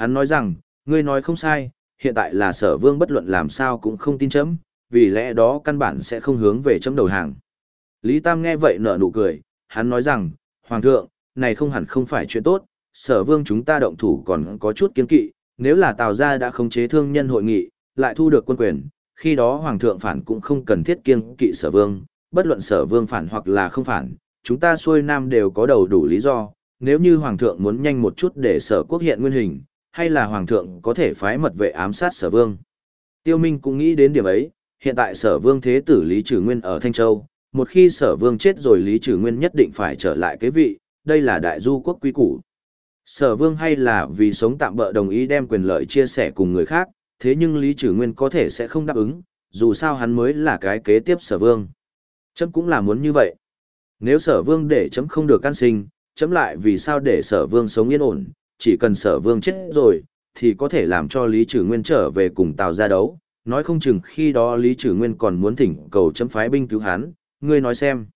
Hắn nói rằng, ngươi nói không sai, hiện tại là sở vương bất luận làm sao cũng không tin chấm, vì lẽ đó căn bản sẽ không hướng về chấm đầu hàng. Lý Tam nghe vậy nở nụ cười, hắn nói rằng, Hoàng thượng, này không hẳn không phải chuyện tốt, sở vương chúng ta động thủ còn có chút kiên kỵ, nếu là Tào gia đã khống chế thương nhân hội nghị, lại thu được quân quyền, khi đó Hoàng thượng phản cũng không cần thiết kiên kỵ sở vương, bất luận sở vương phản hoặc là không phản, chúng ta xuôi nam đều có đầu đủ lý do, nếu như Hoàng thượng muốn nhanh một chút để sở quốc hiện nguyên hình, hay là Hoàng thượng có thể phái mật vệ ám sát sở vương. Tiêu Minh cũng nghĩ đến điểm ấy, hiện tại sở vương thế tử Lý Trừ Nguyên ở Thanh Châu, một khi sở vương chết rồi Lý Trừ Nguyên nhất định phải trở lại cái vị, đây là đại du quốc quy củ. Sở vương hay là vì sống tạm bỡ đồng ý đem quyền lợi chia sẻ cùng người khác, thế nhưng Lý Trừ Nguyên có thể sẽ không đáp ứng, dù sao hắn mới là cái kế tiếp sở vương. Chấm cũng là muốn như vậy. Nếu sở vương để chấm không được can sinh, chấm lại vì sao để sở vương sống yên ổn, chỉ cần sở vương chết rồi, thì có thể làm cho Lý Trừ Nguyên trở về cùng Tào ra đấu, nói không chừng khi đó Lý Trừ Nguyên còn muốn thỉnh cầu chấm phái binh cứu hắn, ngươi nói xem.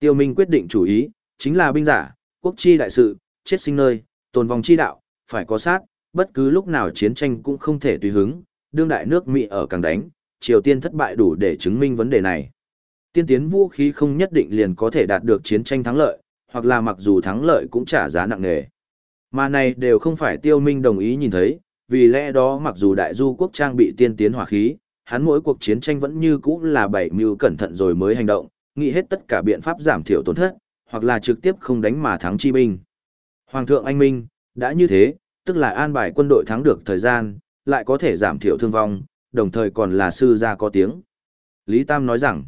Tiêu Minh quyết định chủ ý, chính là binh giả, quốc chi đại sự, chết sinh nơi, tồn vong chi đạo, phải có sát, bất cứ lúc nào chiến tranh cũng không thể tùy hứng, đương đại nước Mỹ ở càng đánh, Triều Tiên thất bại đủ để chứng minh vấn đề này. Tiên tiến vũ khí không nhất định liền có thể đạt được chiến tranh thắng lợi, hoặc là mặc dù thắng lợi cũng trả giá nặng nề. Mà này đều không phải tiêu minh đồng ý nhìn thấy, vì lẽ đó mặc dù đại du quốc trang bị tiên tiến hỏa khí, hắn mỗi cuộc chiến tranh vẫn như cũ là bảy mưu cẩn thận rồi mới hành động, nghĩ hết tất cả biện pháp giảm thiểu tổn thất, hoặc là trực tiếp không đánh mà thắng chi binh. Hoàng thượng anh minh, đã như thế, tức là an bài quân đội thắng được thời gian, lại có thể giảm thiểu thương vong, đồng thời còn là sư gia có tiếng. Lý Tam nói rằng,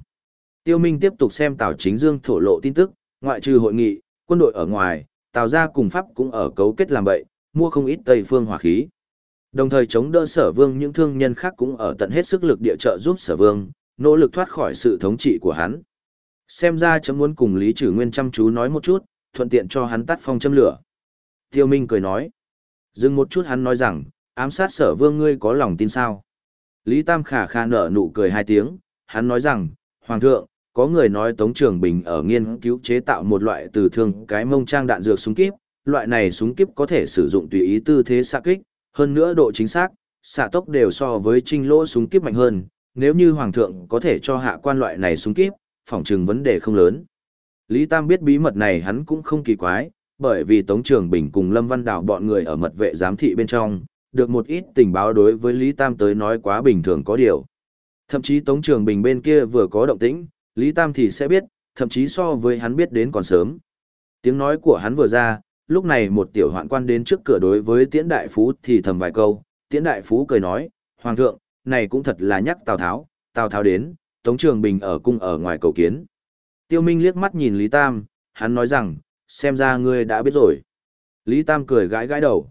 Tiêu Minh tiếp tục xem Tào Chính Dương thổ lộ tin tức, ngoại trừ hội nghị, quân đội ở ngoài, Tào gia cùng Pháp cũng ở cấu kết làm bậy, mua không ít Tây phương hỏa khí. Đồng thời chống đỡ sở vương những thương nhân khác cũng ở tận hết sức lực địa trợ giúp sở vương, nỗ lực thoát khỏi sự thống trị của hắn. Xem ra chấm muốn cùng Lý Trừ Nguyên chăm chú nói một chút, thuận tiện cho hắn tắt phong châm lửa. Tiêu Minh cười nói. Dừng một chút hắn nói rằng, ám sát sở vương ngươi có lòng tin sao? Lý Tam khả khả nở nụ cười hai tiếng, hắn nói rằng, Hoàng thượng, có người nói Tống Trường Bình ở nghiên cứu chế tạo một loại từ thương cái mông trang đạn dược súng kíp, loại này súng kíp có thể sử dụng tùy ý tư thế xạ kích, hơn nữa độ chính xác, xạ tốc đều so với trinh lỗ súng kíp mạnh hơn, nếu như Hoàng thượng có thể cho hạ quan loại này súng kíp, phỏng chừng vấn đề không lớn. Lý Tam biết bí mật này hắn cũng không kỳ quái, bởi vì Tống Trường Bình cùng Lâm Văn Đào bọn người ở mật vệ giám thị bên trong, được một ít tình báo đối với Lý Tam tới nói quá bình thường có điều. Thậm chí Tống Trường Bình bên kia vừa có động tĩnh, Lý Tam thì sẽ biết, thậm chí so với hắn biết đến còn sớm. Tiếng nói của hắn vừa ra, lúc này một tiểu hoạn quan đến trước cửa đối với Tiễn Đại Phú thì thầm vài câu, Tiễn Đại Phú cười nói, Hoàng thượng, này cũng thật là nhắc Tào Tháo, Tào Tháo đến, Tống Trường Bình ở cung ở ngoài cầu kiến. Tiêu Minh liếc mắt nhìn Lý Tam, hắn nói rằng, xem ra ngươi đã biết rồi. Lý Tam cười gãi gãi đầu.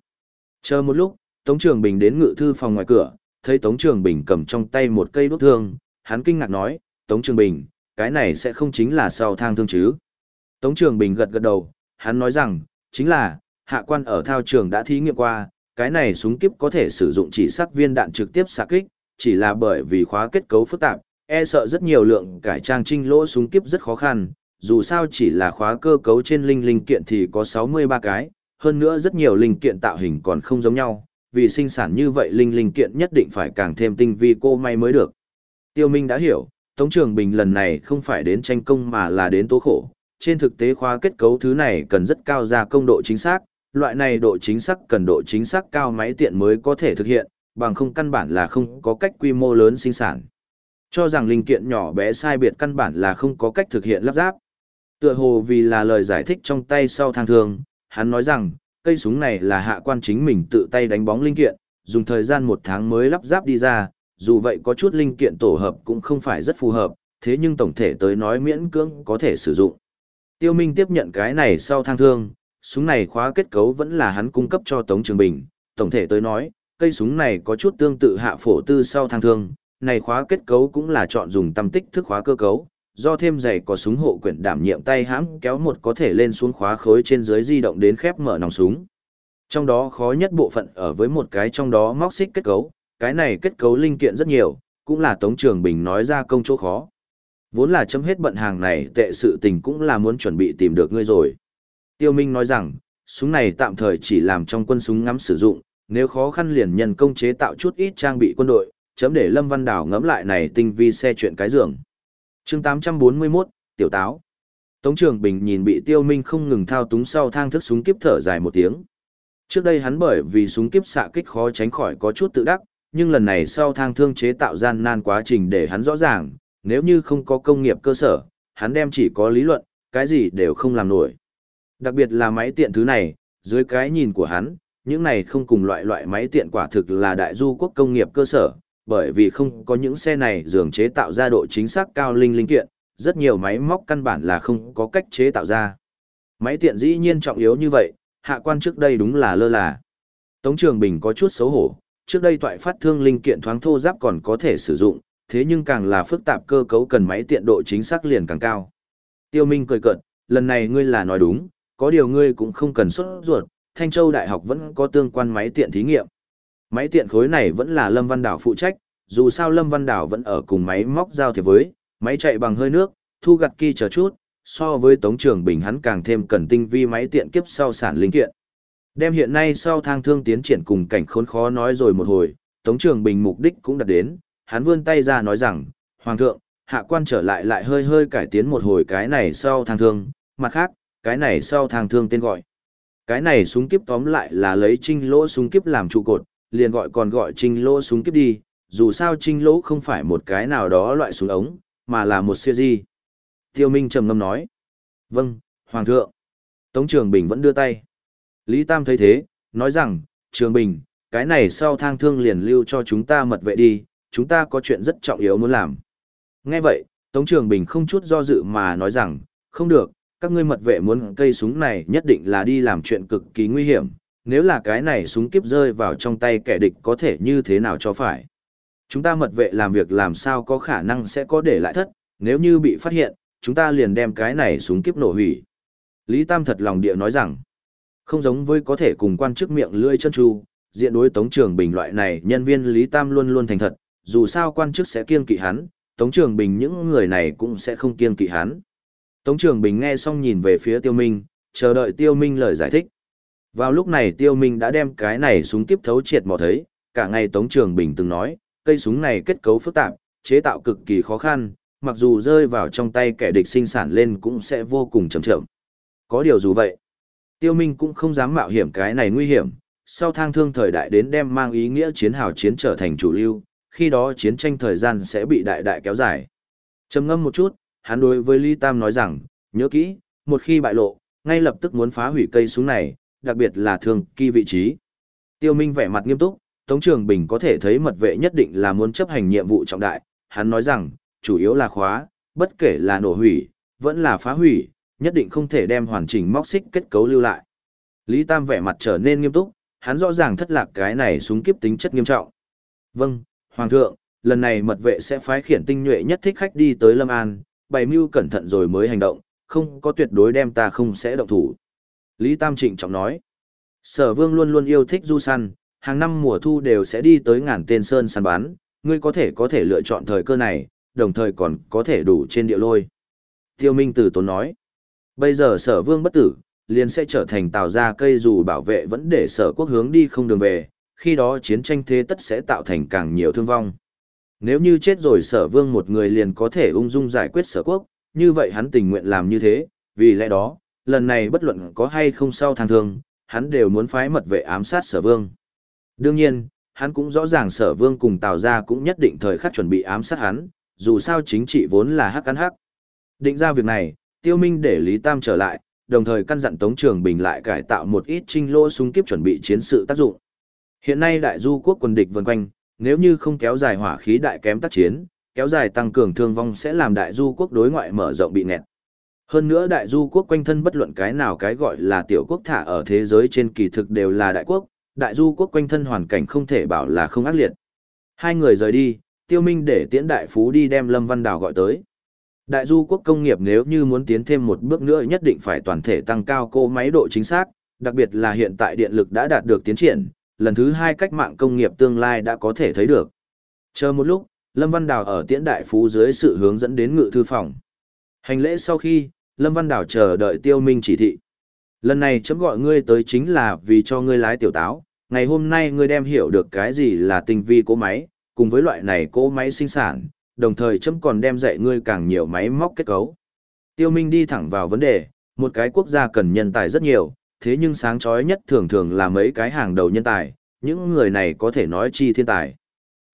Chờ một lúc, Tống Trường Bình đến ngự thư phòng ngoài cửa, thấy Tống Trường Bình cầm trong tay một cây đốt thương, hắn kinh ngạc nói, Tống Trường Bình, cái này sẽ không chính là sau thang thương chứ. Tống Trường Bình gật gật đầu, hắn nói rằng, chính là, hạ quan ở thao trường đã thí nghiệm qua, cái này súng kiếp có thể sử dụng chỉ sắc viên đạn trực tiếp xạ kích, chỉ là bởi vì khóa kết cấu phức tạp, e sợ rất nhiều lượng cải trang trinh lỗ súng kiếp rất khó khăn, dù sao chỉ là khóa cơ cấu trên linh linh kiện thì có 63 cái, hơn nữa rất nhiều linh kiện tạo hình còn không giống nhau, vì sinh sản như vậy linh linh kiện nhất định phải càng thêm tinh vi cô may mới được. Tiêu Minh đã hiểu, Tống Trường Bình lần này không phải đến tranh công mà là đến tố khổ. Trên thực tế khóa kết cấu thứ này cần rất cao gia công độ chính xác, loại này độ chính xác cần độ chính xác cao máy tiện mới có thể thực hiện, bằng không căn bản là không có cách quy mô lớn sinh sản. Cho rằng linh kiện nhỏ bé sai biệt căn bản là không có cách thực hiện lắp ráp. Tựa hồ vì là lời giải thích trong tay sau thang thường, hắn nói rằng, cây súng này là hạ quan chính mình tự tay đánh bóng linh kiện, dùng thời gian một tháng mới lắp ráp đi ra, dù vậy có chút linh kiện tổ hợp cũng không phải rất phù hợp, thế nhưng tổng thể tới nói miễn cưỡng có thể sử dụng. Tiêu Minh tiếp nhận cái này sau thang thương, súng này khóa kết cấu vẫn là hắn cung cấp cho Tống Trường Bình, tổng thể tới nói, cây súng này có chút tương tự hạ phổ tư sau thang thương, này khóa kết cấu cũng là chọn dùng tâm tích thức khóa cơ cấu, do thêm dày có súng hộ quyển đảm nhiệm tay hãm kéo một có thể lên xuống khóa khối trên dưới di động đến khép mở nòng súng. Trong đó khó nhất bộ phận ở với một cái trong đó móc xích kết cấu, cái này kết cấu linh kiện rất nhiều, cũng là Tống Trường Bình nói ra công chỗ khó. Vốn là chấm hết bận hàng này tệ sự tình cũng là muốn chuẩn bị tìm được ngươi rồi. Tiêu Minh nói rằng, súng này tạm thời chỉ làm trong quân súng ngắm sử dụng, Nếu khó khăn liền nhân công chế tạo chút ít trang bị quân đội, chấm để Lâm Văn Đảo ngẫm lại này tinh vi xe chuyện cái giường. chương 841, Tiểu Táo. Tống Trường Bình nhìn bị Tiêu Minh không ngừng thao túng sau thang thức súng kiếp thở dài một tiếng. Trước đây hắn bởi vì súng kiếp xạ kích khó tránh khỏi có chút tự đắc, nhưng lần này sau thang thương chế tạo gian nan quá trình để hắn rõ ràng, nếu như không có công nghiệp cơ sở, hắn đem chỉ có lý luận, cái gì đều không làm nổi. Đặc biệt là máy tiện thứ này, dưới cái nhìn của hắn, những này không cùng loại loại máy tiện quả thực là đại du quốc công nghiệp cơ sở, bởi vì không có những xe này dường chế tạo ra độ chính xác cao linh linh kiện, rất nhiều máy móc căn bản là không có cách chế tạo ra. Máy tiện dĩ nhiên trọng yếu như vậy, hạ quan trước đây đúng là lơ là. Tống Trường Bình có chút xấu hổ, trước đây toại phát thương linh kiện thoáng thô giáp còn có thể sử dụng, thế nhưng càng là phức tạp cơ cấu cần máy tiện độ chính xác liền càng cao. Tiêu Minh cười cợt, lần này ngươi là nói đúng, có điều ngươi cũng không cần xuất ruột, Thanh Châu Đại học vẫn có tương quan máy tiện thí nghiệm. Máy tiện khối này vẫn là Lâm Văn Đảo phụ trách, dù sao Lâm Văn Đảo vẫn ở cùng máy móc giao thiệp với, máy chạy bằng hơi nước, thu gặt kỳ chờ chút, so với Tống Trường Bình hắn càng thêm cần tinh vi máy tiện kiếp sau sản linh kiện. Đem hiện nay sau thang thương tiến triển cùng cảnh khốn khó nói rồi một hồi, Tống Trường Bình mục đích cũng đạt đến, hắn vươn tay ra nói rằng, Hoàng thượng, hạ quan trở lại lại hơi hơi cải tiến một hồi cái này sau thang thương, mặt khác, cái này sau thang thương tên gọi. Cái này súng kiếp tóm lại là lấy trinh lỗ súng kiếp làm trụ cột, liền gọi còn gọi trinh lỗ súng kiếp đi, dù sao trinh lỗ không phải một cái nào đó loại súng ống, mà là một siêu di. Tiêu Minh trầm ngâm nói. Vâng, Hoàng thượng. Tống Trường Bình vẫn đưa tay. Lý Tam thấy thế, nói rằng, Trường Bình, cái này sau thang thương liền lưu cho chúng ta mật vệ đi, chúng ta có chuyện rất trọng yếu muốn làm. Nghe vậy, Tống Trường Bình không chút do dự mà nói rằng, không được, các ngươi mật vệ muốn cây súng này nhất định là đi làm chuyện cực kỳ nguy hiểm, nếu là cái này súng kiếp rơi vào trong tay kẻ địch có thể như thế nào cho phải. Chúng ta mật vệ làm việc làm sao có khả năng sẽ có để lại thất, nếu như bị phát hiện, chúng ta liền đem cái này súng kiếp nổ hủy. Lý Tam thật lòng địa nói rằng, không giống với có thể cùng quan chức miệng lưỡi chân tru, diện đối Tống Trường Bình loại này nhân viên Lý Tam luôn luôn thành thật, dù sao quan chức sẽ kiêng kỵ hắn, Tống Trường Bình những người này cũng sẽ không kiêng kỵ hắn. Tống Trường Bình nghe xong nhìn về phía Tiêu Minh, chờ đợi Tiêu Minh lời giải thích. Vào lúc này Tiêu Minh đã đem cái này súng kiếp thấu triệt mò thấy, cả ngày Tống Trường Bình từng nói, cây súng này kết cấu phức tạp, chế tạo cực kỳ khó khăn, mặc dù rơi vào trong tay kẻ địch sinh sản lên cũng sẽ vô cùng chậm chậm. Có điều dù vậy, Tiêu Minh cũng không dám mạo hiểm cái này nguy hiểm, sau thang thương thời đại đến đem mang ý nghĩa chiến hào chiến trở thành chủ lưu, khi đó chiến tranh thời gian sẽ bị đại đại kéo dài. Trầm ngâm một chút, hắn đối với Lý Tam nói rằng, nhớ kỹ, một khi bại lộ, ngay lập tức muốn phá hủy cây súng này, đặc biệt là thường kỳ vị trí. Tiêu Minh vẻ mặt nghiêm túc, Tống Trường Bình có thể thấy mật vệ nhất định là muốn chấp hành nhiệm vụ trọng đại, hắn nói rằng, chủ yếu là khóa, bất kể là nổ hủy, vẫn là phá hủy, nhất định không thể đem hoàn chỉnh móc xích kết cấu lưu lại. Lý Tam vẻ mặt trở nên nghiêm túc, hắn rõ ràng thất lạc cái này súng kiếp tính chất nghiêm trọng. Vâng, Hoàng thượng, lần này mật vệ sẽ phái khiển tinh nhuệ nhất thích khách đi tới Lâm An, bày mưu cẩn thận rồi mới hành động, không có tuyệt đối đem ta không sẽ động thủ. Lý Tam Trịnh trọng nói, sở vương luôn luôn yêu thích du săn, hàng năm mùa thu đều sẽ đi tới ngàn tên sơn săn bán, ngươi có thể có thể lựa chọn thời cơ này, đồng thời còn có thể đủ trên địa lôi. Tiêu Minh Tử Tốn nói, bây giờ sở vương bất tử, liền sẽ trở thành tạo ra cây dù bảo vệ vẫn để sở quốc hướng đi không đường về, khi đó chiến tranh thế tất sẽ tạo thành càng nhiều thương vong. Nếu như chết rồi sở vương một người liền có thể ung dung giải quyết sở quốc, như vậy hắn tình nguyện làm như thế, vì lẽ đó, lần này bất luận có hay không sau thang thương, hắn đều muốn phái mật vệ ám sát sở vương. Đương nhiên, hắn cũng rõ ràng sở vương cùng tào ra cũng nhất định thời khắc chuẩn bị ám sát hắn, dù sao chính trị vốn là hắc cắn hắc. Định ra việc này, tiêu minh để Lý Tam trở lại, đồng thời căn dặn Tống Trường Bình lại cải tạo một ít trinh lô súng kiếp chuẩn bị chiến sự tác dụng. Hiện nay đại du quốc quân địch vần quanh, nếu như không kéo dài hỏa khí đại kém tác chiến, kéo dài tăng cường thương vong sẽ làm đại du quốc đối ngoại mở rộng bị nghẹt. Hơn nữa đại du quốc quanh thân bất luận cái nào cái gọi là tiểu quốc thả ở thế giới trên kỳ thực đều là đại quốc, đại du quốc quanh thân hoàn cảnh không thể bảo là không ác liệt. Hai người rời đi, tiêu minh để tiễn đại phú đi đem Lâm Văn Đào gọi tới. Đại du quốc công nghiệp nếu như muốn tiến thêm một bước nữa nhất định phải toàn thể tăng cao cô máy độ chính xác, đặc biệt là hiện tại điện lực đã đạt được tiến triển, lần thứ hai cách mạng công nghiệp tương lai đã có thể thấy được. Chờ một lúc, Lâm Văn Đào ở tiễn đại phú dưới sự hướng dẫn đến ngự thư phòng. Hành lễ sau khi, Lâm Văn Đào chờ đợi tiêu minh chỉ thị. Lần này chấm gọi ngươi tới chính là vì cho ngươi lái tiểu táo, ngày hôm nay ngươi đem hiểu được cái gì là tinh vi cỗ máy, cùng với loại này cỗ máy sinh sản, đồng thời chấm còn đem dạy ngươi càng nhiều máy móc kết cấu. Tiêu Minh đi thẳng vào vấn đề, một cái quốc gia cần nhân tài rất nhiều, thế nhưng sáng chói nhất thường thường là mấy cái hàng đầu nhân tài, những người này có thể nói chi thiên tài.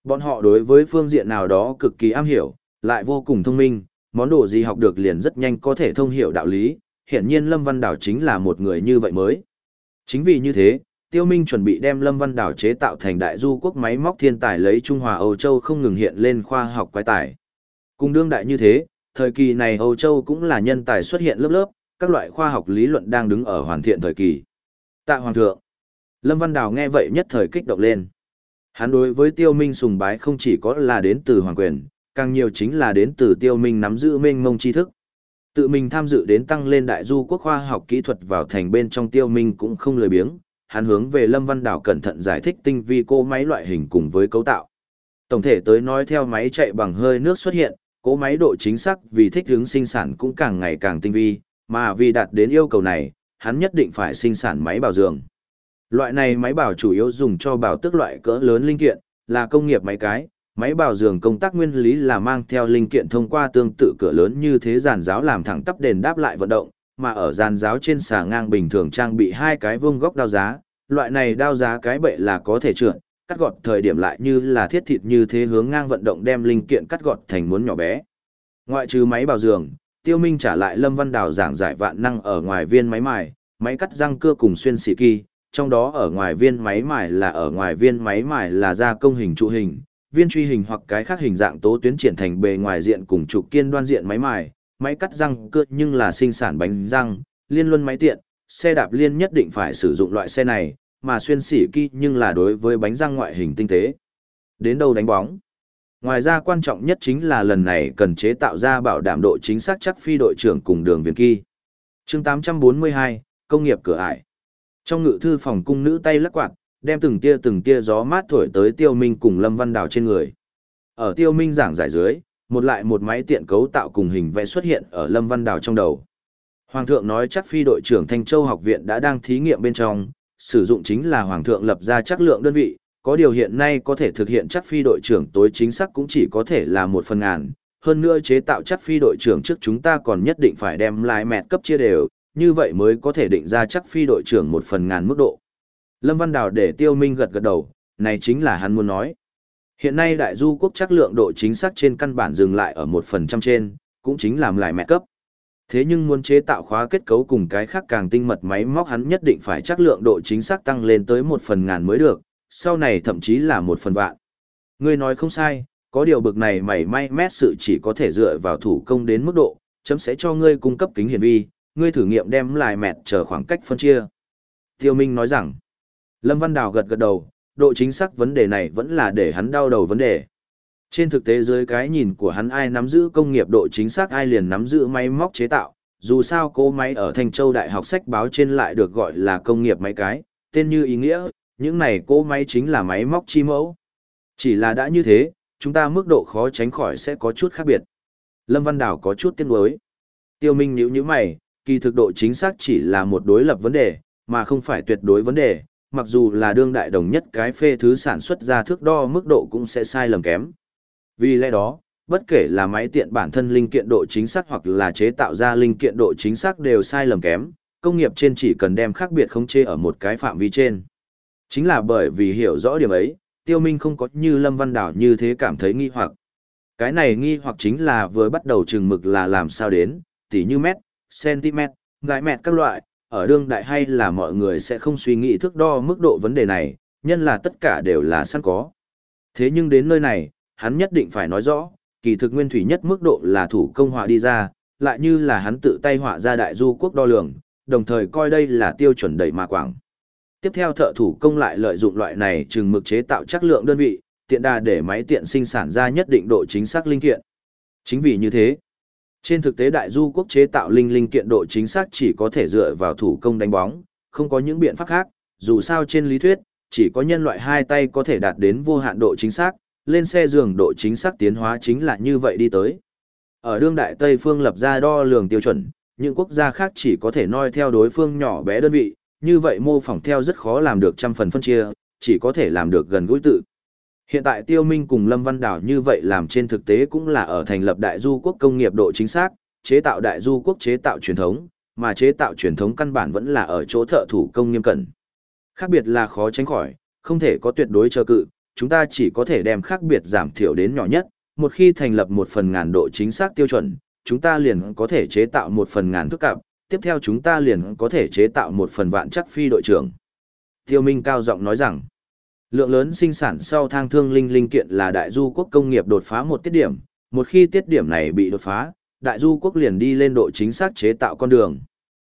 Bọn họ đối với phương diện nào đó cực kỳ am hiểu, lại vô cùng thông minh, món đồ gì học được liền rất nhanh có thể thông hiểu đạo lý, hiện nhiên Lâm Văn Đảo chính là một người như vậy mới. Chính vì như thế, Tiêu Minh chuẩn bị đem Lâm Văn Đảo chế tạo thành đại du quốc máy móc thiên tài lấy Trung Hòa Âu Châu không ngừng hiện lên khoa học quái tài. Cùng đương đại như thế, thời kỳ này Âu Châu cũng là nhân tài xuất hiện lớp lớp, các loại khoa học lý luận đang đứng ở hoàn thiện thời kỳ. Tạ Hoàng thượng. Lâm Văn Đào nghe vậy nhất thời kích động lên. Hắn đối với Tiêu Minh sùng bái không chỉ có là đến từ hoàng quyền, càng nhiều chính là đến từ Tiêu Minh nắm giữ mênh mông tri thức. Tự mình tham dự đến tăng lên đại du quốc khoa học kỹ thuật vào thành bên trong Tiêu Minh cũng không lười biếng, hắn hướng về Lâm Văn Đào cẩn thận giải thích tinh vi cô máy loại hình cùng với cấu tạo. Tổng thể tới nói theo máy chạy bằng hơi nước xuất hiện, cỗ máy độ chính xác vì thích ứng sinh sản cũng càng ngày càng tinh vi, mà vì đạt đến yêu cầu này, hắn nhất định phải sinh sản máy bảo giường. Loại này máy bảo chủ yếu dùng cho bảo tức loại cỡ lớn linh kiện, là công nghiệp máy cái, máy bảo giường công tác nguyên lý là mang theo linh kiện thông qua tương tự cửa lớn như thế giàn giáo làm thẳng tắp đền đáp lại vận động, mà ở giàn giáo trên xà ngang bình thường trang bị hai cái vương góc đao giá, loại này đao giá cái bệ là có thể trượt, cắt gọt thời điểm lại như là thiết thịt như thế hướng ngang vận động đem linh kiện cắt gọt thành muốn nhỏ bé. Ngoại trừ máy bào giường, Tiêu Minh trả lại Lâm Văn Đào giảng giải vạn năng ở ngoài viên máy mài, máy cắt răng cưa cùng xuyên xỉ kỳ, trong đó ở ngoài viên máy mài là ở ngoài viên máy mài là gia công hình trụ hình, viên truy hình hoặc cái khác hình dạng tố tuyến triển thành bề ngoài diện cùng trục kiên đoan diện máy mài, máy cắt răng cưa nhưng là sinh sản bánh răng, liên luân máy tiện, xe đạp liên nhất định phải sử dụng loại xe này, mà xuyên xỉ kỳ nhưng là đối với bánh răng ngoại hình tinh tế. Đến đâu đánh bóng? Ngoài ra quan trọng nhất chính là lần này cần chế tạo ra bảo đảm độ chính xác chắc phi đội trưởng cùng đường viên kỳ. chương 842, công nghiệp cửa ải. Trong ngự thư phòng cung nữ tay lắc quạt, đem từng tia từng tia gió mát thổi tới Tiêu Minh cùng Lâm Văn Đào trên người. Ở Tiêu Minh giảng giải dưới, một lại một máy tiện cấu tạo cùng hình vẽ xuất hiện ở Lâm Văn Đào trong đầu. Hoàng thượng nói chắc phi đội trưởng Thanh Châu học viện đã đang thí nghiệm bên trong, sử dụng chính là Hoàng thượng lập ra chắc lượng đơn vị, có điều hiện nay có thể thực hiện chắc phi đội trưởng tối chính xác cũng chỉ có thể là một phần ngàn. Hơn nữa chế tạo chắc phi đội trưởng trước chúng ta còn nhất định phải đem lại mẹt cấp chia đều, như vậy mới có thể định ra chắc phi đội trưởng một phần ngàn mức độ. Lâm Văn Đào để tiêu minh gật gật đầu, này chính là hắn muốn nói. Hiện nay đại du quốc chắc lượng độ chính xác trên căn bản dừng lại ở một phần trăm trên, cũng chính làm lại mẹ cấp. Thế nhưng muốn chế tạo khóa kết cấu cùng cái khác càng tinh mật máy móc hắn nhất định phải chắc lượng độ chính xác tăng lên tới một phần ngàn mới được, sau này thậm chí là một phần vạn. Ngươi nói không sai, có điều bực này mày may mét sự chỉ có thể dựa vào thủ công đến mức độ, chấm sẽ cho ngươi cung cấp kính hiển vi, ngươi thử nghiệm đem lại mẹt chờ khoảng cách phân chia. Tiêu Minh nói rằng, Lâm Văn Đào gật gật đầu, độ chính xác vấn đề này vẫn là để hắn đau đầu vấn đề. Trên thực tế dưới cái nhìn của hắn ai nắm giữ công nghiệp độ chính xác ai liền nắm giữ máy móc chế tạo, dù sao cô máy ở Thanh Châu Đại học sách báo trên lại được gọi là công nghiệp máy cái, tên như ý nghĩa, những này cô máy chính là máy móc chi mẫu. Chỉ là đã như thế, chúng ta mức độ khó tránh khỏi sẽ có chút khác biệt. Lâm Văn Đào có chút tiếc nuối. Tiêu Minh nhíu nhíu mày, kỳ thực độ chính xác chỉ là một đối lập vấn đề, mà không phải tuyệt đối vấn đề, mặc dù là đương đại đồng nhất cái phê thứ sản xuất ra thước đo mức độ cũng sẽ sai lầm kém. Vì lẽ đó, bất kể là máy tiện bản thân linh kiện độ chính xác hoặc là chế tạo ra linh kiện độ chính xác đều sai lầm kém, công nghiệp trên chỉ cần đem khác biệt khống chế ở một cái phạm vi trên. Chính là bởi vì hiểu rõ điểm ấy, tiêu minh không có như Lâm Văn Đảo như thế cảm thấy nghi hoặc. Cái này nghi hoặc chính là vừa bắt đầu chừng mực là làm sao đến, tỉ như mét, cm, gái mét các loại, ở đương đại hay là mọi người sẽ không suy nghĩ thước đo mức độ vấn đề này, nhân là tất cả đều là sẵn có. Thế nhưng đến nơi này, hắn nhất định phải nói rõ, kỳ thực nguyên thủy nhất mức độ là thủ công họa đi ra, lại như là hắn tự tay họa ra đại du quốc đo lường, đồng thời coi đây là tiêu chuẩn đầy mà quảng. Tiếp theo thợ thủ công lại lợi dụng loại này chừng mực chế tạo chất lượng đơn vị, tiện đà để máy tiện sinh sản ra nhất định độ chính xác linh kiện. Chính vì như thế, trên thực tế đại du quốc chế tạo linh linh kiện độ chính xác chỉ có thể dựa vào thủ công đánh bóng, không có những biện pháp khác, dù sao trên lý thuyết, chỉ có nhân loại hai tay có thể đạt đến vô hạn độ chính xác, lên xe giường độ chính xác tiến hóa chính là như vậy đi tới. Ở đương đại Tây phương lập ra đo lường tiêu chuẩn, những quốc gia khác chỉ có thể noi theo đối phương nhỏ bé đơn vị, như vậy mô phỏng theo rất khó làm được trăm phần phân chia, chỉ có thể làm được gần gũi tự. Hiện tại Tiêu Minh cùng Lâm Văn Đảo như vậy làm trên thực tế cũng là ở thành lập đại du quốc công nghiệp độ chính xác, chế tạo đại du quốc chế tạo truyền thống, mà chế tạo truyền thống căn bản vẫn là ở chỗ thợ thủ công nghiêm cẩn. Khác biệt là khó tránh khỏi, không thể có tuyệt đối chờ cự, chúng ta chỉ có thể đem khác biệt giảm thiểu đến nhỏ nhất, một khi thành lập một phần ngàn độ chính xác tiêu chuẩn, chúng ta liền có thể chế tạo một phần ngàn thức cặp, tiếp theo chúng ta liền có thể chế tạo một phần vạn chắc phi đội trưởng. Tiêu Minh cao giọng nói rằng, lượng lớn sinh sản sau thang thương linh linh kiện là đại du quốc công nghiệp đột phá một tiết điểm, một khi tiết điểm này bị đột phá, đại du quốc liền đi lên độ chính xác chế tạo con đường.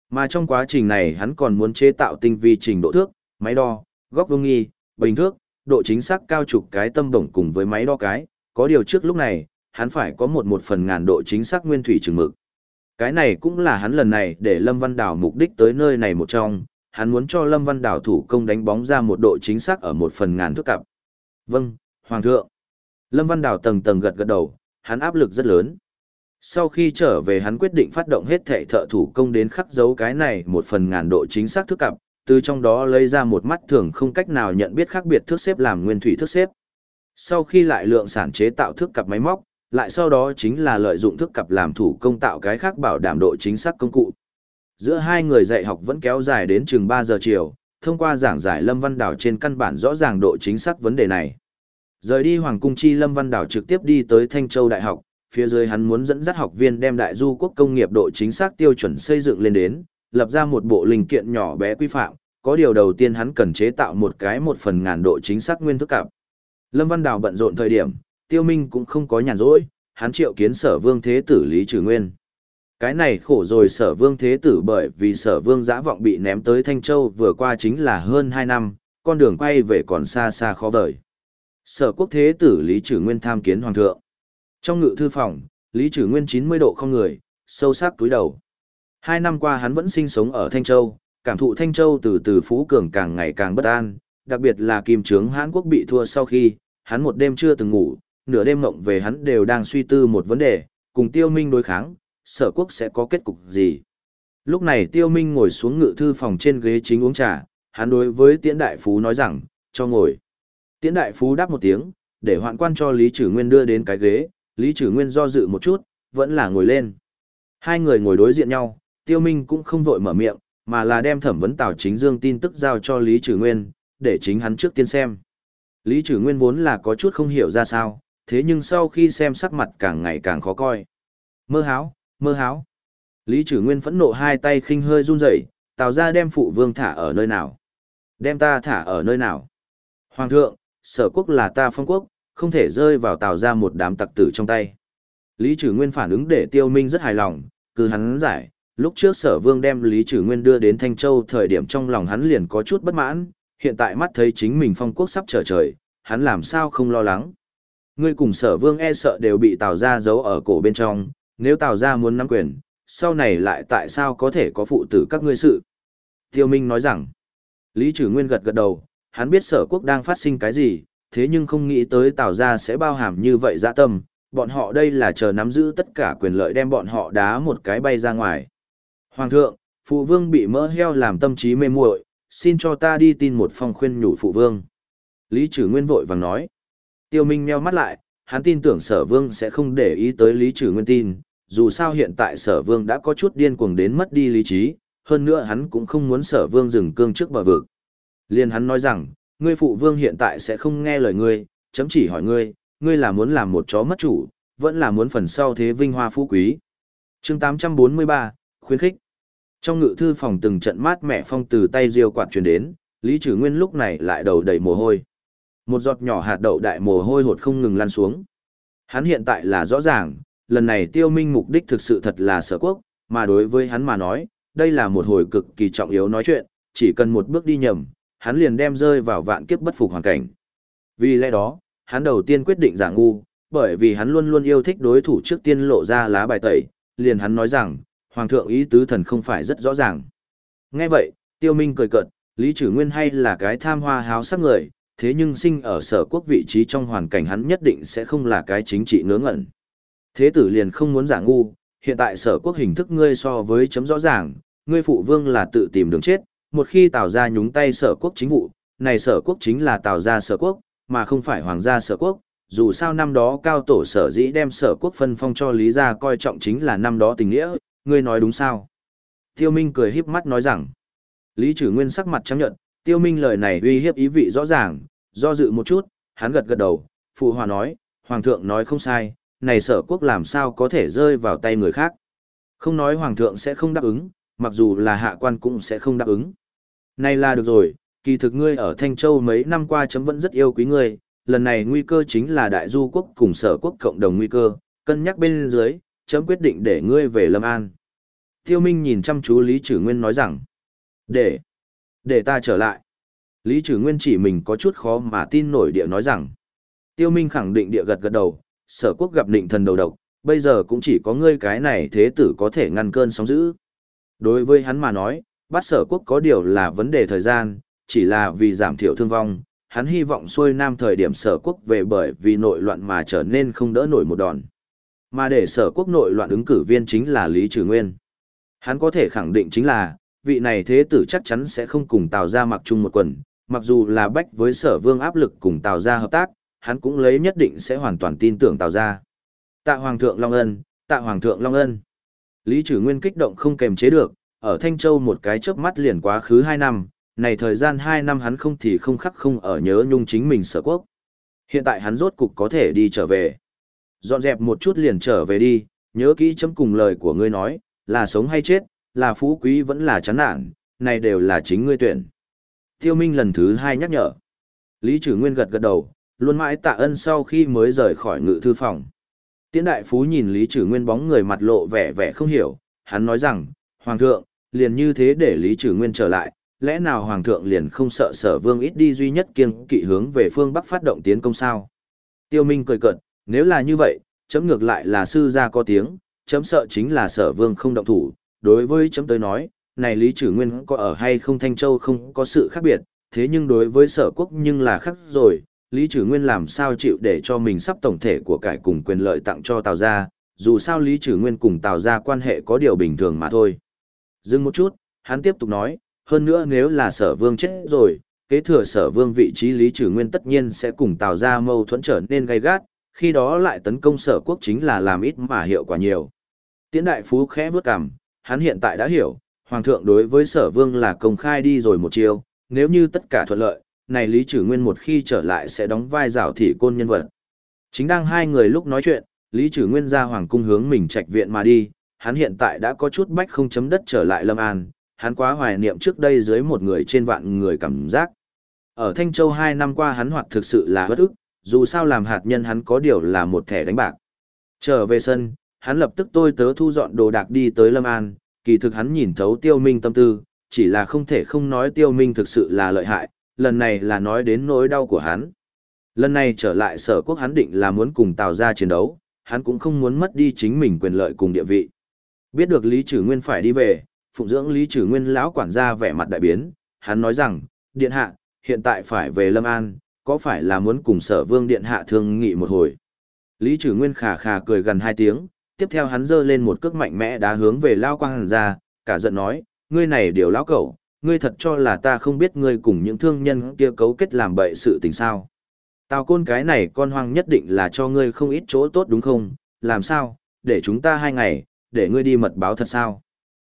Mà trong quá trình này hắn còn muốn chế tạo tinh vi trình độ thước, máy đo, góc vuông nghi, bình thước, độ chính xác cao chục cái tâm bổng cùng với máy đo cái, có điều trước lúc này, hắn phải có một một phần ngàn độ chính xác nguyên thủy chừng mực. Cái này cũng là hắn lần này để Lâm Văn Đảo mục đích tới nơi này một trong, hắn muốn cho Lâm Văn Đảo thủ công đánh bóng ra một độ chính xác ở một phần ngàn thước cặp. Vâng, Hoàng thượng. Lâm Văn Đảo tầng tầng gật gật đầu, hắn áp lực rất lớn. Sau khi trở về hắn quyết định phát động hết thệ thợ thủ công đến khắc dấu cái này một phần ngàn độ chính xác thước cặp, từ trong đó lấy ra một mắt thường không cách nào nhận biết khác biệt thước xếp làm nguyên thủy thước xếp. Sau khi lại lượng sản chế tạo thước cặp máy móc, lại sau đó chính là lợi dụng thước cặp làm thủ công tạo cái khác bảo đảm độ chính xác công cụ. Giữa hai người dạy học vẫn kéo dài đến chừng 3 giờ chiều, thông qua giảng giải Lâm Văn Đảo trên căn bản rõ ràng độ chính xác vấn đề này. Rời đi Hoàng Cung Chi Lâm Văn Đảo trực tiếp đi tới Thanh Châu Đại học, phía dưới hắn muốn dẫn dắt học viên đem đại du quốc công nghiệp độ chính xác tiêu chuẩn xây dựng lên đến, lập ra một bộ linh kiện nhỏ bé quy phạm, có điều đầu tiên hắn cần chế tạo một cái một phần ngàn độ chính xác nguyên thức cặp. Lâm Văn Đào bận rộn thời điểm, Tiêu Minh cũng không có nhàn rỗi, hắn triệu kiến sở vương thế tử Lý Trừ Nguyên. Cái này khổ rồi sở vương thế tử bởi vì sở vương giã vọng bị ném tới Thanh Châu vừa qua chính là hơn 2 năm, con đường quay về còn xa xa khó vời. Sở quốc thế tử Lý Trừ Nguyên tham kiến hoàng thượng. Trong ngự thư phòng, Lý Trừ Nguyên 90 độ không người, sâu sắc túi đầu. Hai năm qua hắn vẫn sinh sống ở Thanh Châu, cảm thụ Thanh Châu từ từ phú cường càng ngày càng bất an, đặc biệt là kim trướng Hán Quốc bị thua sau khi, hắn một đêm chưa từng ngủ, nửa đêm mộng về hắn đều đang suy tư một vấn đề, cùng Tiêu Minh đối kháng, sở quốc sẽ có kết cục gì. Lúc này Tiêu Minh ngồi xuống ngự thư phòng trên ghế chính uống trà, hắn đối với Tiễn Đại Phú nói rằng, cho ngồi. Tiễn Đại Phú đáp một tiếng, để hoạn quan cho Lý Trử Nguyên đưa đến cái ghế, Lý Trử Nguyên do dự một chút, vẫn là ngồi lên. Hai người ngồi đối diện nhau, Tiêu Minh cũng không vội mở miệng, mà là đem thẩm vấn Tào Chính Dương tin tức giao cho Lý Trử Nguyên, để chính hắn trước tiên xem. Lý Trử Nguyên vốn là có chút không hiểu ra sao, thế nhưng sau khi xem sắc mặt càng ngày càng khó coi. Mơ háo, mơ háo. Lý Trử Nguyên phẫn nộ hai tay khinh hơi run rẩy, Tào ra đem phụ vương thả ở nơi nào? Đem ta thả ở nơi nào? Hoàng thượng, sở quốc là ta phong quốc, không thể rơi vào Tào ra một đám tặc tử trong tay. Lý Trử Nguyên phản ứng để Tiêu Minh rất hài lòng, cứ hắn giải, lúc trước sở vương đem Lý Trử Nguyên đưa đến Thanh Châu thời điểm trong lòng hắn liền có chút bất mãn, hiện tại mắt thấy chính mình phong quốc sắp trở trời, hắn làm sao không lo lắng. Ngươi cùng sở vương e sợ đều bị Tào gia giấu ở cổ bên trong, nếu Tào gia muốn nắm quyền, sau này lại tại sao có thể có phụ tử các ngươi sự. Tiêu Minh nói rằng, Lý Trử Nguyên gật gật đầu, hắn biết sở quốc đang phát sinh cái gì, thế nhưng không nghĩ tới Tào gia sẽ bao hàm như vậy dạ tâm, bọn họ đây là chờ nắm giữ tất cả quyền lợi đem bọn họ đá một cái bay ra ngoài. Hoàng thượng, phụ vương bị mỡ heo làm tâm trí mê muội, xin cho ta đi tin một phong khuyên nhủ phụ vương. Lý Trử Nguyên vội vàng nói. Tiêu Minh meo mắt lại, hắn tin tưởng sở vương sẽ không để ý tới Lý Trử Nguyên tin, dù sao hiện tại sở vương đã có chút điên cuồng đến mất đi lý trí, hơn nữa hắn cũng không muốn sở vương dừng cương trước bờ vực. Liên hắn nói rằng, ngươi phụ vương hiện tại sẽ không nghe lời ngươi, chấm chỉ hỏi ngươi, ngươi là muốn làm một chó mất chủ, vẫn là muốn phần sau thế vinh hoa phú quý. chương 843, khuyến khích. Trong ngự thư phòng từng trận mát mẻ phong từ tay diêu quạt truyền đến, Lý Trừ Nguyên lúc này lại đầu đầy mồ hôi. Một giọt nhỏ hạt đậu đại mồ hôi hột không ngừng lan xuống. Hắn hiện tại là rõ ràng, lần này tiêu minh mục đích thực sự thật là sở quốc, mà đối với hắn mà nói, đây là một hồi cực kỳ trọng yếu nói chuyện, chỉ cần một bước đi nhầm, hắn liền đem rơi vào vạn kiếp bất phục hoàn cảnh. Vì lẽ đó, hắn đầu tiên quyết định giả ngu, bởi vì hắn luôn luôn yêu thích đối thủ trước tiên lộ ra lá bài tẩy, liền hắn nói rằng, Hoàng thượng ý tứ thần không phải rất rõ ràng. Nghe vậy, tiêu minh cười cợt, Lý Trử Nguyên hay là cái tham hoa háo sắc người, thế nhưng sinh ở sở quốc vị trí trong hoàn cảnh hắn nhất định sẽ không là cái chính trị ngớ ngẩn. Thế tử liền không muốn giả ngu, hiện tại sở quốc hình thức ngươi so với chấm rõ ràng, ngươi phụ vương là tự tìm đường chết, một khi tào ra nhúng tay sở quốc chính vụ, này sở quốc chính là Tào gia sở quốc, mà không phải hoàng gia sở quốc, dù sao năm đó cao tổ sở dĩ đem sở quốc phân phong cho Lý gia coi trọng chính là năm đó tình nghĩa, ngươi nói đúng sao? Tiêu Minh cười híp mắt nói rằng, Lý Trử Nguyên sắc mặt trắng nhợt, Tiêu Minh lời này uy hiếp ý vị rõ ràng, do dự một chút, hắn gật gật đầu, phụ hòa nói, Hoàng thượng nói không sai, này sở quốc làm sao có thể rơi vào tay người khác. Không nói Hoàng thượng sẽ không đáp ứng, mặc dù là hạ quan cũng sẽ không đáp ứng. Này là được rồi, kỳ thực ngươi ở Thanh Châu mấy năm qua chấm vẫn rất yêu quý ngươi, lần này nguy cơ chính là đại du quốc cùng sở quốc cộng đồng nguy cơ, cân nhắc bên dưới, chấm quyết định để ngươi về Lâm An. Tiêu Minh nhìn chăm chú Lý Trử Nguyên nói rằng, để, để ta trở lại. Lý Trử Nguyên chỉ mình có chút khó mà tin nổi địa nói rằng, Tiêu Minh khẳng định địa gật gật đầu, sở quốc gặp định thần đầu độc, bây giờ cũng chỉ có ngươi cái này thế tử có thể ngăn cơn sóng dữ. Đối với hắn mà nói, bắt sở quốc có điều là vấn đề thời gian, chỉ là vì giảm thiểu thương vong, hắn hy vọng xuôi nam thời điểm sở quốc về bởi vì nội loạn mà trở nên không đỡ nổi một đòn. Mà để sở quốc nội loạn ứng cử viên chính là Lý Trừ Nguyên. Hắn có thể khẳng định chính là, vị này thế tử chắc chắn sẽ không cùng Tào ra mặc chung một quần, mặc dù là bách với sở vương áp lực cùng Tào ra hợp tác, hắn cũng lấy nhất định sẽ hoàn toàn tin tưởng Tào ra. Tạ Hoàng thượng Long Ân, tạ Hoàng thượng Long Ân. Lý Trừ Nguyên kích động không kềm chế được, ở Thanh Châu một cái chớp mắt liền quá khứ 2 năm, này thời gian 2 năm hắn không thì không khắc không ở nhớ nhung chính mình sở quốc. Hiện tại hắn rốt cục có thể đi trở về. Dọn dẹp một chút liền trở về đi, nhớ kỹ chấm cùng lời của ngươi nói, là sống hay chết, là phú quý vẫn là chán nản, này đều là chính ngươi tuyển. Tiêu Minh lần thứ hai nhắc nhở. Lý Trử Nguyên gật gật đầu, luôn mãi tạ ân sau khi mới rời khỏi ngự thư phòng. Tiễn đại phú nhìn Lý Trử Nguyên bóng người mặt lộ vẻ vẻ không hiểu, hắn nói rằng, Hoàng thượng, liền như thế để Lý Trử Nguyên trở lại, lẽ nào Hoàng thượng liền không sợ sở vương ít đi duy nhất kiêng kỵ hướng về phương Bắc phát động tiến công sao? Tiêu Minh cười cợt, nếu là như vậy, chấm ngược lại là sư gia có tiếng, chấm sợ chính là sở vương không động thủ, đối với chấm tới nói, này Lý Trử Nguyên có ở hay không Thanh Châu không có sự khác biệt, thế nhưng đối với sở quốc nhưng là khác rồi, Lý Trử Nguyên làm sao chịu để cho mình sắp tổng thể của cải cùng quyền lợi tặng cho Tào gia, dù sao Lý Trử Nguyên cùng Tào gia quan hệ có điều bình thường mà thôi. Dừng một chút, hắn tiếp tục nói, hơn nữa nếu là sở vương chết rồi, kế thừa sở vương vị trí Lý Trừ Nguyên tất nhiên sẽ cùng Tào Gia mâu thuẫn trở nên gay gắt, khi đó lại tấn công sở quốc chính là làm ít mà hiệu quả nhiều. Tiễn đại phú khẽ bước cằm, hắn hiện tại đã hiểu, Hoàng thượng đối với sở vương là công khai đi rồi một chiều, nếu như tất cả thuận lợi, này Lý Trử Nguyên một khi trở lại sẽ đóng vai rào thị côn nhân vật. Chính đang hai người lúc nói chuyện, Lý Trử Nguyên ra Hoàng cung hướng mình trạch viện mà đi, hắn hiện tại đã có chút bách không chấm đất trở lại Lâm An, hắn quá hoài niệm trước đây dưới một người trên vạn người cảm giác. Ở Thanh Châu hai năm qua hắn hoạt thực sự là bất ức, dù sao làm hạt nhân hắn có điều là một thẻ đánh bạc. Trở về sân, hắn lập tức tôi tớ thu dọn đồ đạc đi tới Lâm An, kỳ thực hắn nhìn thấu tiêu minh tâm tư, chỉ là không thể không nói tiêu minh thực sự là lợi hại, lần này là nói đến nỗi đau của hắn. Lần này trở lại sở quốc hắn định là muốn cùng Tào ra chiến đấu, hắn cũng không muốn mất đi chính mình quyền lợi cùng địa vị. Biết được Lý Trử Nguyên phải đi về, phụng dưỡng Lý Trừ Nguyên lão quản gia vẻ mặt đại biến, hắn nói rằng, điện hạ, hiện tại phải về Lâm An, có phải là muốn cùng sở vương điện hạ thương nghị một hồi. Lý Trừ Nguyên khà khà cười gần hai tiếng, tiếp theo hắn giơ lên một cước mạnh mẽ đá hướng về lão quản ra, cả giận nói, ngươi này điều lão cẩu, ngươi thật cho là ta không biết ngươi cùng những thương nhân kia cấu kết làm bậy sự tình sao. Tào côn cái này con hoang nhất định là cho ngươi không ít chỗ tốt đúng không, làm sao, để chúng ta hai ngày, để ngươi đi mật báo thật sao.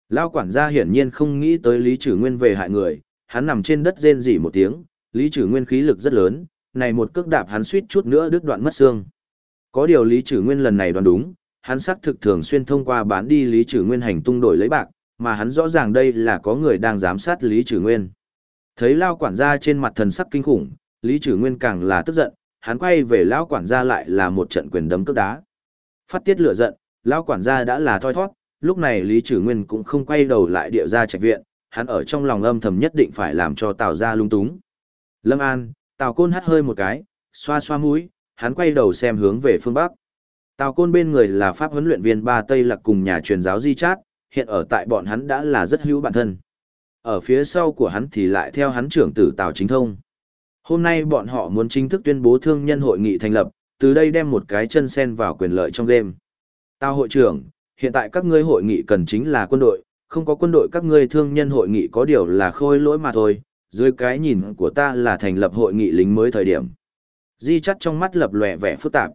Lao quản gia hiển nhiên không nghĩ tới Lý Trử Nguyên về hại người, hắn nằm trên đất rên rỉ một tiếng, Lý Trử Nguyên khí lực rất lớn, này một cước đạp hắn suýt chút nữa đứt đoạn mất xương. Có điều Lý Trử Nguyên lần này đoán đúng, hắn xác thực thường xuyên thông qua bán đi Lý Trử Nguyên hành tung đổi lấy bạc, mà hắn rõ ràng đây là có người đang giám sát Lý Trử Nguyên. Thấy Lao quản gia trên mặt thần sắc kinh khủng, Lý Trử Nguyên càng là tức giận, hắn quay về Lao quản gia lại là một trận quyền đấm cước đá. Phát tiết lửa giận, Lao quản gia đã là thoi thoát, lúc này Lý Trử Nguyên cũng không quay đầu lại địa ra trạch viện, hắn ở trong lòng âm thầm nhất định phải làm cho Tào ra lung túng. Lâm An, Tào Côn hắt hơi một cái, xoa xoa mũi, hắn quay đầu xem hướng về phương Bắc. Tào Côn bên người là pháp huấn luyện viên ba Tây Lạc cùng nhà truyền giáo Di Chát, hiện ở tại bọn hắn đã là rất hữu bản thân. Ở phía sau của hắn thì lại theo hắn trưởng tử Tào Chính Thông. Hôm nay bọn họ muốn chính thức tuyên bố thương nhân hội nghị thành lập, từ đây đem một cái chân sen vào quyền lợi trong game. Tào hội trưởng, hiện tại các ngươi hội nghị cần chính là quân đội, không có quân đội các ngươi thương nhân hội nghị có điều là khôi lỗi mà thôi, Dưới cái nhìn của ta là thành lập hội nghị lính mới thời điểm. Di chắt trong mắt lập lòe vẻ phức tạp.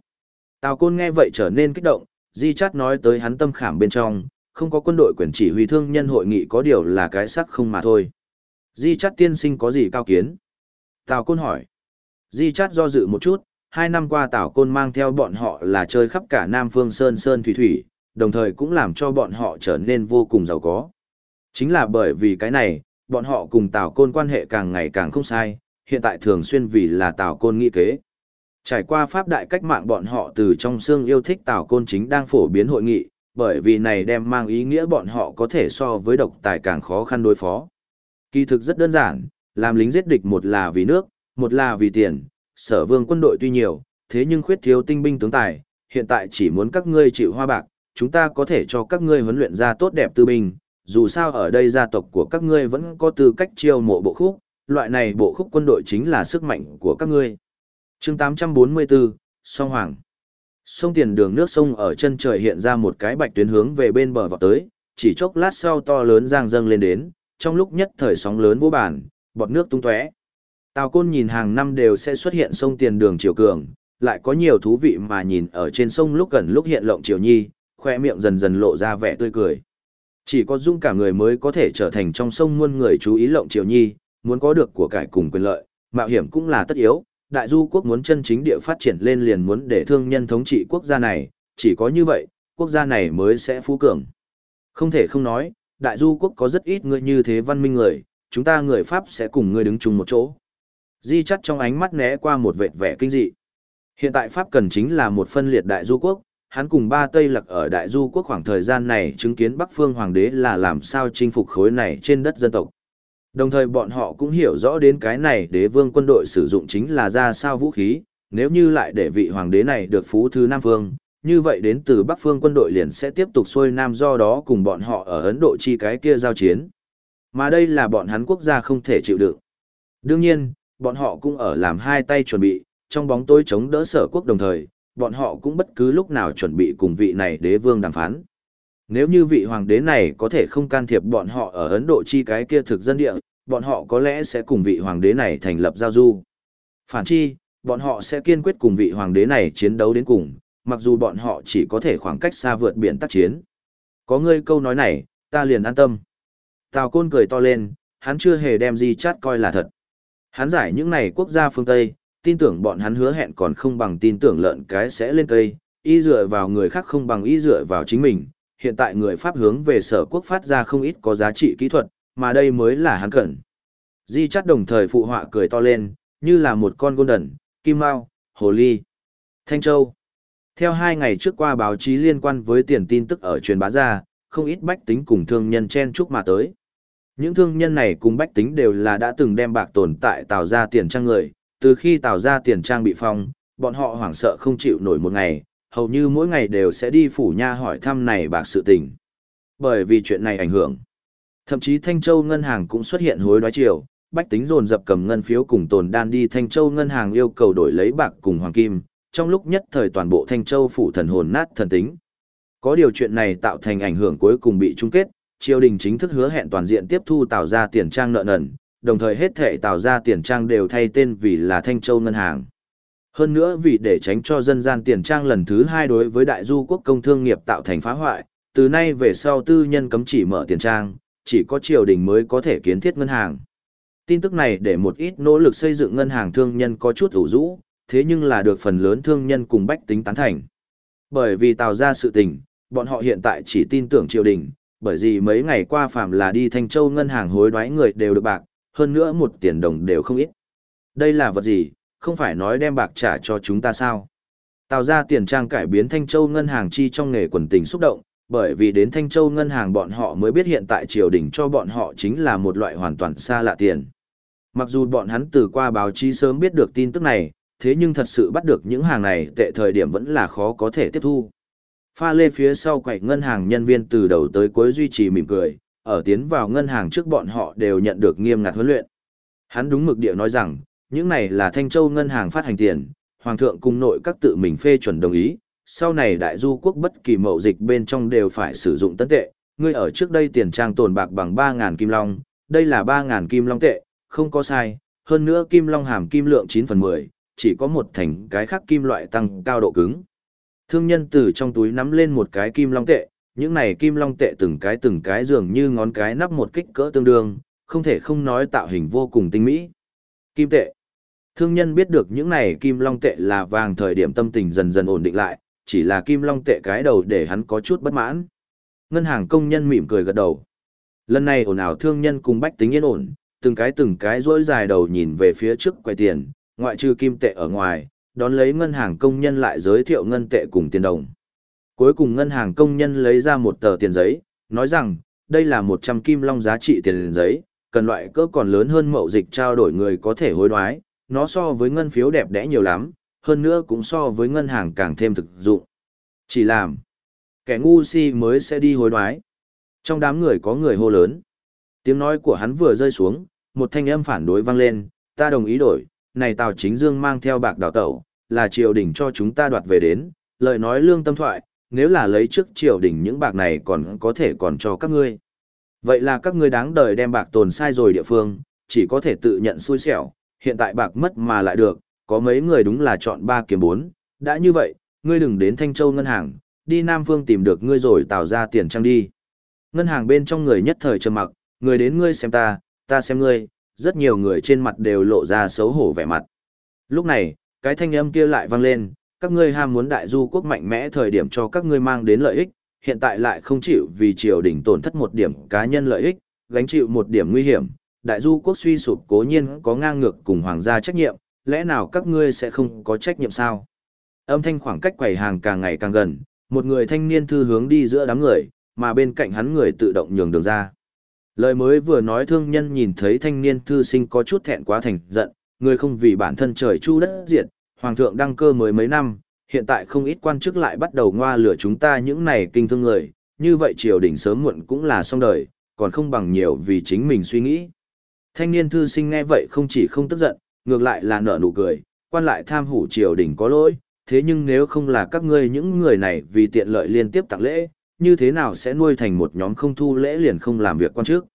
Tào Côn nghe vậy trở nên kích động, Di chắt nói tới hắn tâm khảm bên trong, không có quân đội quyền chỉ huy thương nhân hội nghị có điều là cái sắc không mà thôi. Di chát tiên sinh có gì cao kiến? Tào Côn hỏi. Di chát do dự một chút, hai năm qua Tào Côn mang theo bọn họ là chơi khắp cả Nam Phương Sơn Sơn Thủy Thủy, đồng thời cũng làm cho bọn họ trở nên vô cùng giàu có. Chính là bởi vì cái này, bọn họ cùng Tào Côn quan hệ càng ngày càng không sai, hiện tại thường xuyên vì là Tào Côn nghĩ kế. Trải qua pháp đại cách mạng bọn họ từ trong xương yêu thích Tào Côn chính đang phổ biến hội nghị, bởi vì này đem mang ý nghĩa bọn họ có thể so với độc tài càng khó khăn đối phó. Kỳ thực rất đơn giản, làm lính giết địch một là vì nước, một là vì tiền, sở vương quân đội tuy nhiều, thế nhưng khuyết thiếu tinh binh tướng tài, hiện tại chỉ muốn các ngươi chịu hoa bạc, chúng ta có thể cho các ngươi huấn luyện ra tốt đẹp tư binh, dù sao ở đây gia tộc của các ngươi vẫn có tư cách chiêu mộ bộ khúc, loại này bộ khúc quân đội chính là sức mạnh của các ngươi. chương 844, Song Hoàng Sông tiền đường nước sông ở chân trời hiện ra một cái bạch tuyến hướng về bên bờ vào tới, chỉ chốc lát sau to lớn giang dâng lên đến, trong lúc nhất thời sóng lớn vô bản, bọt nước tung tóe. Tào Côn nhìn hàng năm đều sẽ xuất hiện sông tiền đường chiều cường, lại có nhiều thú vị mà nhìn ở trên sông lúc gần lúc hiện lộng chiều nhi, khoe miệng dần dần lộ ra vẻ tươi cười. Chỉ có dung cả người mới có thể trở thành trong sông muôn người chú ý lộng chiều nhi, muốn có được của cải cùng quyền lợi, mạo hiểm cũng là tất yếu. Đại du quốc muốn chân chính địa phát triển lên liền muốn để thương nhân thống trị quốc gia này, chỉ có như vậy, quốc gia này mới sẽ phú cường. Không thể không nói, đại du quốc có rất ít người như thế văn minh người, chúng ta người Pháp sẽ cùng người đứng chung một chỗ. Di chắt trong ánh mắt né qua một vệt vẻ kinh dị. Hiện tại Pháp cần chính là một phân liệt đại du quốc, hắn cùng ba Tây Lạc ở đại du quốc khoảng thời gian này chứng kiến Bắc Phương Hoàng đế là làm sao chinh phục khối này trên đất dân tộc. Đồng thời bọn họ cũng hiểu rõ đến cái này đế vương quân đội sử dụng chính là ra sao vũ khí, nếu như lại để vị hoàng đế này được phú thứ Nam Phương, như vậy đến từ Bắc Phương quân đội liền sẽ tiếp tục xuôi Nam do đó cùng bọn họ ở Ấn Độ chi cái kia giao chiến. Mà đây là bọn hắn quốc gia không thể chịu đựng. Đương nhiên, bọn họ cũng ở làm hai tay chuẩn bị, trong bóng tối chống đỡ sở quốc đồng thời, bọn họ cũng bất cứ lúc nào chuẩn bị cùng vị này đế vương đàm phán. Nếu như vị hoàng đế này có thể không can thiệp bọn họ ở Ấn Độ chi cái kia thực dân địa, bọn họ có lẽ sẽ cùng vị hoàng đế này thành lập giao du. Phản chi, bọn họ sẽ kiên quyết cùng vị hoàng đế này chiến đấu đến cùng, mặc dù bọn họ chỉ có thể khoảng cách xa vượt biển tác chiến. Có ngươi câu nói này, ta liền an tâm. Tào Côn cười to lên, hắn chưa hề đem gì chát coi là thật. Hắn giải những này quốc gia phương Tây, tin tưởng bọn hắn hứa hẹn còn không bằng tin tưởng lợn cái sẽ lên cây, y dựa vào người khác không bằng y dựa vào chính mình. Hiện tại người Pháp hướng về sở quốc phát ra không ít có giá trị kỹ thuật, mà đây mới là hắn cần. Di chắt đồng thời phụ họa cười to lên, như là một con golden, kim mao, hồ ly, thanh châu. Theo hai ngày trước qua báo chí liên quan với tiền tin tức ở truyền bá ra, không ít bách tính cùng thương nhân chen chúc mà tới. Những thương nhân này cùng bách tính đều là đã từng đem bạc tồn tại tạo ra tiền trang người, từ khi tạo ra tiền trang bị phong, bọn họ hoảng sợ không chịu nổi một ngày, hầu như mỗi ngày đều sẽ đi phủ nha hỏi thăm này bạc sự tình. Bởi vì chuyện này ảnh hưởng. Thậm chí Thanh Châu ngân hàng cũng xuất hiện hối đoái chiều, bách tính dồn dập cầm ngân phiếu cùng tồn đan đi Thanh Châu ngân hàng yêu cầu đổi lấy bạc cùng hoàng kim, trong lúc nhất thời toàn bộ Thanh Châu phủ thần hồn nát thần tính. Có điều chuyện này tạo thành ảnh hưởng cuối cùng bị chung kết, triều đình chính thức hứa hẹn toàn diện tiếp thu tạo ra tiền trang nợ nần, đồng thời hết thể tạo ra tiền trang đều thay tên vì là Thanh Châu Ngân hàng. Hơn nữa vì để tránh cho dân gian tiền trang lần thứ hai đối với đại du quốc công thương nghiệp tạo thành phá hoại, từ nay về sau tư nhân cấm chỉ mở tiền trang, chỉ có triều đình mới có thể kiến thiết ngân hàng. Tin tức này để một ít nỗ lực xây dựng ngân hàng thương nhân có chút ủ rũ, thế nhưng là được phần lớn thương nhân cùng bách tính tán thành. Bởi vì tạo ra sự tình, bọn họ hiện tại chỉ tin tưởng triều đình, bởi vì mấy ngày qua phạm là đi Thanh Châu ngân hàng hối đoái người đều được bạc, hơn nữa một tiền đồng đều không ít. Đây là vật gì, không phải nói đem bạc trả cho chúng ta sao? Tạo ra tiền trang cải biến Thanh Châu ngân hàng chi trong nghề quần tình xúc động, bởi vì đến Thanh Châu ngân hàng bọn họ mới biết hiện tại triều đình cho bọn họ chính là một loại hoàn toàn xa lạ tiền. Mặc dù bọn hắn từ qua báo chí sớm biết được tin tức này, thế nhưng thật sự bắt được những hàng này tệ thời điểm vẫn là khó có thể tiếp thu. Pha lê phía sau quậy ngân hàng nhân viên từ đầu tới cuối duy trì mỉm cười, ở tiến vào ngân hàng trước bọn họ đều nhận được nghiêm ngặt huấn luyện. Hắn đúng mực địa nói rằng, những này là Thanh Châu ngân hàng phát hành tiền, Hoàng thượng cùng nội các tự mình phê chuẩn đồng ý, sau này đại du quốc bất kỳ mậu dịch bên trong đều phải sử dụng tấn tệ, ngươi ở trước đây tiền trang tồn bạc bằng 3.000 kim long, đây là 3.000 kim long tệ, không có sai, hơn nữa kim long hàm kim lượng 9 phần 10, chỉ có một thành cái khác kim loại tăng cao độ cứng. Thương nhân từ trong túi nắm lên một cái kim long tệ, những này kim long tệ từng cái từng cái dường như ngón cái nắp một kích cỡ tương đương, không thể không nói tạo hình vô cùng tinh mỹ. Kim tệ. Thương nhân biết được những này kim long tệ là vàng thời điểm tâm tình dần dần ổn định lại, chỉ là kim long tệ cái đầu để hắn có chút bất mãn. Ngân hàng công nhân mỉm cười gật đầu. Lần này ổn ảo thương nhân cùng bách tính yên ổn, từng cái từng cái rỗi dài đầu nhìn về phía trước quay tiền, ngoại trừ kim tệ ở ngoài, đón lấy ngân hàng công nhân lại giới thiệu ngân tệ cùng tiền đồng. Cuối cùng ngân hàng công nhân lấy ra một tờ tiền giấy, nói rằng, đây là 100 kim long giá trị tiền giấy, cần loại cỡ còn lớn hơn mậu dịch trao đổi người có thể hối đoái, nó so với ngân phiếu đẹp đẽ nhiều lắm, hơn nữa cũng so với ngân hàng càng thêm thực dụng. Chỉ làm, kẻ ngu si mới sẽ đi hối đoái. Trong đám người có người hô lớn. Tiếng nói của hắn vừa rơi xuống, một thanh âm phản đối vang lên, ta đồng ý đổi, này Tào Chính Dương mang theo bạc đào tẩu, là triều đình cho chúng ta đoạt về đến, lời nói lương tâm thoại, nếu là lấy trước triều đình những bạc này còn có thể còn cho các ngươi. Vậy là các ngươi đáng đời đem bạc tồn sai rồi địa phương, chỉ có thể tự nhận xui xẻo, hiện tại bạc mất mà lại được, có mấy người đúng là chọn ba kiếm bốn, đã như vậy, ngươi đừng đến Thanh Châu ngân hàng, đi Nam Phương tìm được ngươi rồi tạo ra tiền trang đi. Ngân hàng bên trong người nhất thời trầm mặc, người đến ngươi xem ta, ta xem ngươi, rất nhiều người trên mặt đều lộ ra xấu hổ vẻ mặt. Lúc này, cái thanh âm kia lại vang lên, các ngươi ham muốn đại du quốc mạnh mẽ thời điểm cho các ngươi mang đến lợi ích, hiện tại lại không chịu vì triều đình tổn thất một điểm cá nhân lợi ích, gánh chịu một điểm nguy hiểm, đại du quốc suy sụp cố nhiên có ngang ngược cùng hoàng gia trách nhiệm, lẽ nào các ngươi sẽ không có trách nhiệm sao? Âm thanh khoảng cách quầy hàng càng ngày càng gần, một người thanh niên thư hướng đi giữa đám người, mà bên cạnh hắn người tự động nhường đường ra. Lời mới vừa nói thương nhân nhìn thấy thanh niên thư sinh có chút thẹn quá thành giận, người không vì bản thân trời chu đất diệt, hoàng thượng đăng cơ mới mấy năm, hiện tại không ít quan chức lại bắt đầu ngoa lửa chúng ta những này kinh thương người, như vậy triều đình sớm muộn cũng là xong đời, còn không bằng nhiều vì chính mình suy nghĩ. Thanh niên thư sinh nghe vậy không chỉ không tức giận, ngược lại là nở nụ cười, quan lại tham hủ triều đình có lỗi, thế nhưng nếu không là các ngươi những người này vì tiện lợi liên tiếp tặng lễ, như thế nào sẽ nuôi thành một nhóm không thu lễ liền không làm việc quan trước.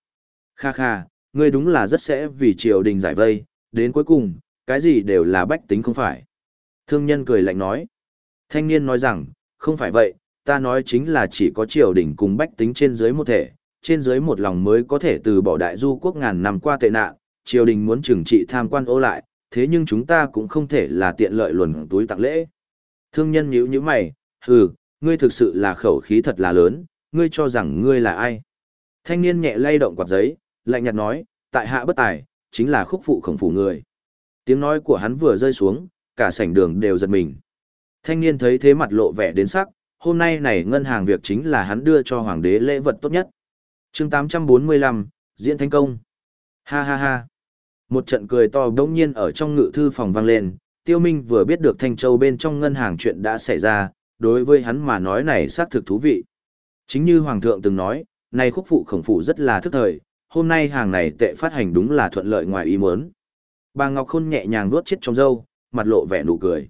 Kha kha, ngươi đúng là rất sẽ vì triều đình giải vây, đến cuối cùng, cái gì đều là bách tính không phải. Thương nhân cười lạnh nói. Thanh niên nói rằng, không phải vậy, ta nói chính là chỉ có triều đình cùng bách tính trên dưới một thể, trên dưới một lòng mới có thể từ bỏ đại du quốc ngàn năm qua tệ nạn, triều đình muốn trừng trị tham quan ô lại, thế nhưng chúng ta cũng không thể là tiện lợi luồn túi tặng lễ. Thương nhân nhíu nhíu mày, hừ, ngươi thực sự là khẩu khí thật là lớn, ngươi cho rằng ngươi là ai. Thanh niên nhẹ lay động quạt giấy, lạnh nhạt nói, tại hạ bất tài, chính là khúc phụ khổng phủ người. Tiếng nói của hắn vừa rơi xuống, cả sảnh đường đều giật mình. Thanh niên thấy thế mặt lộ vẻ đến sắc, hôm nay này ngân hàng việc chính là hắn đưa cho hoàng đế lễ vật tốt nhất chương 845, diễn thành công. Ha ha ha. Một trận cười to đống nhiên ở trong ngự thư phòng vang lên, tiêu minh vừa biết được Thanh Châu bên trong ngân hàng chuyện đã xảy ra, đối với hắn mà nói này xác thực thú vị. Chính như Hoàng thượng từng nói, này khúc phụ khổng phụ rất là thức thời, hôm nay hàng này tệ phát hành đúng là thuận lợi ngoài ý muốn. Bà Ngọc Khôn nhẹ nhàng vuốt chết trong râu, mặt lộ vẻ nụ cười.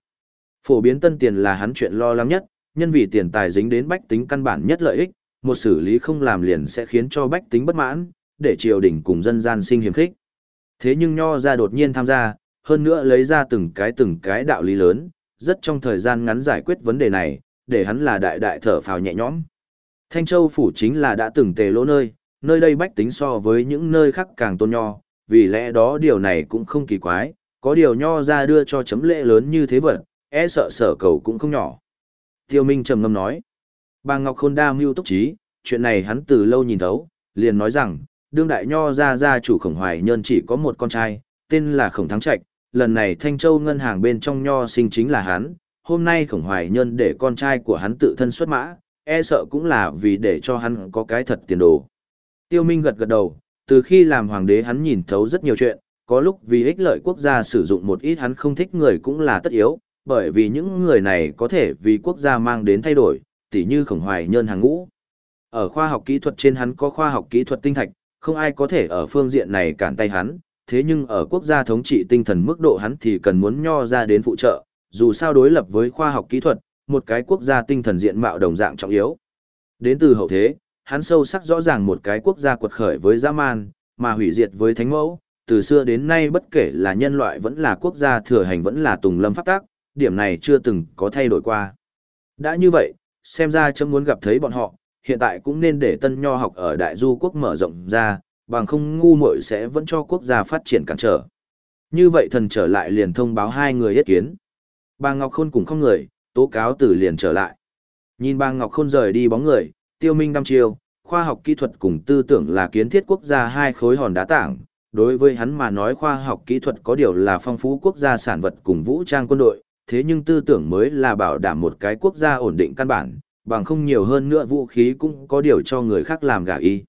Phổ biến tân tiền là hắn chuyện lo lắng nhất, nhân vì tiền tài dính đến bách tính căn bản nhất lợi ích, một xử lý không làm liền sẽ khiến cho bách tính bất mãn, để triều đình cùng dân gian sinh hiểm khích. Thế nhưng Nho ra đột nhiên tham gia, hơn nữa lấy ra từng cái từng cái đạo lý lớn, rất trong thời gian ngắn giải quyết vấn đề này, để hắn là đại đại thở phào nhẹ nhõm. Thanh Châu phủ chính là đã từng tề lỗ nơi, nơi đây bách tính so với những nơi khác càng tôn nho, vì lẽ đó điều này cũng không kỳ quái, có điều nho ra đưa cho chấm lễ lớn như thế vật, e sợ sở cầu cũng không nhỏ. Tiêu Minh trầm ngâm nói, bà Ngọc Khôn đa mưu túc trí, chuyện này hắn từ lâu nhìn thấu, liền nói rằng, đương đại nho ra gia chủ khổng hoài nhân chỉ có một con trai, tên là khổng thắng trạch, lần này Thanh Châu ngân hàng bên trong nho sinh chính là hắn, hôm nay khổng hoài nhân để con trai của hắn tự thân xuất mã, e sợ cũng là vì để cho hắn có cái thật tiền đồ. Tiêu Minh gật gật đầu, từ khi làm hoàng đế hắn nhìn thấu rất nhiều chuyện, có lúc vì ích lợi quốc gia sử dụng một ít hắn không thích người cũng là tất yếu, bởi vì những người này có thể vì quốc gia mang đến thay đổi, tỉ như khổng hoài nhân hàng ngũ. Ở khoa học kỹ thuật trên hắn có khoa học kỹ thuật tinh thạch, không ai có thể ở phương diện này cản tay hắn, thế nhưng ở quốc gia thống trị tinh thần mức độ hắn thì cần muốn nho ra đến phụ trợ, dù sao đối lập với khoa học kỹ thuật, một cái quốc gia tinh thần diện mạo đồng dạng trọng yếu. Đến từ hậu thế, hắn sâu sắc rõ ràng một cái quốc gia quật khởi với dã man, mà hủy diệt với thánh mẫu, từ xưa đến nay bất kể là nhân loại vẫn là quốc gia thừa hành vẫn là tùng lâm pháp tác, điểm này chưa từng có thay đổi qua. Đã như vậy, xem ra chấm muốn gặp thấy bọn họ, hiện tại cũng nên để tân nho học ở đại du quốc mở rộng ra, bằng không ngu muội sẽ vẫn cho quốc gia phát triển cản trở. Như vậy thần trở lại liền thông báo hai người yết kiến. Bà Ngọc Khôn cùng không người, tố cáo tử liền trở lại. Nhìn bà Ngọc Khôn rời đi bóng người, tiêu minh đăm chiêu, khoa học kỹ thuật cùng tư tưởng là kiến thiết quốc gia hai khối hòn đá tảng. Đối với hắn mà nói khoa học kỹ thuật có điều là phong phú quốc gia sản vật cùng vũ trang quân đội, thế nhưng tư tưởng mới là bảo đảm một cái quốc gia ổn định căn bản, bằng không nhiều hơn nữa vũ khí cũng có điều cho người khác làm gả y.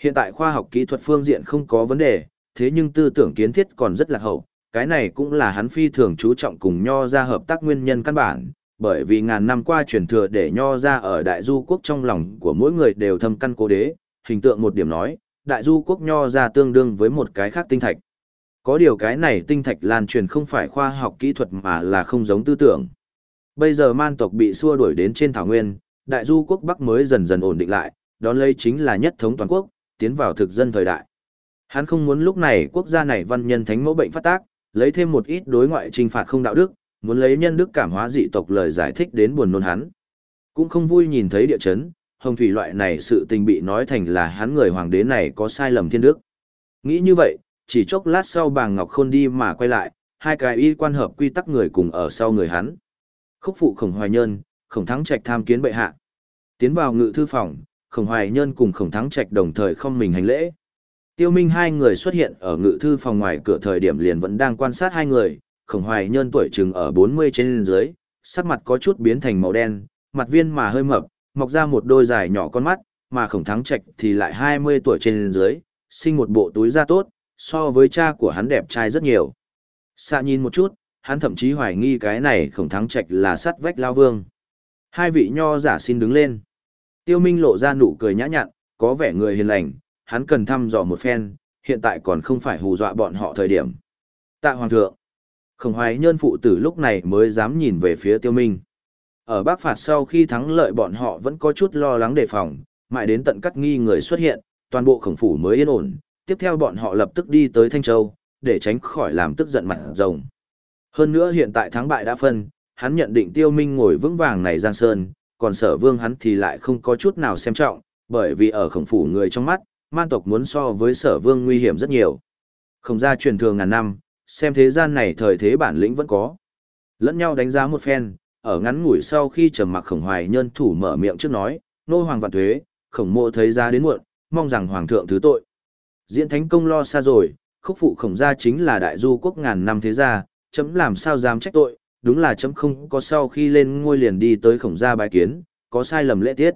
Hiện tại khoa học kỹ thuật phương diện không có vấn đề, thế nhưng tư tưởng kiến thiết còn rất là hậu, cái này cũng là hắn phi thường chú trọng cùng nho ra hợp tác nguyên nhân căn bản, bởi vì ngàn năm qua truyền thừa để nho ra ở đại du quốc trong lòng của mỗi người đều thâm căn cố đế, hình tượng một điểm nói, đại du quốc nho ra tương đương với một cái khác tinh thạch. Có điều cái này tinh thạch lan truyền không phải khoa học kỹ thuật mà là không giống tư tưởng. Bây giờ man tộc bị xua đuổi đến trên thảo nguyên, đại du quốc Bắc mới dần dần ổn định lại, đón lấy chính là nhất thống toàn quốc, tiến vào thực dân thời đại. Hắn không muốn lúc này quốc gia này văn nhân thánh mẫu bệnh phát tác, lấy thêm một ít đối ngoại trinh phạt không đạo đức, muốn lấy nhân đức cảm hóa dị tộc lời giải thích đến buồn nôn hắn. Cũng không vui nhìn thấy địa chấn, hồng thủy loại này sự tình bị nói thành là hắn người hoàng đế này có sai lầm thiên đức. Nghĩ như vậy, chỉ chốc lát sau bàng ngọc khôn đi mà quay lại, hai cái y quan hợp quy tắc người cùng ở sau người hắn. Khúc phụ khổng hoài nhơn, khổng thắng trạch tham kiến bệ hạ. Tiến vào ngự thư phòng, khổng hoài nhơn cùng khổng thắng trạch đồng thời không mình hành lễ. Tiêu Minh hai người xuất hiện ở ngự thư phòng ngoài cửa thời điểm liền vẫn đang quan sát hai người, khổng hoài nhơn tuổi chừng ở 40 trên dưới, sắc mặt có chút biến thành màu đen, mặt viên mà hơi mập, mọc ra một đôi dài nhỏ con mắt, mà khổng thắng trạch thì lại 20 tuổi trên dưới, sinh một bộ túi da tốt, so với cha của hắn đẹp trai rất nhiều. Xa nhìn một chút, hắn thậm chí hoài nghi cái này khổng thắng trạch là sắt vách lao vương. Hai vị nho giả xin đứng lên. Tiêu Minh lộ ra nụ cười nhã nhặn, có vẻ người hiền lành, hắn cần thăm dò một phen, hiện tại còn không phải hù dọa bọn họ thời điểm. Tạ Hoàng thượng. Khổng hoài nhân phụ tử lúc này mới dám nhìn về phía Tiêu Minh. Ở Bắc phạt sau khi thắng lợi bọn họ vẫn có chút lo lắng đề phòng, mãi đến tận cắt nghi người xuất hiện, toàn bộ khổng phủ mới yên ổn, tiếp theo bọn họ lập tức đi tới Thanh Châu, để tránh khỏi làm tức giận mặt rồng. Hơn nữa hiện tại thắng bại đã phân, hắn nhận định tiêu minh ngồi vững vàng này giang sơn, còn sở vương hắn thì lại không có chút nào xem trọng, bởi vì ở khổng phủ người trong mắt, man tộc muốn so với sở vương nguy hiểm rất nhiều. Không ra truyền thường ngàn năm, xem thế gian này thời thế bản lĩnh vẫn có. Lẫn nhau đánh giá một phen, ở ngắn ngủi sau khi trầm mặc khổng hoài nhân thủ mở miệng trước nói, nô hoàng vạn thuế, khổng mộ thấy ra đến muộn, mong rằng hoàng thượng thứ tội. Diễn thánh công lo xa rồi, khúc phụ khổng gia chính là đại du quốc ngàn năm thế gia, chấm làm sao dám trách tội, đúng là chấm không có sau khi lên ngôi liền đi tới khổng gia bài kiến, có sai lầm lễ tiết.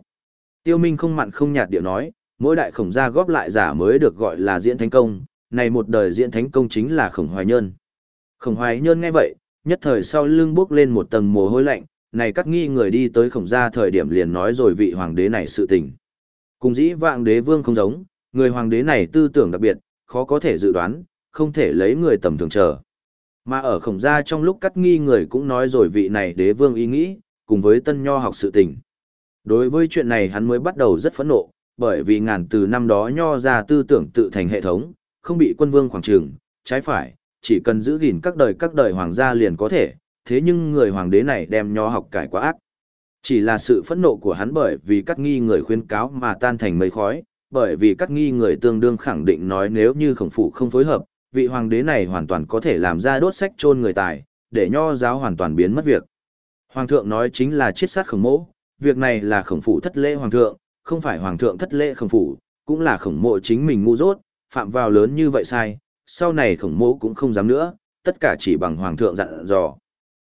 Tiêu Minh không mặn không nhạt điệu nói, mỗi đại khổng gia góp lại giả mới được gọi là diễn thánh công, này một đời diễn thánh công chính là khổng hoài nhơn. Khổng hoài nhơn nghe vậy, nhất thời sau lưng bước lên một tầng mồ hôi lạnh, này cắt nghi người đi tới khổng gia thời điểm liền nói rồi vị hoàng đế này sự tình. Cùng dĩ vạng đế vương không giống, người hoàng đế này tư tưởng đặc biệt, khó có thể dự đoán, không thể lấy người tầm thường chờ. Mà ở khổng gia trong lúc cắt nghi người cũng nói rồi vị này đế vương ý nghĩ, cùng với tân nho học sự tình. Đối với chuyện này hắn mới bắt đầu rất phẫn nộ, bởi vì ngàn từ năm đó nho ra tư tưởng tự thành hệ thống, không bị quân vương khoảng trường, trái phải, chỉ cần giữ gìn các đời các đời hoàng gia liền có thể, thế nhưng người hoàng đế này đem nho học cải quá ác. Chỉ là sự phẫn nộ của hắn bởi vì cắt nghi người khuyên cáo mà tan thành mây khói, bởi vì các nghi người tương đương khẳng định nói nếu như khổng phụ không phối hợp, vị hoàng đế này hoàn toàn có thể làm ra đốt sách chôn người tài, để nho giáo hoàn toàn biến mất việc. Hoàng thượng nói chính là chiết sát khổng mỗ, việc này là khổng phụ thất lễ hoàng thượng, không phải hoàng thượng thất lễ khổng phụ, cũng là khổng mộ chính mình ngu dốt, phạm vào lớn như vậy sai, sau này khổng mộ cũng không dám nữa, tất cả chỉ bằng hoàng thượng dặn dò.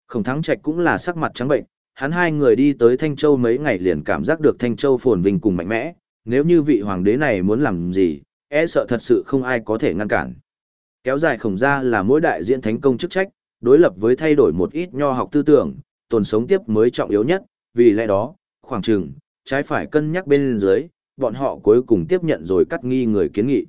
Khổng thắng trạch cũng là sắc mặt trắng bệnh, hắn hai người đi tới Thanh Châu mấy ngày liền cảm giác được Thanh Châu phồn vinh cùng mạnh mẽ, nếu như vị hoàng đế này muốn làm gì, e sợ thật sự không ai có thể ngăn cản. Kéo dài khổng ra là mỗi đại diện thánh công chức trách, đối lập với thay đổi một ít nho học tư tưởng, tồn sống tiếp mới trọng yếu nhất, vì lẽ đó, khoảng chừng, trái phải cân nhắc bên dưới, bọn họ cuối cùng tiếp nhận rồi cắt nghi người kiến nghị.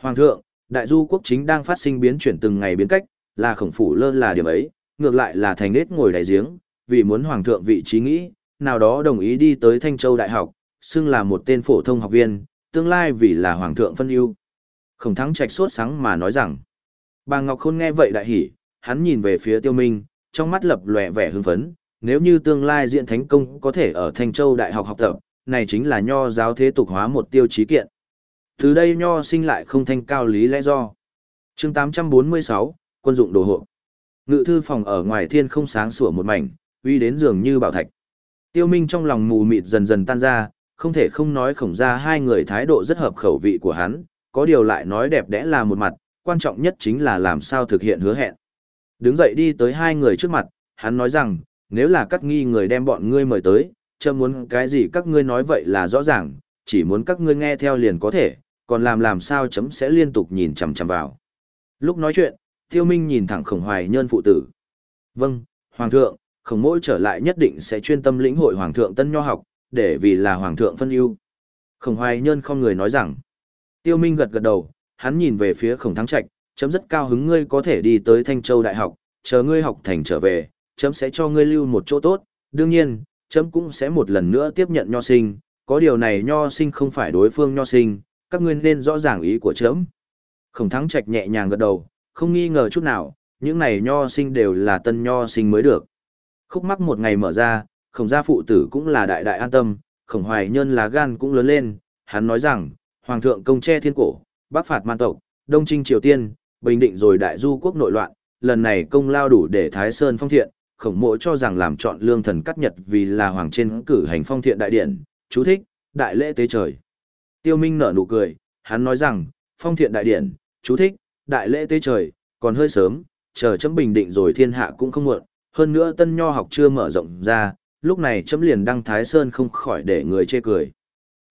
Hoàng thượng, đại du quốc chính đang phát sinh biến chuyển từng ngày biến cách, là khổng phủ lơ là điểm ấy, ngược lại là thành nết ngồi đại giếng, vì muốn hoàng thượng vị trí nghĩ, nào đó đồng ý đi tới Thanh Châu Đại học, xưng là một tên phổ thông học viên, tương lai vì là hoàng thượng phân ưu. Khổng thắng trạch suốt sáng mà nói rằng. Bà Ngọc Khôn nghe vậy đại hỉ, hắn nhìn về phía tiêu minh, trong mắt lập lòe vẻ hưng phấn. Nếu như tương lai diện thánh công có thể ở Thanh Châu Đại học học tập, này chính là nho giáo thế tục hóa một tiêu chí kiện. Từ đây nho sinh lại không thanh cao lý lẽ do. chương 846, quân dụng đồ hộ. Ngự thư phòng ở ngoài thiên không sáng sủa một mảnh, uy đến dường như bảo thạch. Tiêu Minh trong lòng mù mịt dần dần tan ra, không thể không nói khổng ra hai người thái độ rất hợp khẩu vị của hắn, có điều lại nói đẹp đẽ là một mặt, quan trọng nhất chính là làm sao thực hiện hứa hẹn. Đứng dậy đi tới hai người trước mặt, hắn nói rằng, nếu là các nghi người đem bọn ngươi mời tới, chấm muốn cái gì các ngươi nói vậy là rõ ràng, chỉ muốn các ngươi nghe theo liền có thể, còn làm làm sao chấm sẽ liên tục nhìn chằm chằm vào. Lúc nói chuyện, Tiêu Minh nhìn thẳng khổng hoài nhân phụ tử. Vâng, Hoàng thượng, khổng mỗi trở lại nhất định sẽ chuyên tâm lĩnh hội Hoàng thượng tân nho học, để vì là Hoàng thượng phân ưu. Khổng hoài nhân không người nói rằng. Tiêu Minh gật gật đầu, hắn nhìn về phía khổng thắng trạch, chấm rất cao hứng ngươi có thể đi tới Thanh Châu Đại học, chờ ngươi học thành trở về, chấm sẽ cho ngươi lưu một chỗ tốt, đương nhiên, chấm cũng sẽ một lần nữa tiếp nhận nho sinh, có điều này nho sinh không phải đối phương nho sinh, các ngươi nên rõ ràng ý của chấm. Khổng thắng trạch nhẹ nhàng gật đầu, không nghi ngờ chút nào, những này nho sinh đều là tân nho sinh mới được. Khúc mắc một ngày mở ra, khổng gia phụ tử cũng là đại đại an tâm, khổng hoài nhân lá gan cũng lớn lên, hắn nói rằng, Hoàng thượng công che thiên cổ, bắc phạt man tộc, đông trinh triều tiên, bình định rồi đại du quốc nội loạn, lần này công lao đủ để Thái Sơn phong thiện, khổng mộ cho rằng làm chọn lương thần cắt nhật vì là hoàng trên cử hành phong thiện đại điện, chú thích, đại lễ tế trời. Tiêu Minh nở nụ cười, hắn nói rằng, phong thiện đại điện, chú thích, đại lễ tế trời, còn hơi sớm, chờ chấm bình định rồi thiên hạ cũng không muộn, hơn nữa tân nho học chưa mở rộng ra, lúc này chấm liền đăng Thái Sơn không khỏi để người chê cười.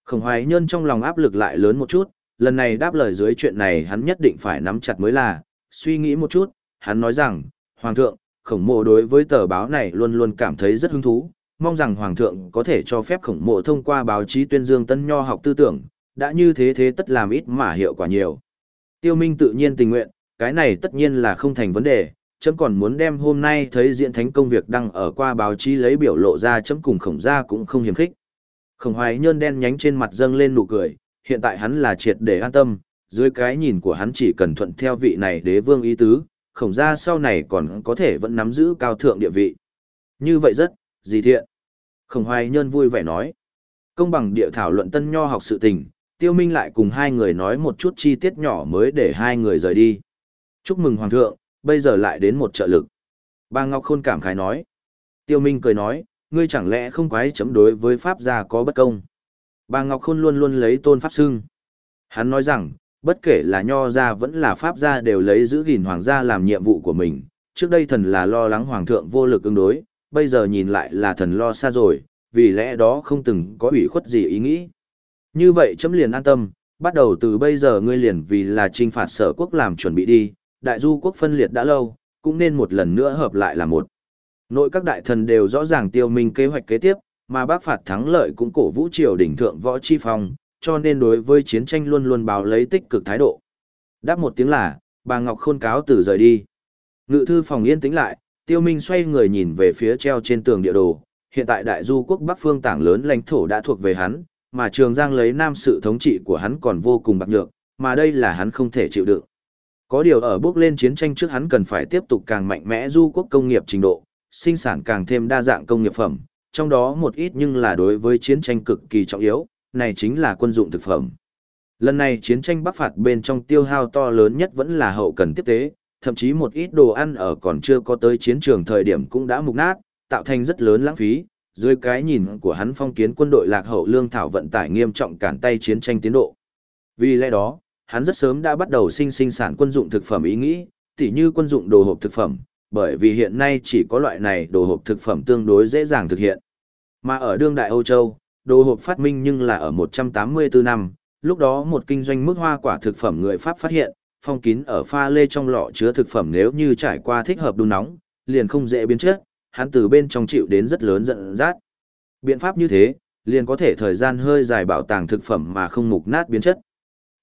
Khổng hoài nhân trong lòng áp lực lại lớn một chút, lần này đáp lời dưới chuyện này hắn nhất định phải nắm chặt mới là, suy nghĩ một chút, hắn nói rằng, Hoàng thượng, khổng mộ đối với tờ báo này luôn luôn cảm thấy rất hứng thú, mong rằng Hoàng thượng có thể cho phép khổng mộ thông qua báo chí tuyên dương tân nho học tư tưởng, đã như thế thế tất làm ít mà hiệu quả nhiều. Tiêu Minh tự nhiên tình nguyện, cái này tất nhiên là không thành vấn đề, chấm còn muốn đem hôm nay thấy diễn thánh công việc đăng ở qua báo chí lấy biểu lộ ra chấm cùng khổng gia cũng không hiếm khích. Khổng hoài nhơn đen nhánh trên mặt dâng lên nụ cười, hiện tại hắn là triệt để an tâm, dưới cái nhìn của hắn chỉ cần thuận theo vị này đế vương ý tứ, khổng gia sau này còn có thể vẫn nắm giữ cao thượng địa vị. Như vậy rất, gì thiện. Khổng hoài nhơn vui vẻ nói. Công bằng địa thảo luận tân nho học sự tình, tiêu minh lại cùng hai người nói một chút chi tiết nhỏ mới để hai người rời đi. Chúc mừng Hoàng thượng, bây giờ lại đến một trợ lực. Bà Ngọc Khôn cảm khái nói. Tiêu minh cười nói, ngươi chẳng lẽ không quái chấm đối với Pháp gia có bất công. Bà Ngọc Khôn luôn luôn lấy tôn Pháp xưng. Hắn nói rằng, bất kể là nho gia vẫn là Pháp gia đều lấy giữ gìn Hoàng gia làm nhiệm vụ của mình. Trước đây thần là lo lắng Hoàng thượng vô lực ứng đối, bây giờ nhìn lại là thần lo xa rồi, vì lẽ đó không từng có ủy khuất gì ý nghĩ. Như vậy chấm liền an tâm, bắt đầu từ bây giờ ngươi liền vì là trinh phạt sở quốc làm chuẩn bị đi, đại du quốc phân liệt đã lâu, cũng nên một lần nữa hợp lại là một. Nội các đại thần đều rõ ràng tiêu minh kế hoạch kế tiếp, mà bác phạt thắng lợi cũng cổ vũ triều đỉnh thượng võ chi phong, cho nên đối với chiến tranh luôn luôn báo lấy tích cực thái độ. Đáp một tiếng là, bà Ngọc Khôn cáo từ rời đi. Ngự thư phòng yên tĩnh lại, tiêu minh xoay người nhìn về phía treo trên tường địa đồ. Hiện tại đại du quốc Bắc phương tảng lớn lãnh thổ đã thuộc về hắn, mà Trường Giang lấy nam sự thống trị của hắn còn vô cùng bạc nhược, mà đây là hắn không thể chịu đựng. Có điều ở bước lên chiến tranh trước hắn cần phải tiếp tục càng mạnh mẽ du quốc công nghiệp trình độ, sinh sản càng thêm đa dạng công nghiệp phẩm, trong đó một ít nhưng là đối với chiến tranh cực kỳ trọng yếu, này chính là quân dụng thực phẩm. Lần này chiến tranh bắc phạt bên trong tiêu hao to lớn nhất vẫn là hậu cần tiếp tế, thậm chí một ít đồ ăn ở còn chưa có tới chiến trường thời điểm cũng đã mục nát, tạo thành rất lớn lãng phí, dưới cái nhìn của hắn phong kiến quân đội lạc hậu lương thảo vận tải nghiêm trọng cản tay chiến tranh tiến độ. Vì lẽ đó, hắn rất sớm đã bắt đầu sinh sinh sản quân dụng thực phẩm ý nghĩ, tỉ như quân dụng đồ hộp thực phẩm, bởi vì hiện nay chỉ có loại này đồ hộp thực phẩm tương đối dễ dàng thực hiện. Mà ở đương đại Âu Châu, đồ hộp phát minh nhưng là ở 184 năm, lúc đó một kinh doanh mức hoa quả thực phẩm người Pháp phát hiện, phong kín ở pha lê trong lọ chứa thực phẩm nếu như trải qua thích hợp đun nóng, liền không dễ biến chất, hắn từ bên trong chịu đến rất lớn giận rát. Biện pháp như thế, liền có thể thời gian hơi dài bảo tàng thực phẩm mà không mục nát biến chất.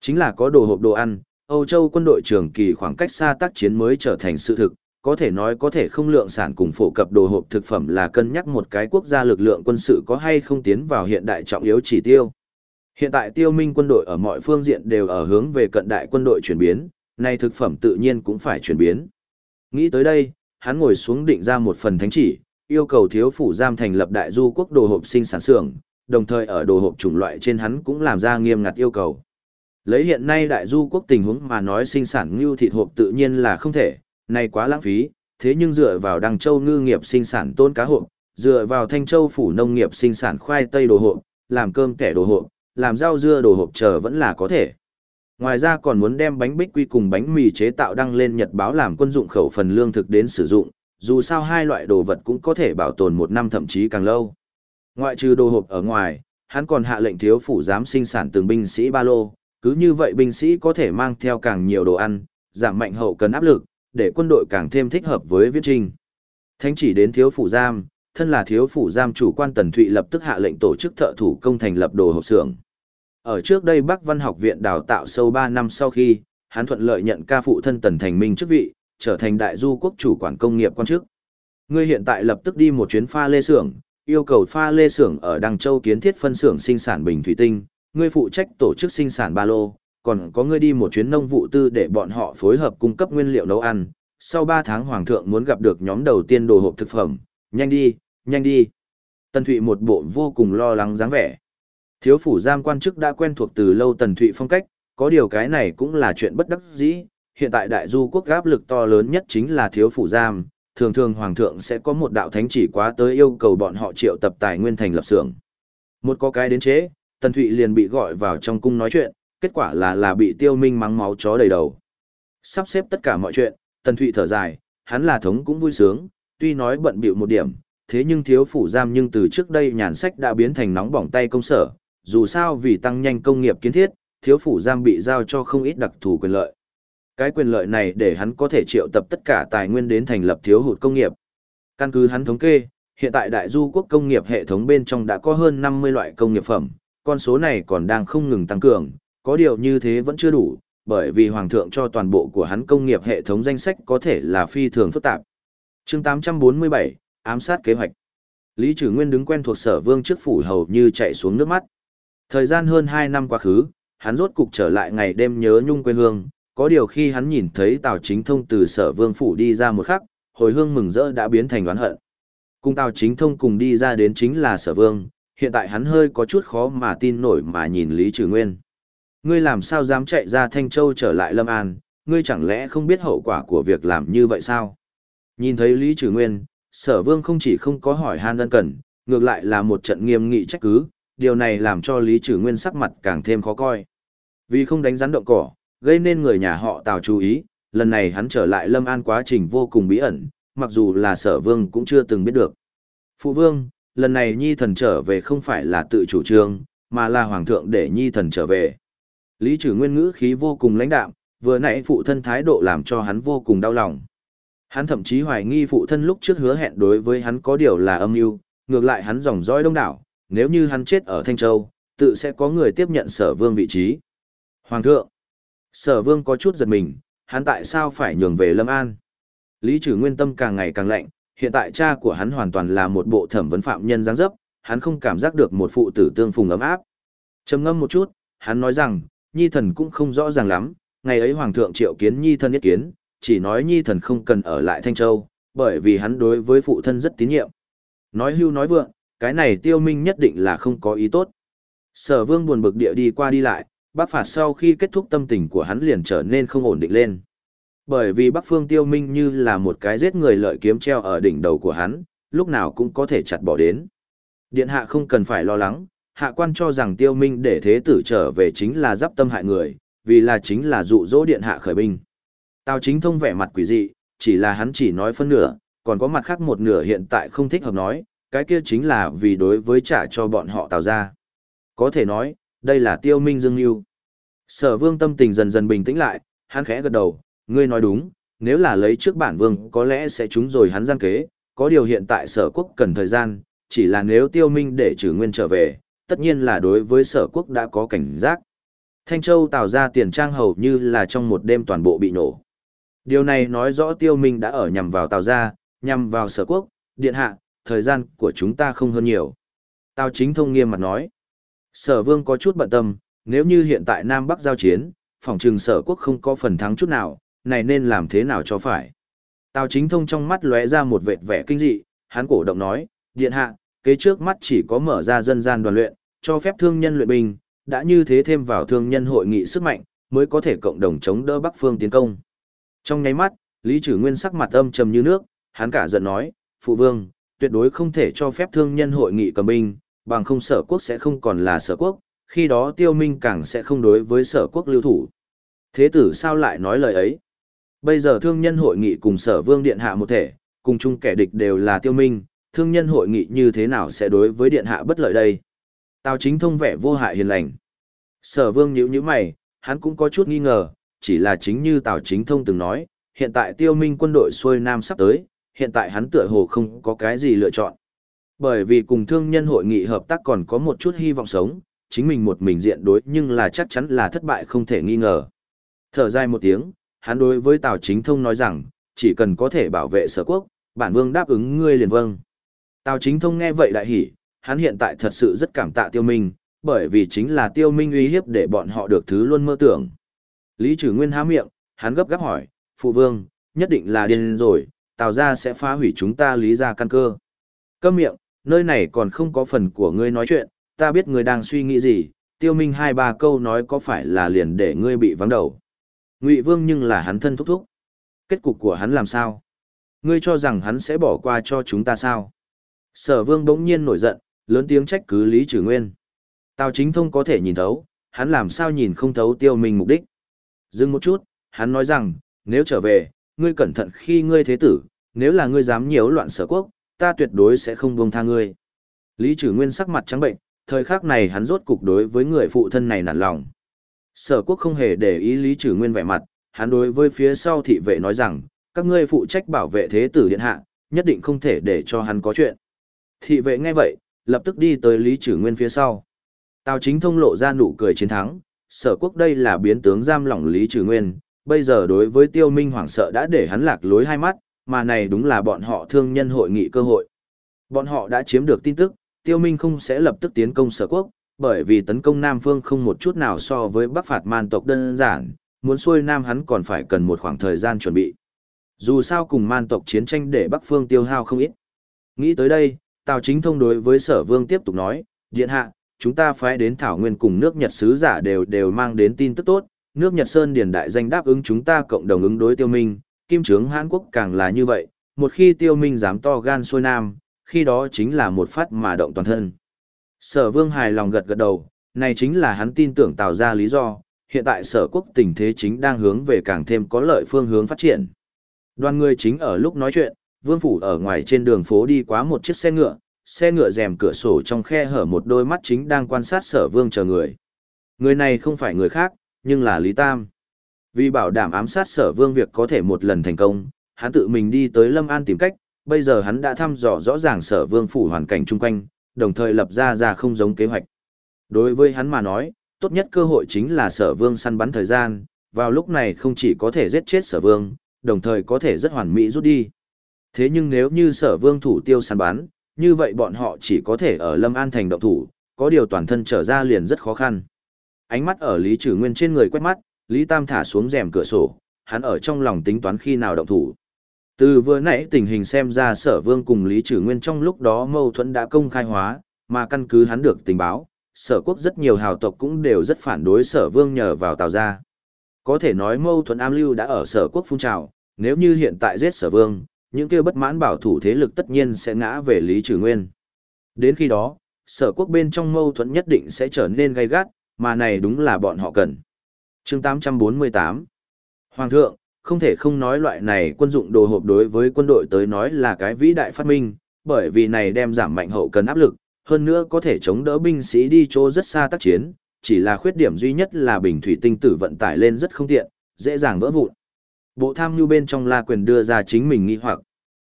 Chính là có đồ hộp đồ ăn, Âu Châu quân đội trường kỳ khoảng cách xa tác chiến mới trở thành sự thực, có thể nói có thể không lượng sản cùng phổ cập đồ hộp thực phẩm là cân nhắc một cái quốc gia lực lượng quân sự có hay không tiến vào hiện đại trọng yếu chỉ tiêu. Hiện tại tiêu minh quân đội ở mọi phương diện đều ở hướng về cận đại quân đội chuyển biến, nay thực phẩm tự nhiên cũng phải chuyển biến. Nghĩ tới đây, hắn ngồi xuống định ra một phần thánh chỉ, yêu cầu thiếu phủ giam thành lập đại du quốc đồ hộp sinh sản xưởng, đồng thời ở đồ hộp chủng loại trên hắn cũng làm ra nghiêm ngặt yêu cầu. Lấy hiện nay đại du quốc tình huống mà nói sinh sản ngưu thịt hộp tự nhiên là không thể, này quá lãng phí, thế nhưng dựa vào đằng châu ngư nghiệp sinh sản tôn cá hộp, dựa vào thanh châu phủ nông nghiệp sinh sản khoai tây đồ hộp, làm cơm kẻ đồ hộp, làm rau dưa đồ hộp chờ vẫn là có thể. Ngoài ra còn muốn đem bánh bích quy cùng bánh mì chế tạo đăng lên nhật báo làm quân dụng khẩu phần lương thực đến sử dụng, dù sao hai loại đồ vật cũng có thể bảo tồn một năm thậm chí càng lâu. Ngoại trừ đồ hộp ở ngoài, hắn còn hạ lệnh thiếu phủ giám sinh sản từng binh sĩ ba lô, cứ như vậy binh sĩ có thể mang theo càng nhiều đồ ăn, giảm mạnh hậu cần áp lực, để quân đội càng thêm thích hợp với viễn trình. Thánh chỉ đến thiếu phủ giam, thân là thiếu phủ giam chủ quan Tần Thụy lập tức hạ lệnh tổ chức thợ thủ công thành lập đồ hộp xưởng. Ở trước đây Bắc Văn học viện đào tạo sâu 3 năm sau khi, hắn thuận lợi nhận ca phụ thân Tần Thành Minh chức vị, trở thành đại du quốc chủ quản công nghiệp quan chức. Ngươi hiện tại lập tức đi một chuyến pha lê xưởng, yêu cầu pha lê xưởng ở Đăng Châu kiến thiết phân xưởng sinh sản bình thủy tinh, ngươi phụ trách tổ chức sinh sản ba lô, còn có ngươi đi một chuyến nông vụ tư để bọn họ phối hợp cung cấp nguyên liệu nấu ăn. Sau 3 tháng hoàng thượng muốn gặp được nhóm đầu tiên đồ hộp thực phẩm, nhanh đi, nhanh đi. Tần Thụy một bộ vô cùng lo lắng dáng vẻ. Thiếu phủ giam quan chức đã quen thuộc từ lâu Tần Thụy phong cách, có điều cái này cũng là chuyện bất đắc dĩ. Hiện tại đại du quốc áp lực to lớn nhất chính là thiếu phủ giam, thường thường hoàng thượng sẽ có một đạo thánh chỉ quá tới yêu cầu bọn họ triệu tập tài nguyên thành lập xưởng. Một có cái đến chế, Tần Thụy liền bị gọi vào trong cung nói chuyện, kết quả là là bị Tiêu Minh mắng máu chó đầy đầu. Sắp xếp tất cả mọi chuyện, Tần Thụy thở dài, hắn là thống cũng vui sướng, tuy nói bận bịu một điểm, thế nhưng thiếu phủ giam nhưng từ trước đây nhàn sách đã biến thành nóng bỏng tay công sở, dù sao vì tăng nhanh công nghiệp kiến thiết, thiếu phủ giam bị giao cho không ít đặc thù quyền lợi. Cái quyền lợi này để hắn có thể triệu tập tất cả tài nguyên đến thành lập thiếu hụt công nghiệp. Căn cứ hắn thống kê, hiện tại đại du quốc công nghiệp hệ thống bên trong đã có hơn 50 loại công nghiệp phẩm, con số này còn đang không ngừng tăng cường, có điều như thế vẫn chưa đủ, bởi vì hoàng thượng cho toàn bộ của hắn công nghiệp hệ thống danh sách có thể là phi thường phức tạp. Chương 847, ám sát kế hoạch. Lý Trử Nguyên đứng quen thuộc Sở Vương trước phủ hầu như chạy xuống nước mắt. Thời gian hơn 2 năm quá khứ, hắn rốt cục trở lại ngày đêm nhớ nhung quê hương, có điều khi hắn nhìn thấy Tào Chính Thông từ Sở Vương phủ đi ra một khắc, hồi hương mừng rỡ đã biến thành oán hận. Cùng Tào Chính Thông cùng đi ra đến chính là Sở Vương, hiện tại hắn hơi có chút khó mà tin nổi mà nhìn Lý Trừ Nguyên. Ngươi làm sao dám chạy ra Thanh Châu trở lại Lâm An, ngươi chẳng lẽ không biết hậu quả của việc làm như vậy sao? Nhìn thấy Lý Trừ Nguyên, Sở Vương không chỉ không có hỏi han ân cần, ngược lại là một trận nghiêm nghị trách cứ, điều này làm cho Lý Trừ Nguyên sắc mặt càng thêm khó coi. Vì không đánh rắn động cỏ, gây nên người nhà họ Tào chú ý, lần này hắn trở lại Lâm An quá trình vô cùng bí ẩn, mặc dù là Sở Vương cũng chưa từng biết được. Phụ Vương, lần này Nhi thần trở về không phải là tự chủ trương, mà là Hoàng thượng để Nhi thần trở về. Lý Trừ Nguyên ngữ khí vô cùng lãnh đạm, vừa nãy phụ thân thái độ làm cho hắn vô cùng đau lòng. Hắn thậm chí hoài nghi phụ thân lúc trước hứa hẹn đối với hắn có điều là âm mưu, ngược lại hắn dòng dõi đông đảo, nếu như hắn chết ở Thanh Châu, tự sẽ có người tiếp nhận sở vương vị trí. Hoàng thượng, sở vương có chút giật mình, hắn tại sao phải nhường về Lâm An? Lý trừ nguyên tâm càng ngày càng lạnh, hiện tại cha của hắn hoàn toàn là một bộ thẩm vấn phạm nhân dáng dấp, hắn không cảm giác được một phụ tử tương phùng ấm áp. Trầm ngâm một chút, hắn nói rằng, nhi thần cũng không rõ ràng lắm, ngày ấy hoàng thượng triệu kiến nhi thần nhất kiến, chỉ nói nhi thần không cần ở lại Thanh Châu, bởi vì hắn đối với phụ thân rất tín nhiệm. Nói hưu nói vượng, cái này tiêu minh nhất định là không có ý tốt. Sở vương buồn bực địa đi qua đi lại, bác phạt sau khi kết thúc tâm tình của hắn liền trở nên không ổn định lên. Bởi vì Bắc Phương Tiêu Minh như là một cái giết người lợi kiếm treo ở đỉnh đầu của hắn, lúc nào cũng có thể chặt bỏ đến. Điện hạ không cần phải lo lắng, hạ quan cho rằng Tiêu Minh để thế tử trở về chính là giáp tâm hại người, vì là chính là dụ dỗ điện hạ khởi binh. Tào chính thông vẻ mặt quỷ dị, chỉ là hắn chỉ nói phân nửa, còn có mặt khác một nửa hiện tại không thích hợp nói, cái kia chính là vì đối với trả cho bọn họ tào ra. Có thể nói, đây là tiêu minh dương yêu. Sở vương tâm tình dần dần bình tĩnh lại, hắn khẽ gật đầu, ngươi nói đúng, nếu là lấy trước bản vương có lẽ sẽ trúng rồi hắn gian kế, có điều hiện tại sở quốc cần thời gian, chỉ là nếu tiêu minh để trừ nguyên trở về, tất nhiên là đối với sở quốc đã có cảnh giác. Thanh Châu tạo ra tiền trang hầu như là trong một đêm toàn bộ bị nổ. Điều này nói rõ tiêu minh đã ở nhằm vào Tào gia, nhằm vào sở quốc, điện hạ, thời gian của chúng ta không hơn nhiều. Tào chính thông nghiêm mặt nói. Sở vương có chút bận tâm, nếu như hiện tại Nam Bắc giao chiến, phòng trừng sở quốc không có phần thắng chút nào, này nên làm thế nào cho phải. Tào chính thông trong mắt lóe ra một vệt vẻ kinh dị, hắn cổ động nói, điện hạ, kế trước mắt chỉ có mở ra dân gian đoàn luyện, cho phép thương nhân luyện binh, đã như thế thêm vào thương nhân hội nghị sức mạnh, mới có thể cộng đồng chống đỡ Bắc phương tiến công. Trong nháy mắt, Lý Trử Nguyên sắc mặt âm trầm như nước, hắn cả giận nói, phụ vương, tuyệt đối không thể cho phép thương nhân hội nghị cầm binh, bằng không sở quốc sẽ không còn là sở quốc, khi đó tiêu minh càng sẽ không đối với sở quốc lưu thủ. Thế tử sao lại nói lời ấy? Bây giờ thương nhân hội nghị cùng sở vương điện hạ một thể, cùng chung kẻ địch đều là tiêu minh, thương nhân hội nghị như thế nào sẽ đối với điện hạ bất lợi đây? Tào chính thông vẻ vô hại hiền lành. Sở vương nhíu nhíu mày, hắn cũng có chút nghi ngờ, chỉ là chính như Tào chính thông từng nói, hiện tại tiêu minh quân đội xuôi nam sắp tới, hiện tại hắn tựa hồ không có cái gì lựa chọn. Bởi vì cùng thương nhân hội nghị hợp tác còn có một chút hy vọng sống, chính mình một mình diện đối nhưng là chắc chắn là thất bại không thể nghi ngờ. Thở dài một tiếng, hắn đối với Tào Chính Thông nói rằng, chỉ cần có thể bảo vệ sở quốc, bản vương đáp ứng ngươi liền vâng. Tào Chính Thông nghe vậy đại hỉ, hắn hiện tại thật sự rất cảm tạ Tiêu Minh, bởi vì chính là Tiêu Minh uy hiếp để bọn họ được thứ luôn mơ tưởng. Lý Trử Nguyên há miệng, hắn gấp gáp hỏi, phụ vương, nhất định là điên rồi, Tào gia sẽ phá hủy chúng ta lý gia căn cơ. Câm miệng, nơi này còn không có phần của ngươi nói chuyện, ta biết ngươi đang suy nghĩ gì, Tiêu Minh hai ba câu nói có phải là liền để ngươi bị vắng đầu. Ngụy Vương nhưng là hắn thân thúc thúc. Kết cục của hắn làm sao? Ngươi cho rằng hắn sẽ bỏ qua cho chúng ta sao? Sở Vương bỗng nhiên nổi giận, lớn tiếng trách cứ Lý Trừ Nguyên. Tào Chính Thông có thể nhìn thấu, hắn làm sao nhìn không thấu tiêu minh mục đích. Dừng một chút, hắn nói rằng, nếu trở về, ngươi cẩn thận khi ngươi thế tử, nếu là ngươi dám nhiễu loạn sở quốc, ta tuyệt đối sẽ không buông tha ngươi. Lý Trừ Nguyên sắc mặt trắng bệnh, thời khắc này hắn rốt cục đối với người phụ thân này nản lòng. Sở quốc không hề để ý Lý Trừ Nguyên vẻ mặt, hắn đối với phía sau thị vệ nói rằng, các ngươi phụ trách bảo vệ thế tử điện hạ, nhất định không thể để cho hắn có chuyện. Thị vệ nghe vậy, lập tức đi tới Lý Trừ Nguyên phía sau. Tào chính thông lộ ra nụ cười chiến thắng, sở quốc đây là biến tướng giam lỏng Lý Trừ Nguyên, bây giờ đối với tiêu minh hoảng sợ đã để hắn lạc lối hai mắt, mà này đúng là bọn họ thương nhân hội nghị cơ hội. Bọn họ đã chiếm được tin tức, tiêu minh không sẽ lập tức tiến công sở quốc, bởi vì tấn công Nam Phương không một chút nào so với bắc phạt man tộc đơn giản, muốn xuôi Nam hắn còn phải cần một khoảng thời gian chuẩn bị. Dù sao cùng man tộc chiến tranh để Bắc Phương tiêu hao không ít. Nghĩ tới đây, Tào Chính Thông đối với Sở Vương tiếp tục nói, Điện Hạ, chúng ta phải đến Thảo Nguyên cùng nước Nhật sứ giả đều đều mang đến tin tức tốt, nước Nhật Sơn Điền Đại danh đáp ứng chúng ta cộng đồng ứng đối tiêu minh, kim trướng Hàn Quốc càng là như vậy, một khi tiêu minh dám to gan xuôi Nam, khi đó chính là một phát mà động toàn thân. Sở vương hài lòng gật gật đầu, này chính là hắn tin tưởng tạo ra lý do, hiện tại sở quốc tình thế chính đang hướng về càng thêm có lợi phương hướng phát triển. Đoàn người chính ở lúc nói chuyện, vương phủ ở ngoài trên đường phố đi quá một chiếc xe ngựa, xe ngựa rèm cửa sổ trong khe hở một đôi mắt chính đang quan sát sở vương chờ người. Người này không phải người khác, nhưng là Lý Tam. Vì bảo đảm ám sát sở vương việc có thể một lần thành công, hắn tự mình đi tới Lâm An tìm cách, bây giờ hắn đã thăm dò rõ ràng sở vương phủ hoàn cảnh chung quanh, đồng thời lập ra ra không giống kế hoạch. Đối với hắn mà nói, tốt nhất cơ hội chính là sở vương săn bắn thời gian, vào lúc này không chỉ có thể giết chết sở vương, đồng thời có thể rất hoàn mỹ rút đi. Thế nhưng nếu như sở vương thủ tiêu săn bắn, như vậy bọn họ chỉ có thể ở Lâm An thành động thủ, có điều toàn thân trở ra liền rất khó khăn. Ánh mắt ở Lý Trừ Nguyên trên người quét mắt, Lý Tam thả xuống rèm cửa sổ, hắn ở trong lòng tính toán khi nào động thủ. Từ vừa nãy tình hình xem ra sở vương cùng Lý Trừ Nguyên trong lúc đó mâu thuẫn đã công khai hóa, mà căn cứ hắn được tình báo, sở quốc rất nhiều hào tộc cũng đều rất phản đối sở vương nhờ vào tào gia. Có thể nói mâu thuẫn am lưu đã ở sở quốc phun trào, nếu như hiện tại giết sở vương, những kia bất mãn bảo thủ thế lực tất nhiên sẽ ngã về Lý Trừ Nguyên. Đến khi đó, sở quốc bên trong mâu thuẫn nhất định sẽ trở nên gay gắt, mà này đúng là bọn họ cần. chương 848 Hoàng thượng, không thể không nói loại này quân dụng đồ hộp đối với quân đội tới nói là cái vĩ đại phát minh, bởi vì này đem giảm mạnh hậu cần áp lực, hơn nữa có thể chống đỡ binh sĩ đi chỗ rất xa tác chiến, chỉ là khuyết điểm duy nhất là bình thủy tinh tử vận tải lên rất không tiện, dễ dàng vỡ vụn. Bộ tham nhu bên trong La Quyền đưa ra chính mình nghi hoặc.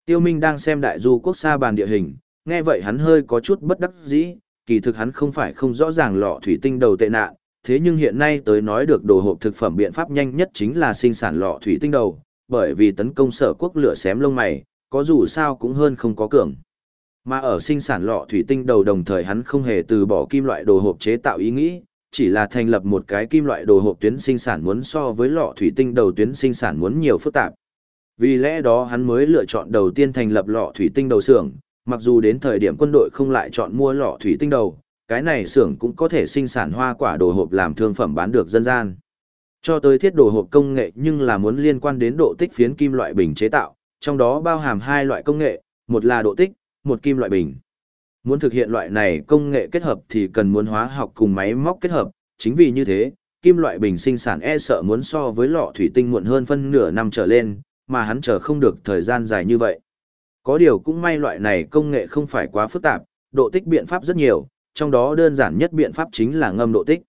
Tiêu Minh đang xem đại du quốc xa bàn địa hình, nghe vậy hắn hơi có chút bất đắc dĩ, kỳ thực hắn không phải không rõ ràng lọ thủy tinh đầu tệ nạn, thế nhưng hiện nay tới nói được đồ hộp thực phẩm biện pháp nhanh nhất chính là sinh sản lọ thủy tinh đầu, bởi vì tấn công sở quốc lửa xém lông mày, có dù sao cũng hơn không có cường. Mà ở sinh sản lọ thủy tinh đầu đồng thời hắn không hề từ bỏ kim loại đồ hộp chế tạo ý nghĩ, chỉ là thành lập một cái kim loại đồ hộp tuyến sinh sản muốn so với lọ thủy tinh đầu tuyến sinh sản muốn nhiều phức tạp. Vì lẽ đó hắn mới lựa chọn đầu tiên thành lập lọ thủy tinh đầu xưởng, mặc dù đến thời điểm quân đội không lại chọn mua lọ thủy tinh đầu, cái này xưởng cũng có thể sinh sản hoa quả đồ hộp làm thương phẩm bán được dân gian. Cho tới thiết đồ hộp công nghệ nhưng là muốn liên quan đến độ tích phiến kim loại bình chế tạo, trong đó bao hàm hai loại công nghệ, một là độ tích, một kim loại bình. Muốn thực hiện loại này công nghệ kết hợp thì cần muốn hóa học cùng máy móc kết hợp, chính vì như thế, kim loại bình sinh sản e sợ muốn so với lọ thủy tinh muộn hơn phân nửa năm trở lên, mà hắn chờ không được thời gian dài như vậy. Có điều cũng may loại này công nghệ không phải quá phức tạp, độ tích biện pháp rất nhiều, trong đó đơn giản nhất biện pháp chính là ngâm độ tích.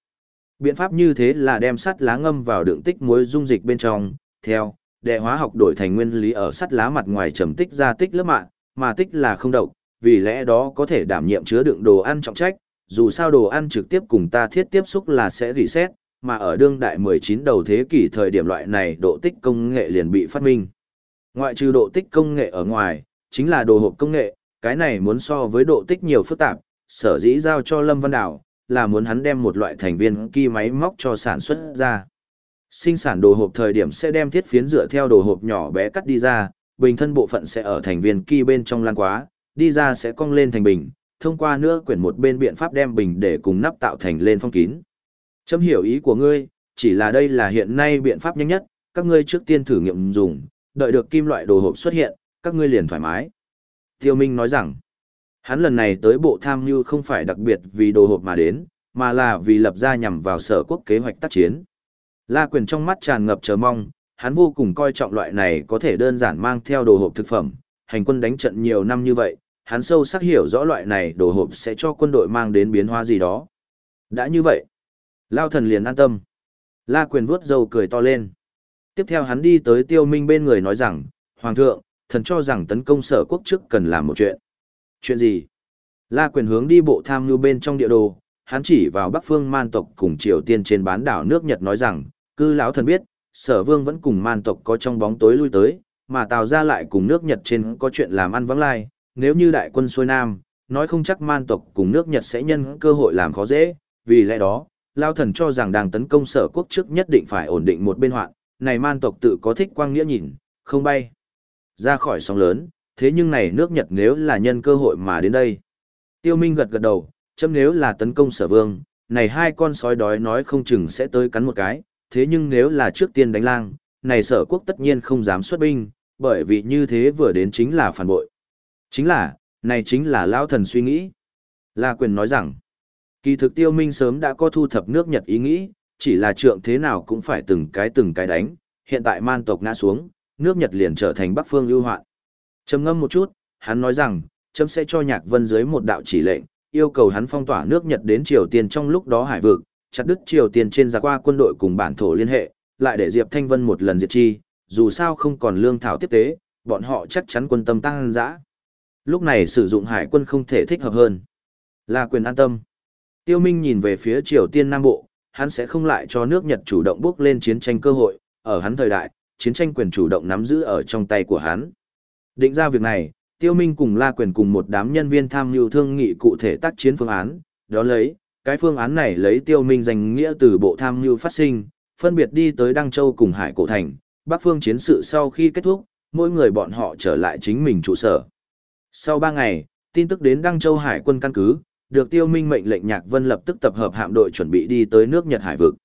Biện pháp như thế là đem sắt lá ngâm vào đựng tích muối dung dịch bên trong, theo, đệ hóa học đổi thành nguyên lý ở sắt lá mặt ngoài trầm tích ra tích lớp mạng, mà tích là không độc, vì lẽ đó có thể đảm nhiệm chứa đựng đồ ăn trọng trách, dù sao đồ ăn trực tiếp cùng ta thiết tiếp xúc là sẽ rỉ xét, mà ở đương đại 19 đầu thế kỷ thời điểm loại này độ tích công nghệ liền bị phát minh. Ngoại trừ độ tích công nghệ ở ngoài, chính là đồ hộp công nghệ, cái này muốn so với độ tích nhiều phức tạp, sở dĩ giao cho Lâm Văn Đảo, là muốn hắn đem một loại thành viên kỳ máy móc cho sản xuất ra. Sinh sản đồ hộp thời điểm sẽ đem thiết phiến dựa theo đồ hộp nhỏ bé cắt đi ra, bình thân bộ phận sẽ ở thành viên kỳ bên trong lan quá, đi ra sẽ cong lên thành bình, thông qua nữa quyển một bên biện pháp đem bình để cùng nắp tạo thành lên phong kín. Châm hiểu ý của ngươi, chỉ là đây là hiện nay biện pháp nhanh nhất, các ngươi trước tiên thử nghiệm dùng, đợi được kim loại đồ hộp xuất hiện, các ngươi liền thoải mái. Tiêu Minh nói rằng, hắn lần này tới bộ tham mưu không phải đặc biệt vì đồ hộp mà đến, mà là vì lập ra nhằm vào sở quốc kế hoạch tác chiến. La quyền trong mắt tràn ngập chờ mong, hắn vô cùng coi trọng loại này có thể đơn giản mang theo đồ hộp thực phẩm, hành quân đánh trận nhiều năm như vậy, hắn sâu sắc hiểu rõ loại này đồ hộp sẽ cho quân đội mang đến biến hóa gì đó. Đã như vậy, Lao thần liền an tâm. La quyền vuốt dầu cười to lên. Tiếp theo hắn đi tới tiêu minh bên người nói rằng, Hoàng thượng, thần cho rằng tấn công sở quốc trước cần làm một chuyện. Chuyện gì? La quyền hướng đi bộ tham lưu bên trong địa đồ, hắn chỉ vào bắc phương man tộc cùng triều tiên trên bán đảo nước Nhật nói rằng, cư lão thần biết, sở vương vẫn cùng man tộc có trong bóng tối lui tới, mà tào ra lại cùng nước Nhật trên có chuyện làm ăn vắng lai, nếu như đại quân xuôi nam, nói không chắc man tộc cùng nước Nhật sẽ nhân cơ hội làm khó dễ, vì lẽ đó, Lao thần cho rằng đang tấn công sở quốc trước nhất định phải ổn định một bên hoạn, này man tộc tự có thích quang nghĩa nhìn, không bay ra khỏi sóng lớn, thế nhưng này nước Nhật nếu là nhân cơ hội mà đến đây. Tiêu Minh gật gật đầu, chấm nếu là tấn công sở vương, này hai con sói đói nói không chừng sẽ tới cắn một cái, thế nhưng nếu là trước tiên đánh lang, này sở quốc tất nhiên không dám xuất binh, bởi vì như thế vừa đến chính là phản bội. Chính là, này chính là Lão thần suy nghĩ. La quyền nói rằng, kỳ thực tiêu minh sớm đã có thu thập nước Nhật ý nghĩ, chỉ là trượng thế nào cũng phải từng cái từng cái đánh, hiện tại man tộc ngã xuống, nước Nhật liền trở thành Bắc phương lưu hoạn. Trầm ngâm một chút, hắn nói rằng, trâm sẽ cho Nhạc Vân dưới một đạo chỉ lệnh, yêu cầu hắn phong tỏa nước Nhật đến Triều Tiên trong lúc đó hải vực, chặt đứt Triều Tiên trên giặc qua quân đội cùng bản thổ liên hệ, lại để Diệp Thanh Vân một lần diệt chi, dù sao không còn lương thảo tiếp tế, bọn họ chắc chắn quân tâm tăng dã. Lúc này sử dụng hải quân không thể thích hợp hơn. Là quyền an tâm. Tiêu Minh nhìn về phía Triều Tiên Nam Bộ, hắn sẽ không lại cho nước Nhật chủ động bước lên chiến tranh cơ hội, ở hắn thời đại, chiến tranh quyền chủ động nắm giữ ở trong tay của hắn. Định ra việc này, Tiêu Minh cùng La Quyền cùng một đám nhân viên tham mưu thương nghị cụ thể tác chiến phương án, đó lấy, cái phương án này lấy Tiêu Minh danh nghĩa từ bộ tham mưu phát sinh, phân biệt đi tới Đăng Châu cùng Hải Cổ Thành, Bắc phương chiến sự sau khi kết thúc, mỗi người bọn họ trở lại chính mình trụ sở. Sau 3 ngày, tin tức đến Đăng Châu Hải quân căn cứ, được Tiêu Minh mệnh lệnh Nhạc Vân lập tức tập hợp hạm đội chuẩn bị đi tới nước Nhật Hải vực.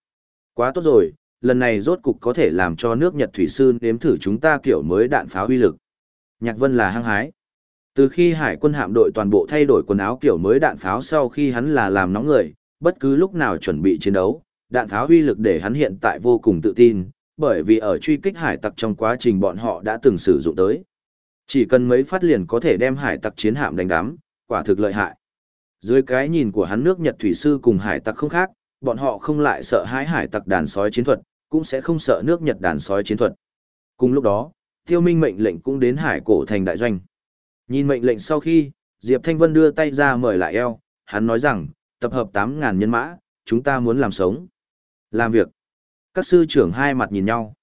Quá tốt rồi, lần này rốt cục có thể làm cho nước Nhật Thủy Sư nếm thử chúng ta kiểu mới đạn pháo uy lực. Nhạc Vân là hăng hái. Từ khi hải quân hạm đội toàn bộ thay đổi quần áo kiểu mới đạn pháo sau khi hắn là làm nóng người, bất cứ lúc nào chuẩn bị chiến đấu, đạn pháo uy lực để hắn hiện tại vô cùng tự tin, bởi vì ở truy kích hải tặc trong quá trình bọn họ đã từng sử dụng tới. Chỉ cần mấy phát liền có thể đem hải tặc chiến hạm đánh đắm, quả thực lợi hại. Dưới cái nhìn của hắn nước Nhật Thủy Sư cùng hải tặc không khác, bọn họ không lại sợ hãi hải tặc đàn sói chiến thuật, cũng sẽ không sợ nước Nhật đàn sói chiến thuật. Cùng lúc đó, tiêu minh mệnh lệnh cũng đến hải cổ thành đại doanh. Nhìn mệnh lệnh sau khi, Diệp Thanh Vân đưa tay ra mời lại eo, hắn nói rằng, tập hợp 8.000 nhân mã, chúng ta muốn làm sống. Làm việc. Các sư trưởng hai mặt nhìn nhau.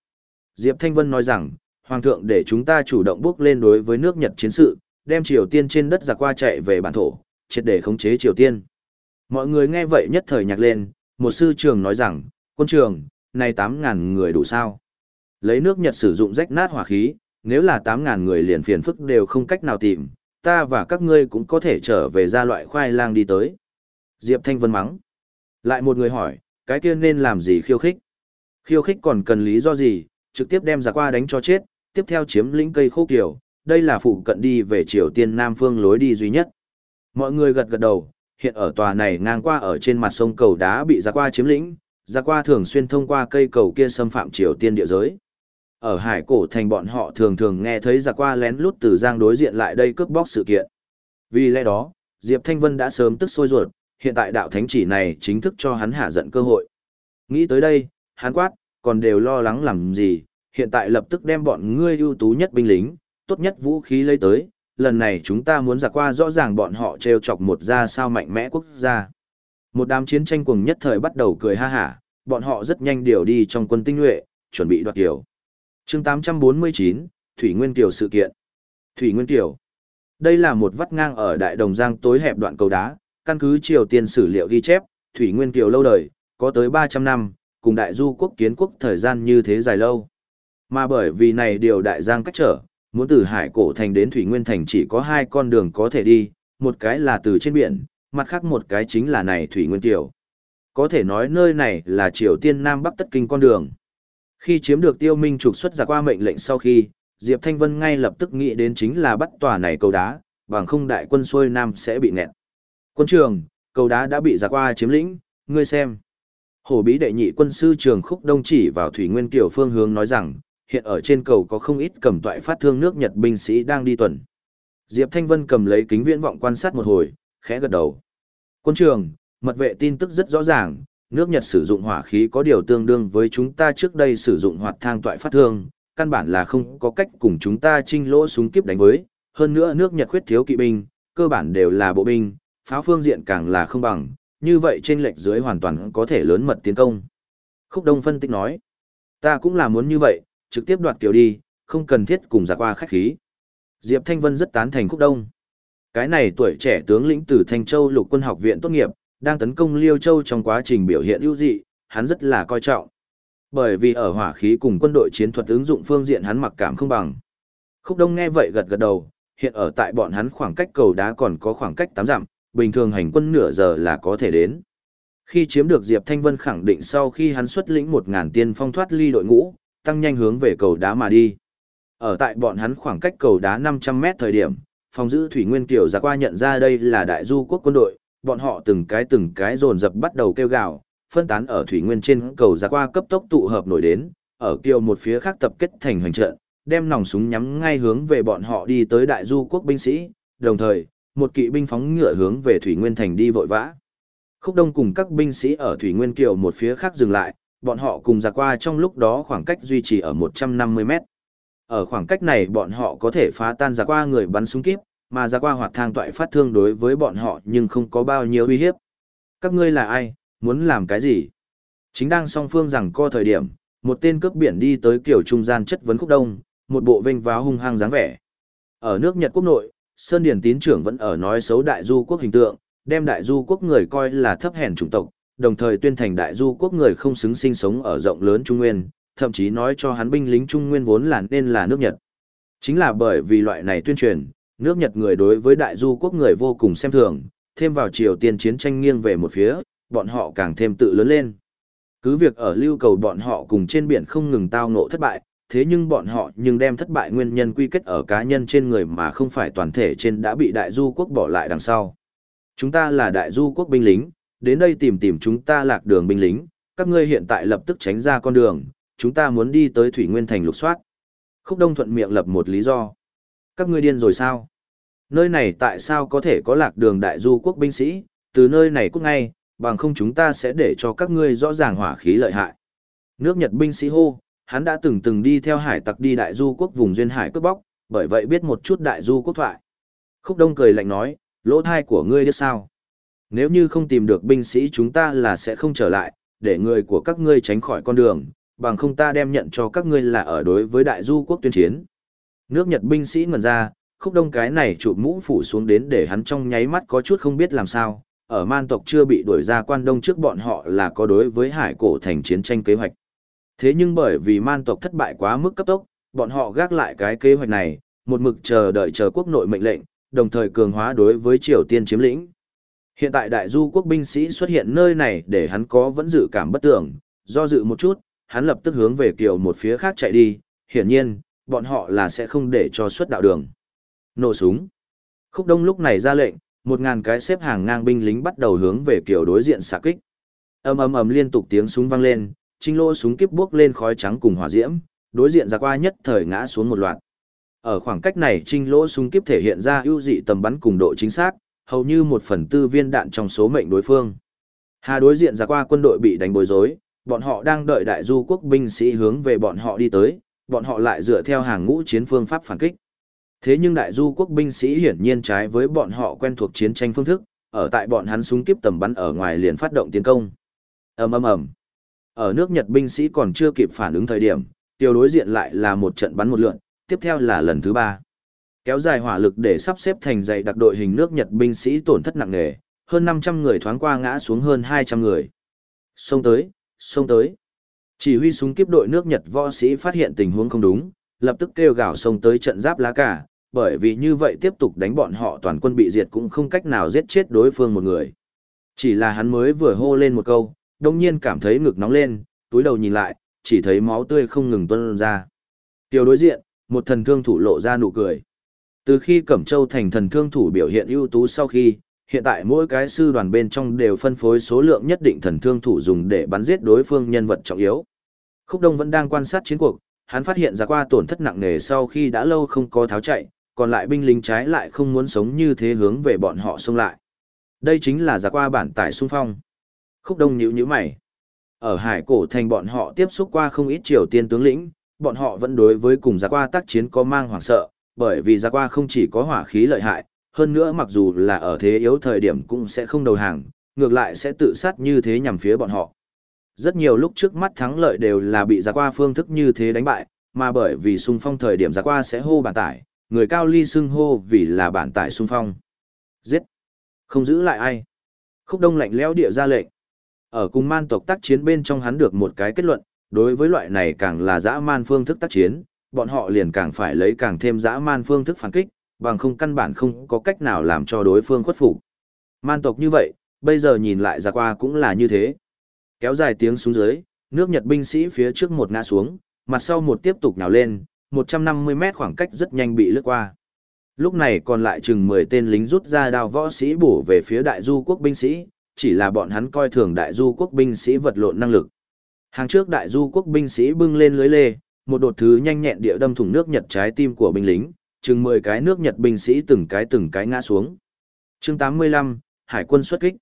Diệp Thanh Vân nói rằng, Hoàng thượng để chúng ta chủ động bước lên đối với nước Nhật chiến sự, đem Triều Tiên trên đất giặc qua chạy về bản thổ, triệt để khống chế Triều Tiên. Mọi người nghe vậy nhất thời nhạc lên, một sư trưởng nói rằng, quân trưởng, này 8.000 người đủ sao? Lấy nước Nhật sử dụng rách nát hỏa khí, nếu là 8.000 người liền phiền phức đều không cách nào tìm, ta và các ngươi cũng có thể trở về ra loại khoai lang đi tới. Diệp Thanh Vân mắng. Lại một người hỏi, cái kia nên làm gì khiêu khích? Khiêu khích còn cần lý do gì, trực tiếp đem giặc qua đánh cho chết, tiếp theo chiếm lĩnh cây khô kiều, đây là phụ cận đi về Triều Tiên Nam phương lối đi duy nhất. Mọi người gật gật đầu, hiện ở tòa này ngang qua ở trên mặt sông cầu đá bị giặc qua chiếm lĩnh, giặc qua thường xuyên thông qua cây cầu kia xâm phạm Triều Tiên địa giới. Ở hải cổ thành bọn họ thường thường nghe thấy giặc qua lén lút từ giang đối diện lại đây cướp bóc sự kiện. Vì lẽ đó, Diệp Thanh Vân đã sớm tức sôi ruột, hiện tại đạo thánh chỉ này chính thức cho hắn hạ giận cơ hội. Nghĩ tới đây, hắn quát, còn đều lo lắng làm gì, hiện tại lập tức đem bọn ngươi ưu tú nhất binh lính, tốt nhất vũ khí lấy tới, lần này chúng ta muốn giặc qua rõ ràng bọn họ treo chọc một gia sao mạnh mẽ quốc gia. Một đám chiến tranh cuồng nhất thời bắt đầu cười ha hả, bọn họ rất nhanh điều đi trong quân tinh nhuệ, chuẩn bị đoạt kiểu chương 849, Thủy Nguyên Kiều sự kiện. Thủy Nguyên Kiều. Đây là một vắt ngang ở Đại Đồng Giang tối hẹp đoạn cầu đá, căn cứ Triều Tiên sử liệu ghi chép, Thủy Nguyên Kiều lâu đời, có tới 300 năm, cùng đại du quốc kiến quốc thời gian như thế dài lâu. Mà bởi vì này điều đại giang cách trở, muốn từ hải cổ thành đến thủy nguyên thành chỉ có hai con đường có thể đi, một cái là từ trên biển, mặt khác một cái chính là này thủy nguyên Kiều. Có thể nói nơi này là Triều Tiên Nam Bắc tất kinh con đường. Khi chiếm được tiêu minh trục xuất ra qua mệnh lệnh sau khi, Diệp Thanh Vân ngay lập tức nghĩ đến chính là bắt tòa này cầu đá, bằng không đại quân xuôi Nam sẽ bị nghẹn. Quân trường, cầu đá đã bị Giả qua chiếm lĩnh, ngươi xem. Hổ bí đệ nhị quân sư trường khúc đông chỉ vào thủy nguyên Kiều phương hướng nói rằng, hiện ở trên cầu có không ít cầm toại phát thương nước Nhật binh sĩ đang đi tuần. Diệp Thanh Vân cầm lấy kính viễn vọng quan sát một hồi, khẽ gật đầu. Quân trường, mật vệ tin tức rất rõ ràng, nước Nhật sử dụng hỏa khí có điều tương đương với chúng ta trước đây sử dụng hoạt thang toại phát thương, căn bản là không có cách cùng chúng ta trinh lỗ súng kiếp đánh với, hơn nữa nước Nhật khuyết thiếu kỵ binh, cơ bản đều là bộ binh, pháo phương diện càng là không bằng, như vậy trên lệch dưới hoàn toàn có thể lớn mật tiến công. Khúc Đông phân tích nói, ta cũng là muốn như vậy, trực tiếp đoạt kiều đi, không cần thiết cùng giả qua khách khí. Diệp Thanh Vân rất tán thành Khúc Đông. Cái này tuổi trẻ tướng lĩnh từ Thanh Châu lục quân học viện tốt nghiệp, đang tấn công Liêu Châu trong quá trình biểu hiện ưu dị, hắn rất là coi trọng. Bởi vì ở hỏa khí cùng quân đội chiến thuật ứng dụng phương diện hắn mặc cảm không bằng. Khúc Đông nghe vậy gật gật đầu, hiện ở tại bọn hắn khoảng cách cầu đá còn có khoảng cách 8 dặm, bình thường hành quân nửa giờ là có thể đến. Khi chiếm được Diệp Thanh Vân khẳng định sau khi hắn xuất lĩnh 1000 tiên phong thoát ly đội ngũ, tăng nhanh hướng về cầu đá mà đi. Ở tại bọn hắn khoảng cách cầu đá 500 mét thời điểm, phòng giữ thủy nguyên Tiểu ra qua nhận ra đây là đại du quốc quân đội, bọn họ từng cái từng cái dồn dập bắt đầu kêu gào, phân tán ở thủy nguyên trên cầu ra qua cấp tốc tụ hợp nổi đến, ở kiều một phía khác tập kết thành hành trận, đem nòng súng nhắm ngay hướng về bọn họ đi tới đại du quốc binh sĩ, đồng thời, một kỵ binh phóng ngựa hướng về thủy nguyên thành đi vội vã. Khúc Đông cùng các binh sĩ ở thủy nguyên kiều một phía khác dừng lại, bọn họ cùng ra qua trong lúc đó khoảng cách duy trì ở 150 mét. Ở khoảng cách này bọn họ có thể phá tan ra qua người bắn súng kíp, mà ra qua hoạt thang toại phát thương đối với bọn họ nhưng không có bao nhiêu uy hiếp. Các ngươi là ai, muốn làm cái gì? Chính đang song phương rằng co thời điểm, một tên cướp biển đi tới kiểu trung gian chất vấn khúc đông, một bộ vênh váo hung hăng dáng vẻ. Ở nước Nhật quốc nội, Sơn Điển tín trưởng vẫn ở nói xấu đại du quốc hình tượng, đem đại du quốc người coi là thấp hèn chủng tộc, đồng thời tuyên thành đại du quốc người không xứng sinh sống ở rộng lớn Trung Nguyên, thậm chí nói cho hắn binh lính Trung Nguyên vốn là nên là nước Nhật. Chính là bởi vì loại này tuyên truyền, nước Nhật người đối với đại du quốc người vô cùng xem thường, thêm vào Triều Tiên chiến tranh nghiêng về một phía, bọn họ càng thêm tự lớn lên. Cứ việc ở lưu cầu bọn họ cùng trên biển không ngừng tao ngộ thất bại, thế nhưng bọn họ nhưng đem thất bại nguyên nhân quy kết ở cá nhân trên người mà không phải toàn thể trên đã bị đại du quốc bỏ lại đằng sau. Chúng ta là đại du quốc binh lính, đến đây tìm tìm chúng ta lạc đường binh lính, các ngươi hiện tại lập tức tránh ra con đường, chúng ta muốn đi tới Thủy Nguyên Thành lục soát. Khúc Đông thuận miệng lập một lý do. Các ngươi điên rồi sao? Nơi này tại sao có thể có lạc đường đại du quốc binh sĩ, từ nơi này cút ngay, bằng không chúng ta sẽ để cho các ngươi rõ ràng hỏa khí lợi hại. Nước Nhật binh sĩ hô, hắn đã từng từng đi theo hải tặc đi đại du quốc vùng duyên hải cướp bóc, bởi vậy biết một chút đại du quốc thoại. Khúc Đông cười lạnh nói, lỗ thai của ngươi biết sao? Nếu như không tìm được binh sĩ chúng ta là sẽ không trở lại, để người của các ngươi tránh khỏi con đường, bằng không ta đem nhận cho các ngươi là ở đối với đại du quốc tuyên chiến. Nước Nhật binh sĩ ngần ra, khúc đông cái này chụp mũ phủ xuống đến để hắn trong nháy mắt có chút không biết làm sao, ở man tộc chưa bị đuổi ra quan đông trước bọn họ là có đối với hải cổ thành chiến tranh kế hoạch. Thế nhưng bởi vì man tộc thất bại quá mức cấp tốc, bọn họ gác lại cái kế hoạch này, một mực chờ đợi chờ quốc nội mệnh lệnh, đồng thời cường hóa đối với Triều Tiên chiếm lĩnh. Hiện tại đại du quốc binh sĩ xuất hiện nơi này để hắn có vẫn dự cảm bất tưởng, do dự một chút, hắn lập tức hướng về kiều một phía khác chạy đi, hiển nhiên, bọn họ là sẽ không để cho xuất đạo đường. Nổ súng. Khúc đông lúc này ra lệnh, một ngàn cái xếp hàng ngang binh lính bắt đầu hướng về kiểu đối diện xạ kích. ầm ầm ầm liên tục tiếng súng vang lên, trinh lô súng kiếp bước lên khói trắng cùng hỏa diễm, đối diện ra qua nhất thời ngã xuống một loạt. Ở khoảng cách này trinh lô súng kiếp thể hiện ra ưu dị tầm bắn cùng độ chính xác, hầu như một phần tư viên đạn trong số mệnh đối phương. Hà đối diện ra qua quân đội bị đánh bối rối, bọn họ đang đợi đại du quốc binh sĩ hướng về bọn họ đi tới, bọn họ lại dựa theo hàng ngũ chiến phương pháp phản kích. Thế nhưng đại du quốc binh sĩ hiển nhiên trái với bọn họ quen thuộc chiến tranh phương thức, ở tại bọn hắn súng kiếp tầm bắn ở ngoài liền phát động tiến công. ầm ầm ầm. Ở nước Nhật binh sĩ còn chưa kịp phản ứng thời điểm, tiêu đối diện lại là một trận bắn một lượn, tiếp theo là lần thứ ba. Kéo dài hỏa lực để sắp xếp thành dày đặc đội hình nước Nhật binh sĩ tổn thất nặng nề, hơn 500 người thoáng qua ngã xuống hơn 200 người. Xông tới, xông tới. Chỉ huy súng kiếp đội nước Nhật võ sĩ phát hiện tình huống không đúng, lập tức kêu gào xông tới trận giáp lá cả, bởi vì như vậy tiếp tục đánh bọn họ toàn quân bị diệt cũng không cách nào giết chết đối phương một người. Chỉ là hắn mới vừa hô lên một câu, đồng nhiên cảm thấy ngực nóng lên, túi đầu nhìn lại, chỉ thấy máu tươi không ngừng tuôn ra. tiểu đối diện, một thần thương thủ lộ ra nụ cười. Từ khi Cẩm Châu thành thần thương thủ biểu hiện ưu tú sau khi, hiện tại mỗi cái sư đoàn bên trong đều phân phối số lượng nhất định thần thương thủ dùng để bắn giết đối phương nhân vật trọng yếu. Khúc Đông vẫn đang quan sát chiến cuộc, hắn phát hiện ra qua tổn thất nặng nề sau khi đã lâu không có tháo chạy, còn lại binh lính trái lại không muốn sống như thế hướng về bọn họ xông lại. Đây chính là giặc qua bản tải xung phong. Khúc Đông nhữ nhíu mày. Ở hải cổ thành bọn họ tiếp xúc qua không ít triều tiên tướng lĩnh, bọn họ vẫn đối với cùng giặc qua tác chiến có mang hoảng sợ, bởi vì giặc qua không chỉ có hỏa khí lợi hại, hơn nữa mặc dù là ở thế yếu thời điểm cũng sẽ không đầu hàng, ngược lại sẽ tự sát như thế nhằm phía bọn họ. Rất nhiều lúc trước mắt thắng lợi đều là bị giặc qua phương thức như thế đánh bại, mà bởi vì xung phong thời điểm giặc qua sẽ hô bản tải, người cao ly xưng hô vì là bản tải xung phong. Giết! Không giữ lại ai. Khúc đông lạnh lẽo địa ra lệnh. Ở cùng man tộc tác chiến bên trong hắn được một cái kết luận, đối với loại này càng là dã man phương thức tác chiến, bọn họ liền càng phải lấy càng thêm dã man phương thức phản kích, bằng không căn bản không có cách nào làm cho đối phương khuất phục. Man tộc như vậy, bây giờ nhìn lại ra qua cũng là như thế. Kéo dài tiếng xuống dưới, nước Nhật binh sĩ phía trước một ngã xuống, mặt sau một tiếp tục nhào lên, 150 mét khoảng cách rất nhanh bị lướt qua. Lúc này còn lại chừng 10 tên lính rút ra đao võ sĩ bổ về phía đại du quốc binh sĩ, chỉ là bọn hắn coi thường đại du quốc binh sĩ vật lộn năng lực. Hàng trước đại du quốc binh sĩ bưng lên lưới lê, một đột thứ nhanh nhẹn địa đâm thủng nước Nhật trái tim của binh lính, chừng 10 cái nước Nhật binh sĩ từng cái từng cái ngã xuống. Chương 85, Hải quân xuất kích.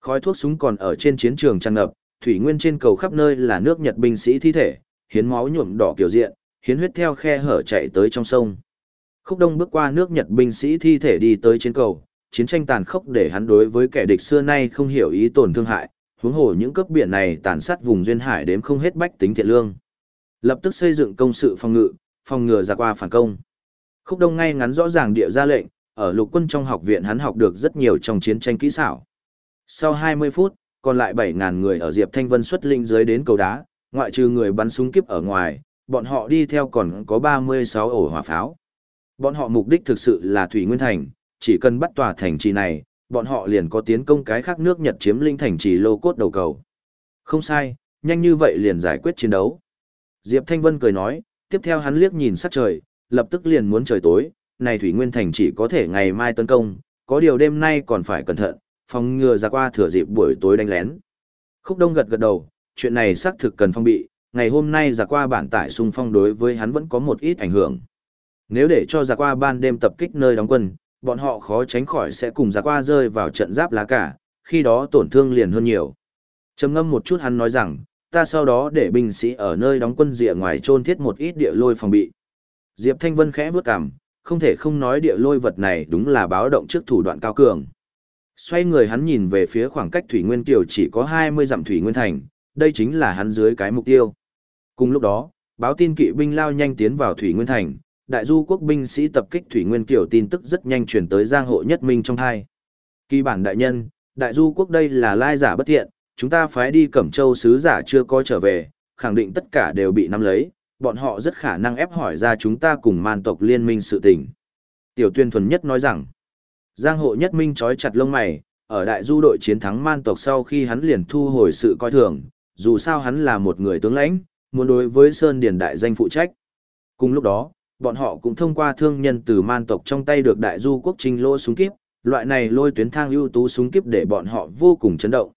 Khói thuốc súng còn ở trên chiến trường tràn ngập, thủy nguyên trên cầu khắp nơi là nước Nhật binh sĩ thi thể, hiến máu nhuộm đỏ kiểu diện, hiến huyết theo khe hở chạy tới trong sông. Khúc Đông bước qua nước Nhật binh sĩ thi thể đi tới trên cầu, chiến tranh tàn khốc để hắn đối với kẻ địch xưa nay không hiểu ý tổn thương hại, huống hồ những cấp biển này tàn sát vùng duyên hải đếm không hết bách tính thiện lương. Lập tức xây dựng công sự phòng ngự, phòng ngừa ra qua phản công. Khúc Đông ngay ngắn rõ ràng địa ra lệnh, ở lục quân trong học viện hắn học được rất nhiều trong chiến tranh kỹ xảo. Sau 20 phút, còn lại 7.000 người ở Diệp Thanh Vân xuất linh dưới đến cầu đá, ngoại trừ người bắn súng kiếp ở ngoài, bọn họ đi theo còn có 36 ổ hỏa pháo. Bọn họ mục đích thực sự là Thủy Nguyên Thành, chỉ cần bắt tòa thành trì này, bọn họ liền có tiến công cái khác nước Nhật chiếm linh thành trì lô cốt đầu cầu. Không sai, nhanh như vậy liền giải quyết chiến đấu. Diệp Thanh Vân cười nói, tiếp theo hắn liếc nhìn sát trời, lập tức liền muốn trời tối, này Thủy Nguyên Thành chỉ có thể ngày mai tấn công, có điều đêm nay còn phải cẩn thận, phòng ngừa ra qua thừa dịp buổi tối đánh lén. Khúc Đông gật gật đầu, chuyện này xác thực cần phong bị, ngày hôm nay Giả qua bản tải xung phong đối với hắn vẫn có một ít ảnh hưởng. Nếu để cho Giả qua ban đêm tập kích nơi đóng quân, bọn họ khó tránh khỏi sẽ cùng Giả qua rơi vào trận giáp lá cả, khi đó tổn thương liền hơn nhiều. Trầm ngâm một chút hắn nói rằng, ta sau đó để binh sĩ ở nơi đóng quân rìa ngoài trôn thiết một ít địa lôi phòng bị. Diệp Thanh Vân khẽ bước cằm, không thể không nói địa lôi vật này đúng là báo động trước thủ đoạn cao cường. Xoay người hắn nhìn về phía khoảng cách Thủy Nguyên Kiều chỉ có 20 dặm Thủy Nguyên Thành, đây chính là hắn dưới cái mục tiêu. Cùng lúc đó, báo tin kỵ binh lao nhanh tiến vào Thủy Nguyên Thành, đại du quốc binh sĩ tập kích Thủy Nguyên Kiều tin tức rất nhanh chuyển tới Giang Hộ Nhất Minh trong hai. Kỳ bản đại nhân, đại du quốc đây là lai giả bất thiện, chúng ta phái đi Cẩm Châu sứ giả chưa có trở về, khẳng định tất cả đều bị nắm lấy, bọn họ rất khả năng ép hỏi ra chúng ta cùng man tộc liên minh sự tình. Tiểu tuyên thuần nhất nói rằng, Giang Hộ Nhất Minh trói chặt lông mày, ở đại du đội chiến thắng man tộc sau khi hắn liền thu hồi sự coi thường, dù sao hắn là một người tướng lãnh, muốn đối với Sơn Điền đại danh phụ trách. Cùng lúc đó, bọn họ cũng thông qua thương nhân từ man tộc trong tay được đại du quốc trình lô súng kíp, loại này lôi tuyến thang ưu tú súng kíp để bọn họ vô cùng chấn động.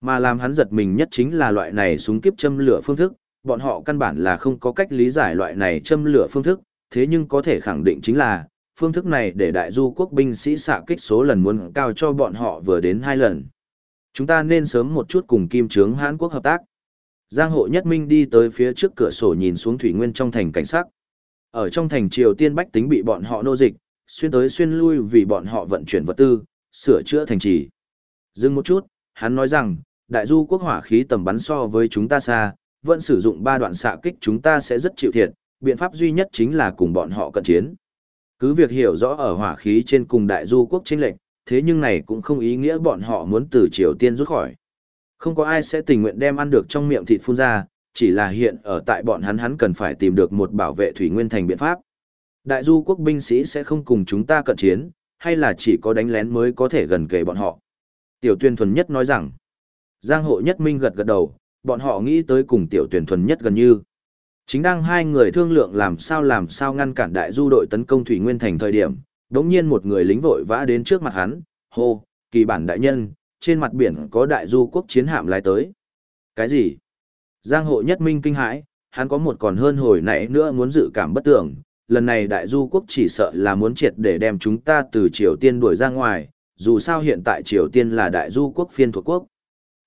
Mà làm hắn giật mình nhất chính là loại này súng kíp châm lửa phương thức, bọn họ căn bản là không có cách lý giải loại này châm lửa phương thức, thế nhưng có thể khẳng định chính là, phương thức này để đại du quốc binh sĩ xạ kích số lần muốn cao cho bọn họ vừa đến hai lần. Chúng ta nên sớm một chút cùng kim trướng Hán Quốc hợp tác. Giang hộ nhất minh đi tới phía trước cửa sổ nhìn xuống thủy nguyên trong thành cảnh sắc. Ở trong thành Triều Tiên bách tính bị bọn họ nô dịch, xuyên tới xuyên lui vì bọn họ vận chuyển vật tư, sửa chữa thành trì. Dừng một chút, hắn nói rằng, đại du quốc hỏa khí tầm bắn so với chúng ta xa, vẫn sử dụng ba đoạn xạ kích chúng ta sẽ rất chịu thiệt, biện pháp duy nhất chính là cùng bọn họ cận chiến. Cứ việc hiểu rõ ở hỏa khí trên cùng đại du quốc chênh lệnh, thế nhưng này cũng không ý nghĩa bọn họ muốn từ Triều Tiên rút khỏi. Không có ai sẽ tình nguyện đem ăn được trong miệng thịt phun ra, chỉ là hiện ở tại bọn hắn hắn cần phải tìm được một bảo vệ thủy nguyên thành biện pháp. Đại du quốc binh sĩ sẽ không cùng chúng ta cận chiến, hay là chỉ có đánh lén mới có thể gần kề bọn họ. Tiểu tuyên thuần nhất nói rằng, Giang hộ nhất minh gật gật đầu, bọn họ nghĩ tới cùng tiểu tuyển thuần nhất gần như. Chính đang hai người thương lượng làm sao làm sao ngăn cản đại du đội tấn công Thủy Nguyên Thành thời điểm, đống nhiên một người lính vội vã đến trước mặt hắn, hô, kỳ bản đại nhân, trên mặt biển có đại du quốc chiến hạm lái tới. Cái gì? Giang hộ nhất minh kinh hãi, hắn có một còn hơn hồi nãy nữa muốn dự cảm bất tưởng, lần này đại du quốc chỉ sợ là muốn triệt để đem chúng ta từ Triều Tiên đuổi ra ngoài, dù sao hiện tại Triều Tiên là đại du quốc phiên thuộc quốc.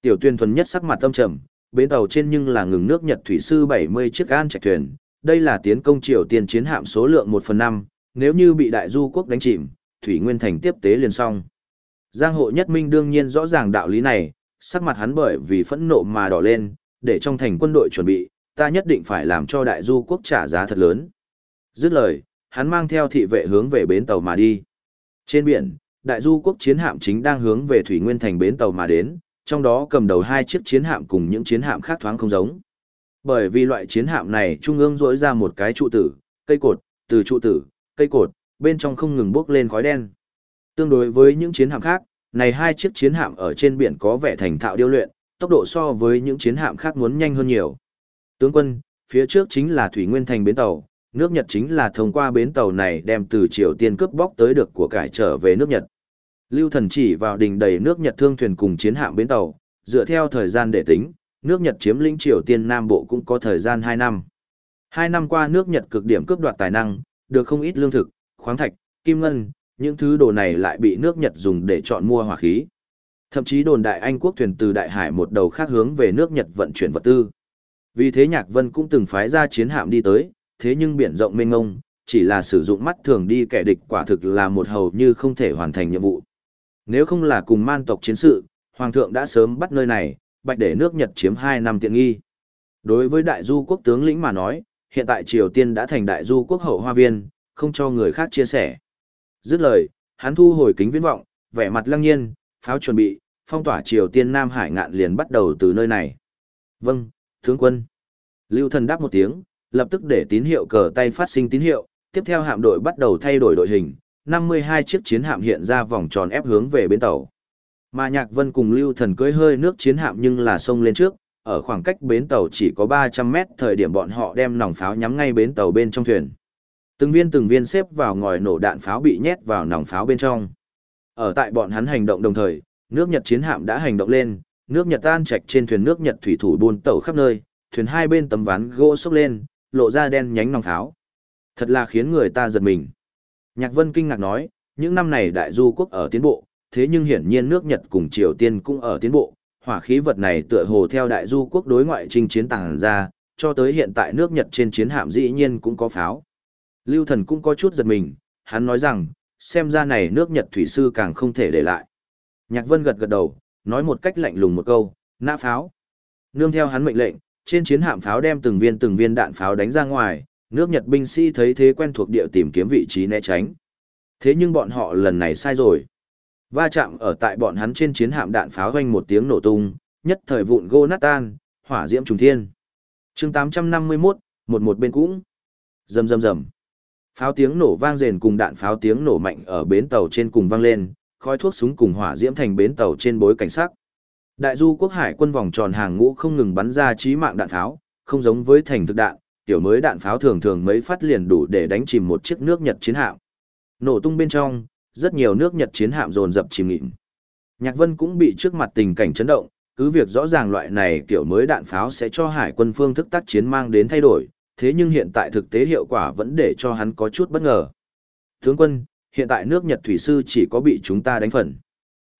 Tiểu tuyên thuần nhất sắc mặt tâm trầm, bến tàu trên nhưng là ngừng nước Nhật thủy sư 70 chiếc an trạch thuyền, đây là tiến công Triều Tiên chiến hạm số lượng 1 phần 5, nếu như bị đại du quốc đánh chìm, Thủy Nguyên Thành tiếp tế liền xong. Giang hộ nhất minh đương nhiên rõ ràng đạo lý này, sắc mặt hắn bởi vì phẫn nộ mà đỏ lên, để trong thành quân đội chuẩn bị, ta nhất định phải làm cho đại du quốc trả giá thật lớn. Dứt lời, hắn mang theo thị vệ hướng về bến tàu mà đi. Trên biển, đại du quốc chiến hạm chính đang hướng về Thủy Nguyên Thành bến tàu mà đến, trong đó cầm đầu hai chiếc chiến hạm cùng những chiến hạm khác thoáng không giống. Bởi vì loại chiến hạm này trung ương rỗi ra một cái trụ tử, cây cột, từ trụ tử, cây cột, bên trong không ngừng bốc lên khói đen. Tương đối với những chiến hạm khác, này hai chiếc chiến hạm ở trên biển có vẻ thành thạo điêu luyện, tốc độ so với những chiến hạm khác muốn nhanh hơn nhiều. Tướng quân, phía trước chính là Thủy Nguyên Thành bến tàu, nước Nhật chính là thông qua bến tàu này đem từ Triều Tiên cướp bóc tới được của cải trở về nước Nhật. Lưu thần chỉ vào đỉnh đầy nước Nhật thương thuyền cùng chiến hạm bến tàu, dựa theo thời gian để tính, nước Nhật chiếm lĩnh Triều Tiên Nam Bộ cũng có thời gian 2 năm. 2 năm qua nước Nhật cực điểm cướp đoạt tài năng, được không ít lương thực, khoáng thạch, kim ngân, những thứ đồ này lại bị nước Nhật dùng để chọn mua hỏa khí. Thậm chí đồn đại Anh quốc thuyền từ đại hải một đầu khác hướng về nước Nhật vận chuyển vật tư. Vì thế Nhạc Vân cũng từng phái ra chiến hạm đi tới, thế nhưng biển rộng mênh mông, chỉ là sử dụng mắt thường đi kẻ địch quả thực là một hầu như không thể hoàn thành nhiệm vụ. Nếu không là cùng man tộc chiến sự, Hoàng thượng đã sớm bắt nơi này, bạch để nước Nhật chiếm 2 năm tiện nghi. Đối với đại du quốc tướng lĩnh mà nói, hiện tại Triều Tiên đã thành đại du quốc hậu hoa viên, không cho người khác chia sẻ. Dứt lời, hắn thu hồi kính viễn vọng, vẻ mặt lăng nhiên, pháo chuẩn bị, phong tỏa Triều Tiên Nam Hải ngạn liền bắt đầu từ nơi này. Vâng, tướng quân. Lưu thần đáp một tiếng, lập tức để tín hiệu cờ tay phát sinh tín hiệu, tiếp theo hạm đội bắt đầu thay đổi đội hình, 52 chiếc chiến hạm hiện ra vòng tròn ép hướng về bến tàu. Mà Nhạc Vân cùng Lưu Thần cưỡi hơi nước chiến hạm nhưng là sông lên trước, ở khoảng cách bến tàu chỉ có 300 mét thời điểm bọn họ đem nòng pháo nhắm ngay bến tàu bên trong thuyền. Từng viên từng viên xếp vào ngòi nổ đạn pháo bị nhét vào nòng pháo bên trong. Ở tại bọn hắn hành động đồng thời, nước Nhật chiến hạm đã hành động lên, nước Nhật tan trạch trên thuyền nước Nhật thủy thủ buôn tàu khắp nơi, thuyền hai bên tấm ván gỗ xốc lên, lộ ra đen nhánh nòng pháo. Thật là khiến người ta giật mình. Nhạc Vân kinh ngạc nói, những năm này đại du quốc ở tiến bộ, thế nhưng hiển nhiên nước Nhật cùng Triều Tiên cũng ở tiến bộ, hỏa khí vật này tựa hồ theo đại du quốc đối ngoại chinh chiến tàng ra, cho tới hiện tại nước Nhật trên chiến hạm dĩ nhiên cũng có pháo. Lưu thần cũng có chút giật mình, hắn nói rằng, xem ra này nước Nhật thủy sư càng không thể để lại. Nhạc Vân gật gật đầu, nói một cách lạnh lùng một câu, nã pháo. Nương theo hắn mệnh lệnh, trên chiến hạm pháo đem từng viên từng viên đạn pháo đánh ra ngoài, Nước Nhật binh sĩ thấy thế quen thuộc địa tìm kiếm vị trí né tránh. Thế nhưng bọn họ lần này sai rồi. Va chạm ở tại bọn hắn trên chiến hạm đạn pháo vang một tiếng nổ tung, nhất thời vụn gô nát tan, hỏa diễm trùng thiên. chương 851, một một bên cũng. Rầm rầm rầm. Pháo tiếng nổ vang rền cùng đạn pháo tiếng nổ mạnh ở bến tàu trên cùng vang lên, khói thuốc súng cùng hỏa diễm thành bến tàu trên bối cảnh sắc. Đại du quốc hải quân vòng tròn hàng ngũ không ngừng bắn ra chí mạng đạn pháo, không giống với thành thực đạn, tiểu mới đạn pháo thường thường mấy phát liền đủ để đánh chìm một chiếc nước Nhật chiến hạm. Nổ tung bên trong, rất nhiều nước Nhật chiến hạm dồn dập chìm nghịm. Nhạc Vân cũng bị trước mặt tình cảnh chấn động, cứ việc rõ ràng loại này kiểu mới đạn pháo sẽ cho hải quân phương thức tác chiến mang đến thay đổi, thế nhưng hiện tại thực tế hiệu quả vẫn để cho hắn có chút bất ngờ. Tướng quân, hiện tại nước Nhật thủy sư chỉ có bị chúng ta đánh phần.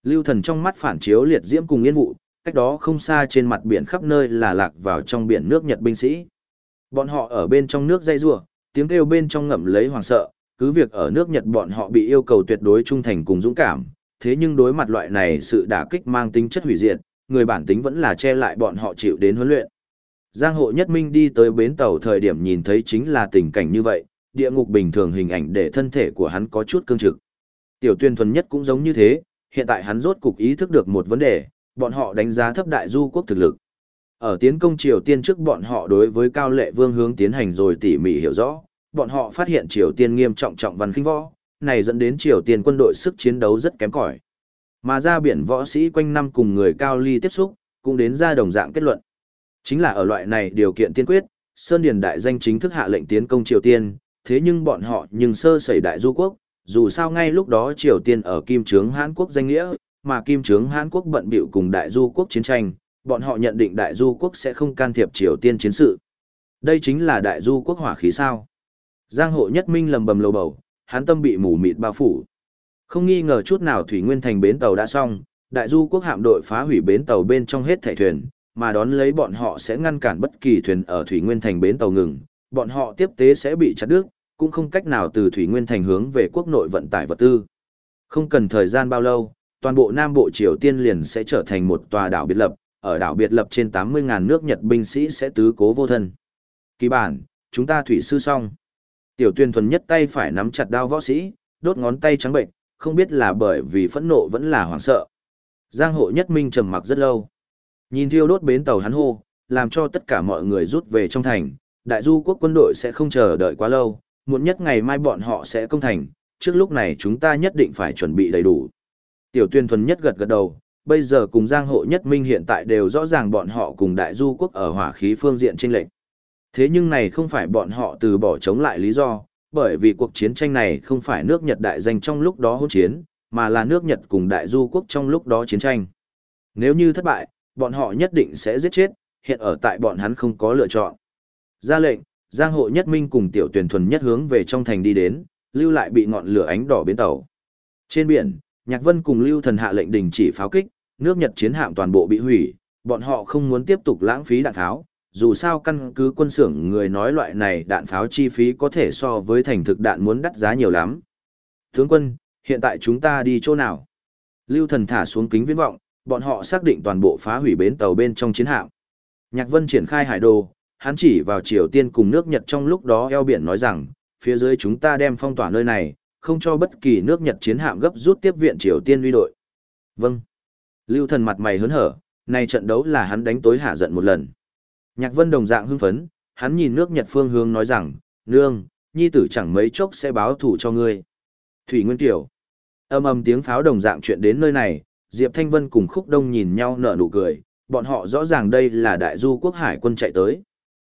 Lưu thần trong mắt phản chiếu liệt diễm cùng yên vụ, cách đó không xa trên mặt biển khắp nơi là lạc vào trong biển nước Nhật binh sĩ. Bọn họ ở bên trong nước dây rùa tiếng kêu bên trong ngậm lấy hoàng sợ, cứ việc ở nước Nhật bọn họ bị yêu cầu tuyệt đối trung thành cùng dũng cảm, thế nhưng đối mặt loại này sự đả kích mang tính chất hủy diệt, người bản tính vẫn là che lại bọn họ chịu đến huấn luyện. Giang hộ nhất minh đi tới bến tàu thời điểm nhìn thấy chính là tình cảnh như vậy, địa ngục bình thường hình ảnh để thân thể của hắn có chút cương trực. Tiểu tuyên thuần nhất cũng giống như thế, hiện tại hắn rốt cục ý thức được một vấn đề, bọn họ đánh giá thấp đại du quốc thực lực. Ở tiến công Triều Tiên trước bọn họ đối với Cao Lệ Vương hướng tiến hành rồi tỉ mỉ hiểu rõ, bọn họ phát hiện Triều Tiên nghiêm trọng trọng văn khinh võ, này dẫn đến Triều Tiên quân đội sức chiến đấu rất kém cỏi. Mà ra biển võ sĩ quanh năm cùng người Cao Ly tiếp xúc, cũng đến ra đồng dạng kết luận. Chính là ở loại này điều kiện tiên quyết, Sơn Điền đại danh chính thức hạ lệnh tiến công Triều Tiên, thế nhưng bọn họ nhưng sơ sẩy đại du quốc, dù sao ngay lúc đó Triều Tiên ở Kim Trướng Hán Quốc danh nghĩa, mà Kim Trướng Hán Quốc bận bịu cùng đại du quốc chiến tranh, bọn họ nhận định đại du quốc sẽ không can thiệp Triều Tiên chiến sự. Đây chính là đại du quốc hỏa khí sao. Giang hộ nhất minh lầm bầm lầu bầu, hán tâm bị mù mịt bao phủ. Không nghi ngờ chút nào Thủy Nguyên Thành bến tàu đã xong, đại du quốc hạm đội phá hủy bến tàu bên trong hết thảy thuyền, mà đón lấy bọn họ sẽ ngăn cản bất kỳ thuyền ở Thủy Nguyên Thành bến tàu ngừng, bọn họ tiếp tế sẽ bị chặt đứt, cũng không cách nào từ Thủy Nguyên Thành hướng về quốc nội vận tải vật tư. Không cần thời gian bao lâu, toàn bộ Nam Bộ Triều Tiên liền sẽ trở thành một tòa đảo biệt lập, ở đảo biệt lập trên 80.000 nước Nhật binh sĩ sẽ tứ cố vô thân. Kỳ bản, chúng ta thủy sư xong. Tiểu tuyên thuần nhất tay phải nắm chặt đao võ sĩ, đốt ngón tay trắng bệnh, không biết là bởi vì phẫn nộ vẫn là hoảng sợ. Giang hộ nhất minh trầm mặc rất lâu. Nhìn thiêu đốt bến tàu hắn hô, làm cho tất cả mọi người rút về trong thành, đại du quốc quân đội sẽ không chờ đợi quá lâu, muộn nhất ngày mai bọn họ sẽ công thành, trước lúc này chúng ta nhất định phải chuẩn bị đầy đủ. Tiểu tuyên thuần nhất gật gật đầu, bây giờ cùng Giang hộ nhất minh hiện tại đều rõ ràng bọn họ cùng đại du quốc ở hỏa khí phương diện tranh lệnh. Thế nhưng này không phải bọn họ từ bỏ chống lại lý do, bởi vì cuộc chiến tranh này không phải nước Nhật đại danh trong lúc đó hỗn chiến, mà là nước Nhật cùng đại du quốc trong lúc đó chiến tranh. Nếu như thất bại, bọn họ nhất định sẽ giết chết, hiện ở tại bọn hắn không có lựa chọn. Ra lệnh, Giang hộ nhất minh cùng tiểu tuyển thuần nhất hướng về trong thành đi đến, lưu lại bị ngọn lửa ánh đỏ biến tàu. Trên biển, Nhạc Vân cùng Lưu Thần hạ lệnh đình chỉ pháo kích, nước Nhật chiến hạm toàn bộ bị hủy, bọn họ không muốn tiếp tục lãng phí đạn pháo, dù sao căn cứ quân xưởng người nói loại này đạn pháo chi phí có thể so với thành thực đạn muốn đắt giá nhiều lắm. Tướng quân, hiện tại chúng ta đi chỗ nào? Lưu Thần thả xuống kính viễn vọng, bọn họ xác định toàn bộ phá hủy bến tàu bên trong chiến hạm. Nhạc Vân triển khai hải đồ, hắn chỉ vào Triều Tiên cùng nước Nhật trong lúc đó eo biển nói rằng, phía dưới chúng ta đem phong tỏa nơi này, không cho bất kỳ nước Nhật chiến hạm gấp rút tiếp viện Triều Tiên uy đội. Vâng. Lưu thần mặt mày hớn hở, này trận đấu là hắn đánh tối hạ giận một lần. Nhạc Vân đồng dạng hưng phấn, hắn nhìn nước Nhật phương hướng nói rằng, nương, nhi tử chẳng mấy chốc sẽ báo thủ cho ngươi. Thủy Nguyên Tiểu. Âm âm tiếng pháo đồng dạng chuyện đến nơi này, Diệp Thanh Vân cùng Khúc Đông nhìn nhau nở nụ cười, bọn họ rõ ràng đây là đại du quốc hải quân chạy tới.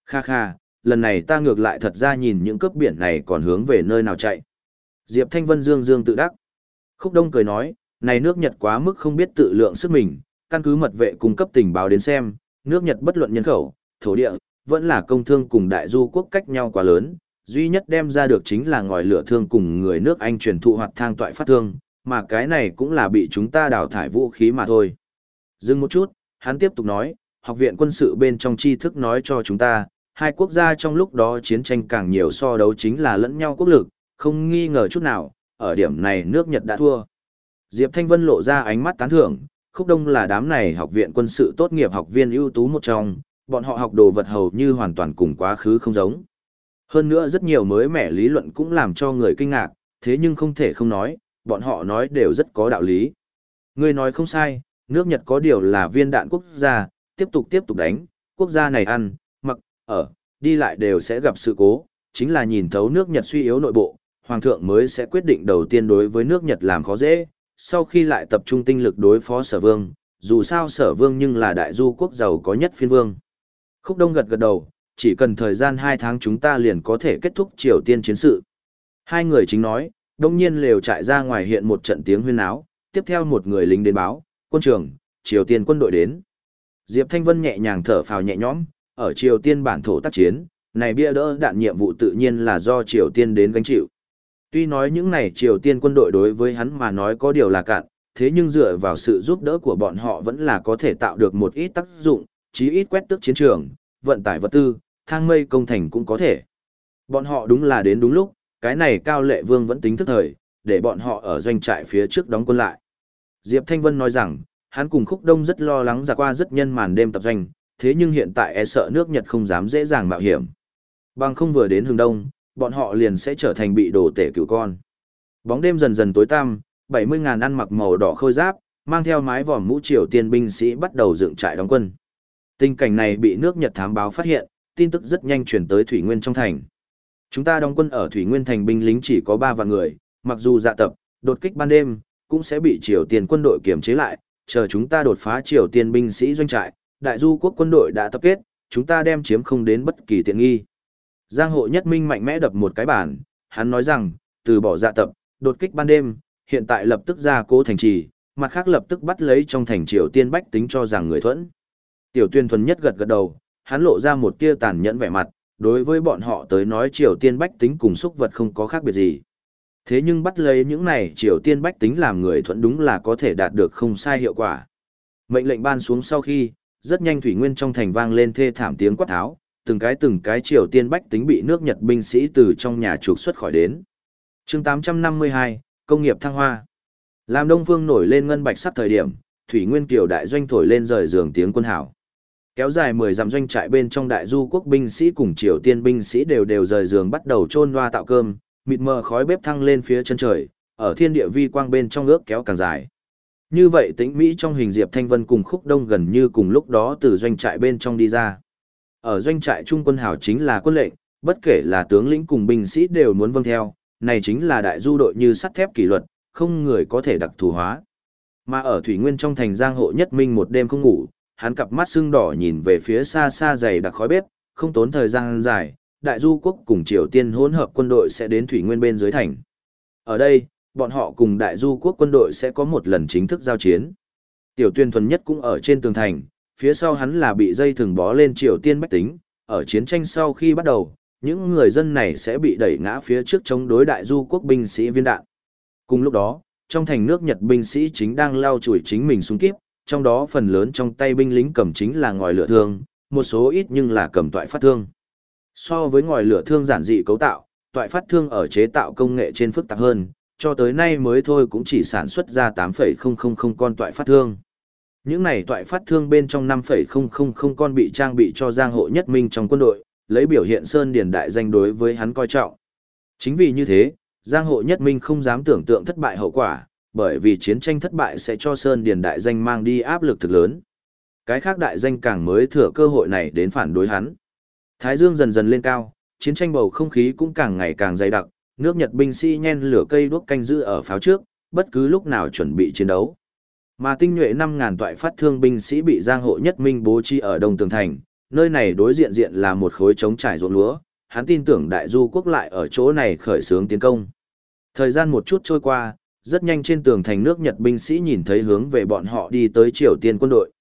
Kha kha, lần này ta ngược lại thật ra nhìn những cướp biển này còn hướng về nơi nào chạy. Diệp Thanh Vân dương dương tự đắc. Khúc Đông cười nói, này nước Nhật quá mức không biết tự lượng sức mình, căn cứ mật vệ cung cấp tình báo đến xem, nước Nhật bất luận nhân khẩu, thổ địa, vẫn là công thương cùng đại du quốc cách nhau quá lớn, duy nhất đem ra được chính là ngòi lửa thương cùng người nước Anh truyền thụ hoạt thang toại phát thương, mà cái này cũng là bị chúng ta đào thải vũ khí mà thôi. Dừng một chút, hắn tiếp tục nói, học viện quân sự bên trong tri thức nói cho chúng ta, hai quốc gia trong lúc đó chiến tranh càng nhiều so đấu chính là lẫn nhau quốc lực, không nghi ngờ chút nào, ở điểm này nước Nhật đã thua. Diệp Thanh Vân lộ ra ánh mắt tán thưởng, khúc đông là đám này học viện quân sự tốt nghiệp học viên ưu tú một trong, bọn họ học đồ vật hầu như hoàn toàn cùng quá khứ không giống. Hơn nữa rất nhiều mới mẻ lý luận cũng làm cho người kinh ngạc, thế nhưng không thể không nói, bọn họ nói đều rất có đạo lý. Ngươi nói không sai, nước Nhật có điều là viên đạn quốc gia, tiếp tục tiếp tục đánh, quốc gia này ăn, mặc, ở, đi lại đều sẽ gặp sự cố, chính là nhìn thấu nước Nhật suy yếu nội bộ, Hoàng thượng mới sẽ quyết định đầu tiên đối với nước Nhật làm khó dễ, sau khi lại tập trung tinh lực đối phó sở vương, dù sao sở vương nhưng là đại du quốc giàu có nhất phiên vương. Khúc Đông gật gật đầu, chỉ cần thời gian 2 tháng chúng ta liền có thể kết thúc Triều Tiên chiến sự. Hai người chính nói, đông nhiên lều trại ra ngoài hiện một trận tiếng huyên áo, tiếp theo một người lính đến báo, quân trưởng, Triều Tiên quân đội đến. Diệp Thanh Vân nhẹ nhàng thở phào nhẹ nhõm, ở Triều Tiên bản thổ tác chiến, này bia đỡ đạn nhiệm vụ tự nhiên là do Triều Tiên đến gánh chịu. Tuy nói những này Triều Tiên quân đội đối với hắn mà nói có điều là cạn, thế nhưng dựa vào sự giúp đỡ của bọn họ vẫn là có thể tạo được một ít tác dụng, chí ít quét tước chiến trường, vận tải vật tư, thang mây công thành cũng có thể. Bọn họ đúng là đến đúng lúc, cái này Cao Lệ Vương vẫn tính thức thời, để bọn họ ở doanh trại phía trước đóng quân lại. Diệp Thanh Vân nói rằng, hắn cùng Khúc Đông rất lo lắng ra qua rất nhân màn đêm tập doanh, thế nhưng hiện tại e sợ nước Nhật không dám dễ dàng mạo hiểm. Bằng không vừa đến hướng đông, bọn họ liền sẽ trở thành bị đổ tể cửu con. Bóng đêm dần dần tối tăm, 70.000 ăn mặc màu đỏ khôi giáp, mang theo mái vòm mũ triều tiên binh sĩ bắt đầu dựng trại đóng quân. Tình cảnh này bị nước Nhật thám báo phát hiện, tin tức rất nhanh chuyển tới Thủy Nguyên trong thành. Chúng ta đóng quân ở Thủy Nguyên thành binh lính chỉ có 3 vạn người, mặc dù dạ tập, đột kích ban đêm, cũng sẽ bị Triều Tiên quân đội kiểm chế lại, chờ chúng ta đột phá Triều Tiên binh sĩ doanh trại, đại du quốc quân đội đã tập kết, chúng ta đem chiếm không đến bất kỳ tiện nghi. Giang hộ nhất minh mạnh mẽ đập một cái bản, hắn nói rằng, từ bỏ dạ tập, đột kích ban đêm, hiện tại lập tức ra cố thành trì, mặt khác lập tức bắt lấy trong thành Triều Tiên bách tính cho rằng người thuẫn. Tiểu tuyên thuần nhất gật gật đầu, hắn lộ ra một tia tàn nhẫn vẻ mặt, đối với bọn họ tới nói Triều Tiên bách tính cùng xúc vật không có khác biệt gì. Thế nhưng bắt lấy những này Triều Tiên bách tính làm người thuận đúng là có thể đạt được không sai hiệu quả. Mệnh lệnh ban xuống sau khi, rất nhanh thủy nguyên trong thành vang lên thê thảm tiếng quát tháo, từng cái từng cái Triều Tiên bách tính bị nước Nhật binh sĩ từ trong nhà trục xuất khỏi đến. chương 852, Công nghiệp thăng hoa. Làm Đông Phương nổi lên ngân bạch sắc thời điểm, Thủy Nguyên Kiều đại doanh thổi lên rời giường tiếng quân hảo. Kéo dài 10 dặm doanh trại bên trong đại du quốc binh sĩ cùng Triều Tiên binh sĩ đều đều rời giường bắt đầu chôn loa tạo cơm, mịt mờ khói bếp thăng lên phía chân trời, ở thiên địa vi quang bên trong ước kéo càng dài. Như vậy tĩnh Mỹ trong hình Diệp Thanh Vân cùng khúc đông gần như cùng lúc đó từ doanh trại bên trong đi ra. Ở doanh trại trung quân hảo chính là quân lệnh, bất kể là tướng lĩnh cùng binh sĩ đều muốn vâng theo, này chính là đại du đội như sắt thép kỷ luật, không người có thể đặc thù hóa. Mà ở Thủy Nguyên trong thành Giang Hộ Nhất Minh một đêm không ngủ, hắn cặp mắt sưng đỏ nhìn về phía xa xa dày đặc khói bếp, không tốn thời gian dài, đại du quốc cùng Triều Tiên hỗn hợp quân đội sẽ đến Thủy Nguyên bên dưới thành. Ở đây, bọn họ cùng đại du quốc quân đội sẽ có một lần chính thức giao chiến. Tiểu tuyên thuần nhất cũng ở trên tường thành, phía sau hắn là bị dây thừng bó lên Triều Tiên bách tính, ở chiến tranh sau khi bắt đầu, những người dân này sẽ bị đẩy ngã phía trước chống đối đại du quốc binh sĩ viên đạn. Cùng lúc đó, trong thành nước Nhật binh sĩ chính đang lao chùi chính mình xuống kiếp, trong đó phần lớn trong tay binh lính cầm chính là ngòi lửa thương, một số ít nhưng là cầm toại phát thương. So với ngòi lửa thương giản dị cấu tạo, toại phát thương ở chế tạo công nghệ trên phức tạp hơn, cho tới nay mới thôi cũng chỉ sản xuất ra 8,000 con toại phát thương. Những này toại phát thương bên trong 5,000 con bị trang bị cho giang hộ nhất minh trong quân đội, lấy biểu hiện Sơn Điền đại danh đối với hắn coi trọng. Chính vì như thế, giang hộ nhất minh không dám tưởng tượng thất bại hậu quả, bởi vì chiến tranh thất bại sẽ cho Sơn Điền đại danh mang đi áp lực thực lớn. Cái khác đại danh càng mới thừa cơ hội này đến phản đối hắn. Thái dương dần dần lên cao, chiến tranh bầu không khí cũng càng ngày càng dày đặc, nước Nhật binh sĩ nhen lửa cây đuốc canh giữ ở pháo trước, bất cứ lúc nào chuẩn bị chiến đấu. Mà tinh nhuệ 5000 toại phát thương binh sĩ bị Giang Hộ Nhất Minh bố trí ở Đông Tường Thành, nơi này đối diện diện là một khối trống trải ruộng lúa, hắn tin tưởng đại du quốc lại ở chỗ này khởi xướng tiến công. Thời gian một chút trôi qua, rất nhanh trên tường thành nước Nhật binh sĩ nhìn thấy hướng về bọn họ đi tới Triều Tiên quân đội.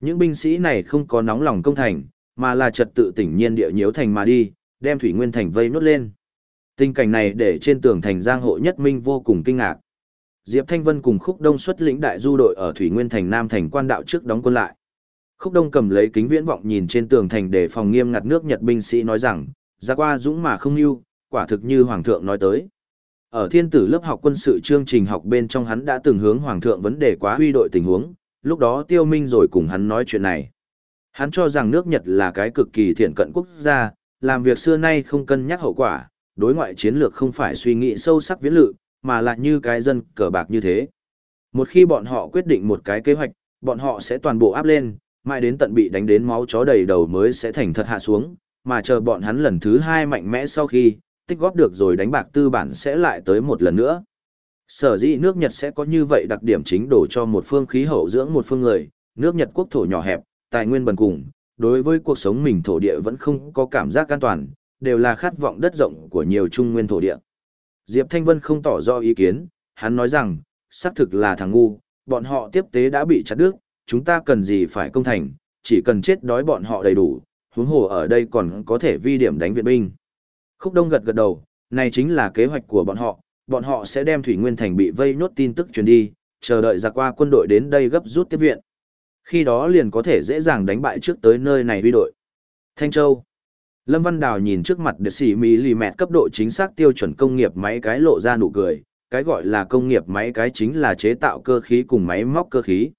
Những binh sĩ này không có nóng lòng công thành, mà là trật tự tỉnh nhiên địa nhiễu thành mà đi, đem Thủy Nguyên thành vây nốt lên. Tình cảnh này để trên tường thành Giang Hộ Nhất Minh vô cùng kinh ngạc. Diệp Thanh Vân cùng Khúc Đông xuất lĩnh đại du đội ở Thủy Nguyên thành Nam thành quan đạo trước đóng quân lại. Khúc Đông cầm lấy kính viễn vọng nhìn trên tường thành để phòng nghiêm ngặt nước Nhật binh sĩ nói rằng, ra qua dũng mà không ưu quả thực như Hoàng thượng nói tới. Ở thiên tử lớp học quân sự chương trình học bên trong hắn đã từng hướng Hoàng thượng vấn đề quá huy đội tình huống, lúc đó tiêu minh rồi cùng hắn nói chuyện này. Hắn cho rằng nước Nhật là cái cực kỳ thiện cận quốc gia, làm việc xưa nay không cân nhắc hậu quả, đối ngoại chiến lược không phải suy nghĩ sâu sắc viễn lự, mà là như cái dân cờ bạc như thế. Một khi bọn họ quyết định một cái kế hoạch, bọn họ sẽ toàn bộ áp lên, mãi đến tận bị đánh đến máu chó đầy đầu mới sẽ thành thật hạ xuống, mà chờ bọn hắn lần thứ hai mạnh mẽ sau khi, tích góp được rồi đánh bạc tư bản sẽ lại tới một lần nữa. Sở dĩ nước Nhật sẽ có như vậy đặc điểm chính đổ cho một phương khí hậu dưỡng một phương người, nước Nhật quốc thổ nhỏ hẹp, tài nguyên bần cùng, đối với cuộc sống mình thổ địa vẫn không có cảm giác an toàn, đều là khát vọng đất rộng của nhiều trung nguyên thổ địa. Diệp Thanh Vân không tỏ rõ ý kiến, hắn nói rằng, xác thực là thằng ngu, bọn họ tiếp tế đã bị chặt đứt, chúng ta cần gì phải công thành, chỉ cần chết đói bọn họ đầy đủ, huống hồ ở đây còn có thể vi điểm đánh viện binh. Khúc Đông gật gật đầu, này chính là kế hoạch của bọn họ, bọn họ sẽ đem Thủy Nguyên Thành bị vây nốt tin tức truyền đi, chờ đợi giặc qua quân đội đến đây gấp rút tiếp viện. Khi đó liền có thể dễ dàng đánh bại trước tới nơi này huy đội. Thanh Châu Lâm Văn Đào nhìn trước mặt đệ sĩ mỹ lì mẹt cấp độ chính xác tiêu chuẩn công nghiệp máy cái lộ ra nụ cười, cái gọi là công nghiệp máy cái chính là chế tạo cơ khí cùng máy móc cơ khí.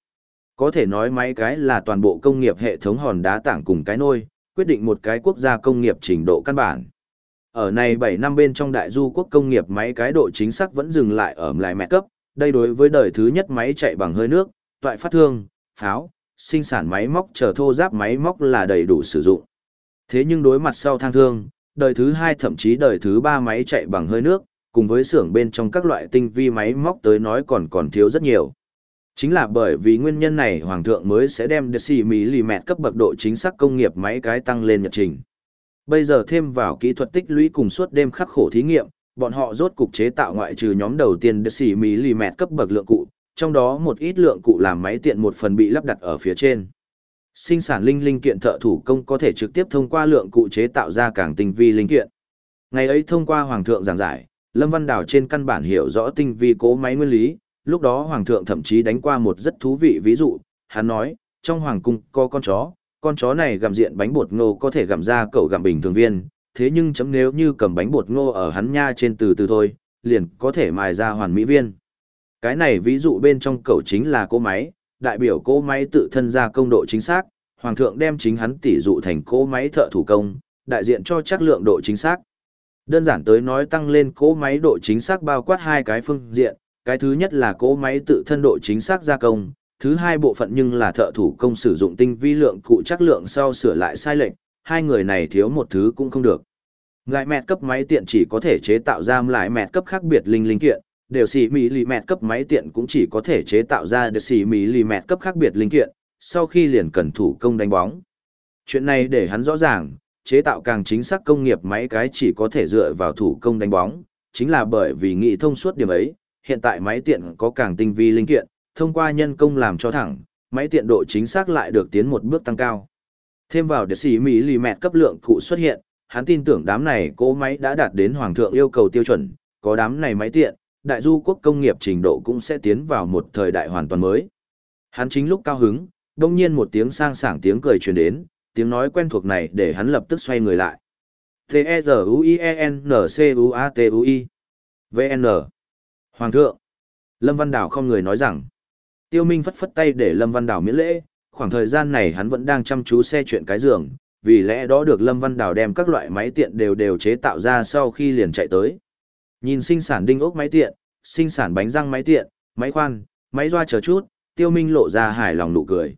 Có thể nói máy cái là toàn bộ công nghiệp hệ thống hòn đá tảng cùng cái nôi, quyết định một cái quốc gia công nghiệp trình độ căn bản. Ở này 7 năm bên trong đại du quốc công nghiệp máy cái độ chính xác vẫn dừng lại ở lại mẹ cấp, đây đối với đời thứ nhất máy chạy bằng hơi nước, toại phát thương, pháo, sinh sản máy móc chờ thô giáp máy móc là đầy đủ sử dụng. Thế nhưng đối mặt sau thang thương, đời thứ hai thậm chí đời thứ ba máy chạy bằng hơi nước, cùng với xưởng bên trong các loại tinh vi máy móc tới nói còn còn thiếu rất nhiều. Chính là bởi vì nguyên nhân này Hoàng thượng mới sẽ đem Deci Mỹ lì mẹt cấp bậc độ chính xác công nghiệp máy cái tăng lên nhật trình. Bây giờ thêm vào kỹ thuật tích lũy cùng suốt đêm khắc khổ thí nghiệm, bọn họ rốt cục chế tạo ngoại trừ nhóm đầu tiên mẹt cấp bậc lượng cụ, trong đó một ít lượng cụ làm máy tiện một phần bị lắp đặt ở phía trên. Sinh sản linh linh kiện thợ thủ công có thể trực tiếp thông qua lượng cụ chế tạo ra càng tinh vi linh kiện. Ngày ấy thông qua Hoàng thượng giảng giải, Lâm Văn Đào trên căn bản hiểu rõ tinh vi cố máy nguyên lý, lúc đó Hoàng thượng thậm chí đánh qua một rất thú vị ví dụ, hắn nói, trong Hoàng cung có con chó, con chó này gặm diện bánh bột ngô có thể gặm ra cậu gặm bình thường viên, thế nhưng chấm nếu như cầm bánh bột ngô ở hắn nha trên từ từ thôi, liền có thể mài ra hoàn mỹ viên. Cái này ví dụ bên trong cậu chính là cô máy, đại biểu cô máy tự thân ra công độ chính xác, Hoàng thượng đem chính hắn tỷ dụ thành cô máy thợ thủ công, đại diện cho chắc lượng độ chính xác. Đơn giản tới nói tăng lên cỗ máy độ chính xác bao quát hai cái phương diện, cái thứ nhất là cỗ máy tự thân độ chính xác gia công, thứ hai bộ phận nhưng là thợ thủ công sử dụng tinh vi lượng cụ chắc lượng sau sửa lại sai lệch, hai người này thiếu một thứ cũng không được. Lại mẹt cấp máy tiện chỉ có thể chế tạo ra lại mẹt cấp khác biệt linh linh kiện, đều xì mỹ lì mẹt cấp máy tiện cũng chỉ có thể chế tạo ra được xì mỹ lì mẹt cấp khác biệt linh kiện, sau khi liền cần thủ công đánh bóng. Chuyện này để hắn rõ ràng, chế tạo càng chính xác công nghiệp máy cái chỉ có thể dựa vào thủ công đánh bóng, chính là bởi vì nghị thông suốt điểm ấy, hiện tại máy tiện có càng tinh vi linh kiện, thông qua nhân công làm cho thẳng, máy tiện độ chính xác lại được tiến một bước tăng cao. Thêm vào để xỉ mỹ lì mẹt cấp lượng cụ xuất hiện, hắn tin tưởng đám này cố máy đã đạt đến hoàng thượng yêu cầu tiêu chuẩn, có đám này máy tiện, đại du quốc công nghiệp trình độ cũng sẽ tiến vào một thời đại hoàn toàn mới. Hắn chính lúc cao hứng, đông nhiên một tiếng sang sảng tiếng cười truyền đến, tiếng nói quen thuộc này để hắn lập tức xoay người lại. T-E-Z-U-I-E-N-C-U-A-T-U-I V-N Hoàng thượng Lâm Văn Đào không người nói rằng Tiêu Minh phất phất tay để Lâm Văn Đảo miễn lễ, khoảng thời gian này hắn vẫn đang chăm chú xe chuyện cái giường, vì lẽ đó được Lâm Văn Đảo đem các loại máy tiện đều đều chế tạo ra sau khi liền chạy tới. Nhìn sinh sản đinh ốc máy tiện, sinh sản bánh răng máy tiện, máy khoan, máy doa chờ chút, Tiêu Minh lộ ra hài lòng nụ cười.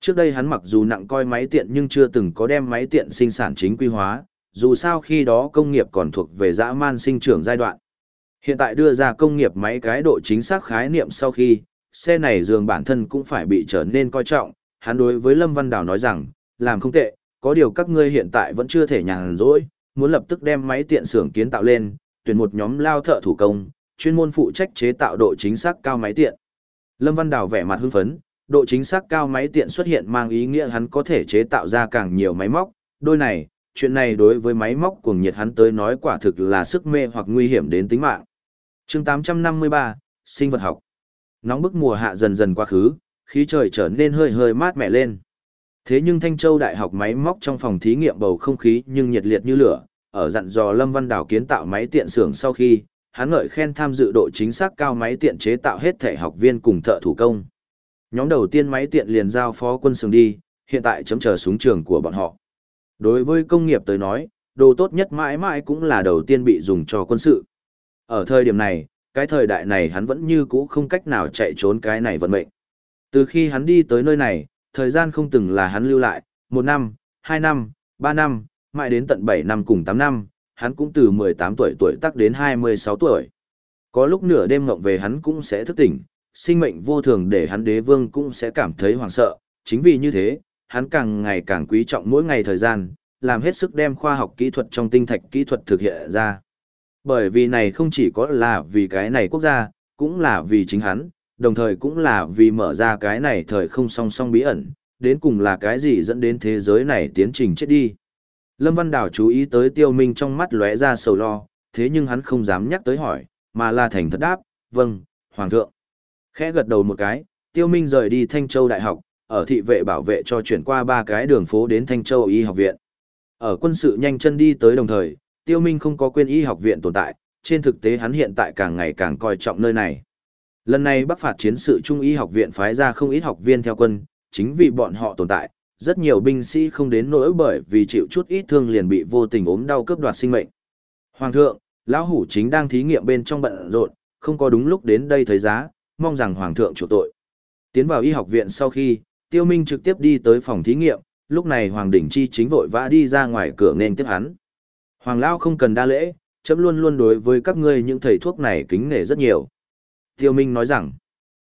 Trước đây hắn mặc dù nặng coi máy tiện nhưng chưa từng có đem máy tiện sinh sản chính quy hóa, dù sao khi đó công nghiệp còn thuộc về dã man sinh trưởng giai đoạn. Hiện tại đưa ra công nghiệp máy cái độ chính xác khái niệm sau khi, xe này dường bản thân cũng phải bị trở nên coi trọng, hắn đối với Lâm Văn Đào nói rằng, làm không tệ, có điều các ngươi hiện tại vẫn chưa thể nhàn rỗi, muốn lập tức đem máy tiện xưởng kiến tạo lên, tuyển một nhóm lao thợ thủ công, chuyên môn phụ trách chế tạo độ chính xác cao máy tiện. Lâm Văn Đào vẻ mặt hưng phấn, độ chính xác cao máy tiện xuất hiện mang ý nghĩa hắn có thể chế tạo ra càng nhiều máy móc, đôi này, chuyện này đối với máy móc cuồng nhiệt hắn tới nói quả thực là sức mê hoặc nguy hiểm đến tính mạng. chương 853, Sinh vật học. Nóng bức mùa hạ dần dần quá khứ, khí trời trở nên hơi hơi mát mẻ lên. Thế nhưng Thanh Châu Đại học máy móc trong phòng thí nghiệm bầu không khí nhưng nhiệt liệt như lửa, ở dặn dò Lâm Văn Đào kiến tạo máy tiện xưởng sau khi, hắn ngợi khen tham dự độ chính xác cao máy tiện chế tạo hết thể học viên cùng thợ thủ công. Nhóm đầu tiên máy tiện liền giao phó quân xưởng đi, hiện tại chấm chờ súng trường của bọn họ. Đối với công nghiệp tới nói, đồ tốt nhất mãi mãi cũng là đầu tiên bị dùng cho quân sự. Ở thời điểm này, cái thời đại này hắn vẫn như cũ không cách nào chạy trốn cái này vận mệnh. Từ khi hắn đi tới nơi này, thời gian không từng là hắn lưu lại, một năm, hai năm, ba năm, mãi đến tận bảy năm cùng tám năm, hắn cũng từ 18 tuổi tuổi tác đến 26 tuổi. Có lúc nửa đêm ngộng về hắn cũng sẽ thức tỉnh, sinh mệnh vô thường để hắn đế vương cũng sẽ cảm thấy hoảng sợ, chính vì như thế, hắn càng ngày càng quý trọng mỗi ngày thời gian, làm hết sức đem khoa học kỹ thuật trong tinh thạch kỹ thuật thực hiện ra. Bởi vì này không chỉ có là vì cái này quốc gia, cũng là vì chính hắn, đồng thời cũng là vì mở ra cái này thời không song song bí ẩn, đến cùng là cái gì dẫn đến thế giới này tiến trình chết đi. Lâm Văn Đào chú ý tới tiêu minh trong mắt lóe ra sầu lo, thế nhưng hắn không dám nhắc tới hỏi, mà là thành thật đáp, vâng, Hoàng thượng. Khẽ gật đầu một cái, tiêu minh rời đi Thanh Châu Đại học, ở thị vệ bảo vệ cho chuyển qua ba cái đường phố đến Thanh Châu Y học viện. Ở quân sự nhanh chân đi tới đồng thời, tiêu minh không có quên Y học viện tồn tại, trên thực tế hắn hiện tại càng ngày càng coi trọng nơi này. Lần này Bắc phạt chiến sự Trung Y học viện phái ra không ít học viên theo quân, chính vì bọn họ tồn tại, rất nhiều binh sĩ không đến nỗi bởi vì chịu chút ít thương liền bị vô tình ốm đau cướp đoạt sinh mệnh. Hoàng thượng, lão hủ chính đang thí nghiệm bên trong bận rộn, không có đúng lúc đến đây thấy giá, mong rằng hoàng thượng chủ tội. Tiến vào y học viện sau khi, Tiêu Minh trực tiếp đi tới phòng thí nghiệm, lúc này Hoàng Đỉnh Chi chính vội vã đi ra ngoài cửa nên tiếp hắn. Hoàng lão không cần đa lễ, chấm luôn luôn đối với các ngươi những thầy thuốc này kính nể rất nhiều. Tiêu Minh nói rằng,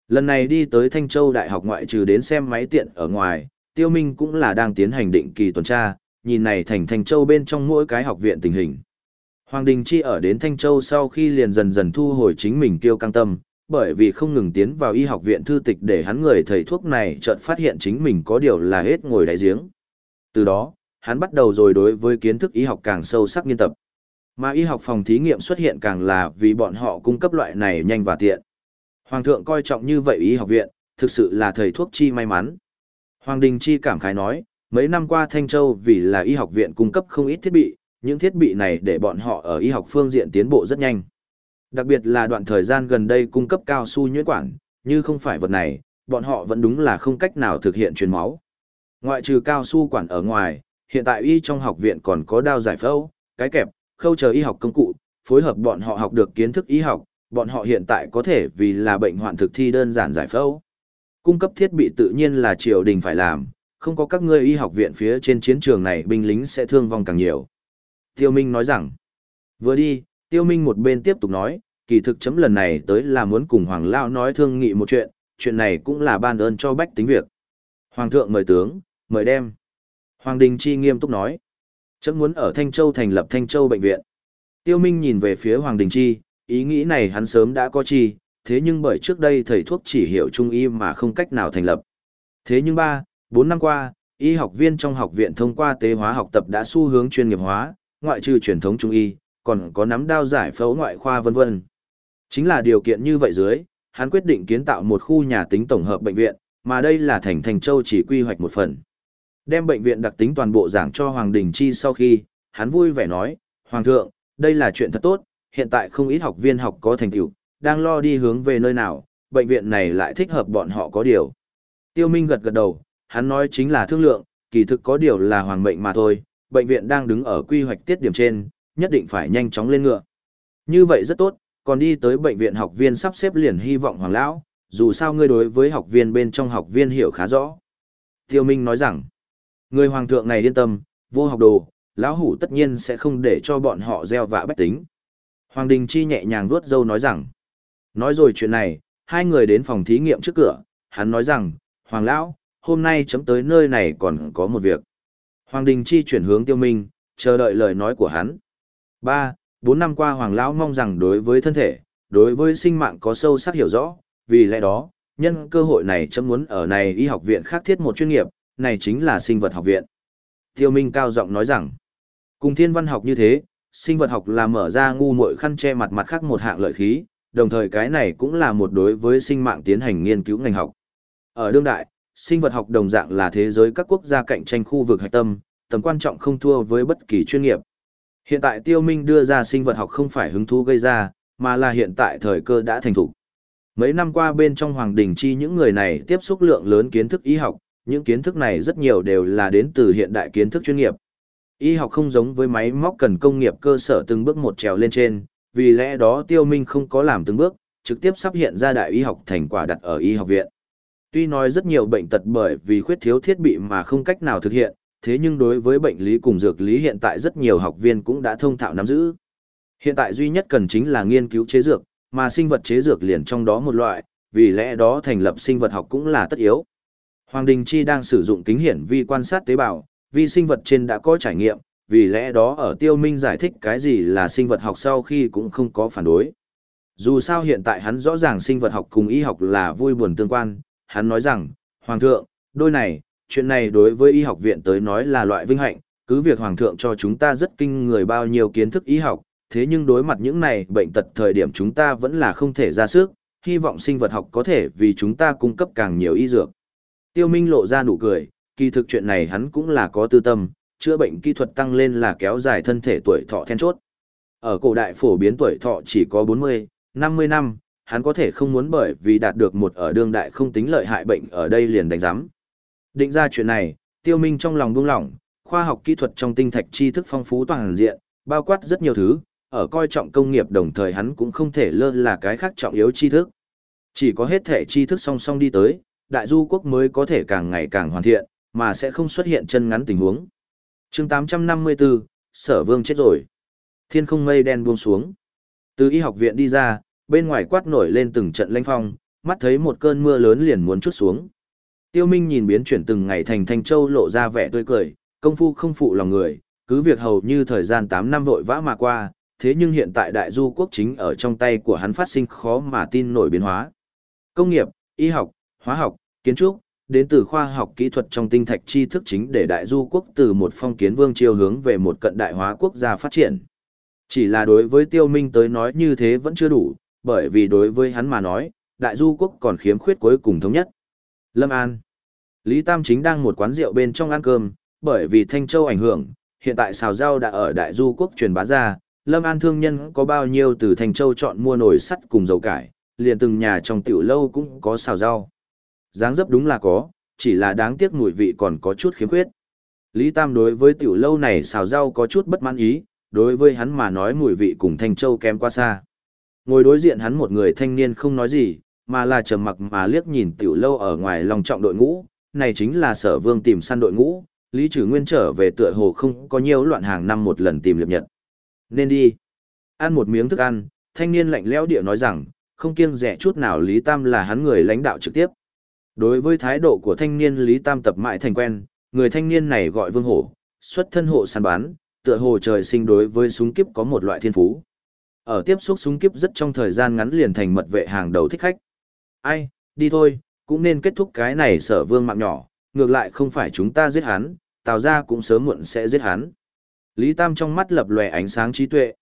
lần này đi tới Thanh Châu Đại học ngoại trừ đến xem máy tiện ở ngoài, Tiêu Minh cũng là đang tiến hành định kỳ tuần tra, nhìn này thành Thanh Châu bên trong mỗi cái học viện tình hình. Hoàng Đình Chi ở đến Thanh Châu sau khi liền dần dần thu hồi chính mình kiêu căng tâm, bởi vì không ngừng tiến vào y học viện thư tịch để hắn người thầy thuốc này chợt phát hiện chính mình có điều là hết ngồi đáy giếng. Từ đó, hắn bắt đầu rồi đối với kiến thức y học càng sâu sắc nghiên tập. Mà y học phòng thí nghiệm xuất hiện càng là vì bọn họ cung cấp loại này nhanh và tiện. Hoàng thượng coi trọng như vậy y học viện, thực sự là thầy thuốc chi may mắn. Hoàng Đình Chi cảm khái nói, mấy năm qua Thanh Châu vì là y học viện cung cấp không ít thiết bị, những thiết bị này để bọn họ ở y học phương diện tiến bộ rất nhanh. Đặc biệt là đoạn thời gian gần đây cung cấp cao su nhuyễn quản, như không phải vật này, bọn họ vẫn đúng là không cách nào thực hiện truyền máu. Ngoại trừ cao su quản ở ngoài, hiện tại y trong học viện còn có đao giải phẫu, cái kẹp, khâu chờ y học công cụ, phối hợp bọn họ học được kiến thức y học, bọn họ hiện tại có thể vì là bệnh hoạn thực thi đơn giản giải phẫu. Cung cấp thiết bị tự nhiên là triều đình phải làm, không có các ngươi y học viện phía trên chiến trường này binh lính sẽ thương vong càng nhiều. Tiêu Minh nói rằng, vừa đi, Tiêu Minh một bên tiếp tục nói, kỳ thực chấm lần này tới là muốn cùng Hoàng Lao nói thương nghị một chuyện, chuyện này cũng là ban ơn cho bách tính việc. Hoàng thượng mời tướng, mời đem. Hoàng Đình Chi nghiêm túc nói, chấm muốn ở Thanh Châu thành lập Thanh Châu bệnh viện. Tiêu Minh nhìn về phía Hoàng Đình Chi, ý nghĩ này hắn sớm đã có chi, thế nhưng bởi trước đây thầy thuốc chỉ hiểu trung y mà không cách nào thành lập. Thế nhưng ba, bốn năm qua, y học viên trong học viện thông qua tế hóa học tập đã xu hướng chuyên nghiệp hóa, ngoại trừ truyền thống trung y, còn có nắm đao giải phẫu ngoại khoa vân vân. Chính là điều kiện như vậy dưới, hắn quyết định kiến tạo một khu nhà tính tổng hợp bệnh viện, mà đây là thành Thành Châu chỉ quy hoạch một phần. Đem bệnh viện đặc tính toàn bộ giảng cho Hoàng Đình Chi sau khi, hắn vui vẻ nói, Hoàng thượng, đây là chuyện thật tốt, hiện tại không ít học viên học có thành tựu, đang lo đi hướng về nơi nào, bệnh viện này lại thích hợp bọn họ có điều. Tiêu Minh gật gật đầu, hắn nói chính là thương lượng, kỳ thực có điều là hoàng mệnh mà thôi, bệnh viện đang đứng ở quy hoạch tiết điểm trên, nhất định phải nhanh chóng lên ngựa. Như vậy rất tốt, còn đi tới bệnh viện học viên sắp xếp liền hy vọng hoàng lão, dù sao ngươi đối với học viên bên trong học viên hiểu khá rõ. Tiêu Minh nói rằng, người hoàng thượng này yên tâm, vô học đồ, lão hủ tất nhiên sẽ không để cho bọn họ gieo vạ bách tính. Hoàng Đình Chi nhẹ nhàng vuốt dâu nói rằng, nói rồi chuyện này, hai người đến phòng thí nghiệm trước cửa, hắn nói rằng, Hoàng Lão, hôm nay chấm tới nơi này còn có một việc. Hoàng Đình Chi chuyển hướng tiêu minh, chờ đợi lời nói của hắn. Ba, bốn năm qua Hoàng Lão mong rằng đối với thân thể, đối với sinh mạng có sâu sắc hiểu rõ, vì lẽ đó, nhân cơ hội này chấm muốn ở này y học viện khác thiết một chuyên nghiệp, này chính là sinh vật học viện. Tiêu Minh cao giọng nói rằng, cùng thiên văn học như thế, sinh vật học là mở ra ngu muội khăn che mặt mặt khác một hạng lợi khí, đồng thời cái này cũng là một đối với sinh mạng tiến hành nghiên cứu ngành học. Ở đương đại, sinh vật học đồng dạng là thế giới các quốc gia cạnh tranh khu vực hạch tâm, tầm quan trọng không thua với bất kỳ chuyên nghiệp. Hiện tại Tiêu Minh đưa ra sinh vật học không phải hứng thú gây ra, mà là hiện tại thời cơ đã thành thủ. Mấy năm qua bên trong Hoàng Đình Chi những người này tiếp xúc lượng lớn kiến thức y học, những kiến thức này rất nhiều đều là đến từ hiện đại kiến thức chuyên nghiệp. Y học không giống với máy móc cần công nghiệp cơ sở từng bước một trèo lên trên, vì lẽ đó tiêu minh không có làm từng bước, trực tiếp sắp hiện ra đại y học thành quả đặt ở y học viện. Tuy nói rất nhiều bệnh tật bởi vì khuyết thiếu thiết bị mà không cách nào thực hiện, thế nhưng đối với bệnh lý cùng dược lý hiện tại rất nhiều học viên cũng đã thông thạo nắm giữ. Hiện tại duy nhất cần chính là nghiên cứu chế dược, mà sinh vật chế dược liền trong đó một loại, vì lẽ đó thành lập sinh vật học cũng là tất yếu. Hoàng Đình Chi đang sử dụng kính hiển vi quan sát tế bào, vi sinh vật trên đã có trải nghiệm, vì lẽ đó ở Tiêu Minh giải thích cái gì là sinh vật học sau khi cũng không có phản đối. Dù sao hiện tại hắn rõ ràng sinh vật học cùng y học là vui buồn tương quan, hắn nói rằng, Hoàng thượng, đôi này, chuyện này đối với y học viện tới nói là loại vinh hạnh, cứ việc Hoàng thượng cho chúng ta rất kinh người bao nhiêu kiến thức y học, thế nhưng đối mặt những này bệnh tật thời điểm chúng ta vẫn là không thể ra sức, hy vọng sinh vật học có thể vì chúng ta cung cấp càng nhiều y dược. Tiêu Minh lộ ra nụ cười, kỳ thực chuyện này hắn cũng là có tư tâm, chữa bệnh kỹ thuật tăng lên là kéo dài thân thể tuổi thọ then chốt. Ở cổ đại phổ biến tuổi thọ chỉ có 40, 50 năm, hắn có thể không muốn bởi vì đạt được một ở đương đại không tính lợi hại bệnh ở đây liền đánh giám. Định ra chuyện này, tiêu minh trong lòng buông lỏng, khoa học kỹ thuật trong tinh thạch tri thức phong phú toàn diện, bao quát rất nhiều thứ, ở coi trọng công nghiệp đồng thời hắn cũng không thể lơ là cái khác trọng yếu tri thức. Chỉ có hết thể tri thức song song đi tới, đại du quốc mới có thể càng ngày càng hoàn thiện, mà sẽ không xuất hiện chân ngắn tình huống. chương 854, Sở Vương chết rồi. Thiên không mây đen buông xuống. Từ y học viện đi ra, bên ngoài quát nổi lên từng trận lanh phong, mắt thấy một cơn mưa lớn liền muốn chút xuống. Tiêu Minh nhìn biến chuyển từng ngày thành Thanh Châu lộ ra vẻ tươi cười, công phu không phụ lòng người, cứ việc hầu như thời gian 8 năm vội vã mà qua, thế nhưng hiện tại đại du quốc chính ở trong tay của hắn phát sinh khó mà tin nổi biến hóa. Công nghiệp, y học, hóa học, kiến trúc, đến từ khoa học kỹ thuật trong tinh thạch tri thức chính để đại du quốc từ một phong kiến vương triều hướng về một cận đại hóa quốc gia phát triển. Chỉ là đối với tiêu minh tới nói như thế vẫn chưa đủ, bởi vì đối với hắn mà nói, đại du quốc còn khiếm khuyết cuối cùng thống nhất. Lâm An Lý Tam chính đang một quán rượu bên trong ăn cơm, bởi vì Thanh Châu ảnh hưởng, hiện tại xào rau đã ở đại du quốc truyền bá ra, Lâm An thương nhân có bao nhiêu từ Thanh Châu chọn mua nồi sắt cùng dầu cải, liền từng nhà trong tiểu lâu cũng có xào rau. Dáng dấp đúng là có, chỉ là đáng tiếc mùi vị còn có chút khiếm khuyết. Lý Tam đối với tiểu lâu này xào rau có chút bất mãn ý, đối với hắn mà nói mùi vị cùng Thanh Châu kém quá xa. Ngồi đối diện hắn một người thanh niên không nói gì, mà là trầm mặc mà liếc nhìn tiểu lâu ở ngoài lòng trọng đội ngũ, này chính là sở vương tìm săn đội ngũ, Lý Trừ Nguyên trở về tựa hồ không có nhiều loạn hàng năm một lần tìm liệp nhật. Nên đi. Ăn một miếng thức ăn, thanh niên lạnh lẽo địa nói rằng, không kiêng rẻ chút nào Lý Tam là hắn người lãnh đạo trực tiếp. Đối với thái độ của thanh niên Lý Tam tập mãi thành quen, người thanh niên này gọi Vương Hổ, xuất thân hộ săn bán, tựa hồ trời sinh đối với súng kiếp có một loại thiên phú. Ở tiếp xúc súng kiếp rất trong thời gian ngắn liền thành mật vệ hàng đầu thích khách. Ai, đi thôi, cũng nên kết thúc cái này sở vương mạng nhỏ, ngược lại không phải chúng ta giết hắn, tào ra cũng sớm muộn sẽ giết hắn. Lý Tam trong mắt lập lòe ánh sáng trí tuệ.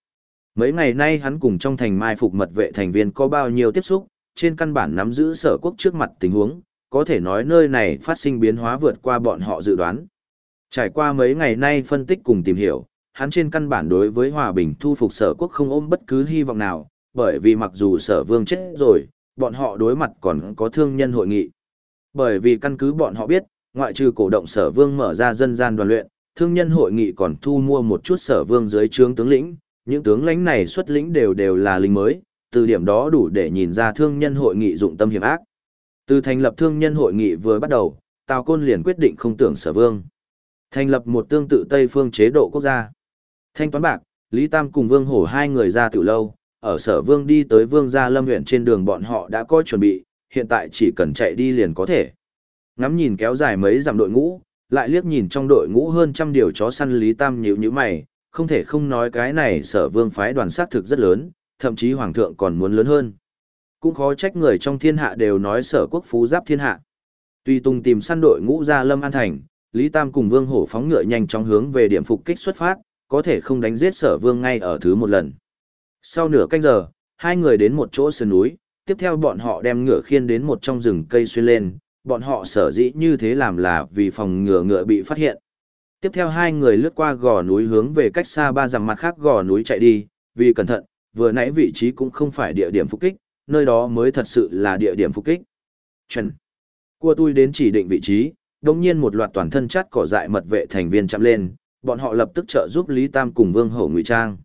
Mấy ngày nay hắn cùng trong thành mai phục mật vệ thành viên có bao nhiêu tiếp xúc, trên căn bản nắm giữ sở quốc trước mặt tình huống, có thể nói nơi này phát sinh biến hóa vượt qua bọn họ dự đoán. Trải qua mấy ngày nay phân tích cùng tìm hiểu, hắn trên căn bản đối với hòa bình thu phục sở quốc không ôm bất cứ hy vọng nào, bởi vì mặc dù sở vương chết rồi, bọn họ đối mặt còn có thương nhân hội nghị. Bởi vì căn cứ bọn họ biết, ngoại trừ cổ động sở vương mở ra dân gian đoàn luyện, thương nhân hội nghị còn thu mua một chút sở vương dưới trướng tướng lĩnh, những tướng lãnh này xuất lĩnh đều đều là lính mới, từ điểm đó đủ để nhìn ra thương nhân hội nghị dụng tâm hiểm ác. Từ thành lập thương nhân hội nghị vừa bắt đầu, Tào Côn liền quyết định không tưởng sở vương. Thành lập một tương tự Tây phương chế độ quốc gia. Thanh toán bạc, Lý Tam cùng Vương Hổ hai người ra từ lâu, ở sở vương đi tới vương gia lâm huyện trên đường bọn họ đã có chuẩn bị, hiện tại chỉ cần chạy đi liền có thể. Ngắm nhìn kéo dài mấy dặm đội ngũ, lại liếc nhìn trong đội ngũ hơn trăm điều chó săn Lý Tam nhíu nhíu mày, không thể không nói cái này sở vương phái đoàn sát thực rất lớn, thậm chí hoàng thượng còn muốn lớn hơn. Cũng khó trách người trong thiên hạ đều nói sở quốc phú giáp thiên hạ. Tuy Tùng tìm săn đội ngũ ra Lâm An Thành, Lý Tam cùng Vương Hổ phóng ngựa nhanh chóng hướng về điểm phục kích xuất phát, có thể không đánh giết sở vương ngay ở thứ một lần. Sau nửa canh giờ, hai người đến một chỗ sườn núi, tiếp theo bọn họ đem ngựa khiên đến một trong rừng cây xuyên lên, bọn họ sở dĩ như thế làm là vì phòng ngựa ngựa bị phát hiện. Tiếp theo hai người lướt qua gò núi hướng về cách xa ba dặm mặt khác gò núi chạy đi, vì cẩn thận, vừa nãy vị trí cũng không phải địa điểm phục kích, nơi đó mới thật sự là địa điểm phục kích. Chuẩn. Cua tôi đến chỉ định vị trí, đồng nhiên một loạt toàn thân chát cỏ dại mật vệ thành viên chạm lên, bọn họ lập tức trợ giúp Lý Tam cùng Vương Hổ ngụy trang.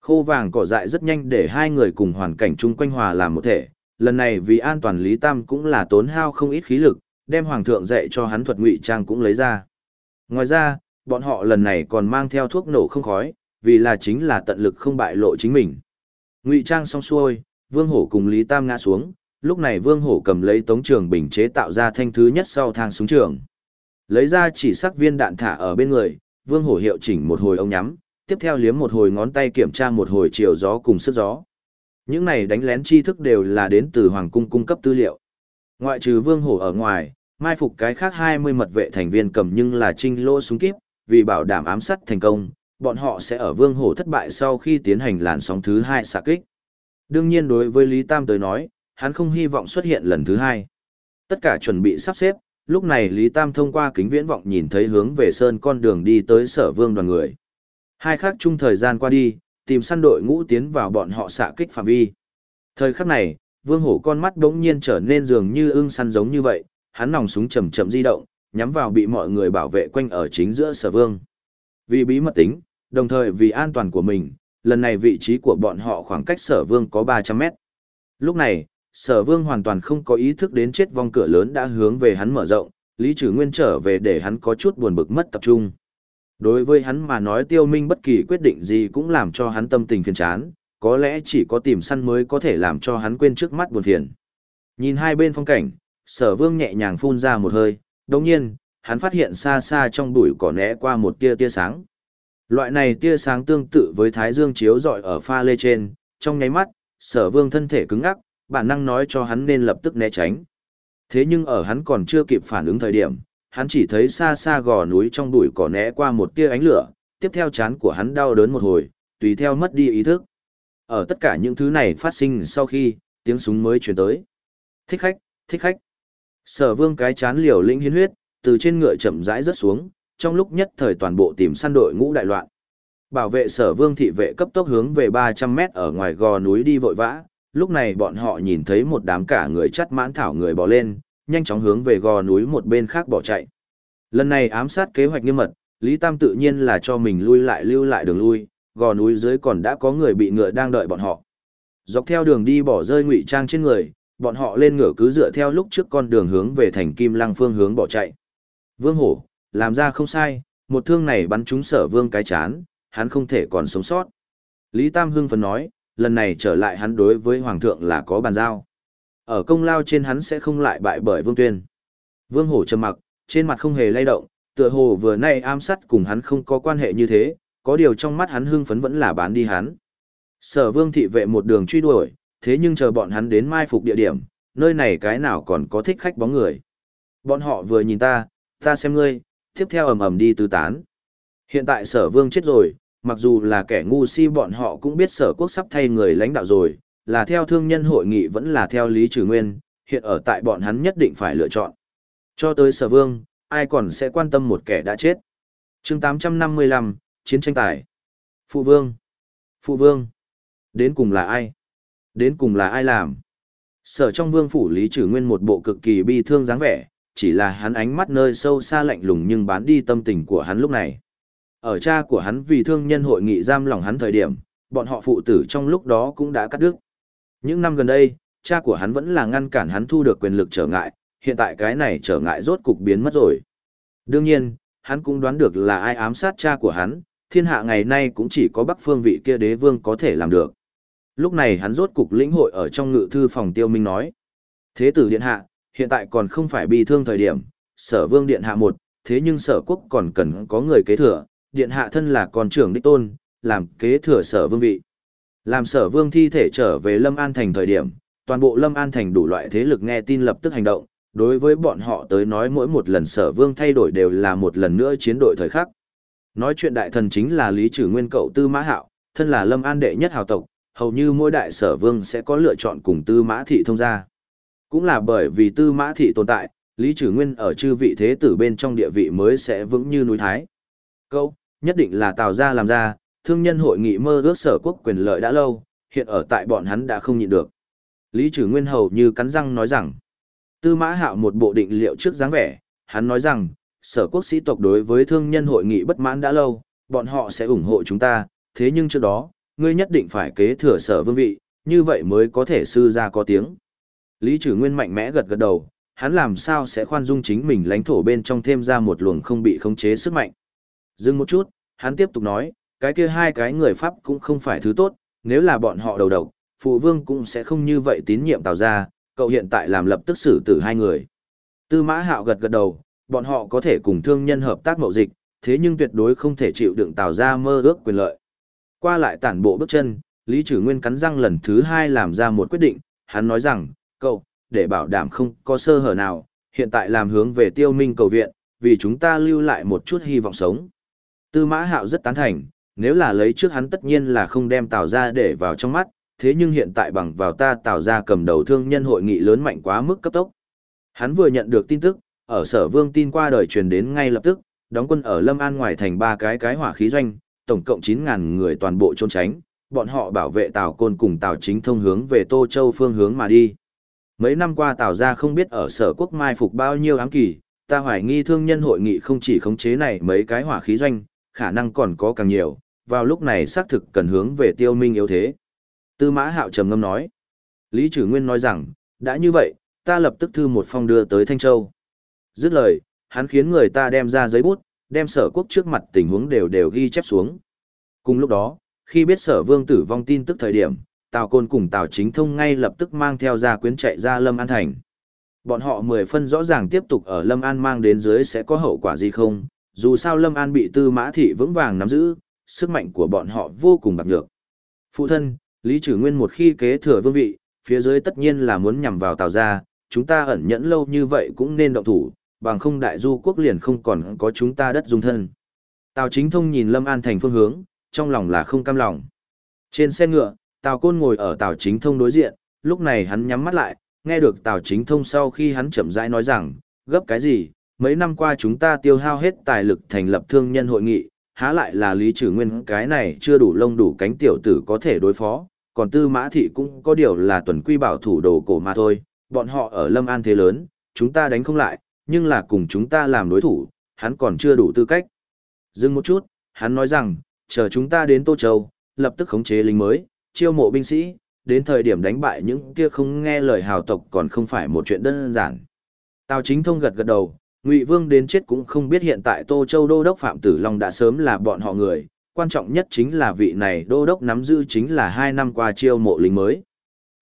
Khô vàng cỏ dại rất nhanh để hai người cùng hoàn cảnh chung quanh hòa làm một thể, lần này vì an toàn Lý Tam cũng là tốn hao không ít khí lực, đem hoàng thượng dạy cho hắn thuật ngụy trang cũng lấy ra. Ngoài ra, bọn họ lần này còn mang theo thuốc nổ không khói, vì là chính là tận lực không bại lộ chính mình. Ngụy trang xong xuôi, Vương Hổ cùng Lý Tam ngã xuống, lúc này Vương Hổ cầm lấy tống trường bình chế tạo ra thanh thứ nhất sau thang súng trường. Lấy ra chỉ sắc viên đạn thả ở bên người, Vương Hổ hiệu chỉnh một hồi ống nhắm, tiếp theo liếm một hồi ngón tay kiểm tra một hồi chiều gió cùng sức gió. Những này đánh lén tri thức đều là đến từ Hoàng cung cung cấp tư liệu. Ngoại trừ Vương Hổ ở ngoài, mai phục cái khác 20 mật vệ thành viên cầm nhưng là trinh lỗ súng kíp, vì bảo đảm ám sát thành công, bọn họ sẽ ở Vương Hổ thất bại sau khi tiến hành làn sóng thứ hai xạ kích. Đương nhiên đối với Lý Tam tới nói, hắn không hy vọng xuất hiện lần thứ hai. Tất cả chuẩn bị sắp xếp, lúc này Lý Tam thông qua kính viễn vọng nhìn thấy hướng về sơn con đường đi tới sở vương đoàn người. Hai khắc chung thời gian qua đi, tìm săn đội ngũ tiến vào bọn họ xạ kích phạm vi. Thời khắc này, vương hổ con mắt đống nhiên trở nên dường như ưng săn giống như vậy, hắn nòng súng chậm chậm di động, nhắm vào bị mọi người bảo vệ quanh ở chính giữa sở vương. Vì bí mật tính, đồng thời vì an toàn của mình, lần này vị trí của bọn họ khoảng cách sở vương có 300 mét. Lúc này, sở vương hoàn toàn không có ý thức đến chết vong cửa lớn đã hướng về hắn mở rộng, Lý Trừ Nguyên trở về để hắn có chút buồn bực mất tập trung. Đối với hắn mà nói tiêu minh bất kỳ quyết định gì cũng làm cho hắn tâm tình phiền chán, có lẽ chỉ có tìm săn mới có thể làm cho hắn quên trước mắt buồn phiền. Nhìn hai bên phong cảnh, sở vương nhẹ nhàng phun ra một hơi, đồng nhiên, hắn phát hiện xa xa trong bụi cỏ né qua một tia tia sáng. Loại này tia sáng tương tự với thái dương chiếu rọi ở pha lê trên, trong nháy mắt, sở vương thân thể cứng ngắc, bản năng nói cho hắn nên lập tức né tránh. Thế nhưng ở hắn còn chưa kịp phản ứng thời điểm, hắn chỉ thấy xa xa gò núi trong bụi cỏ né qua một tia ánh lửa, tiếp theo chán của hắn đau đớn một hồi, tùy theo mất đi ý thức. Ở tất cả những thứ này phát sinh sau khi, tiếng súng mới chuyển tới. Thích khách, thích khách. Sở vương cái chán liều lĩnh hiến huyết, từ trên ngựa chậm rãi rớt xuống, trong lúc nhất thời toàn bộ tìm săn đội ngũ đại loạn. Bảo vệ sở vương thị vệ cấp tốc hướng về 300 mét ở ngoài gò núi đi vội vã, lúc này bọn họ nhìn thấy một đám cả người chắt mãn thảo người bỏ lên, nhanh chóng hướng về gò núi một bên khác bỏ chạy. Lần này ám sát kế hoạch nghiêm mật, Lý Tam tự nhiên là cho mình lui lại lưu lại đường lui, gò núi dưới còn đã có người bị ngựa đang đợi bọn họ. Dọc theo đường đi bỏ rơi ngụy trang trên người, bọn họ lên ngựa cứ dựa theo lúc trước con đường hướng về thành Kim Lăng phương hướng bỏ chạy. Vương Hổ, làm ra không sai, một thương này bắn trúng sở vương cái chán, hắn không thể còn sống sót. Lý Tam hưng phấn nói, lần này trở lại hắn đối với Hoàng thượng là có bàn giao. Ở công lao trên hắn sẽ không lại bại bởi Vương Tuyên. Vương Hổ trầm mặc, trên mặt không hề lay động, tựa hồ vừa nay ám sát cùng hắn không có quan hệ như thế, có điều trong mắt hắn hưng phấn vẫn là bán đi hắn. Sở Vương thị vệ một đường truy đuổi, thế nhưng chờ bọn hắn đến mai phục địa điểm, nơi này cái nào còn có thích khách bóng người. Bọn họ vừa nhìn ta, ta xem ngươi, tiếp theo ầm ầm đi tứ tán. Hiện tại sở vương chết rồi, mặc dù là kẻ ngu si bọn họ cũng biết sở quốc sắp thay người lãnh đạo rồi, là theo thương nhân hội nghị vẫn là theo lý trừ nguyên, hiện ở tại bọn hắn nhất định phải lựa chọn. Cho tới sở vương, ai còn sẽ quan tâm một kẻ đã chết. chương 855, Chiến tranh tài. Phụ vương. Phụ vương. Đến cùng là ai? Đến cùng là ai làm? Sở trong vương phủ lý trừ nguyên một bộ cực kỳ bi thương dáng vẻ, chỉ là hắn ánh mắt nơi sâu xa lạnh lùng nhưng bán đi tâm tình của hắn lúc này. Ở cha của hắn vì thương nhân hội nghị giam lòng hắn thời điểm, bọn họ phụ tử trong lúc đó cũng đã cắt đứt. Những năm gần đây, cha của hắn vẫn là ngăn cản hắn thu được quyền lực trở ngại, hiện tại cái này trở ngại rốt cục biến mất rồi. Đương nhiên, hắn cũng đoán được là ai ám sát cha của hắn, thiên hạ ngày nay cũng chỉ có bắc phương vị kia đế vương có thể làm được. Lúc này hắn rốt cục lĩnh hội ở trong ngự thư phòng tiêu minh nói. Thế tử điện hạ, hiện tại còn không phải bị thương thời điểm, sở vương điện hạ một, thế nhưng sở quốc còn cần có người kế thừa, điện hạ thân là con trưởng đích tôn, làm kế thừa sở vương vị. Làm sở vương thi thể trở về Lâm An Thành thời điểm, toàn bộ Lâm An Thành đủ loại thế lực nghe tin lập tức hành động, đối với bọn họ tới nói mỗi một lần sở vương thay đổi đều là một lần nữa chiến đội thời khắc. Nói chuyện đại thần chính là Lý Trừ Nguyên cậu Tư Mã Hạo, thân là Lâm An đệ nhất hào tộc, hầu như mỗi đại sở vương sẽ có lựa chọn cùng Tư Mã Thị thông gia. Cũng là bởi vì Tư Mã Thị tồn tại, Lý Trừ Nguyên ở chư vị thế tử bên trong địa vị mới sẽ vững như núi Thái. Câu, nhất định là Tào gia làm ra, thương nhân hội nghị mơ ước sở quốc quyền lợi đã lâu, hiện ở tại bọn hắn đã không nhịn được. Lý Trừ Nguyên hầu như cắn răng nói rằng, Tư Mã Hạo một bộ định liệu trước dáng vẻ, hắn nói rằng, sở quốc sĩ tộc đối với thương nhân hội nghị bất mãn đã lâu, bọn họ sẽ ủng hộ chúng ta, thế nhưng trước đó, ngươi nhất định phải kế thừa sở vương vị, như vậy mới có thể sư ra có tiếng. Lý Trử Nguyên mạnh mẽ gật gật đầu, hắn làm sao sẽ khoan dung chính mình lãnh thổ bên trong thêm ra một luồng không bị khống chế sức mạnh. Dừng một chút, hắn tiếp tục nói, cái kia hai cái người Pháp cũng không phải thứ tốt, nếu là bọn họ đầu độc, phụ vương cũng sẽ không như vậy tín nhiệm tạo ra, cậu hiện tại làm lập tức xử tử hai người. Tư mã hạo gật gật đầu, bọn họ có thể cùng thương nhân hợp tác mậu dịch, thế nhưng tuyệt đối không thể chịu đựng tạo ra mơ ước quyền lợi. Qua lại tản bộ bước chân, Lý Trử Nguyên cắn răng lần thứ hai làm ra một quyết định, hắn nói rằng, cậu, để bảo đảm không có sơ hở nào, hiện tại làm hướng về tiêu minh cầu viện, vì chúng ta lưu lại một chút hy vọng sống. Tư mã hạo rất tán thành, nếu là lấy trước hắn tất nhiên là không đem tào ra để vào trong mắt, thế nhưng hiện tại bằng vào ta tào ra cầm đầu thương nhân hội nghị lớn mạnh quá mức cấp tốc. Hắn vừa nhận được tin tức, ở sở vương tin qua đời truyền đến ngay lập tức, đóng quân ở Lâm An ngoài thành ba cái cái hỏa khí doanh, tổng cộng 9.000 người toàn bộ trốn tránh, bọn họ bảo vệ Tào Côn cùng Tào Chính thông hướng về Tô Châu phương hướng mà đi. Mấy năm qua Tào gia không biết ở sở quốc mai phục bao nhiêu ám kỳ, ta hoài nghi thương nhân hội nghị không chỉ khống chế này mấy cái hỏa khí doanh, khả năng còn có càng nhiều, vào lúc này xác thực cần hướng về tiêu minh yếu thế. Tư mã hạo trầm ngâm nói. Lý Trử Nguyên nói rằng, đã như vậy, ta lập tức thư một phong đưa tới Thanh Châu. Dứt lời, hắn khiến người ta đem ra giấy bút, đem sở quốc trước mặt tình huống đều đều ghi chép xuống. Cùng lúc đó, khi biết sở vương tử vong tin tức thời điểm, Tào Côn cùng Tào Chính Thông ngay lập tức mang theo gia quyến chạy ra Lâm An Thành. Bọn họ mười phân rõ ràng tiếp tục ở Lâm An mang đến dưới sẽ có hậu quả gì không, dù sao Lâm An bị tư mã thị vững vàng nắm giữ, sức mạnh của bọn họ vô cùng bạc nhược. Phụ thân, Lý Trử Nguyên một khi kế thừa vương vị, phía dưới tất nhiên là muốn nhằm vào Tào gia, chúng ta ẩn nhẫn lâu như vậy cũng nên động thủ, bằng không đại du quốc liền không còn có chúng ta đất dung thân. Tào chính thông nhìn Lâm An thành phương hướng, trong lòng là không cam lòng. Trên xe ngựa, Tào Côn ngồi ở Tào chính thông đối diện, lúc này hắn nhắm mắt lại, nghe được Tào chính thông sau khi hắn chậm rãi nói rằng, gấp cái gì, mấy năm qua chúng ta tiêu hao hết tài lực thành lập thương nhân hội nghị, há lại là lý trừ nguyên cái này chưa đủ lông đủ cánh tiểu tử có thể đối phó, còn tư mã thị cũng có điều là tuần quy bảo thủ đồ cổ mà thôi, bọn họ ở Lâm An thế lớn, chúng ta đánh không lại, nhưng là cùng chúng ta làm đối thủ, hắn còn chưa đủ tư cách. Dừng một chút, hắn nói rằng, chờ chúng ta đến Tô Châu, lập tức khống chế lính mới, chiêu mộ binh sĩ, đến thời điểm đánh bại những kia không nghe lời hào tộc còn không phải một chuyện đơn giản. Tào chính thông gật gật đầu, Ngụy Vương đến chết cũng không biết hiện tại Tô Châu Đô Đốc Phạm Tử Long đã sớm là bọn họ người, quan trọng nhất chính là vị này Đô Đốc nắm giữ chính là hai năm qua chiêu mộ lính mới.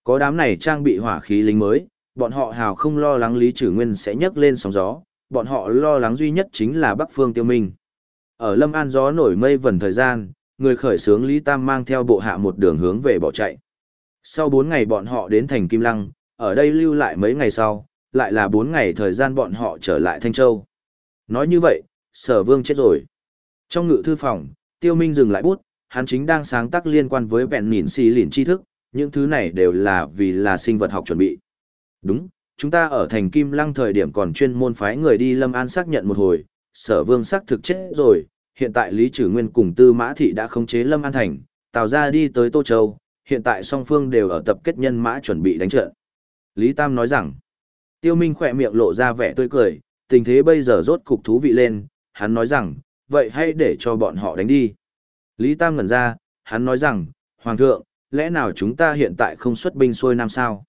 Có đám này trang bị hỏa khí lính mới, bọn họ hào không lo lắng Lý Trử Nguyên sẽ nhấc lên sóng gió, bọn họ lo lắng duy nhất chính là Bắc Phương Tiêu Minh. Ở Lâm An gió nổi mây vần thời gian, người khởi sướng Lý Tam mang theo bộ hạ một đường hướng về bỏ chạy. Sau 4 ngày bọn họ đến thành Kim Lăng, ở đây lưu lại mấy ngày sau, lại là 4 ngày thời gian bọn họ trở lại Thanh Châu. Nói như vậy, sở vương chết rồi. Trong ngự thư phòng, Tiêu Minh dừng lại bút, hắn chính đang sáng tác liên quan với vẹn mỉn xì lìn tri thức, những thứ này đều là vì là sinh vật học chuẩn bị. Đúng, chúng ta ở thành Kim Lăng thời điểm còn chuyên môn phái người đi Lâm An xác nhận một hồi, sở vương xác thực chết rồi, hiện tại Lý Trử Nguyên cùng Tư Mã Thị đã khống chế Lâm An Thành, tào ra đi tới Tô Châu, hiện tại song phương đều ở tập kết nhân mã chuẩn bị đánh trận. Lý Tam nói rằng, Tiêu Minh khỏe miệng lộ ra vẻ tươi cười, tình thế bây giờ rốt cục thú vị lên, hắn nói rằng, vậy hãy để cho bọn họ đánh đi. Lý Tam ngẩn ra, hắn nói rằng, Hoàng thượng, lẽ nào chúng ta hiện tại không xuất binh xuôi nam sao?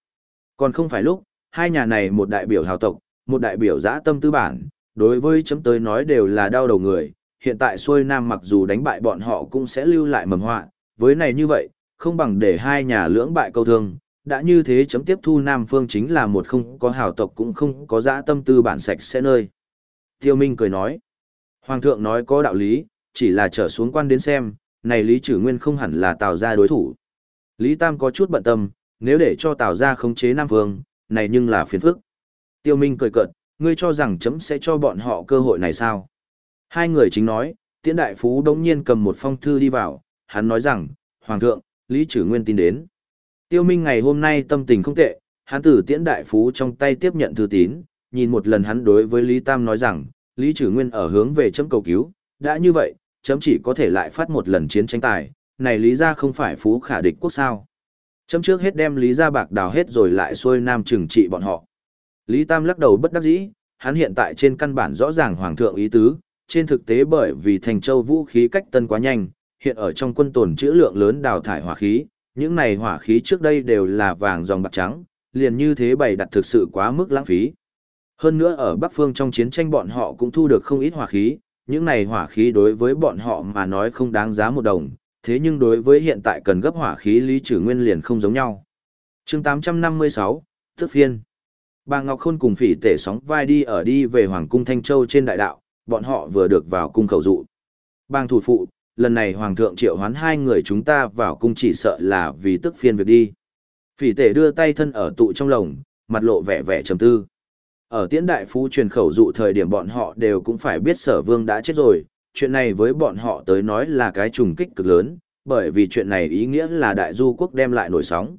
Còn không phải lúc, hai nhà này một đại biểu hào tộc, một đại biểu giã tâm tư bản, đối với chấm tới nói đều là đau đầu người, hiện tại xuôi nam mặc dù đánh bại bọn họ cũng sẽ lưu lại mầm họa, với này như vậy, không bằng để hai nhà lưỡng bại câu thương, đã như thế chấm tiếp thu Nam Phương chính là một không có hào tộc cũng không có dã tâm tư bản sạch sẽ nơi. Tiêu Minh cười nói, Hoàng thượng nói có đạo lý, chỉ là trở xuống quan đến xem, này Lý Trử Nguyên không hẳn là Tào gia đối thủ. Lý Tam có chút bận tâm, nếu để cho Tào gia khống chế Nam Phương, này nhưng là phiền phức. Tiêu Minh cười cợt, ngươi cho rằng chấm sẽ cho bọn họ cơ hội này sao? Hai người chính nói, Tiễn Đại Phú đống nhiên cầm một phong thư đi vào, hắn nói rằng, Hoàng thượng, Lý Trử Nguyên tin đến. Tiêu Minh ngày hôm nay tâm tình không tệ, hắn từ Tiễn Đại Phú trong tay tiếp nhận thư tín, nhìn một lần hắn đối với Lý Tam nói rằng, Lý Trử Nguyên ở hướng về chấm cầu cứu, đã như vậy, chấm chỉ có thể lại phát một lần chiến tranh tài, này Lý gia không phải phú khả địch quốc sao. Chấm trước hết đem Lý gia bạc đào hết rồi lại xuôi nam trừng trị bọn họ. Lý Tam lắc đầu bất đắc dĩ, hắn hiện tại trên căn bản rõ ràng Hoàng thượng ý tứ, trên thực tế bởi vì thành châu vũ khí cách tân quá nhanh, hiện ở trong quân tồn trữ lượng lớn đào thải hỏa khí, những này hỏa khí trước đây đều là vàng dòng bạc trắng, liền như thế bày đặt thực sự quá mức lãng phí. Hơn nữa ở Bắc Phương trong chiến tranh bọn họ cũng thu được không ít hỏa khí, những này hỏa khí đối với bọn họ mà nói không đáng giá một đồng, thế nhưng đối với hiện tại cần gấp hỏa khí lý trừ nguyên liền không giống nhau. chương 856, Thức Phiên Bà Ngọc Khôn cùng phỉ tể sóng vai đi ở đi về Hoàng cung Thanh Châu trên đại đạo, bọn họ vừa được vào cung khẩu dụ. Bang thủ phụ, lần này Hoàng thượng triệu hoán hai người chúng ta vào cung chỉ sợ là vì tức phiên việc đi. Phỉ tể đưa tay thân ở tụ trong lồng, mặt lộ vẻ vẻ trầm tư. Ở tiễn đại phú truyền khẩu dụ thời điểm bọn họ đều cũng phải biết sở vương đã chết rồi, chuyện này với bọn họ tới nói là cái trùng kích cực lớn, bởi vì chuyện này ý nghĩa là đại du quốc đem lại nổi sóng.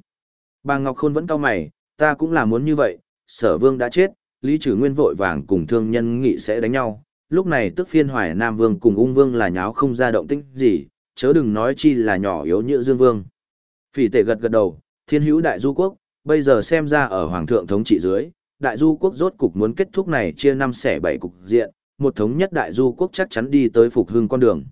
Bà Ngọc Khôn vẫn cao mày, ta cũng là muốn như vậy, sở vương đã chết, Lý Trừ Nguyên vội vàng cùng thương nhân nghị sẽ đánh nhau, lúc này tức phiên hoài Nam Vương cùng ung vương là nháo không ra động tĩnh gì, chớ đừng nói chi là nhỏ yếu như Dương Vương. Phỉ tể gật gật đầu, thiên hữu đại du quốc, bây giờ xem ra ở Hoàng thượng thống trị dưới, đại du quốc rốt cục muốn kết thúc này chia năm xẻ bảy cục diện, một thống nhất đại du quốc chắc chắn đi tới phục hưng con đường.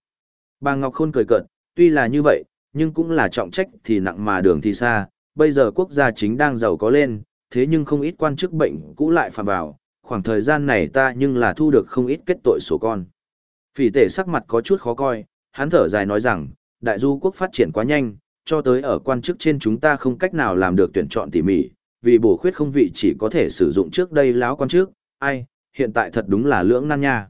Bà Ngọc Khôn cười cợt, tuy là như vậy, nhưng cũng là trọng trách thì nặng mà đường thì xa, bây giờ quốc gia chính đang giàu có lên, thế nhưng không ít quan chức bệnh cũ lại phạm vào, khoảng thời gian này ta nhưng là thu được không ít kết tội số con. Phỉ tể sắc mặt có chút khó coi, hắn thở dài nói rằng, đại du quốc phát triển quá nhanh, cho tới ở quan chức trên chúng ta không cách nào làm được tuyển chọn tỉ mỉ, vì bổ khuyết không vị chỉ có thể sử dụng trước đây láo quan trước, ai, hiện tại thật đúng là lưỡng nan nha.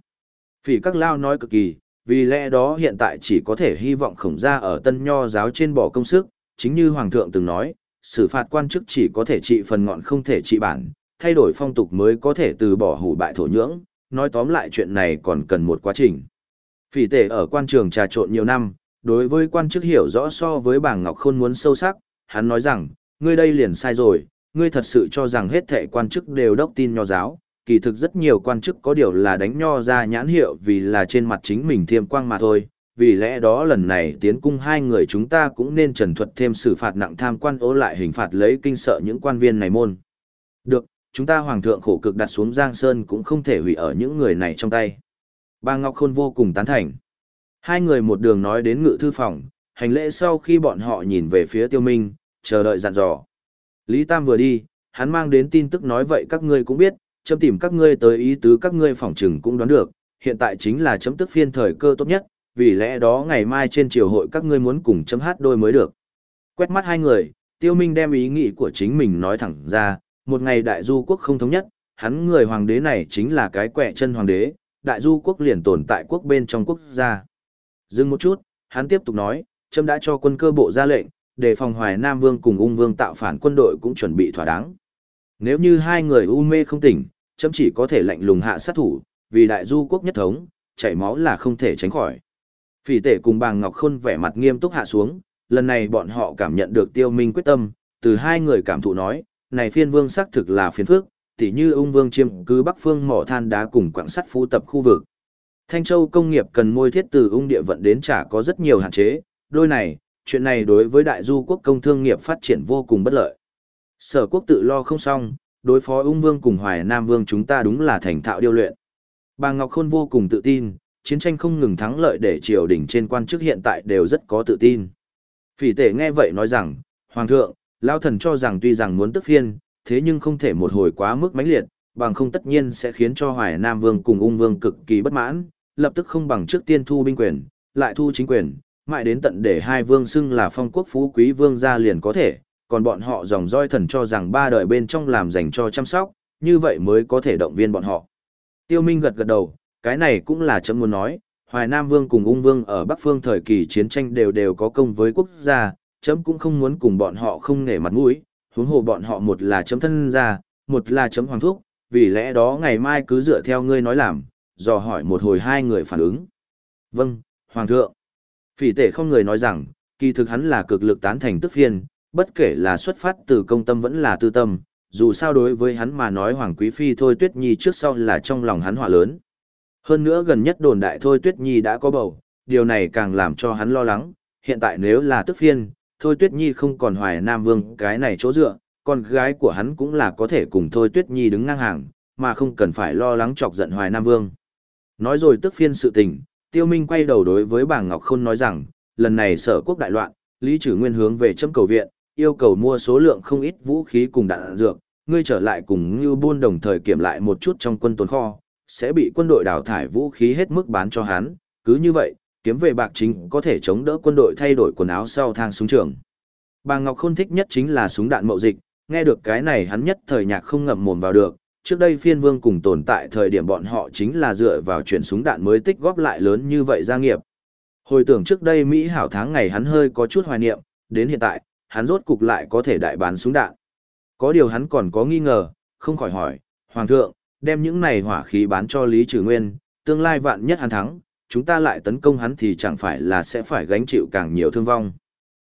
Phỉ các lao nói cực kỳ, vì lẽ đó hiện tại chỉ có thể hy vọng khổng ra ở tân nho giáo trên bỏ công sức, chính như Hoàng thượng từng nói, xử phạt quan chức chỉ có thể trị phần ngọn không thể trị bản, thay đổi phong tục mới có thể từ bỏ hủ bại thổ nhưỡng, nói tóm lại chuyện này còn cần một quá trình. Phỉ tể ở quan trường trà trộn nhiều năm, đối với quan chức hiểu rõ so với bảng Ngọc Khôn muốn sâu sắc, hắn nói rằng, ngươi đây liền sai rồi, ngươi thật sự cho rằng hết thệ quan chức đều đốc tin nho giáo, kỳ thực rất nhiều quan chức có điều là đánh nho ra nhãn hiệu vì là trên mặt chính mình thiêm quang mà thôi, vì lẽ đó lần này tiến cung hai người chúng ta cũng nên trần thuật thêm xử phạt nặng tham quan ố lại hình phạt lấy kinh sợ những quan viên này môn. Được, chúng ta hoàng thượng khổ cực đặt xuống Giang Sơn cũng không thể hủy ở những người này trong tay. Bà Ngọc Khôn vô cùng tán thành. Hai người một đường nói đến ngự thư phòng, hành lễ sau khi bọn họ nhìn về phía tiêu minh, chờ đợi dặn dò. Lý Tam vừa đi, hắn mang đến tin tức nói vậy các ngươi cũng biết, chấm tìm các ngươi tới ý tứ các ngươi phỏng chừng cũng đoán được, hiện tại chính là chấm tức phiên thời cơ tốt nhất, vì lẽ đó ngày mai trên triều hội các ngươi muốn cùng chấm hát đôi mới được. Quét mắt hai người, tiêu minh đem ý nghĩ của chính mình nói thẳng ra, một ngày đại du quốc không thống nhất, hắn người hoàng đế này chính là cái quẻ chân hoàng đế, đại du quốc liền tồn tại quốc bên trong quốc gia. Dừng một chút, hắn tiếp tục nói, chấm đã cho quân cơ bộ ra lệnh, để phòng hoài Nam Vương cùng ung vương tạo phản quân đội cũng chuẩn bị thỏa đáng. Nếu như hai người u mê không tỉnh, chấm chỉ có thể lệnh lùng hạ sát thủ, vì đại du quốc nhất thống, chảy máu là không thể tránh khỏi. Phỉ tể cùng bàng Ngọc Khôn vẻ mặt nghiêm túc hạ xuống, lần này bọn họ cảm nhận được tiêu minh quyết tâm, từ hai người cảm thụ nói, này phiên vương xác thực là phiền phước, tỉ như ung vương chiêm cứ bắc phương mỏ than đá cùng quảng sắt phú tập khu vực. Thanh Châu công nghiệp cần môi thiết từ ung địa vận đến trả có rất nhiều hạn chế, đôi này, chuyện này đối với đại du quốc công thương nghiệp phát triển vô cùng bất lợi. Sở quốc tự lo không xong, đối phó ung vương cùng hoài nam vương chúng ta đúng là thành thạo điêu luyện. Bà Ngọc Khôn vô cùng tự tin, chiến tranh không ngừng thắng lợi để triều đình trên quan chức hiện tại đều rất có tự tin. Phỉ tể nghe vậy nói rằng, Hoàng thượng, Lao thần cho rằng tuy rằng muốn tức phiên, thế nhưng không thể một hồi quá mức mãnh liệt, bằng không tất nhiên sẽ khiến cho Hoài Nam Vương cùng ung vương cực kỳ bất mãn, lập tức không bằng trước tiên thu binh quyền, lại thu chính quyền, mãi đến tận để hai vương xưng là phong quốc phú quý vương gia liền có thể, còn bọn họ dòng roi thần cho rằng ba đời bên trong làm dành cho chăm sóc, như vậy mới có thể động viên bọn họ. Tiêu Minh gật gật đầu, cái này cũng là chấm muốn nói, Hoài Nam Vương cùng ung vương ở Bắc Phương thời kỳ chiến tranh đều đều có công với quốc gia, chấm cũng không muốn cùng bọn họ không nể mặt mũi, huống hồ bọn họ một là chấm thân ra, một là chấm hoàng thúc, vì lẽ đó ngày mai cứ dựa theo ngươi nói làm, dò hỏi một hồi hai người phản ứng. Vâng, Hoàng thượng. Phỉ tể không người nói rằng, kỳ thực hắn là cực lực tán thành tức phiên, bất kể là xuất phát từ công tâm vẫn là tư tâm, dù sao đối với hắn mà nói Hoàng Quý Phi Thôi Tuyết Nhi trước sau là trong lòng hắn hỏa lớn. Hơn nữa gần nhất đồn đại Thôi Tuyết Nhi đã có bầu, điều này càng làm cho hắn lo lắng, hiện tại nếu là tức phiên, Thôi Tuyết Nhi không còn hoài Nam Vương cái này chỗ dựa, con gái của hắn cũng là có thể cùng Thôi Tuyết Nhi đứng ngang hàng, mà không cần phải lo lắng chọc giận hoài Nam Vương. Nói rồi tức phiên sự tình, Tiêu Minh quay đầu đối với bà Ngọc Khôn nói rằng, lần này sở quốc đại loạn, Lý Trử Nguyên hướng về châm cầu viện, yêu cầu mua số lượng không ít vũ khí cùng đạn dược, ngươi trở lại cùng Ngưu Buôn đồng thời kiểm lại một chút trong quân tồn kho, sẽ bị quân đội đào thải vũ khí hết mức bán cho hắn, cứ như vậy, kiếm về bạc chính có thể chống đỡ quân đội thay đổi quần áo sau thang súng trường. Bà Ngọc Khôn thích nhất chính là súng đạn mậu dịch, nghe được cái này hắn nhất thời nhạc không ngậm mồm vào được, trước đây phiên vương cùng tồn tại thời điểm bọn họ chính là dựa vào chuyển súng đạn mới tích góp lại lớn như vậy gia nghiệp. Hồi tưởng trước đây Mỹ hảo tháng ngày hắn hơi có chút hoài niệm, đến hiện tại, hắn rốt cục lại có thể đại bán súng đạn. Có điều hắn còn có nghi ngờ, không khỏi hỏi, Hoàng thượng, đem những này hỏa khí bán cho Lý Trừ Nguyên, tương lai vạn nhất hắn thắng, chúng ta lại tấn công hắn thì chẳng phải là sẽ phải gánh chịu càng nhiều thương vong.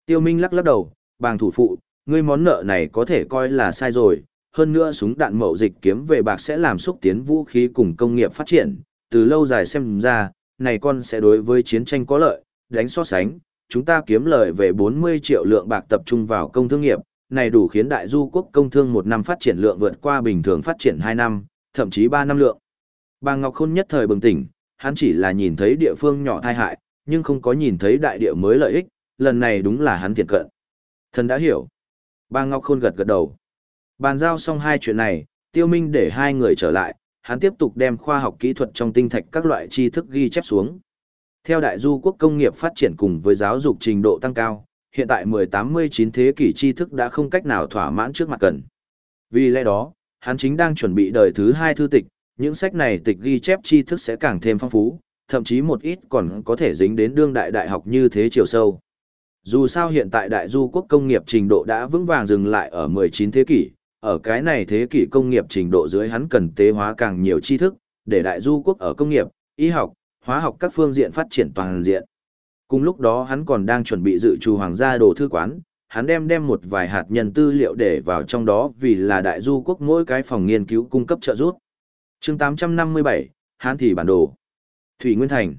Tiêu Minh lắc lắc đầu, bàng thủ phụ, ngươi món nợ này có thể coi là sai rồi, hơn nữa súng đạn mậu dịch kiếm về bạc sẽ làm xúc tiến vũ khí cùng công nghiệp phát triển, từ lâu dài xem ra, này con sẽ đối với chiến tranh có lợi, đánh so sánh, chúng ta kiếm lợi về 40 triệu lượng bạc tập trung vào công thương nghiệp, này đủ khiến đại du quốc công thương một năm phát triển lượng vượt qua bình thường phát triển 2 năm, thậm chí 3 năm lượng. Bà Ngọc Khôn nhất thời bừng tỉnh, hắn chỉ là nhìn thấy địa phương nhỏ thai hại, nhưng không có nhìn thấy đại địa mới lợi ích, lần này đúng là hắn thiệt cận. Thần đã hiểu. Ba Ngọc Khôn gật gật đầu. Bàn giao xong hai chuyện này, Tiêu Minh để hai người trở lại, hắn tiếp tục đem khoa học kỹ thuật trong tinh thạch các loại tri thức ghi chép xuống. Theo đại du quốc công nghiệp phát triển cùng với giáo dục trình độ tăng cao, hiện tại 18-19 thế kỷ tri thức đã không cách nào thỏa mãn trước mặt cần. Vì lẽ đó, hắn chính đang chuẩn bị đời thứ hai thư tịch, những sách này tịch ghi chép tri thức sẽ càng thêm phong phú, thậm chí một ít còn có thể dính đến đương đại đại học như thế chiều sâu. Dù sao hiện tại đại du quốc công nghiệp trình độ đã vững vàng dừng lại ở 19 thế kỷ, ở cái này thế kỷ công nghiệp trình độ dưới hắn cần tế hóa càng nhiều tri thức, để đại du quốc ở công nghiệp, y học, hóa học các phương diện phát triển toàn diện. Cùng lúc đó hắn còn đang chuẩn bị dự trù hoàng gia đồ thư quán, hắn đem đem một vài hạt nhân tư liệu để vào trong đó vì là đại du quốc mỗi cái phòng nghiên cứu cung cấp trợ giúp chương 857, Hán Thị Bản Đồ Thủy Nguyên Thành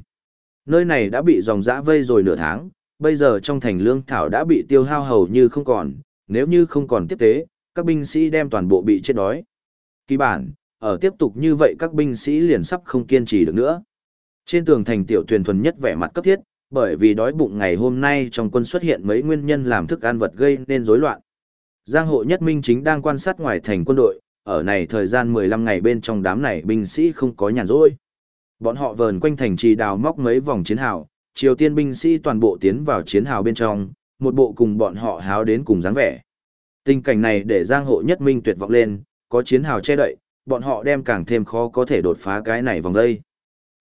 Nơi này đã bị dòng dã vây rồi nửa tháng, bây giờ trong thành lương thảo đã bị tiêu hao hầu như không còn, nếu như không còn tiếp tế, các binh sĩ đem toàn bộ bị chết đói. Kỳ bản, ở tiếp tục như vậy các binh sĩ liền sắp không kiên trì được nữa. Trên tường thành tiểu thuyền thuần nhất vẻ mặt cấp thiết, bởi vì đói bụng ngày hôm nay trong quân xuất hiện mấy nguyên nhân làm thức ăn vật gây nên rối loạn. Giang hộ nhất minh chính đang quan sát ngoài thành quân đội, ở này thời gian 15 ngày bên trong đám này binh sĩ không có nhàn rỗi. Bọn họ vờn quanh thành trì đào móc mấy vòng chiến hào, Triều Tiên binh sĩ toàn bộ tiến vào chiến hào bên trong, một bộ cùng bọn họ háo đến cùng dáng vẻ. Tình cảnh này để Giang hộ nhất minh tuyệt vọng lên, có chiến hào che đậy, bọn họ đem càng thêm khó có thể đột phá cái này vòng đây.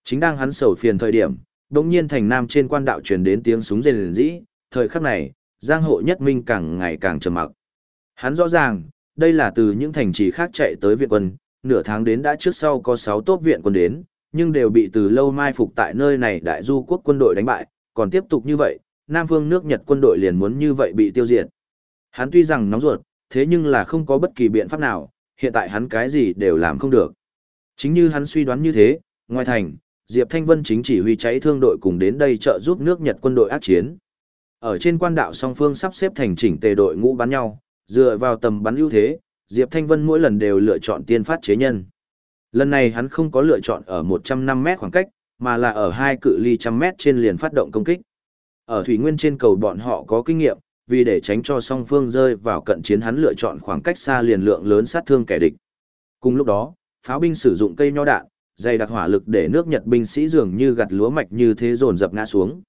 Chính đang hắn sầu phiền thời điểm, đống nhiên thành nam trên quan đạo truyền đến tiếng súng rền rĩ, thời khắc này, Giang hộ nhất minh càng ngày càng trầm mặc. Hắn rõ ràng, đây là từ những thành trì khác chạy tới viện quân, nửa tháng đến đã trước sau có 6 tốt viện quân đến, nhưng đều bị từ lâu mai phục tại nơi này đại du quốc quân đội đánh bại, còn tiếp tục như vậy, Nam Vương nước Nhật quân đội liền muốn như vậy bị tiêu diệt. Hắn tuy rằng nóng ruột, thế nhưng là không có bất kỳ biện pháp nào, hiện tại hắn cái gì đều làm không được. Chính như hắn suy đoán như thế, ngoài thành, Diệp Thanh Vân chính chỉ huy cháy thương đội cùng đến đây trợ giúp nước Nhật quân đội ác chiến. Ở trên quan đạo song phương sắp xếp thành chỉnh tề đội ngũ bắn nhau, dựa vào tầm bắn ưu thế, Diệp Thanh Vân mỗi lần đều lựa chọn tiên phát chế nhân. Lần này hắn không có lựa chọn ở 105 mét khoảng cách, mà là ở hai cự ly trăm mét trên liền phát động công kích. Ở Thủy Nguyên trên cầu bọn họ có kinh nghiệm, vì để tránh cho song phương rơi vào cận chiến hắn lựa chọn khoảng cách xa liền lượng lớn sát thương kẻ địch. Cùng lúc đó, pháo binh sử dụng cây nho đạn, dày đặc hỏa lực để nước Nhật binh sĩ dường như gặt lúa mạch như thế dồn dập ngã xuống.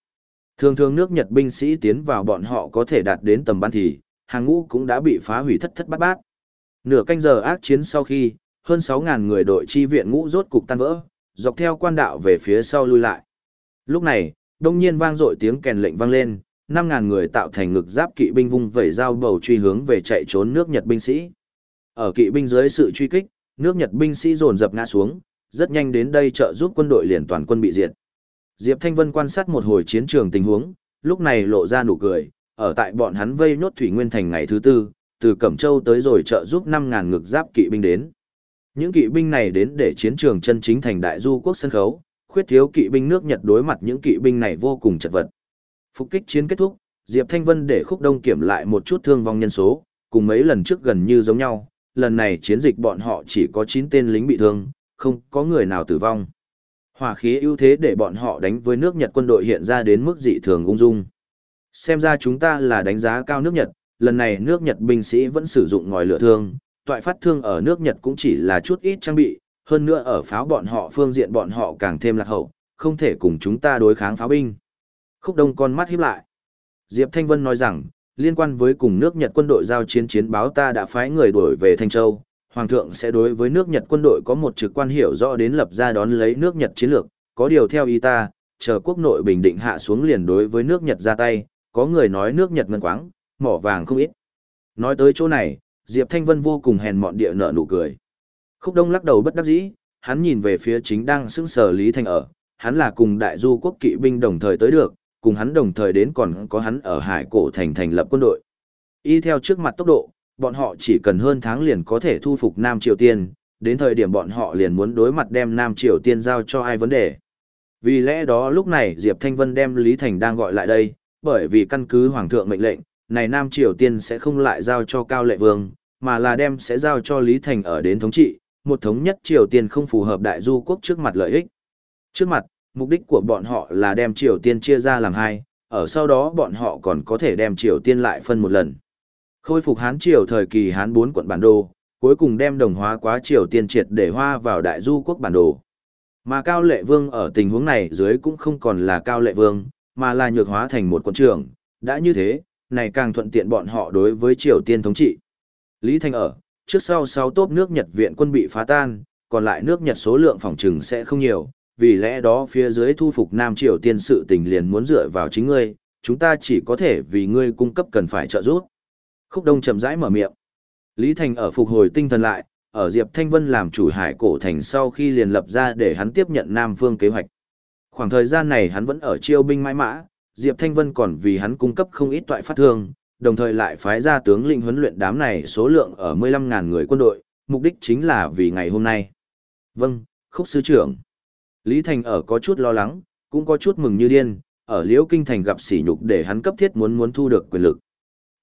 Thường thường nước Nhật binh sĩ tiến vào bọn họ có thể đạt đến tầm bắn thì, hàng ngũ cũng đã bị phá hủy thất thất bát bát. Nửa canh giờ ác chiến sau khi, hơn 6.000 người đội chi viện ngũ rốt cục tan vỡ, dọc theo quan đạo về phía sau lui lại. Lúc này, đông nhiên vang dội tiếng kèn lệnh vang lên, 5.000 người tạo thành ngực giáp kỵ binh vung vẩy dao bầu truy hướng về chạy trốn nước Nhật binh sĩ. Ở kỵ binh dưới sự truy kích, nước Nhật binh sĩ dồn dập ngã xuống, rất nhanh đến đây trợ giúp quân đội liền toàn quân bị diệt. Diệp Thanh Vân quan sát một hồi chiến trường tình huống, lúc này lộ ra nụ cười, ở tại bọn hắn vây nốt Thủy Nguyên Thành ngày thứ tư, từ Cẩm Châu tới rồi trợ giúp 5.000 ngực giáp kỵ binh đến. Những kỵ binh này đến để chiến trường chân chính thành đại du quốc sân khấu, khuyết thiếu kỵ binh nước Nhật đối mặt những kỵ binh này vô cùng chật vật. Phục kích chiến kết thúc, Diệp Thanh Vân để khúc đông kiểm lại một chút thương vong nhân số, cùng mấy lần trước gần như giống nhau, lần này chiến dịch bọn họ chỉ có 9 tên lính bị thương, không có người nào tử vong. Hỏa khí ưu thế để bọn họ đánh với nước Nhật quân đội hiện ra đến mức dị thường ung dung. Xem ra chúng ta là đánh giá cao nước Nhật, lần này nước Nhật binh sĩ vẫn sử dụng ngòi lửa thương, toại phát thương ở nước Nhật cũng chỉ là chút ít trang bị, hơn nữa ở pháo bọn họ phương diện bọn họ càng thêm lạc hậu, không thể cùng chúng ta đối kháng pháo binh. Khúc Đông con mắt híp lại. Diệp Thanh Vân nói rằng, liên quan với cùng nước Nhật quân đội giao chiến chiến báo ta đã phái người đuổi về Thanh Châu, Hoàng thượng sẽ đối với nước Nhật quân đội có một trực quan hiểu rõ đến lập ra đón lấy nước Nhật chiến lược, có điều theo ý ta, chờ quốc nội bình định hạ xuống liền đối với nước Nhật ra tay, có người nói nước Nhật ngân quáng, mỏ vàng không ít. Nói tới chỗ này, Diệp Thanh Vân vô cùng hèn mọn địa nợ nụ cười. Khúc Đông lắc đầu bất đắc dĩ, hắn nhìn về phía chính đang sững sờ Lý Thanh ở, hắn là cùng đại du quốc kỵ binh đồng thời tới được, cùng hắn đồng thời đến còn có hắn ở hải cổ thành thành lập quân đội. Y theo trước mặt tốc độ, bọn họ chỉ cần hơn tháng liền có thể thu phục Nam Triều Tiên, đến thời điểm bọn họ liền muốn đối mặt đem Nam Triều Tiên giao cho ai vấn đề. Vì lẽ đó lúc này Diệp Thanh Vân đem Lý Thành đang gọi lại đây, bởi vì căn cứ Hoàng thượng mệnh lệnh, này Nam Triều Tiên sẽ không lại giao cho Cao Lệ Vương, mà là đem sẽ giao cho Lý Thành ở đến thống trị, một thống nhất Triều Tiên không phù hợp đại du quốc trước mặt lợi ích. Trước mặt, mục đích của bọn họ là đem Triều Tiên chia ra làm hai, ở sau đó bọn họ còn có thể đem Triều Tiên lại phân một lần. Khôi phục Hán Triều thời kỳ Hán bốn quận bản đồ, cuối cùng đem đồng hóa quá Triều Tiên triệt để hoa vào đại du quốc bản đồ. Mà Cao Lệ Vương ở tình huống này dưới cũng không còn là Cao Lệ Vương, mà là nhược hóa thành một quận trưởng, đã như thế, này càng thuận tiện bọn họ đối với Triều Tiên thống trị. Lý Thanh ở, trước sau 6 tốp nước Nhật viện quân bị phá tan, còn lại nước Nhật số lượng phòng trừng sẽ không nhiều, vì lẽ đó phía dưới thu phục Nam Triều Tiên sự tình liền muốn dựa vào chính ngươi, chúng ta chỉ có thể vì ngươi cung cấp cần phải trợ giúp. Khúc Đông chậm rãi mở miệng. Lý Thành ở phục hồi tinh thần lại, ở Diệp Thanh Vân làm chủ hải cổ thành sau khi liền lập ra để hắn tiếp nhận Nam Phương kế hoạch. Khoảng thời gian này hắn vẫn ở chiêu binh mãi mã, Diệp Thanh Vân còn vì hắn cung cấp không ít toại phát thương, đồng thời lại phái ra tướng lĩnh huấn luyện đám này số lượng ở 15.000 người quân đội, mục đích chính là vì ngày hôm nay. Vâng, khúc sư trưởng. Lý Thành ở có chút lo lắng, cũng có chút mừng như điên, ở Liễu Kinh Thành gặp sỉ nhục để hắn cấp thiết muốn muốn thu được quyền lực.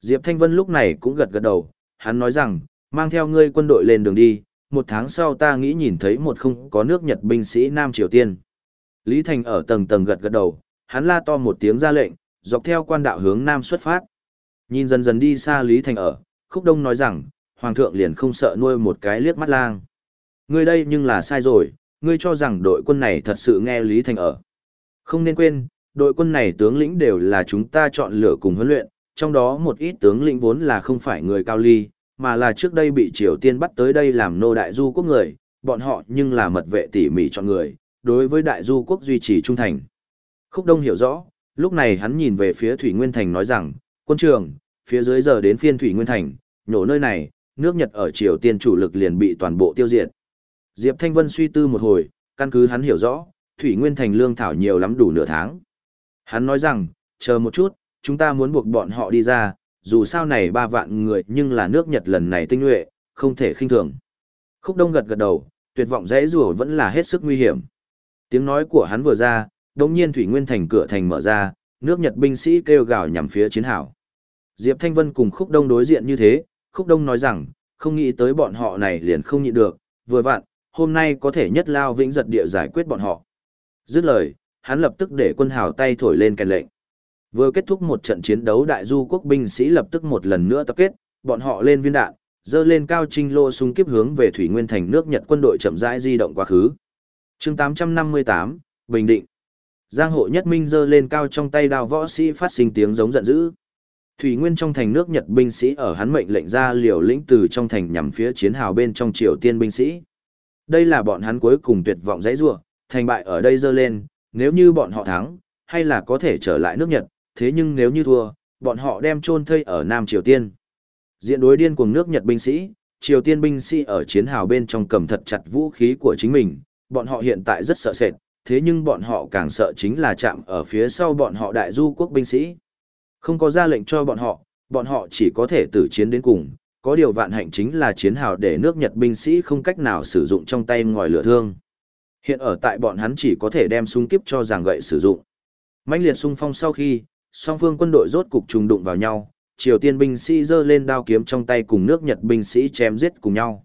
Diệp Thanh Vân lúc này cũng gật gật đầu, hắn nói rằng, mang theo ngươi quân đội lên đường đi, một tháng sau ta nghĩ nhìn thấy một không có nước Nhật binh sĩ Nam Triều Tiên. Lý Thành ở tầng tầng gật gật đầu, hắn la to một tiếng ra lệnh, dọc theo quan đạo hướng Nam xuất phát. Nhìn dần dần đi xa Lý Thành ở, Khúc Đông nói rằng, Hoàng thượng liền không sợ nuôi một cái liếc mắt lang. Ngươi đây nhưng là sai rồi, ngươi cho rằng đội quân này thật sự nghe Lý Thành ở. Không nên quên, đội quân này tướng lĩnh đều là chúng ta chọn lựa cùng huấn luyện, trong đó một ít tướng lĩnh vốn là không phải người cao ly, mà là trước đây bị Triều Tiên bắt tới đây làm nô đại du quốc người, bọn họ nhưng là mật vệ tỉ mỉ chọn người, đối với đại du quốc duy trì trung thành. Khúc Đông hiểu rõ, lúc này hắn nhìn về phía Thủy Nguyên Thành nói rằng, quân trường, phía dưới giờ đến phiên Thủy Nguyên Thành, nhổ nơi này, nước Nhật ở Triều Tiên chủ lực liền bị toàn bộ tiêu diệt. Diệp Thanh Vân suy tư một hồi, căn cứ hắn hiểu rõ, Thủy Nguyên Thành lương thảo nhiều lắm đủ nửa tháng. Hắn nói rằng, chờ một chút, chúng ta muốn buộc bọn họ đi ra, dù sao này ba vạn người nhưng là nước Nhật lần này tinh nhuệ, không thể khinh thường. Khúc Đông gật gật đầu, tuyệt vọng dễ rùa vẫn là hết sức nguy hiểm. Tiếng nói của hắn vừa ra, đồng nhiên Thủy Nguyên Thành cửa thành mở ra, nước Nhật binh sĩ kêu gào nhằm phía chiến hào. Diệp Thanh Vân cùng Khúc Đông đối diện như thế, Khúc Đông nói rằng, không nghĩ tới bọn họ này liền không nhịn được, vừa vặn, hôm nay có thể nhất lao vĩnh giật địa giải quyết bọn họ. Dứt lời, hắn lập tức để quân hào tay thổi lên kèn lệnh. Vừa kết thúc một trận chiến đấu đại du quốc binh sĩ lập tức một lần nữa tập kết, bọn họ lên viên đạn, dơ lên cao trinh lô súng kiếp hướng về thủy nguyên thành nước Nhật quân đội chậm rãi di động quá khứ. Chương 858, Bình Định. Giang hộ nhất minh dơ lên cao trong tay đào võ sĩ phát sinh tiếng giống giận dữ. Thủy Nguyên trong thành nước Nhật binh sĩ ở hắn mệnh lệnh ra liều lĩnh từ trong thành nhằm phía chiến hào bên trong Triều Tiên binh sĩ. Đây là bọn hắn cuối cùng tuyệt vọng dãy rủa, thành bại ở đây dơ lên, nếu như bọn họ thắng, hay là có thể trở lại nước Nhật, thế nhưng nếu như thua, bọn họ đem chôn thây ở Nam Triều Tiên. Diện đối điên cuồng nước Nhật binh sĩ, Triều Tiên binh sĩ ở chiến hào bên trong cầm thật chặt vũ khí của chính mình, bọn họ hiện tại rất sợ sệt, thế nhưng bọn họ càng sợ chính là chạm ở phía sau bọn họ đại du quốc binh sĩ. Không có ra lệnh cho bọn họ, bọn họ chỉ có thể tử chiến đến cùng, có điều vạn hạnh chính là chiến hào để nước Nhật binh sĩ không cách nào sử dụng trong tay ngòi lửa thương. Hiện ở tại bọn hắn chỉ có thể đem súng kiếp cho giảng gậy sử dụng. mãnh liệt xung phong sau khi, song phương quân đội rốt cục trùng đụng vào nhau, Triều Tiên binh sĩ giơ lên đao kiếm trong tay cùng nước Nhật binh sĩ chém giết cùng nhau.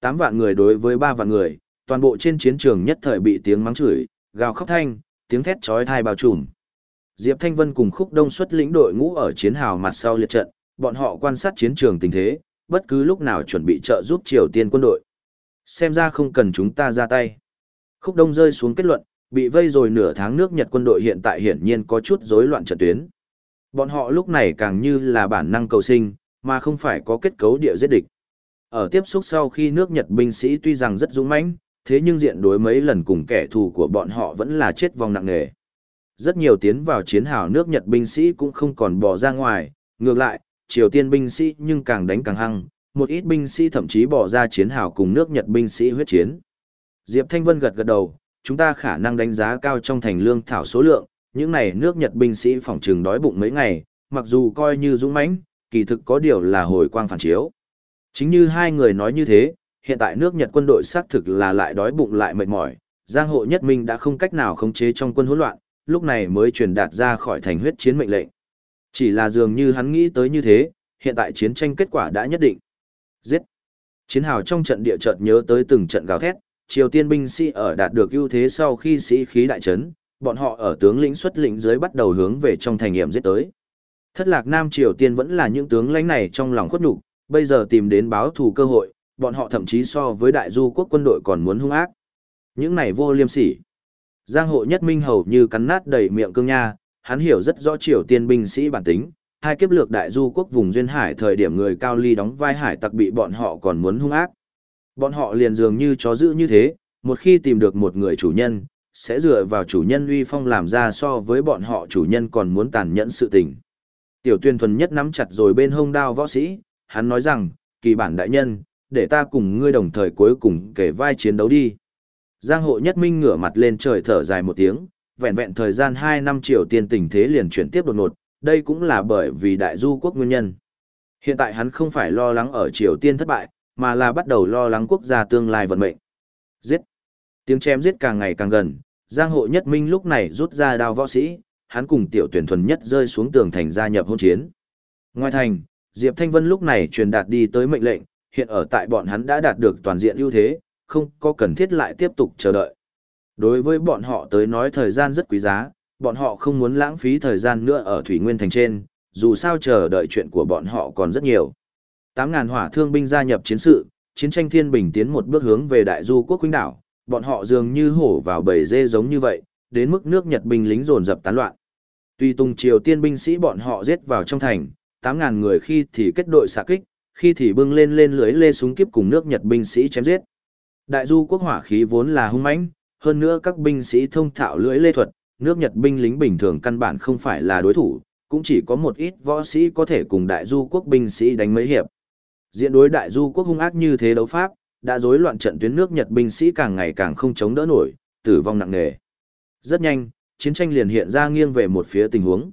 Tám vạn người đối với ba vạn người, toàn bộ trên chiến trường nhất thời bị tiếng mắng chửi, gào khóc thanh, tiếng thét chói tai bao trùm. Diệp Thanh Vân cùng Khúc Đông xuất lĩnh đội ngũ ở chiến hào mặt sau liệt trận, bọn họ quan sát chiến trường tình thế, bất cứ lúc nào chuẩn bị trợ giúp Triều Tiên quân đội. Xem ra không cần chúng ta ra tay. Khúc Đông rơi xuống kết luận, bị vây rồi nửa tháng nước Nhật quân đội hiện tại hiển nhiên có chút rối loạn trận tuyến. Bọn họ lúc này càng như là bản năng cầu sinh, mà không phải có kết cấu địa giết địch. Ở tiếp xúc sau khi nước Nhật binh sĩ tuy rằng rất dũng mãnh, thế nhưng diện đối mấy lần cùng kẻ thù của bọn họ vẫn là chết vong nặng nề. Rất nhiều tiến vào chiến hào nước Nhật binh sĩ cũng không còn bỏ ra ngoài, ngược lại, Triều Tiên binh sĩ nhưng càng đánh càng hăng, một ít binh sĩ thậm chí bỏ ra chiến hào cùng nước Nhật binh sĩ huyết chiến. Diệp Thanh Vân gật gật đầu, chúng ta khả năng đánh giá cao trong thành lương thảo số lượng, những này nước Nhật binh sĩ phòng trường đói bụng mấy ngày, mặc dù coi như dũng mãnh, kỳ thực có điều là hồi quang phản chiếu. Chính như hai người nói như thế, hiện tại nước Nhật quân đội xác thực là lại đói bụng lại mệt mỏi, Giang hộ nhất minh đã không cách nào khống chế trong quân hỗn loạn, lúc này mới truyền đạt ra khỏi thành huyết chiến mệnh lệnh. Chỉ là dường như hắn nghĩ tới như thế, hiện tại chiến tranh kết quả đã nhất định. Giết! Chiến hào trong trận địa chợt nhớ tới từng trận gào thét, Triều Tiên binh sĩ ở đạt được ưu thế sau khi sĩ khí đại trấn, bọn họ ở tướng lĩnh xuất lĩnh dưới bắt đầu hướng về trong thành nghiệm giết tới. Thất lạc Nam Triều Tiên vẫn là những tướng lãnh này trong lòng khuất nhục, bây giờ tìm đến báo thù cơ hội, bọn họ thậm chí so với đại du quốc quân đội còn muốn hung ác. Những này vô liêm sỉ. Giang hộ nhất minh hầu như cắn nát đầy miệng cương nha, hắn hiểu rất rõ Triều Tiên binh sĩ bản tính, hai kiếp lược đại du quốc vùng duyên hải thời điểm người cao ly đóng vai hải tặc bị bọn họ còn muốn hung ác. Bọn họ liền dường như chó giữ như thế, một khi tìm được một người chủ nhân, sẽ dựa vào chủ nhân uy phong làm ra so với bọn họ chủ nhân còn muốn tàn nhẫn sự tình. Tiểu tuyên thuần nhất nắm chặt rồi bên hông đao võ sĩ, hắn nói rằng, kỳ bản đại nhân, để ta cùng ngươi đồng thời cuối cùng kể vai chiến đấu đi. Giang hộ nhất minh ngửa mặt lên trời thở dài một tiếng, vẹn vẹn thời gian 2 năm triều tiên tình thế liền chuyển tiếp đột ngột, đây cũng là bởi vì đại du quốc nguyên nhân. Hiện tại hắn không phải lo lắng ở triều tiên thất bại, mà là bắt đầu lo lắng quốc gia tương lai vận mệnh. Giết! Tiếng chém giết càng ngày càng gần, Giang hộ nhất minh lúc này rút ra đao võ sĩ, hắn cùng tiểu tuyển thuần nhất rơi xuống tường thành gia nhập hôn chiến. Ngoài thành, Diệp Thanh Vân lúc này truyền đạt đi tới mệnh lệnh, hiện ở tại bọn hắn đã đạt được toàn diện ưu thế, không có cần thiết lại tiếp tục chờ đợi. Đối với bọn họ tới nói thời gian rất quý giá, bọn họ không muốn lãng phí thời gian nữa ở Thủy Nguyên Thành trên, dù sao chờ đợi chuyện của bọn họ còn rất nhiều. 8.000 hỏa thương binh gia nhập chiến sự, chiến tranh thiên bình tiến một bước hướng về đại du quốc huynh đảo, bọn họ dường như hổ vào bầy dê giống như vậy, đến mức nước Nhật binh lính dồn dập tán loạn. Tuy tung triều tiên binh sĩ bọn họ giết vào trong thành, 8.000 người khi thì kết đội xạ kích, khi thì bưng lên lên lưới lê súng kiếp cùng nước Nhật binh sĩ chém giết. Đại du quốc hỏa khí vốn là hung mãnh, hơn nữa các binh sĩ thông thạo lưới lê thuật, nước Nhật binh lính bình thường căn bản không phải là đối thủ, cũng chỉ có một ít võ sĩ có thể cùng đại du quốc binh sĩ đánh mấy hiệp. Diện đối đại du quốc hung ác như thế đấu pháp, đã rối loạn trận tuyến nước Nhật binh sĩ càng ngày càng không chống đỡ nổi, tử vong nặng nề. Rất nhanh, chiến tranh liền hiện ra nghiêng về một phía tình huống.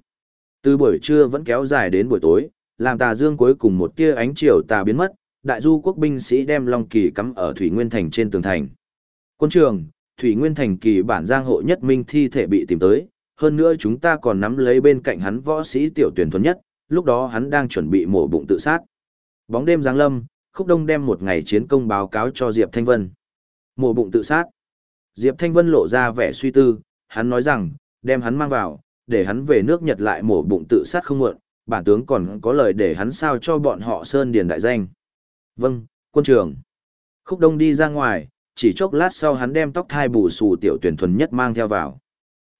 Từ buổi trưa vẫn kéo dài đến buổi tối, làm tà dương cuối cùng một tia ánh chiều tà biến mất, đại du quốc binh sĩ đem long kỳ cắm ở Thủy Nguyên Thành trên tường thành. Quân trường, Thủy Nguyên Thành kỳ bản giang hộ nhất minh thi thể bị tìm tới, hơn nữa chúng ta còn nắm lấy bên cạnh hắn võ sĩ tiểu tuyển thuần nhất, lúc đó hắn đang chuẩn bị mổ bụng tự sát. Bóng đêm giáng lâm, Khúc Đông đem một ngày chiến công báo cáo cho Diệp Thanh Vân. Mổ bụng tự sát. Diệp Thanh Vân lộ ra vẻ suy tư, hắn nói rằng, đem hắn mang vào, để hắn về nước Nhật lại mổ bụng tự sát không muộn, bản tướng còn có lời để hắn sao cho bọn họ Sơn Điền đại danh. Vâng, quân trưởng. Khúc Đông đi ra ngoài, chỉ chốc lát sau hắn đem tóc thai bù xù tiểu tuyển thuần nhất mang theo vào.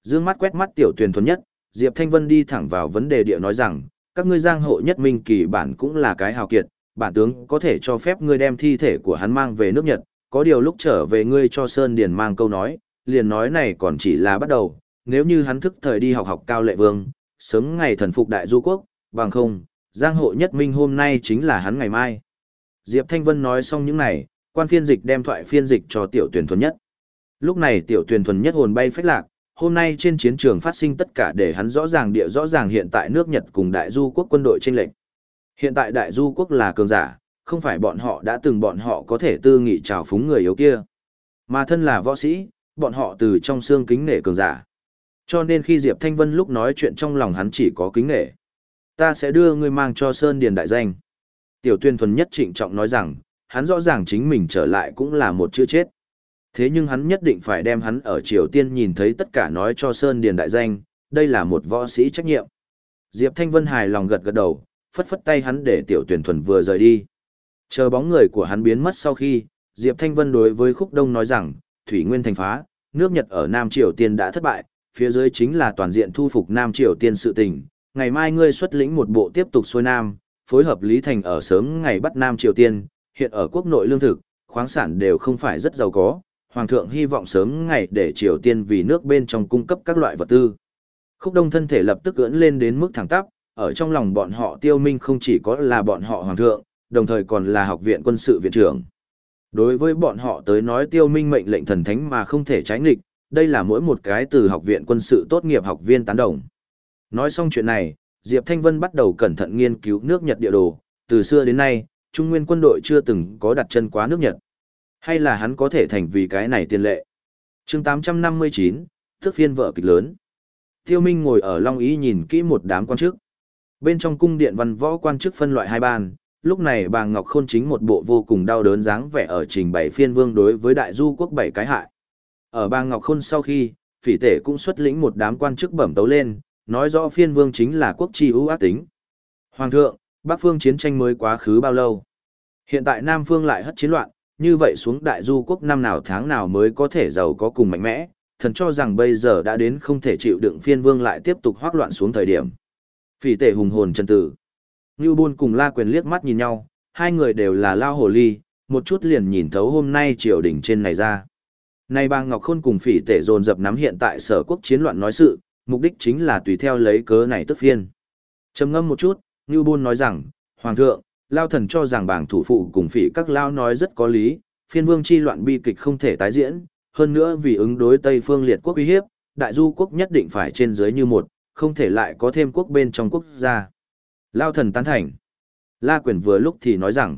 Dương mắt quét mắt tiểu tuyển thuần nhất, Diệp Thanh Vân đi thẳng vào vấn đề địa nói rằng, các ngươi giang hộ nhất minh kỳ bản cũng là cái hào kiệt, bản tướng có thể cho phép ngươi đem thi thể của hắn mang về nước Nhật, có điều lúc trở về ngươi cho Sơn Điền mang câu nói, liền nói này còn chỉ là bắt đầu, nếu như hắn thức thời đi học học cao lệ vương, sớm ngày thần phục đại du quốc, bằng không, giang hộ nhất minh hôm nay chính là hắn ngày mai. Diệp Thanh Vân nói xong những này, quan phiên dịch đem thoại phiên dịch cho tiểu tuyển thuần nhất. Lúc này tiểu tuyển thuần nhất hồn bay phách lạc, hôm nay trên chiến trường phát sinh tất cả để hắn rõ ràng địa rõ ràng hiện tại nước Nhật cùng đại du quốc quân đội trên lệnh. Hiện tại đại du quốc là cường giả, không phải bọn họ đã từng bọn họ có thể tư nghị trào phúng người yếu kia. Mà thân là võ sĩ, bọn họ từ trong xương kính nể cường giả. Cho nên khi Diệp Thanh Vân lúc nói chuyện trong lòng hắn chỉ có kính nể. Ta sẽ đưa ngươi mang cho Sơn Điền đại danh. Tiểu tuyên thuần nhất trịnh trọng nói rằng, hắn rõ ràng chính mình trở lại cũng là một chữ chết. Thế nhưng hắn nhất định phải đem hắn ở Triều Tiên nhìn thấy tất cả nói cho Sơn Điền đại danh, đây là một võ sĩ trách nhiệm. Diệp Thanh Vân hài lòng gật gật đầu, phất phất tay hắn để tiểu tuyển thuần vừa rời đi. Chờ bóng người của hắn biến mất sau khi, Diệp Thanh Vân đối với Khúc Đông nói rằng, Thủy Nguyên thành phá, nước Nhật ở Nam Triều Tiên đã thất bại, phía dưới chính là toàn diện thu phục Nam Triều Tiên sự tình. Ngày mai ngươi xuất lĩnh một bộ tiếp tục xuôi Nam, phối hợp Lý Thành ở sớm ngày bắt Nam Triều Tiên, hiện ở quốc nội lương thực, khoáng sản đều không phải rất giàu có, Hoàng thượng hy vọng sớm ngày để Triều Tiên vì nước bên trong cung cấp các loại vật tư. Khúc Đông thân thể lập tức ưỡn lên đến mức thẳng tắp, ở trong lòng bọn họ tiêu minh không chỉ có là bọn họ Hoàng thượng, đồng thời còn là học viện quân sự viện trưởng. Đối với bọn họ tới nói tiêu minh mệnh lệnh thần thánh mà không thể trái nghịch, đây là mỗi một cái từ học viện quân sự tốt nghiệp học viên tán đồng. Nói xong chuyện này, Diệp Thanh Vân bắt đầu cẩn thận nghiên cứu nước Nhật địa đồ, từ xưa đến nay, Trung Nguyên quân đội chưa từng có đặt chân quá nước Nhật. Hay là hắn có thể thành vì cái này tiền lệ. chương 859, thức phiên vợ kịch lớn. Tiêu Minh ngồi ở Long Ý nhìn kỹ một đám quan chức. Bên trong cung điện văn võ quan chức phân loại hai ban, lúc này bà Ngọc Khôn chính một bộ vô cùng đau đớn dáng vẻ ở trình bày phiên vương đối với đại du quốc bảy cái hại. Ở bà Ngọc Khôn sau khi, phỉ tể cũng xuất lĩnh một đám quan chức bẩm tấu lên, nói rõ phiên vương chính là quốc tri ưu ác tính. Hoàng thượng, Bắc phương chiến tranh mới quá khứ bao lâu? Hiện tại Nam phương lại hất chiến loạn, như vậy xuống đại du quốc năm nào tháng nào mới có thể giàu có cùng mạnh mẽ, thần cho rằng bây giờ đã đến không thể chịu đựng phiên vương lại tiếp tục hoác loạn xuống thời điểm. Phỉ tể hùng hồn chân tử. Ngưu Bôn cùng La Quyền liếc mắt nhìn nhau, hai người đều là lao hồ ly, một chút liền nhìn thấu hôm nay triều đỉnh trên này ra. Nay bang Ngọc Khôn cùng phỉ tể dồn dập nắm hiện tại sở quốc chiến loạn nói sự, mục đích chính là tùy theo lấy cớ này tức phiên. trầm ngâm một chút, Ngưu Bôn nói rằng, Hoàng thượng, Lao thần cho rằng bảng thủ phụ cùng phỉ các Lao nói rất có lý, phiên vương chi loạn bi kịch không thể tái diễn, hơn nữa vì ứng đối Tây phương liệt quốc uy hiếp, đại du quốc nhất định phải trên dưới như một, không thể lại có thêm quốc bên trong quốc gia. Lao thần tán thành. La quyền vừa lúc thì nói rằng,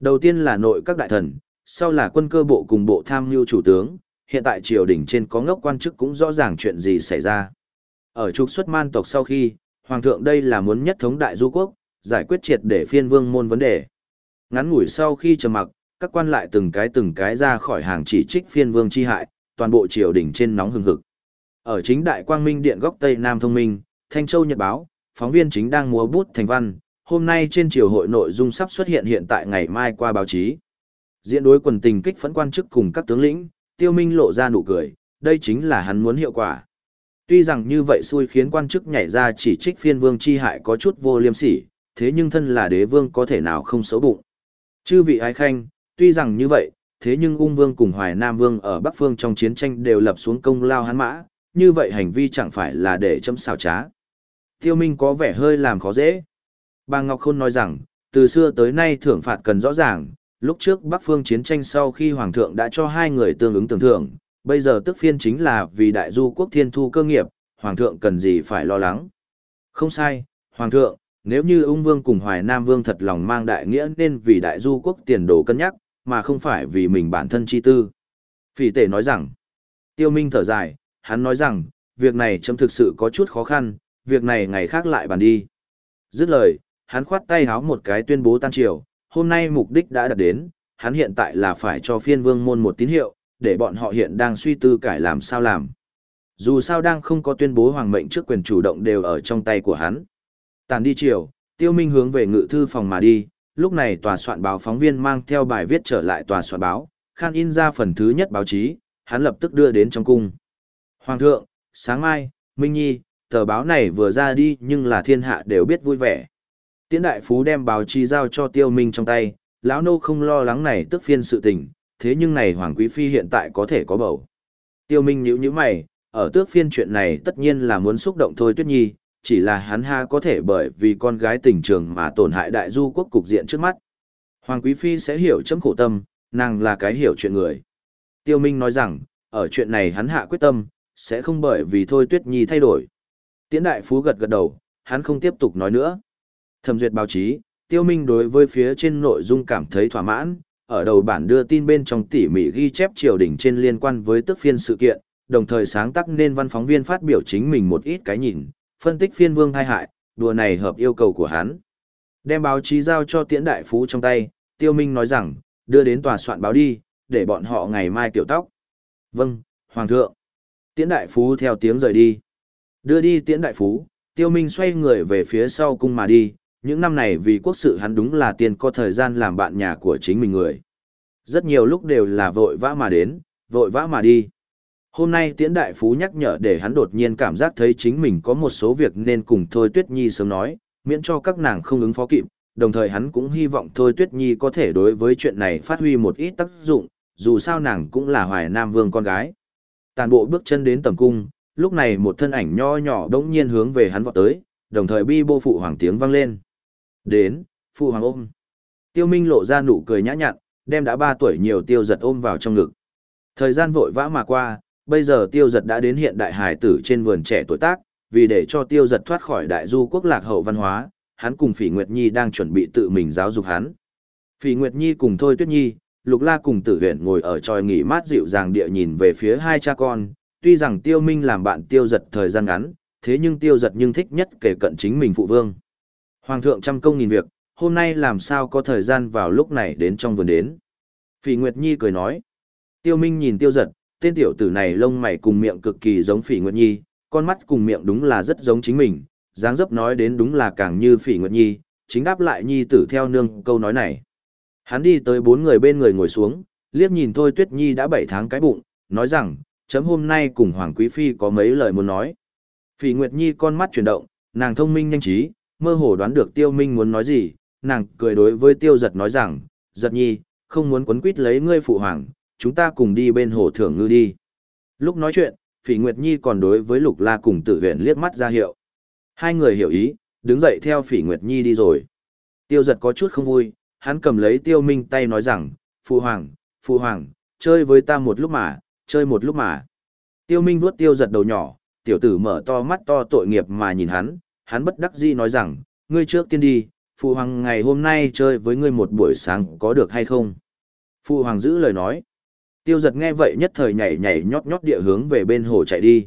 đầu tiên là nội các đại thần, sau là quân cơ bộ cùng bộ tham mưu chủ tướng, hiện tại triều đình trên có ngốc quan chức cũng rõ ràng chuyện gì xảy ra. Ở trục xuất man tộc sau khi, Hoàng thượng đây là muốn nhất thống đại du quốc, giải quyết triệt để phiên vương môn vấn đề. Ngắn ngủi sau khi trầm mặc, các quan lại từng cái từng cái ra khỏi hàng chỉ trích phiên vương chi hại, toàn bộ triều đình trên nóng hừng hực. Ở chính đại quang minh điện góc Tây Nam Thông Minh, Thanh Châu Nhật Báo, phóng viên chính đang múa bút thành văn, hôm nay trên triều hội nội dung sắp xuất hiện hiện tại ngày mai qua báo chí. Diễn đối quần tình kích phẫn quan chức cùng các tướng lĩnh, tiêu minh lộ ra nụ cười, đây chính là hắn muốn hiệu quả. Tuy rằng như vậy xui khiến quan chức nhảy ra chỉ trích phiên vương chi hại có chút vô liêm sỉ, thế nhưng thân là đế vương có thể nào không xấu bụng. Chư vị ái khanh, tuy rằng như vậy, thế nhưng ung vương cùng hoài nam vương ở bắc phương trong chiến tranh đều lập xuống công lao hán mã, như vậy hành vi chẳng phải là để châm xào trá. Tiêu Minh có vẻ hơi làm khó dễ. Bà Ngọc Khôn nói rằng, từ xưa tới nay thưởng phạt cần rõ ràng, lúc trước Bắc Phương chiến tranh sau khi Hoàng thượng đã cho hai người tương ứng tưởng thưởng, bây giờ tức phiên chính là vì đại du quốc thiên thu cơ nghiệp, Hoàng thượng cần gì phải lo lắng. Không sai, Hoàng thượng, nếu như ung vương cùng Hoài Nam vương thật lòng mang đại nghĩa nên vì đại du quốc tiền đồ cân nhắc, mà không phải vì mình bản thân chi tư. Phỉ tể nói rằng, tiêu minh thở dài, hắn nói rằng, việc này chấm thực sự có chút khó khăn, việc này ngày khác lại bàn đi. Dứt lời, hắn khoát tay háo một cái tuyên bố tan triều, hôm nay mục đích đã đạt đến, hắn hiện tại là phải cho phiên vương môn một tín hiệu, để bọn họ hiện đang suy tư cải làm sao làm. Dù sao đang không có tuyên bố hoàng mệnh trước quyền chủ động đều ở trong tay của hắn. Tàn đi chiều, tiêu minh hướng về ngự thư phòng mà đi, lúc này tòa soạn báo phóng viên mang theo bài viết trở lại tòa soạn báo, khan in ra phần thứ nhất báo chí, hắn lập tức đưa đến trong cung. Hoàng thượng, sáng mai, Minh Nhi, tờ báo này vừa ra đi nhưng là thiên hạ đều biết vui vẻ. Tiễn đại phú đem báo chí giao cho tiêu minh trong tay, lão nô không lo lắng này tức phiên sự tình, thế nhưng này hoàng quý phi hiện tại có thể có bầu. Tiêu minh nhíu nhíu mày, ở tước phiên chuyện này tất nhiên là muốn xúc động thôi tuyết nhi, chỉ là hắn ha có thể bởi vì con gái tình trường mà tổn hại đại du quốc cục diện trước mắt. Hoàng quý phi sẽ hiểu chấm khổ tâm, nàng là cái hiểu chuyện người. Tiêu minh nói rằng, ở chuyện này hắn hạ quyết tâm, sẽ không bởi vì thôi tuyết nhi thay đổi. Tiễn đại phú gật gật đầu, hắn không tiếp tục nói nữa. Thẩm duyệt báo chí, tiêu minh đối với phía trên nội dung cảm thấy thỏa mãn, ở đầu bản đưa tin bên trong tỉ mỉ ghi chép triều đình trên liên quan với tức phiên sự kiện, đồng thời sáng tác nên văn phóng viên phát biểu chính mình một ít cái nhìn, phân tích phiên vương thai hại, đùa này hợp yêu cầu của hắn. Đem báo chí giao cho tiễn đại phú trong tay, tiêu minh nói rằng, đưa đến tòa soạn báo đi, để bọn họ ngày mai tiểu tóc. Vâng, Hoàng thượng. Tiễn đại phú theo tiếng rời đi. Đưa đi tiễn đại phú, tiêu minh xoay người về phía sau cung mà đi. Những năm này vì quốc sự hắn đúng là tiền có thời gian làm bạn nhà của chính mình người. Rất nhiều lúc đều là vội vã mà đến, vội vã mà đi. Hôm nay tiễn đại phú nhắc nhở để hắn đột nhiên cảm giác thấy chính mình có một số việc nên cùng Thôi Tuyết Nhi sớm nói, miễn cho các nàng không ứng phó kịp, đồng thời hắn cũng hy vọng Thôi Tuyết Nhi có thể đối với chuyện này phát huy một ít tác dụng, dù sao nàng cũng là hoài nam vương con gái. Tàn bộ bước chân đến tầm cung, lúc này một thân ảnh nho nhỏ đống nhiên hướng về hắn vọt tới, đồng thời bi bô phụ hoàng tiếng vang lên. Đến, phụ hoàng ôm. Tiêu Minh lộ ra nụ cười nhã nhặn, đem đã ba tuổi nhiều tiêu giật ôm vào trong ngực. Thời gian vội vã mà qua, bây giờ tiêu giật đã đến hiện đại hải tử trên vườn trẻ tuổi tác, vì để cho tiêu giật thoát khỏi đại du quốc lạc hậu văn hóa, hắn cùng Phỉ Nguyệt Nhi đang chuẩn bị tự mình giáo dục hắn. Phỉ Nguyệt Nhi cùng Thôi Tuyết Nhi, Lục La cùng Tử Huyền ngồi ở tròi nghỉ mát dịu dàng địa nhìn về phía hai cha con, tuy rằng Tiêu Minh làm bạn Tiêu Giật thời gian ngắn, thế nhưng Tiêu Giật nhưng thích nhất kể cận chính mình phụ vương. Hoàng thượng trăm công nghìn việc, hôm nay làm sao có thời gian vào lúc này đến trong vườn đến. Phỉ Nguyệt Nhi cười nói. Tiêu Minh nhìn Tiêu Giật, tên tiểu tử này lông mày cùng miệng cực kỳ giống Phỉ Nguyệt Nhi, con mắt cùng miệng đúng là rất giống chính mình, dáng dấp nói đến đúng là càng như Phỉ Nguyệt Nhi, chính đáp lại Nhi tử theo nương câu nói này. Hắn đi tới bốn người bên người ngồi xuống, liếc nhìn Thôi Tuyết Nhi đã bảy tháng cái bụng, nói rằng, chấm hôm nay cùng Hoàng Quý Phi có mấy lời muốn nói. Phỉ Nguyệt Nhi con mắt chuyển động, nàng thông minh nhanh trí, mơ hồ đoán được Tiêu Minh muốn nói gì, nàng cười đối với Tiêu Giật nói rằng, Giật Nhi, không muốn quấn quýt lấy ngươi phụ hoàng, chúng ta cùng đi bên hồ thưởng ngư đi. Lúc nói chuyện, Phỉ Nguyệt Nhi còn đối với Lục La cùng Tử Huyền liếc mắt ra hiệu. Hai người hiểu ý, đứng dậy theo Phỉ Nguyệt Nhi đi rồi. Tiêu Giật có chút không vui, hắn cầm lấy Tiêu Minh tay nói rằng, Phụ Hoàng, Phụ Hoàng, chơi với ta một lúc mà, chơi một lúc mà. Tiêu Minh vuốt Tiêu Giật đầu nhỏ, tiểu tử mở to mắt to tội nghiệp mà nhìn hắn, hắn bất đắc dĩ nói rằng, ngươi trước tiên đi, Phụ Hoàng ngày hôm nay chơi với ngươi một buổi sáng có được hay không? Phụ Hoàng giữ lời nói. Tiêu giật nghe vậy nhất thời nhảy nhảy nhót nhót địa hướng về bên hồ chạy đi.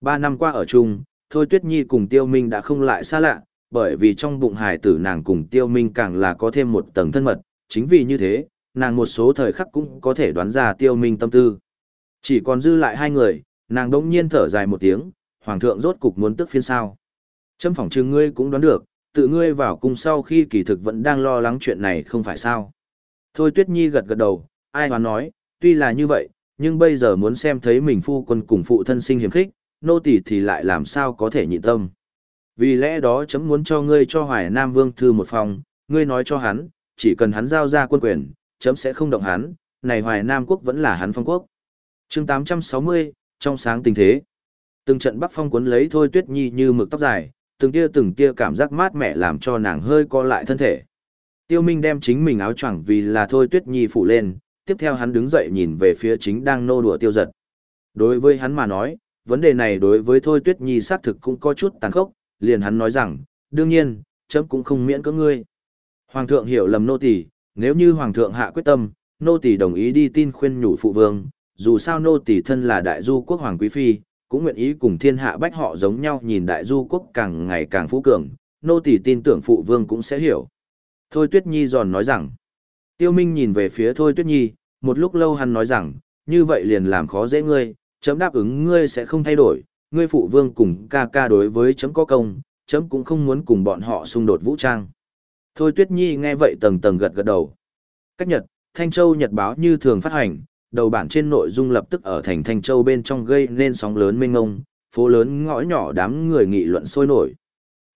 Ba năm qua ở chung, Thôi Tuyết Nhi cùng Tiêu Minh đã không lại xa lạ, bởi vì trong bụng hài tử nàng cùng Tiêu Minh càng là có thêm một tầng thân mật, chính vì như thế, nàng một số thời khắc cũng có thể đoán ra Tiêu Minh tâm tư. Chỉ còn dư lại hai người, nàng đỗng nhiên thở dài một tiếng, Hoàng thượng rốt cục muốn tức phiên sao. Châm phỏng chừng ngươi cũng đoán được, tự ngươi vào cung sau khi kỳ thực vẫn đang lo lắng chuyện này không phải sao. Thôi Tuyết Nhi gật gật đầu, ai hoán nói, tuy là như vậy, nhưng bây giờ muốn xem thấy mình phu quân cùng phụ thân sinh hiểm khích, nô tỳ thì lại làm sao có thể nhịn tâm. Vì lẽ đó chấm muốn cho ngươi cho Hoài Nam Vương thư một phòng, ngươi nói cho hắn, chỉ cần hắn giao ra quân quyền, chấm sẽ không động hắn, này Hoài Nam quốc vẫn là hắn phong quốc. chương 860, trong sáng tình thế. Từng trận bắc phong cuốn lấy thôi tuyết nhi như mực tóc dài, từng tia từng tia cảm giác mát mẻ làm cho nàng hơi co lại thân thể. Tiêu Minh đem chính mình áo choàng vì là thôi tuyết nhi phủ lên, tiếp theo hắn đứng dậy nhìn về phía chính đang nô đùa tiêu giật. Đối với hắn mà nói, vấn đề này đối với Thôi Tuyết Nhi xác thực cũng có chút tàn khốc, liền hắn nói rằng, đương nhiên, chấm cũng không miễn cưỡng ngươi. Hoàng thượng hiểu lầm nô tỳ, nếu như hoàng thượng hạ quyết tâm, nô tỳ đồng ý đi tin khuyên nhủ phụ vương, dù sao nô tỳ thân là đại du quốc hoàng quý phi, cũng nguyện ý cùng thiên hạ bách họ giống nhau nhìn đại du quốc càng ngày càng phú cường, nô tỳ tin tưởng phụ vương cũng sẽ hiểu. Thôi Tuyết Nhi giòn nói rằng, Tiêu Minh nhìn về phía Thôi Tuyết Nhi, một lúc lâu hắn nói rằng, như vậy liền làm khó dễ ngươi, chấm đáp ứng ngươi sẽ không thay đổi, ngươi phụ vương cùng ca ca đối với chấm có công, chấm cũng không muốn cùng bọn họ xung đột vũ trang. Thôi Tuyết Nhi nghe vậy tầng tầng gật gật đầu. Cách Nhật, Thanh Châu Nhật báo như thường phát hành, đầu bản trên nội dung lập tức ở thành Thanh Châu bên trong gây nên sóng lớn mênh mông phố lớn ngõ nhỏ đám người nghị luận sôi nổi.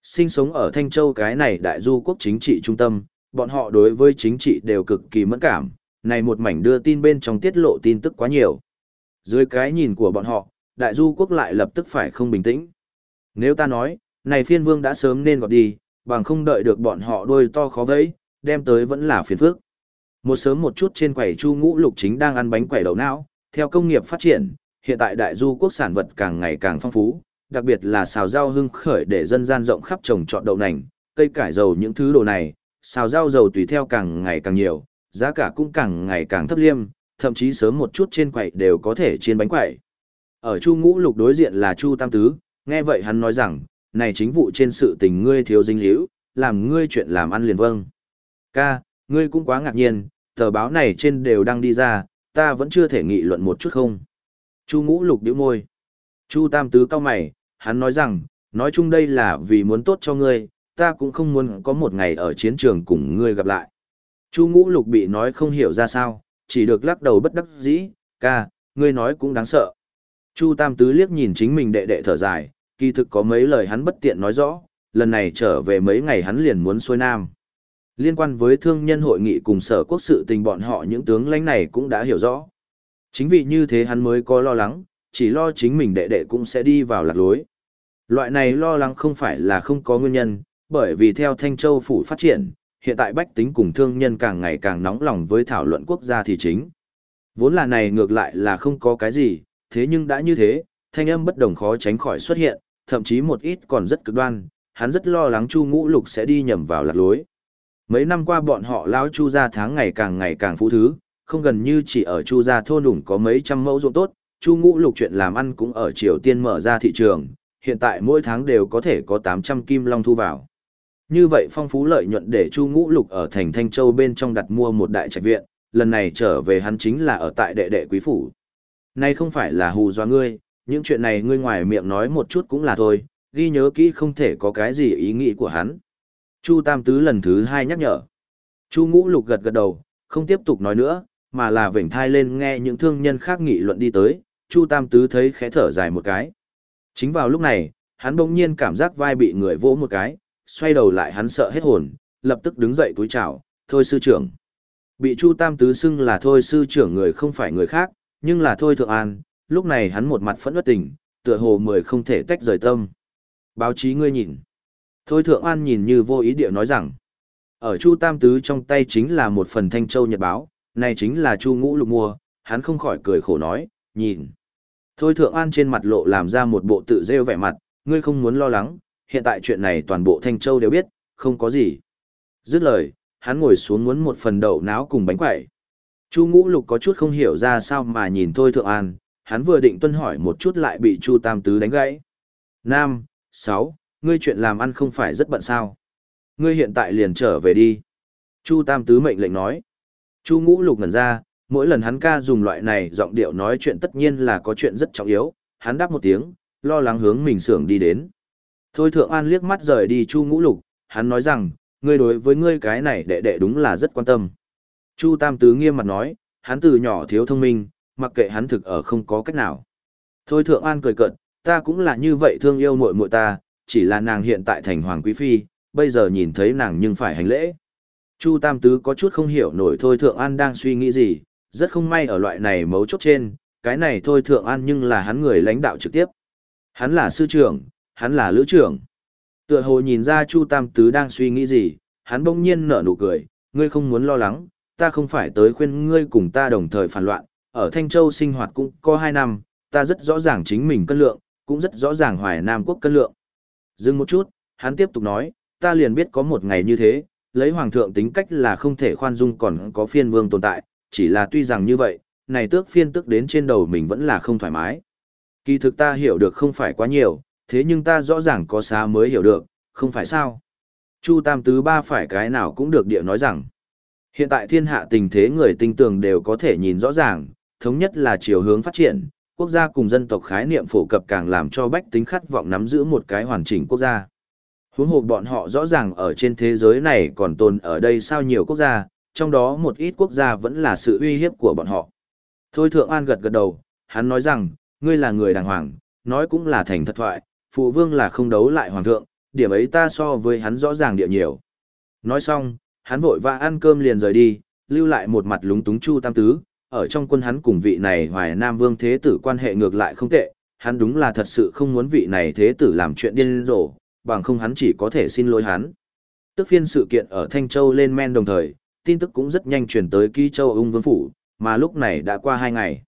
Sinh sống ở Thanh Châu cái này đại du quốc chính trị trung tâm, bọn họ đối với chính trị đều cực kỳ mẫn cảm, này một mảnh đưa tin bên trong tiết lộ tin tức quá nhiều. Dưới cái nhìn của bọn họ, đại du quốc lại lập tức phải không bình tĩnh. Nếu ta nói, này phiên vương đã sớm nên gọt đi, bằng không đợi được bọn họ đôi to khó vẫy, đem tới vẫn là phiền phức. Một sớm một chút trên quầy chu ngũ lục chính đang ăn bánh quẩy đầu não, theo công nghiệp phát triển, hiện tại đại du quốc sản vật càng ngày càng phong phú, đặc biệt là xào rau hưng khởi để dân gian rộng khắp trồng trọt đậu nành, cây cải dầu những thứ đồ này, xào rau dầu tùy theo càng ngày càng nhiều, giá cả cũng càng ngày càng thấp liêm, thậm chí sớm một chút trên quầy đều có thể chiên bánh quẩy. Ở Chu Ngũ Lục đối diện là Chu Tam Tứ, nghe vậy hắn nói rằng, này chính vụ trên sự tình ngươi thiếu dinh hữu, làm ngươi chuyện làm ăn liền vâng. Ca, ngươi cũng quá ngạc nhiên, tờ báo này trên đều đang đi ra, ta vẫn chưa thể nghị luận một chút không. Chu ngũ lục điệu môi. Chu tam tứ cao mày, hắn nói rằng, nói chung đây là vì muốn tốt cho ngươi, ta cũng không muốn có một ngày ở chiến trường cùng ngươi gặp lại. Chu ngũ lục bị nói không hiểu ra sao, chỉ được lắc đầu bất đắc dĩ, ca, ngươi nói cũng đáng sợ. Chu tam tứ liếc nhìn chính mình đệ đệ thở dài, kỳ thực có mấy lời hắn bất tiện nói rõ, lần này trở về mấy ngày hắn liền muốn xuôi nam. Liên quan với thương nhân hội nghị cùng sở quốc sự tình bọn họ những tướng lãnh này cũng đã hiểu rõ. Chính vì như thế hắn mới có lo lắng, chỉ lo chính mình đệ đệ cũng sẽ đi vào lạc lối. Loại này lo lắng không phải là không có nguyên nhân, bởi vì theo Thanh Châu phủ phát triển, hiện tại bách tính cùng thương nhân càng ngày càng nóng lòng với thảo luận quốc gia thì chính. Vốn là này ngược lại là không có cái gì, thế nhưng đã như thế, thanh âm bất đồng khó tránh khỏi xuất hiện, thậm chí một ít còn rất cực đoan, hắn rất lo lắng Chu Ngũ Lục sẽ đi nhầm vào lạc lối. Mấy năm qua bọn họ lão Chu gia tháng ngày càng ngày càng phú thứ, không gần như chỉ ở Chu gia thôn đủng có mấy trăm mẫu ruộng tốt, Chu Ngũ Lục chuyện làm ăn cũng ở Triều Tiên mở ra thị trường, hiện tại mỗi tháng đều có thể có 800 kim long thu vào. Như vậy phong phú lợi nhuận để Chu Ngũ Lục ở thành Thanh Châu bên trong đặt mua một đại trạch viện, lần này trở về hắn chính là ở tại đệ đệ quý phủ. Nay không phải là hù dọa ngươi, những chuyện này ngươi ngoài miệng nói một chút cũng là thôi, ghi nhớ kỹ không thể có cái gì ý nghĩ của hắn. Chu Tam Tứ lần thứ hai nhắc nhở. Chu Ngũ Lục gật gật đầu, không tiếp tục nói nữa, mà là vểnh thai lên nghe những thương nhân khác nghị luận đi tới, Chu Tam Tứ thấy khẽ thở dài một cái. Chính vào lúc này, hắn bỗng nhiên cảm giác vai bị người vỗ một cái, xoay đầu lại hắn sợ hết hồn, lập tức đứng dậy túi chào, thôi sư trưởng. Bị Chu Tam Tứ xưng là thôi sư trưởng người không phải người khác, nhưng là thôi thượng an, lúc này hắn một mặt phẫn uất tình, tựa hồ mười không thể tách rời tâm. Báo chí ngươi nhìn. Thôi thượng an nhìn như vô ý địa nói rằng, ở Chu Tam Tứ trong tay chính là một phần Thanh Châu Nhật Báo, này chính là Chu Ngũ Lục mua, hắn không khỏi cười khổ nói, nhìn. Thôi thượng an trên mặt lộ làm ra một bộ tự rêu vẻ mặt, ngươi không muốn lo lắng, hiện tại chuyện này toàn bộ Thanh Châu đều biết, không có gì. Dứt lời, hắn ngồi xuống muốn một phần đậu náo cùng bánh quẩy. Chu Ngũ Lục có chút không hiểu ra sao mà nhìn Thôi Thượng An, hắn vừa định tuân hỏi một chút lại bị Chu Tam Tứ đánh gãy. Nam, sáu, ngươi chuyện làm ăn không phải rất bận sao. Ngươi hiện tại liền trở về đi. Chu Tam Tứ mệnh lệnh nói. Chu Ngũ Lục ngẩn ra, mỗi lần hắn ca dùng loại này giọng điệu nói chuyện tất nhiên là có chuyện rất trọng yếu, hắn đáp một tiếng, lo lắng hướng mình sưởng đi đến. Thôi Thượng An liếc mắt rời đi Chu Ngũ Lục, hắn nói rằng, ngươi đối với ngươi cái này đệ đệ đúng là rất quan tâm. Chu Tam Tứ nghiêm mặt nói, hắn từ nhỏ thiếu thông minh, mặc kệ hắn thực ở không có cách nào. Thôi Thượng An cười cợt, ta cũng là như vậy thương yêu muội muội ta, chỉ là nàng hiện tại thành hoàng quý phi, bây giờ nhìn thấy nàng nhưng phải hành lễ. Chu Tam Tứ có chút không hiểu nổi Thôi Thượng An đang suy nghĩ gì, rất không may ở loại này mấu chốt trên, cái này Thôi Thượng An nhưng là hắn người lãnh đạo trực tiếp. Hắn là sư trưởng, hắn là lữ trưởng. Tựa hồ nhìn ra Chu Tam Tứ đang suy nghĩ gì, hắn bỗng nhiên nở nụ cười, ngươi không muốn lo lắng, ta không phải tới khuyên ngươi cùng ta đồng thời phản loạn, ở Thanh Châu sinh hoạt cũng có hai năm, ta rất rõ ràng chính mình cân lượng, cũng rất rõ ràng Hoài Nam quốc cân lượng. Dừng một chút, hắn tiếp tục nói, ta liền biết có một ngày như thế, lấy Hoàng thượng tính cách là không thể khoan dung còn có phiên vương tồn tại, chỉ là tuy rằng như vậy, này tước phiên tước đến trên đầu mình vẫn là không thoải mái. Kỳ thực ta hiểu được không phải quá nhiều, thế nhưng ta rõ ràng có xa mới hiểu được, không phải sao. Chu Tam Tứ Ba phải cái nào cũng được địa nói rằng. Hiện tại thiên hạ tình thế người tinh tường đều có thể nhìn rõ ràng, thống nhất là chiều hướng phát triển, quốc gia cùng dân tộc khái niệm phổ cập càng làm cho bách tính khát vọng nắm giữ một cái hoàn chỉnh quốc gia. Huống hồ bọn họ rõ ràng ở trên thế giới này còn tồn ở đây sao nhiều quốc gia, trong đó một ít quốc gia vẫn là sự uy hiếp của bọn họ. Thôi Thượng An gật gật đầu, hắn nói rằng, ngươi là người đàng hoàng, nói cũng là thành thật thoại, phụ vương là không đấu lại hoàng thượng, điểm ấy ta so với hắn rõ ràng địa nhiều. Nói xong, hắn vội vã ăn cơm liền rời đi, lưu lại một mặt lúng túng Chu Tam Tứ, ở trong quân hắn cùng vị này Hoài Nam Vương Thế Tử quan hệ ngược lại không tệ, hắn đúng là thật sự không muốn vị này Thế Tử làm chuyện điên rồ, bằng không hắn chỉ có thể xin lỗi hắn. Tức phiên sự kiện ở Thanh Châu lên men đồng thời, tin tức cũng rất nhanh chuyển tới Ký Châu ung vương phủ, mà lúc này đã qua hai ngày.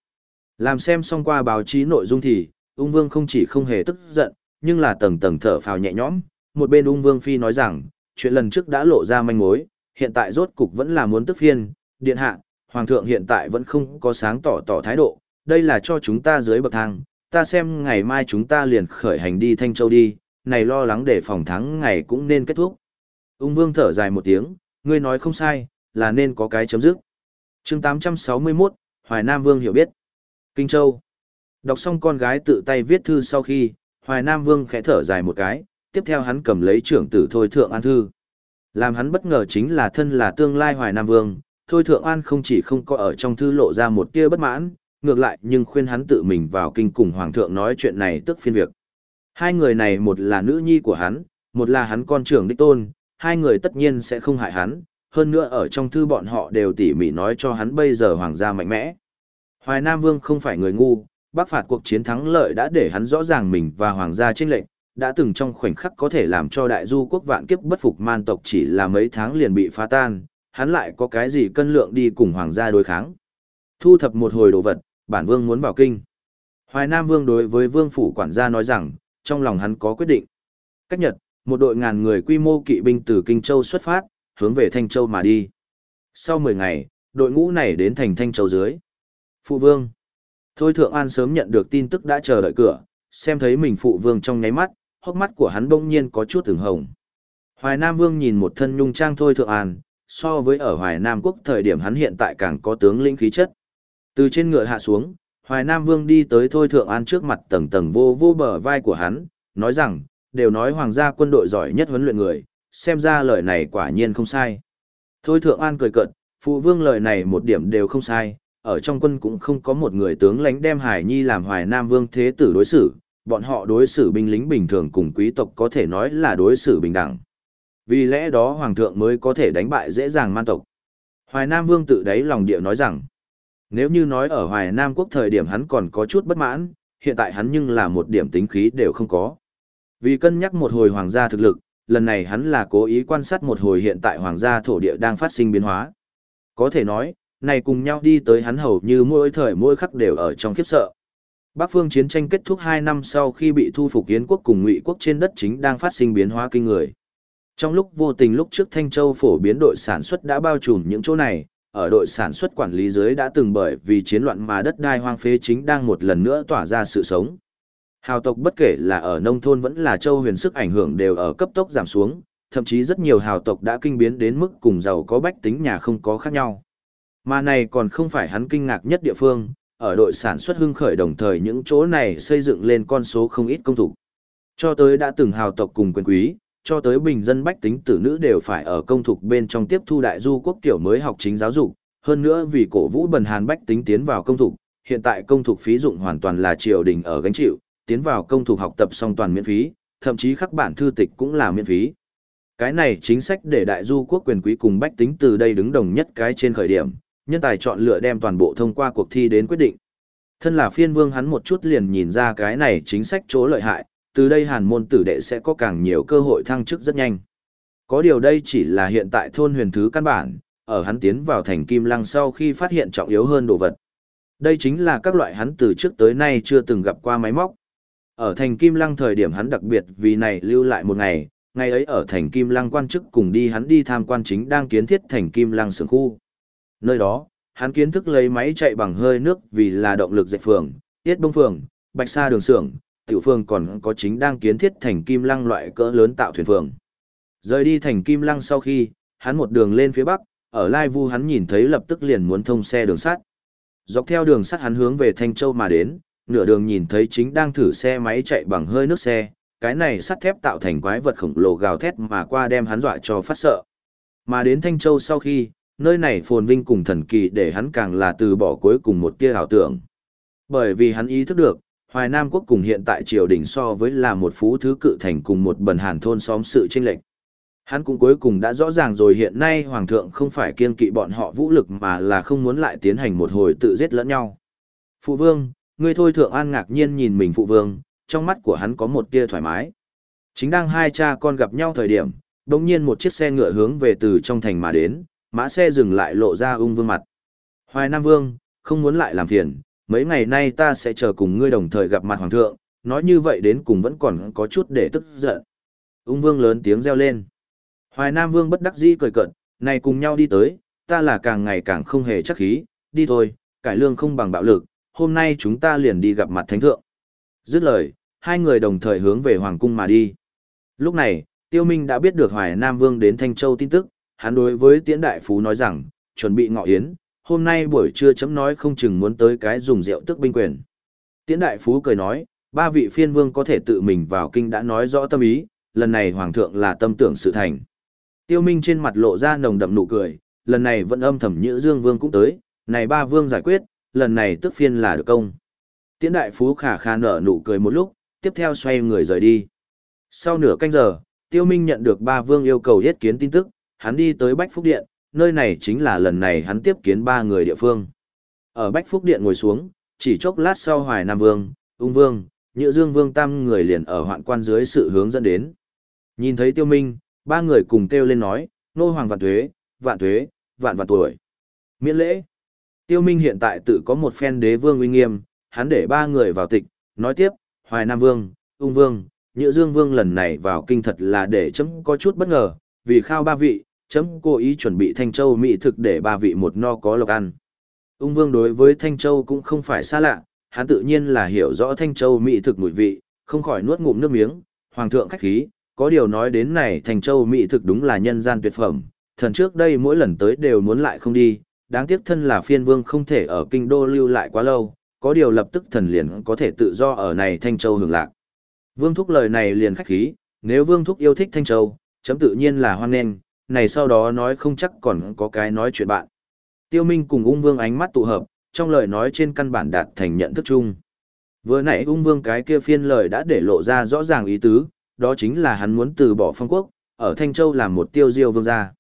Làm xem xong qua báo chí nội dung thì, ung vương không chỉ không hề tức giận, nhưng là tầng tầng thở phào nhẹ nhõm, một bên ung vương phi nói rằng, chuyện lần trước đã lộ ra manh mối, hiện tại rốt cục vẫn là muốn tức phiên, điện hạ, hoàng thượng hiện tại vẫn không có sáng tỏ tỏ thái độ, đây là cho chúng ta dưới bậc thang, ta xem ngày mai chúng ta liền khởi hành đi Thanh Châu đi, này lo lắng để phòng thắng ngày cũng nên kết thúc. Ung vương thở dài một tiếng, ngươi nói không sai, là nên có cái chấm dứt. chương 861, Hoài Nam Vương hiểu biết. Kinh Châu. Đọc xong con gái tự tay viết thư sau khi, Hoài Nam Vương khẽ thở dài một cái, tiếp theo hắn cầm lấy trưởng tử Thôi Thượng An thư. Làm hắn bất ngờ chính là thân là tương lai Hoài Nam Vương, Thôi Thượng An không chỉ không có ở trong thư lộ ra một tia bất mãn, ngược lại nhưng khuyên hắn tự mình vào kinh cùng Hoàng thượng nói chuyện này tức phiên việc. Hai người này một là nữ nhi của hắn, một là hắn con trưởng đích tôn, hai người tất nhiên sẽ không hại hắn, hơn nữa ở trong thư bọn họ đều tỉ mỉ nói cho hắn bây giờ hoàng gia mạnh mẽ. Hoài Nam Vương không phải người ngu, bắc phạt cuộc chiến thắng lợi đã để hắn rõ ràng mình và hoàng gia chênh lệnh, đã từng trong khoảnh khắc có thể làm cho đại du quốc vạn kiếp bất phục man tộc chỉ là mấy tháng liền bị phá tan, hắn lại có cái gì cân lượng đi cùng hoàng gia đối kháng. Thu thập một hồi đồ vật, bản vương muốn vào kinh. Hoài Nam Vương đối với vương phủ quản gia nói rằng, trong lòng hắn có quyết định. Cách nhật, một đội ngàn người quy mô kỵ binh từ Kinh Châu xuất phát, hướng về Thanh Châu mà đi. Sau 10 ngày, đội ngũ này đến thành Thanh Châu dưới. Phụ vương. Thôi Thượng An sớm nhận được tin tức đã chờ đợi cửa, xem thấy mình phụ vương trong nháy mắt, hốc mắt của hắn bỗng nhiên có chút từng hồng. Hoài Nam Vương nhìn một thân nhung trang Thôi Thượng An, so với ở Hoài Nam Quốc thời điểm hắn hiện tại càng có tướng lĩnh khí chất. Từ trên ngựa hạ xuống, Hoài Nam Vương đi tới Thôi Thượng An trước mặt tầng tầng vô vô bờ vai của hắn, nói rằng, đều nói hoàng gia quân đội giỏi nhất huấn luyện người, xem ra lời này quả nhiên không sai. Thôi Thượng An cười cợt, phụ vương lời này một điểm đều không sai, ở trong quân cũng không có một người tướng lãnh đem Hải Nhi làm Hoài Nam Vương thế tử đối xử, bọn họ đối xử binh lính bình thường cùng quý tộc có thể nói là đối xử bình đẳng. Vì lẽ đó Hoàng thượng mới có thể đánh bại dễ dàng man tộc. Hoài Nam Vương tự đáy lòng địa nói rằng, nếu như nói ở Hoài Nam quốc thời điểm hắn còn có chút bất mãn, hiện tại hắn nhưng là một điểm tính khí đều không có. Vì cân nhắc một hồi hoàng gia thực lực, lần này hắn là cố ý quan sát một hồi hiện tại hoàng gia thổ địa đang phát sinh biến hóa. Có thể nói, này cùng nhau đi tới hắn hầu như mỗi thời mỗi khắc đều ở trong khiếp sợ. Bắc phương chiến tranh kết thúc 2 năm sau khi bị thu phục Yến quốc cùng Ngụy quốc trên đất chính đang phát sinh biến hóa kinh người. Trong lúc vô tình lúc trước Thanh Châu phổ biến đội sản xuất đã bao trùm những chỗ này, ở đội sản xuất quản lý dưới đã từng bởi vì chiến loạn mà đất đai hoang phế chính đang một lần nữa tỏa ra sự sống. Hào tộc bất kể là ở nông thôn vẫn là châu huyền sức ảnh hưởng đều ở cấp tốc giảm xuống, thậm chí rất nhiều hào tộc đã kinh biến đến mức cùng giàu có bách tính nhà không có khác nhau. Mà này còn không phải hắn kinh ngạc nhất địa phương, ở đội sản xuất hưng khởi đồng thời những chỗ này xây dựng lên con số không ít công thủ. Cho tới đã từng hào tộc cùng quyền quý, cho tới bình dân bách tính tử nữ đều phải ở công thục bên trong tiếp thu đại du quốc kiểu mới học chính giáo dục, hơn nữa vì cổ vũ bần hàn bách tính tiến vào công thục, hiện tại công thục phí dụng hoàn toàn là triều đình ở gánh chịu, tiến vào công thục học tập song toàn miễn phí, thậm chí khắc bản thư tịch cũng là miễn phí. Cái này chính sách để đại du quốc quyền quý cùng bách tính từ đây đứng đồng nhất cái trên khởi điểm, nhân tài chọn lựa đem toàn bộ thông qua cuộc thi đến quyết định. Thân là phiên vương hắn một chút liền nhìn ra cái này chính sách chỗ lợi hại, từ đây hàn môn tử đệ sẽ có càng nhiều cơ hội thăng chức rất nhanh. Có điều đây chỉ là hiện tại thôn huyền thứ căn bản, ở hắn tiến vào thành kim lăng sau khi phát hiện trọng yếu hơn đồ vật. Đây chính là các loại hắn từ trước tới nay chưa từng gặp qua máy móc. Ở thành kim lăng thời điểm hắn đặc biệt vì này lưu lại một ngày, ngày ấy ở thành kim lăng quan chức cùng đi hắn đi tham quan chính đang kiến thiết thành kim lăng sưởng khu. Nơi đó, hắn kiến thức lấy máy chạy bằng hơi nước vì là động lực dạy phường, tiết đông phường, bạch sa đường xưởng, tiểu phường còn có chính đang kiến thiết thành kim lăng loại cỡ lớn tạo thuyền phường. Rời đi thành kim lăng sau khi, hắn một đường lên phía bắc, ở Lai Vu hắn nhìn thấy lập tức liền muốn thông xe đường sắt. Dọc theo đường sắt hắn hướng về Thanh Châu mà đến, nửa đường nhìn thấy chính đang thử xe máy chạy bằng hơi nước xe, cái này sắt thép tạo thành quái vật khổng lồ gào thét mà qua đem hắn dọa cho phát sợ. Mà đến Thanh Châu sau khi, nơi này phồn vinh cùng thần kỳ để hắn càng là từ bỏ cuối cùng một tia ảo tưởng. Bởi vì hắn ý thức được, Hoài Nam quốc cùng hiện tại triều đình so với là một phú thứ cự thành cùng một bần hàn thôn xóm sự chênh lệch. Hắn cũng cuối cùng đã rõ ràng rồi hiện nay hoàng thượng không phải kiên kỵ bọn họ vũ lực mà là không muốn lại tiến hành một hồi tự giết lẫn nhau. Phụ vương, ngươi thôi thượng an ngạc nhiên nhìn mình phụ vương, trong mắt của hắn có một tia thoải mái. Chính đang hai cha con gặp nhau thời điểm, đồng nhiên một chiếc xe ngựa hướng về từ trong thành mà đến, mã xe dừng lại lộ ra ung vương mặt. Hoài Nam Vương, không muốn lại làm phiền, mấy ngày nay ta sẽ chờ cùng ngươi đồng thời gặp mặt hoàng thượng, nói như vậy đến cùng vẫn còn có chút để tức giận. Ung Vương lớn tiếng reo lên. Hoài Nam Vương bất đắc dĩ cười cợt, này cùng nhau đi tới, ta là càng ngày càng không hề chắc khí, đi thôi, cải lương không bằng bạo lực, hôm nay chúng ta liền đi gặp mặt thánh thượng. Dứt lời, hai người đồng thời hướng về Hoàng cung mà đi. Lúc này, Tiêu Minh đã biết được Hoài Nam Vương đến Thanh Châu tin tức, hắn đối với Tiễn Đại Phú nói rằng, chuẩn bị ngọ yến, hôm nay buổi trưa chấm nói không chừng muốn tới cái dùng rượu tức binh quyền. Tiễn đại phú cười nói, ba vị phiên vương có thể tự mình vào kinh đã nói rõ tâm ý, lần này hoàng thượng là tâm tưởng sự thành. Tiêu Minh trên mặt lộ ra nồng đậm nụ cười, lần này vẫn âm thầm nhữ Dương Vương cũng tới, này ba vương giải quyết, lần này tức phiên là được công. Tiễn đại phú khả khả nở nụ cười một lúc, tiếp theo xoay người rời đi. Sau nửa canh giờ, Tiêu Minh nhận được ba vương yêu cầu yết kiến tin tức, hắn đi tới Bách Phúc Điện, nơi này chính là lần này hắn tiếp kiến ba người địa phương. Ở Bách Phúc Điện ngồi xuống, chỉ chốc lát sau Hoài Nam Vương, Ung Vương, Nhữ Dương Vương tam người liền ở hoạn quan dưới sự hướng dẫn đến. Nhìn thấy Tiêu Minh, ba người cùng kêu lên nói, nô hoàng vạn thuế, vạn thuế, vạn vạn tuổi. Miễn lễ. Tiêu Minh hiện tại tự có một phen đế vương uy nghiêm, hắn để ba người vào tịch, nói tiếp, Hoài Nam Vương, Ung Vương, Nhữ Dương Vương lần này vào kinh thật là để chấm có chút bất ngờ, vì khao ba vị, chấm cố ý chuẩn bị Thanh Châu mỹ thực để ba vị một no có lộc ăn. Ung Vương đối với Thanh Châu cũng không phải xa lạ, hắn tự nhiên là hiểu rõ Thanh Châu mỹ thực mùi vị, không khỏi nuốt ngụm nước miếng, hoàng thượng khách khí, có điều nói đến này Thanh Châu mỹ thực đúng là nhân gian tuyệt phẩm, thần trước đây mỗi lần tới đều muốn lại không đi, đáng tiếc thân là phiên vương không thể ở kinh đô lưu lại quá lâu, có điều lập tức thần liền có thể tự do ở này Thanh Châu hưởng lạc. Vương Thúc lời này liền khách khí, nếu Vương Thúc yêu thích Thanh Châu, chấm tự nhiên là hoan nghênh, này sau đó nói không chắc còn có cái nói chuyện bạn. Tiêu Minh cùng ung vương ánh mắt tụ hợp, trong lời nói trên căn bản đạt thành nhận thức chung. Vừa nãy ung vương cái kia phiên lời đã để lộ ra rõ ràng ý tứ, đó chính là hắn muốn từ bỏ phong quốc, ở Thanh Châu làm một tiêu diêu vương gia.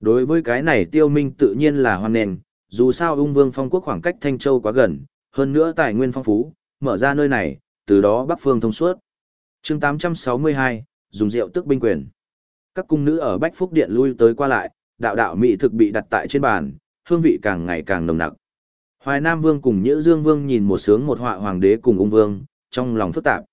Đối với cái này tiêu minh tự nhiên là hoan nền, dù sao ung vương phong quốc khoảng cách Thanh Châu quá gần, hơn nữa tài nguyên phong phú, mở ra nơi này, từ đó Bắc Phương thông suốt. chương 862, dùng rượu tức binh quyền. Các cung nữ ở Bách Phúc Điện lui tới qua lại, đạo đạo mỹ thực bị đặt tại trên bàn, hương vị càng ngày càng nồng nặc. Hoài Nam Vương cùng Nhữ Dương Vương nhìn một sướng một họa hoàng đế cùng ung vương, trong lòng phức tạp.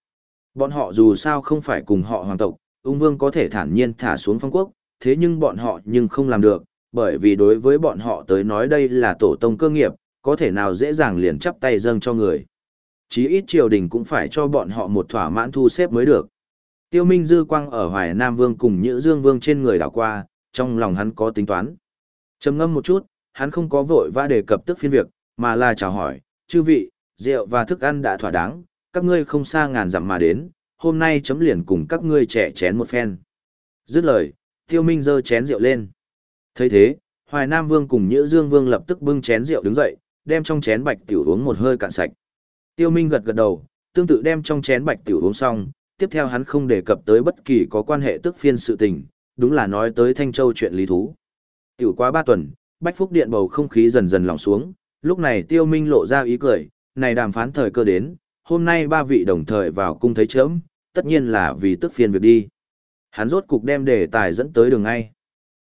Bọn họ dù sao không phải cùng họ hoàng tộc, ung vương có thể thản nhiên thả xuống phong quốc, thế nhưng bọn họ nhưng không làm được, bởi vì đối với bọn họ tới nói đây là tổ tông cơ nghiệp, có thể nào dễ dàng liền chắp tay dâng cho người. Chí ít triều đình cũng phải cho bọn họ một thỏa mãn thu xếp mới được. Tiêu Minh dư quang ở Hoài Nam Vương cùng Nhữ Dương Vương trên người đảo qua, trong lòng hắn có tính toán. Trầm ngâm một chút, hắn không có vội vã đề cập tức phiên việc, mà là chào hỏi, chư vị, rượu và thức ăn đã thỏa đáng, các ngươi không xa ngàn dặm mà đến, hôm nay chấm liền cùng các ngươi trẻ chén một phen. Dứt lời, Tiêu Minh dơ chén rượu lên. thấy thế, Hoài Nam Vương cùng Nhữ Dương Vương lập tức bưng chén rượu đứng dậy, đem trong chén bạch tiểu uống một hơi cạn sạch. Tiêu Minh gật gật đầu, tương tự đem trong chén bạch tiểu uống xong, tiếp theo hắn không đề cập tới bất kỳ có quan hệ tức phiên sự tình, đúng là nói tới Thanh Châu chuyện lý thú. Tiểu qua ba tuần, Bách Phúc Điện bầu không khí dần dần lỏng xuống, lúc này Tiêu Minh lộ ra ý cười, này đàm phán thời cơ đến, hôm nay ba vị đồng thời vào cung thấy chớm, tất nhiên là vì tức phiên việc đi. Hắn rốt cục đem đề tài dẫn tới đường ngay.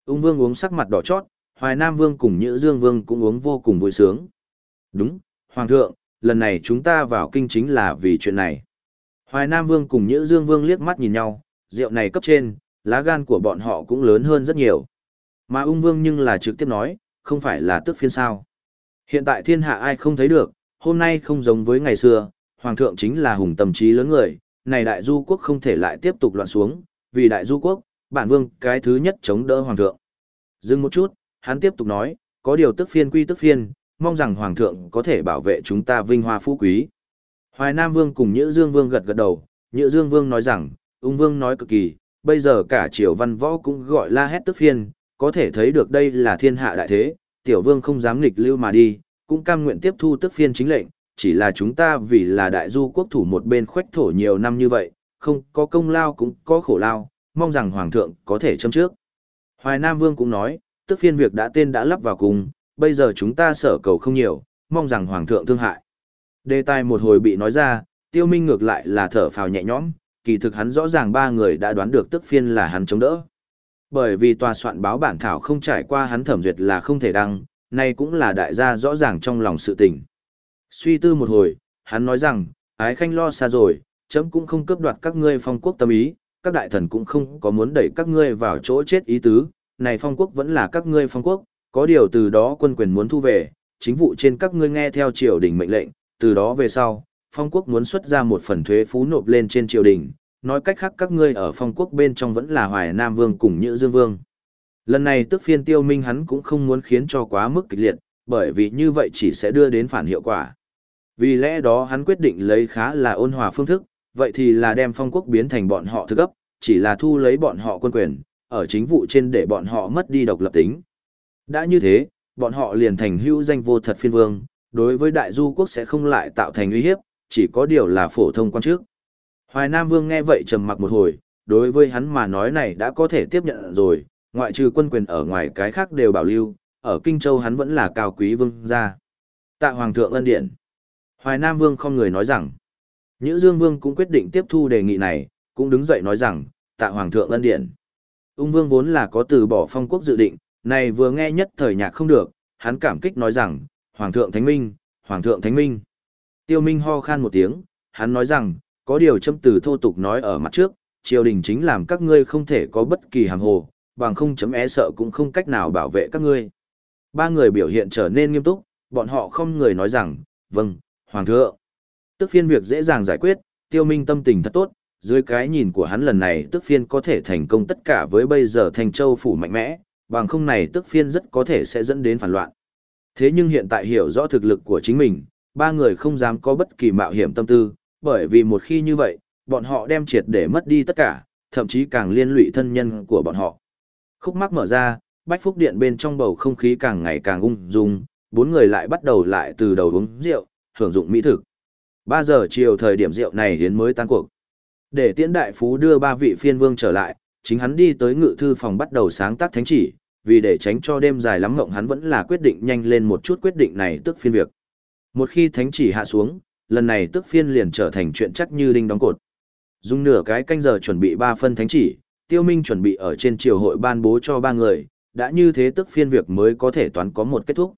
Ung Vương uống sắc mặt đỏ chót, Hoài Nam Vương cùng Nhữ Dương Vương cũng uống vô cùng vui sướng. Đúng, Hoàng thượng, lần này chúng ta vào kinh chính là vì chuyện này. Hoài Nam Vương cùng Nhữ Dương Vương liếc mắt nhìn nhau, rượu này cấp trên, lá gan của bọn họ cũng lớn hơn rất nhiều. Mà ung vương nhưng là trực tiếp nói, không phải là tức phiên sao. Hiện tại thiên hạ ai không thấy được, hôm nay không giống với ngày xưa, hoàng thượng chính là hùng tâm trí lớn người, này đại du quốc không thể lại tiếp tục loạn xuống, vì đại du quốc, bản vương cái thứ nhất chống đỡ hoàng thượng. Dừng một chút, hắn tiếp tục nói, có điều tức phiên quy tức phiên, mong rằng hoàng thượng có thể bảo vệ chúng ta vinh hoa phú quý. Hoài Nam Vương cùng Nhữ Dương Vương gật gật đầu, Nhữ Dương Vương nói rằng, ung vương nói cực kỳ, bây giờ cả triều văn võ cũng gọi la hét tức phiên, có thể thấy được đây là thiên hạ đại thế, tiểu vương không dám nghịch lưu mà đi, cũng cam nguyện tiếp thu tức phiên chính lệnh, chỉ là chúng ta vì là đại du quốc thủ một bên khoách thổ nhiều năm như vậy, không có công lao cũng có khổ lao, mong rằng hoàng thượng có thể châm trước. Hoài Nam Vương cũng nói, tức phiên việc đã tên đã lắp vào cùng, bây giờ chúng ta sở cầu không nhiều, mong rằng hoàng thượng thương hại. Đề tài một hồi bị nói ra, tiêu minh ngược lại là thở phào nhẹ nhõm, kỳ thực hắn rõ ràng ba người đã đoán được tức phiên là hắn chống đỡ. Bởi vì tòa soạn báo bản thảo không trải qua hắn thẩm duyệt là không thể đăng, nay cũng là đại gia rõ ràng trong lòng sự tình. Suy tư một hồi, hắn nói rằng, ái khanh lo xa rồi, chấm cũng không cướp đoạt các ngươi phong quốc tâm ý, các đại thần cũng không có muốn đẩy các ngươi vào chỗ chết ý tứ, này phong quốc vẫn là các ngươi phong quốc, có điều từ đó quân quyền muốn thu về, chính vụ trên các ngươi nghe theo triều đình mệnh lệnh, từ đó về sau, phong quốc muốn xuất ra một phần thuế phú nộp lên trên triều đình, nói cách khác các ngươi ở phong quốc bên trong vẫn là Hoài Nam Vương cùng Nhữ Dương Vương. Lần này tức phiên tiêu minh hắn cũng không muốn khiến cho quá mức kịch liệt, bởi vì như vậy chỉ sẽ đưa đến phản hiệu quả. Vì lẽ đó hắn quyết định lấy khá là ôn hòa phương thức, vậy thì là đem phong quốc biến thành bọn họ thực cấp, chỉ là thu lấy bọn họ quân quyền, ở chính vụ trên để bọn họ mất đi độc lập tính. Đã như thế, bọn họ liền thành hữu danh vô thật phiên vương, đối với đại du quốc sẽ không lại tạo thành uy hiếp, chỉ có điều là phổ thông quan trước. Hoài Nam Vương nghe vậy trầm mặc một hồi, đối với hắn mà nói này đã có thể tiếp nhận rồi, ngoại trừ quân quyền ở ngoài cái khác đều bảo lưu, ở Kinh Châu hắn vẫn là cao quý vương gia. Tạ Hoàng thượng ân điện. Hoài Nam Vương không người nói rằng, Nhữ Dương Vương cũng quyết định tiếp thu đề nghị này, cũng đứng dậy nói rằng, tạ Hoàng thượng ân điện. Ung Vương vốn là có từ bỏ phong quốc dự định, này vừa nghe nhất thời nhạc không được, hắn cảm kích nói rằng, Hoàng thượng Thánh Minh, Hoàng thượng Thánh Minh. Tiêu Minh ho khan một tiếng, hắn nói rằng, có điều châm từ thô tục nói ở mặt trước, triều đình chính làm các ngươi không thể có bất kỳ hàm hồ, bằng không chấm é e sợ cũng không cách nào bảo vệ các ngươi. Ba người biểu hiện trở nên nghiêm túc, bọn họ không người nói rằng, vâng, Hoàng thượng. Tức phiên việc dễ dàng giải quyết, tiêu minh tâm tình thật tốt, dưới cái nhìn của hắn lần này tức phiên có thể thành công tất cả với bây giờ thành châu phủ mạnh mẽ, bằng không này tức phiên rất có thể sẽ dẫn đến phản loạn. Thế nhưng hiện tại hiểu rõ thực lực của chính mình, ba người không dám có bất kỳ mạo hiểm tâm tư, bởi vì một khi như vậy, bọn họ đem triệt để mất đi tất cả, thậm chí càng liên lụy thân nhân của bọn họ. Khúc mắc mở ra, bách phúc điện bên trong bầu không khí càng ngày càng ung dung, bốn người lại bắt đầu lại từ đầu uống rượu, hưởng dụng mỹ thực. 3 giờ chiều thời điểm rượu này hiến mới tan cuộc. Để tiễn đại phú đưa ba vị phiên vương trở lại, chính hắn đi tới ngự thư phòng bắt đầu sáng tác thánh chỉ, vì để tránh cho đêm dài lắm ngộng hắn vẫn là quyết định nhanh lên một chút quyết định này tức phiên việc. Một khi thánh chỉ hạ xuống, lần này tức phiên liền trở thành chuyện chắc như đinh đóng cột. Dùng nửa cái canh giờ chuẩn bị ba phân thánh chỉ, tiêu minh chuẩn bị ở trên triều hội ban bố cho ba người, đã như thế tức phiên việc mới có thể toán có một kết thúc.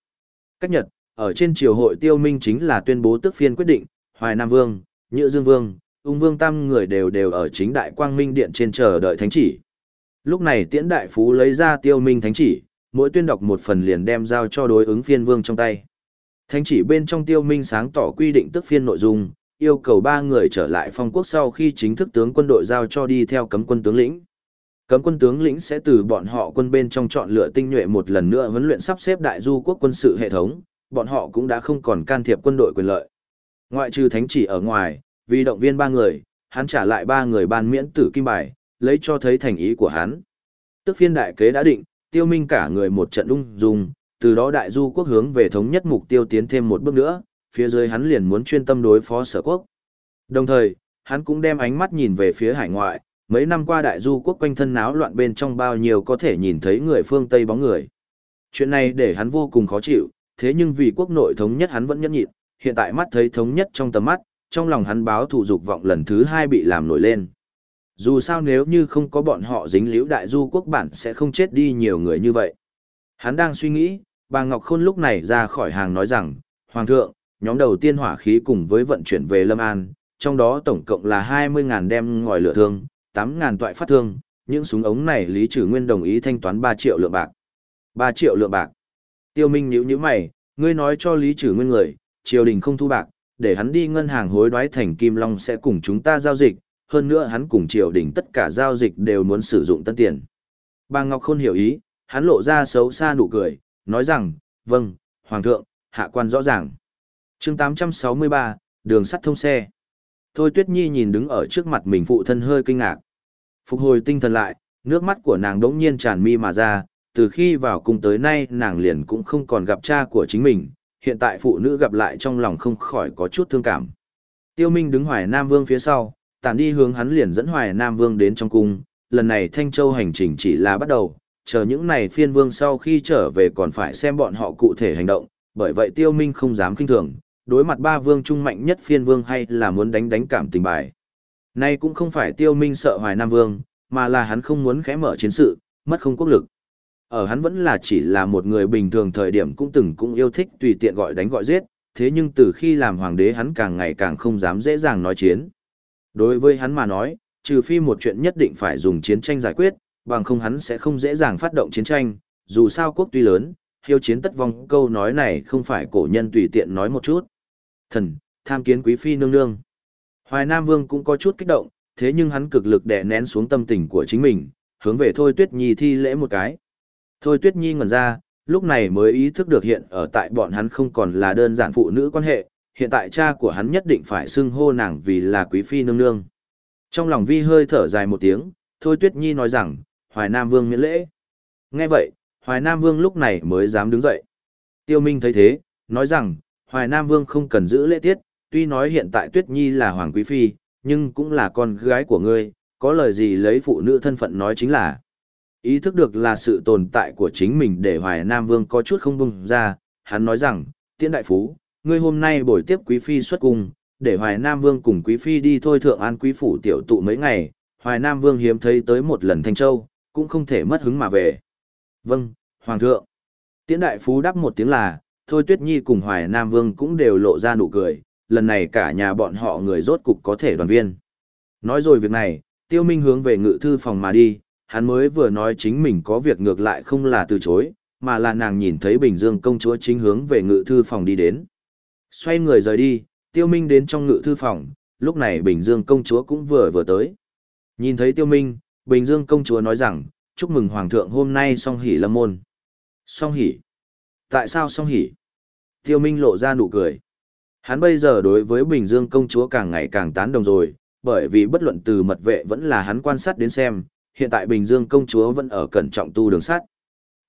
Cách nhật, ở trên triều hội tiêu minh chính là tuyên bố tức phiên quyết định, Hoài Nam Vương, Nhữ Dương Vương, Ung Vương Tam người đều đều ở chính đại quang minh điện trên chờ đợi thánh chỉ. Lúc này tiễn đại phú lấy ra tiêu minh thánh chỉ, mỗi tuyên đọc một phần liền đem giao cho đối ứng phiên vương trong tay. Thánh chỉ bên trong tiêu minh sáng tỏ quy định tức phiên nội dung, yêu cầu ba người trở lại phong quốc sau khi chính thức tướng quân đội giao cho đi theo cấm quân tướng lĩnh. Cấm quân tướng lĩnh sẽ từ bọn họ quân bên trong chọn lựa tinh nhuệ một lần nữa huấn luyện sắp xếp đại du quốc quân sự hệ thống, bọn họ cũng đã không còn can thiệp quân đội quyền lợi. Ngoại trừ thánh chỉ ở ngoài, vì động viên ba người, hắn trả lại ba người ban miễn tử kim bài, lấy cho thấy thành ý của hắn. Tức phiên đại kế đã định, tiêu minh cả người một trận ung dung, từ đó đại du quốc hướng về thống nhất mục tiêu tiến thêm một bước nữa, phía dưới hắn liền muốn chuyên tâm đối phó sở quốc. Đồng thời, hắn cũng đem ánh mắt nhìn về phía hải ngoại, mấy năm qua đại du quốc quanh thân náo loạn bên trong bao nhiêu có thể nhìn thấy người phương Tây bóng người. Chuyện này để hắn vô cùng khó chịu, thế nhưng vì quốc nội thống nhất hắn vẫn nhẫn nhịn, hiện tại mắt thấy thống nhất trong tầm mắt, trong lòng hắn báo thù dục vọng lần thứ hai bị làm nổi lên. Dù sao nếu như không có bọn họ dính liễu đại du quốc bản sẽ không chết đi nhiều người như vậy. Hắn đang suy nghĩ, bà Ngọc Khôn lúc này ra khỏi hàng nói rằng, Hoàng thượng, nhóm đầu tiên hỏa khí cùng với vận chuyển về Lâm An, trong đó tổng cộng là 20.000 đem ngòi lửa thương, 8.000 toại phát thương, những súng ống này Lý Trử Nguyên đồng ý thanh toán 3 triệu lượng bạc. 3 triệu lượng bạc. Tiêu Minh nhíu nhíu mày, ngươi nói cho Lý Trử Nguyên người, triều đình không thu bạc, để hắn đi ngân hàng hối đoái thành Kim Long sẽ cùng chúng ta giao dịch, hơn nữa hắn cùng triều đình tất cả giao dịch đều muốn sử dụng tân tiền. Bà Ngọc Khôn hiểu ý, hắn lộ ra xấu xa nụ cười, nói rằng, vâng, Hoàng thượng, hạ quan rõ ràng. chương 863, đường sắt thông xe. Thôi Tuyết Nhi nhìn đứng ở trước mặt mình phụ thân hơi kinh ngạc. Phục hồi tinh thần lại, nước mắt của nàng đống nhiên tràn mi mà ra, từ khi vào cung tới nay nàng liền cũng không còn gặp cha của chính mình, hiện tại phụ nữ gặp lại trong lòng không khỏi có chút thương cảm. Tiêu Minh đứng Hoài Nam Vương phía sau, tản đi hướng hắn liền dẫn Hoài Nam Vương đến trong cung, lần này Thanh Châu hành trình chỉ là bắt đầu, chờ những này phiên vương sau khi trở về còn phải xem bọn họ cụ thể hành động, bởi vậy Tiêu Minh không dám kinh thường, đối mặt ba vương trung mạnh nhất phiên vương hay là muốn đánh đánh cảm tình bài. Nay cũng không phải Tiêu Minh sợ Hoài Nam Vương, mà là hắn không muốn khẽ mở chiến sự, mất không quốc lực. Ở hắn vẫn là chỉ là một người bình thường thời điểm cũng từng cũng yêu thích tùy tiện gọi đánh gọi giết, thế nhưng từ khi làm hoàng đế hắn càng ngày càng không dám dễ dàng nói chiến. Đối với hắn mà nói, trừ phi một chuyện nhất định phải dùng chiến tranh giải quyết, bằng không hắn sẽ không dễ dàng phát động chiến tranh, dù sao quốc tuy lớn, hiếu chiến tất vong câu nói này không phải cổ nhân tùy tiện nói một chút. Thần, tham kiến quý phi nương nương. Hoài Nam Vương cũng có chút kích động, thế nhưng hắn cực lực đè nén xuống tâm tình của chính mình, hướng về Thôi Tuyết Nhi thi lễ một cái. Thôi Tuyết Nhi ngẩn ra, lúc này mới ý thức được hiện ở tại bọn hắn không còn là đơn giản phụ nữ quan hệ, hiện tại cha của hắn nhất định phải xưng hô nàng vì là quý phi nương nương. Trong lòng vi hơi thở dài một tiếng, thôi Tuyết Nhi nói rằng, Hoài Nam Vương miễn lễ. Nghe vậy, Hoài Nam Vương lúc này mới dám đứng dậy. Tiêu Minh thấy thế, nói rằng, Hoài Nam Vương không cần giữ lễ tiết, tuy nói hiện tại Tuyết Nhi là Hoàng Quý Phi, nhưng cũng là con gái của ngươi, có lời gì lấy phụ nữ thân phận nói chính là. Ý thức được là sự tồn tại của chính mình để Hoài Nam Vương có chút không bùng ra, hắn nói rằng, tiễn đại phú, ngươi hôm nay buổi tiếp Quý Phi xuất cung, để Hoài Nam Vương cùng Quý Phi đi thôi thượng an Quý Phủ tiểu tụ mấy ngày, Hoài Nam Vương hiếm thấy tới một lần Thanh Châu, cũng không thể mất hứng mà về. Vâng, Hoàng thượng. Tiễn đại phú đáp một tiếng là, thôi Tuyết Nhi cùng Hoài Nam Vương cũng đều lộ ra nụ cười, lần này cả nhà bọn họ người rốt cục có thể đoàn viên. Nói rồi việc này, Tiêu Minh hướng về ngự thư phòng mà đi, hắn mới vừa nói chính mình có việc ngược lại không là từ chối, mà là nàng nhìn thấy Bình Dương công chúa chính hướng về ngự thư phòng đi đến. Xoay người rời đi, Tiêu Minh đến trong ngự thư phòng, lúc này Bình Dương công chúa cũng vừa vừa tới. Nhìn thấy Tiêu Minh, Bình Dương công chúa nói rằng, chúc mừng Hoàng thượng hôm nay song hỷ lâm môn. Song hỷ? Tại sao song hỷ? Tiêu Minh lộ ra nụ cười. Hắn bây giờ đối với Bình Dương công chúa càng ngày càng tán đồng rồi, bởi vì bất luận từ mật vệ vẫn là hắn quan sát đến xem, hiện tại Bình Dương công chúa vẫn ở cẩn trọng tu đường sắt.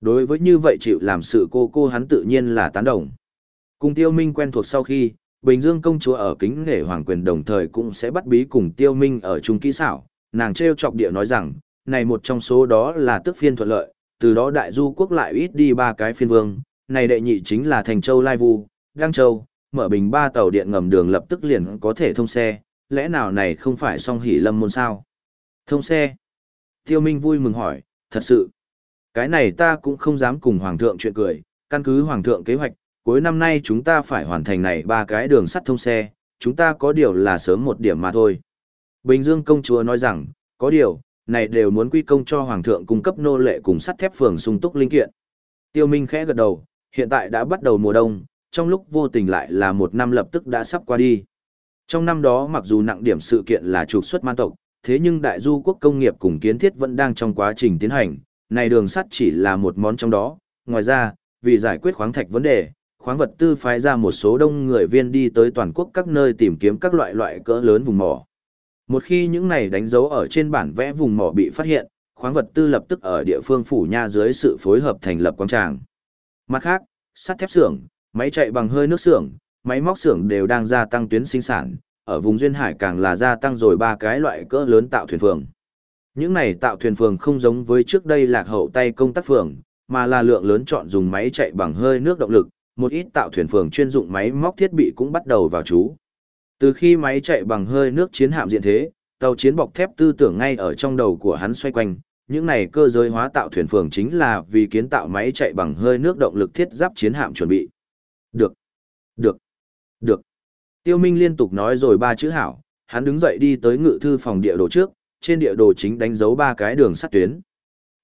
Đối với như vậy chịu làm sự cô cô hắn tự nhiên là tán đồng. Cùng Tiêu Minh quen thuộc sau khi, Bình Dương công chúa ở kính nể hoàng quyền đồng thời cũng sẽ bắt bí cùng Tiêu Minh ở chung kỹ xảo, nàng treo chọc địa nói rằng, này một trong số đó là tức phiên thuận lợi, từ đó đại du quốc lại ít đi ba cái phiên vương, này đệ nhị chính là Thành Châu Lai Vu, Giang Châu, mở bình ba tàu điện ngầm đường lập tức liền có thể thông xe, lẽ nào này không phải song hỷ lâm môn sao? Thông xe. Tiêu Minh vui mừng hỏi, thật sự. Cái này ta cũng không dám cùng Hoàng thượng chuyện cười, căn cứ Hoàng thượng kế hoạch, cuối năm nay chúng ta phải hoàn thành này ba cái đường sắt thông xe, chúng ta có điều là sớm một điểm mà thôi. Bình Dương công chúa nói rằng, có điều, này đều muốn quy công cho Hoàng thượng cung cấp nô lệ cùng sắt thép phường sung túc linh kiện. Tiêu Minh khẽ gật đầu, hiện tại đã bắt đầu mùa đông, trong lúc vô tình lại là một năm lập tức đã sắp qua đi. Trong năm đó mặc dù nặng điểm sự kiện là trục xuất man tộc, thế nhưng đại du quốc công nghiệp cùng kiến thiết vẫn đang trong quá trình tiến hành, này đường sắt chỉ là một món trong đó. Ngoài ra, vì giải quyết khoáng thạch vấn đề, khoáng vật tư phái ra một số đông người viên đi tới toàn quốc các nơi tìm kiếm các loại loại cỡ lớn vùng mỏ. Một khi những này đánh dấu ở trên bản vẽ vùng mỏ bị phát hiện, khoáng vật tư lập tức ở địa phương phủ nha dưới sự phối hợp thành lập quang tràng. Mặt khác, sắt thép xưởng, máy chạy bằng hơi nước xưởng, máy móc xưởng đều đang gia tăng tuyến sinh sản, ở vùng duyên hải càng là gia tăng rồi ba cái loại cỡ lớn tạo thuyền phường. Những này tạo thuyền phường không giống với trước đây lạc hậu tay công tác phường, mà là lượng lớn chọn dùng máy chạy bằng hơi nước động lực, một ít tạo thuyền phường chuyên dụng máy móc thiết bị cũng bắt đầu vào chú. Từ khi máy chạy bằng hơi nước chiến hạm diện thế, tàu chiến bọc thép tư tưởng ngay ở trong đầu của hắn xoay quanh, những này cơ giới hóa tạo thuyền phường chính là vì kiến tạo máy chạy bằng hơi nước động lực thiết giáp chiến hạm chuẩn bị. Được, được, được. Tiêu Minh liên tục nói rồi ba chữ hảo, hắn đứng dậy đi tới ngự thư phòng địa đồ trước, trên địa đồ chính đánh dấu ba cái đường sắt tuyến.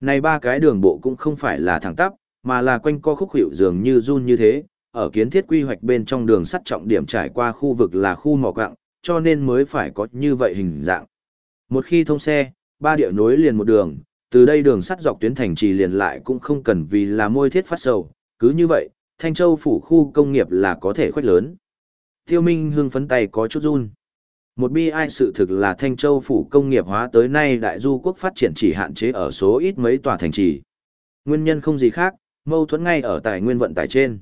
Này ba cái đường bộ cũng không phải là thẳng tắp, mà là quanh co khúc hiệu dường như run như thế, ở kiến thiết quy hoạch bên trong đường sắt trọng điểm trải qua khu vực là khu mỏ quặng, cho nên mới phải có như vậy hình dạng. Một khi thông xe, ba địa nối liền một đường, từ đây đường sắt dọc tuyến thành trì liền lại cũng không cần vì là môi thiết phát sầu, cứ như vậy, Thanh Châu phủ khu công nghiệp là có thể khoét lớn. Tiêu Minh hưng phấn tay có chút run. Một bi ai sự thực là Thanh Châu phủ công nghiệp hóa tới nay đại du quốc phát triển chỉ hạn chế ở số ít mấy tòa thành trì. Nguyên nhân không gì khác, mâu thuẫn ngay ở tài nguyên vận tải trên.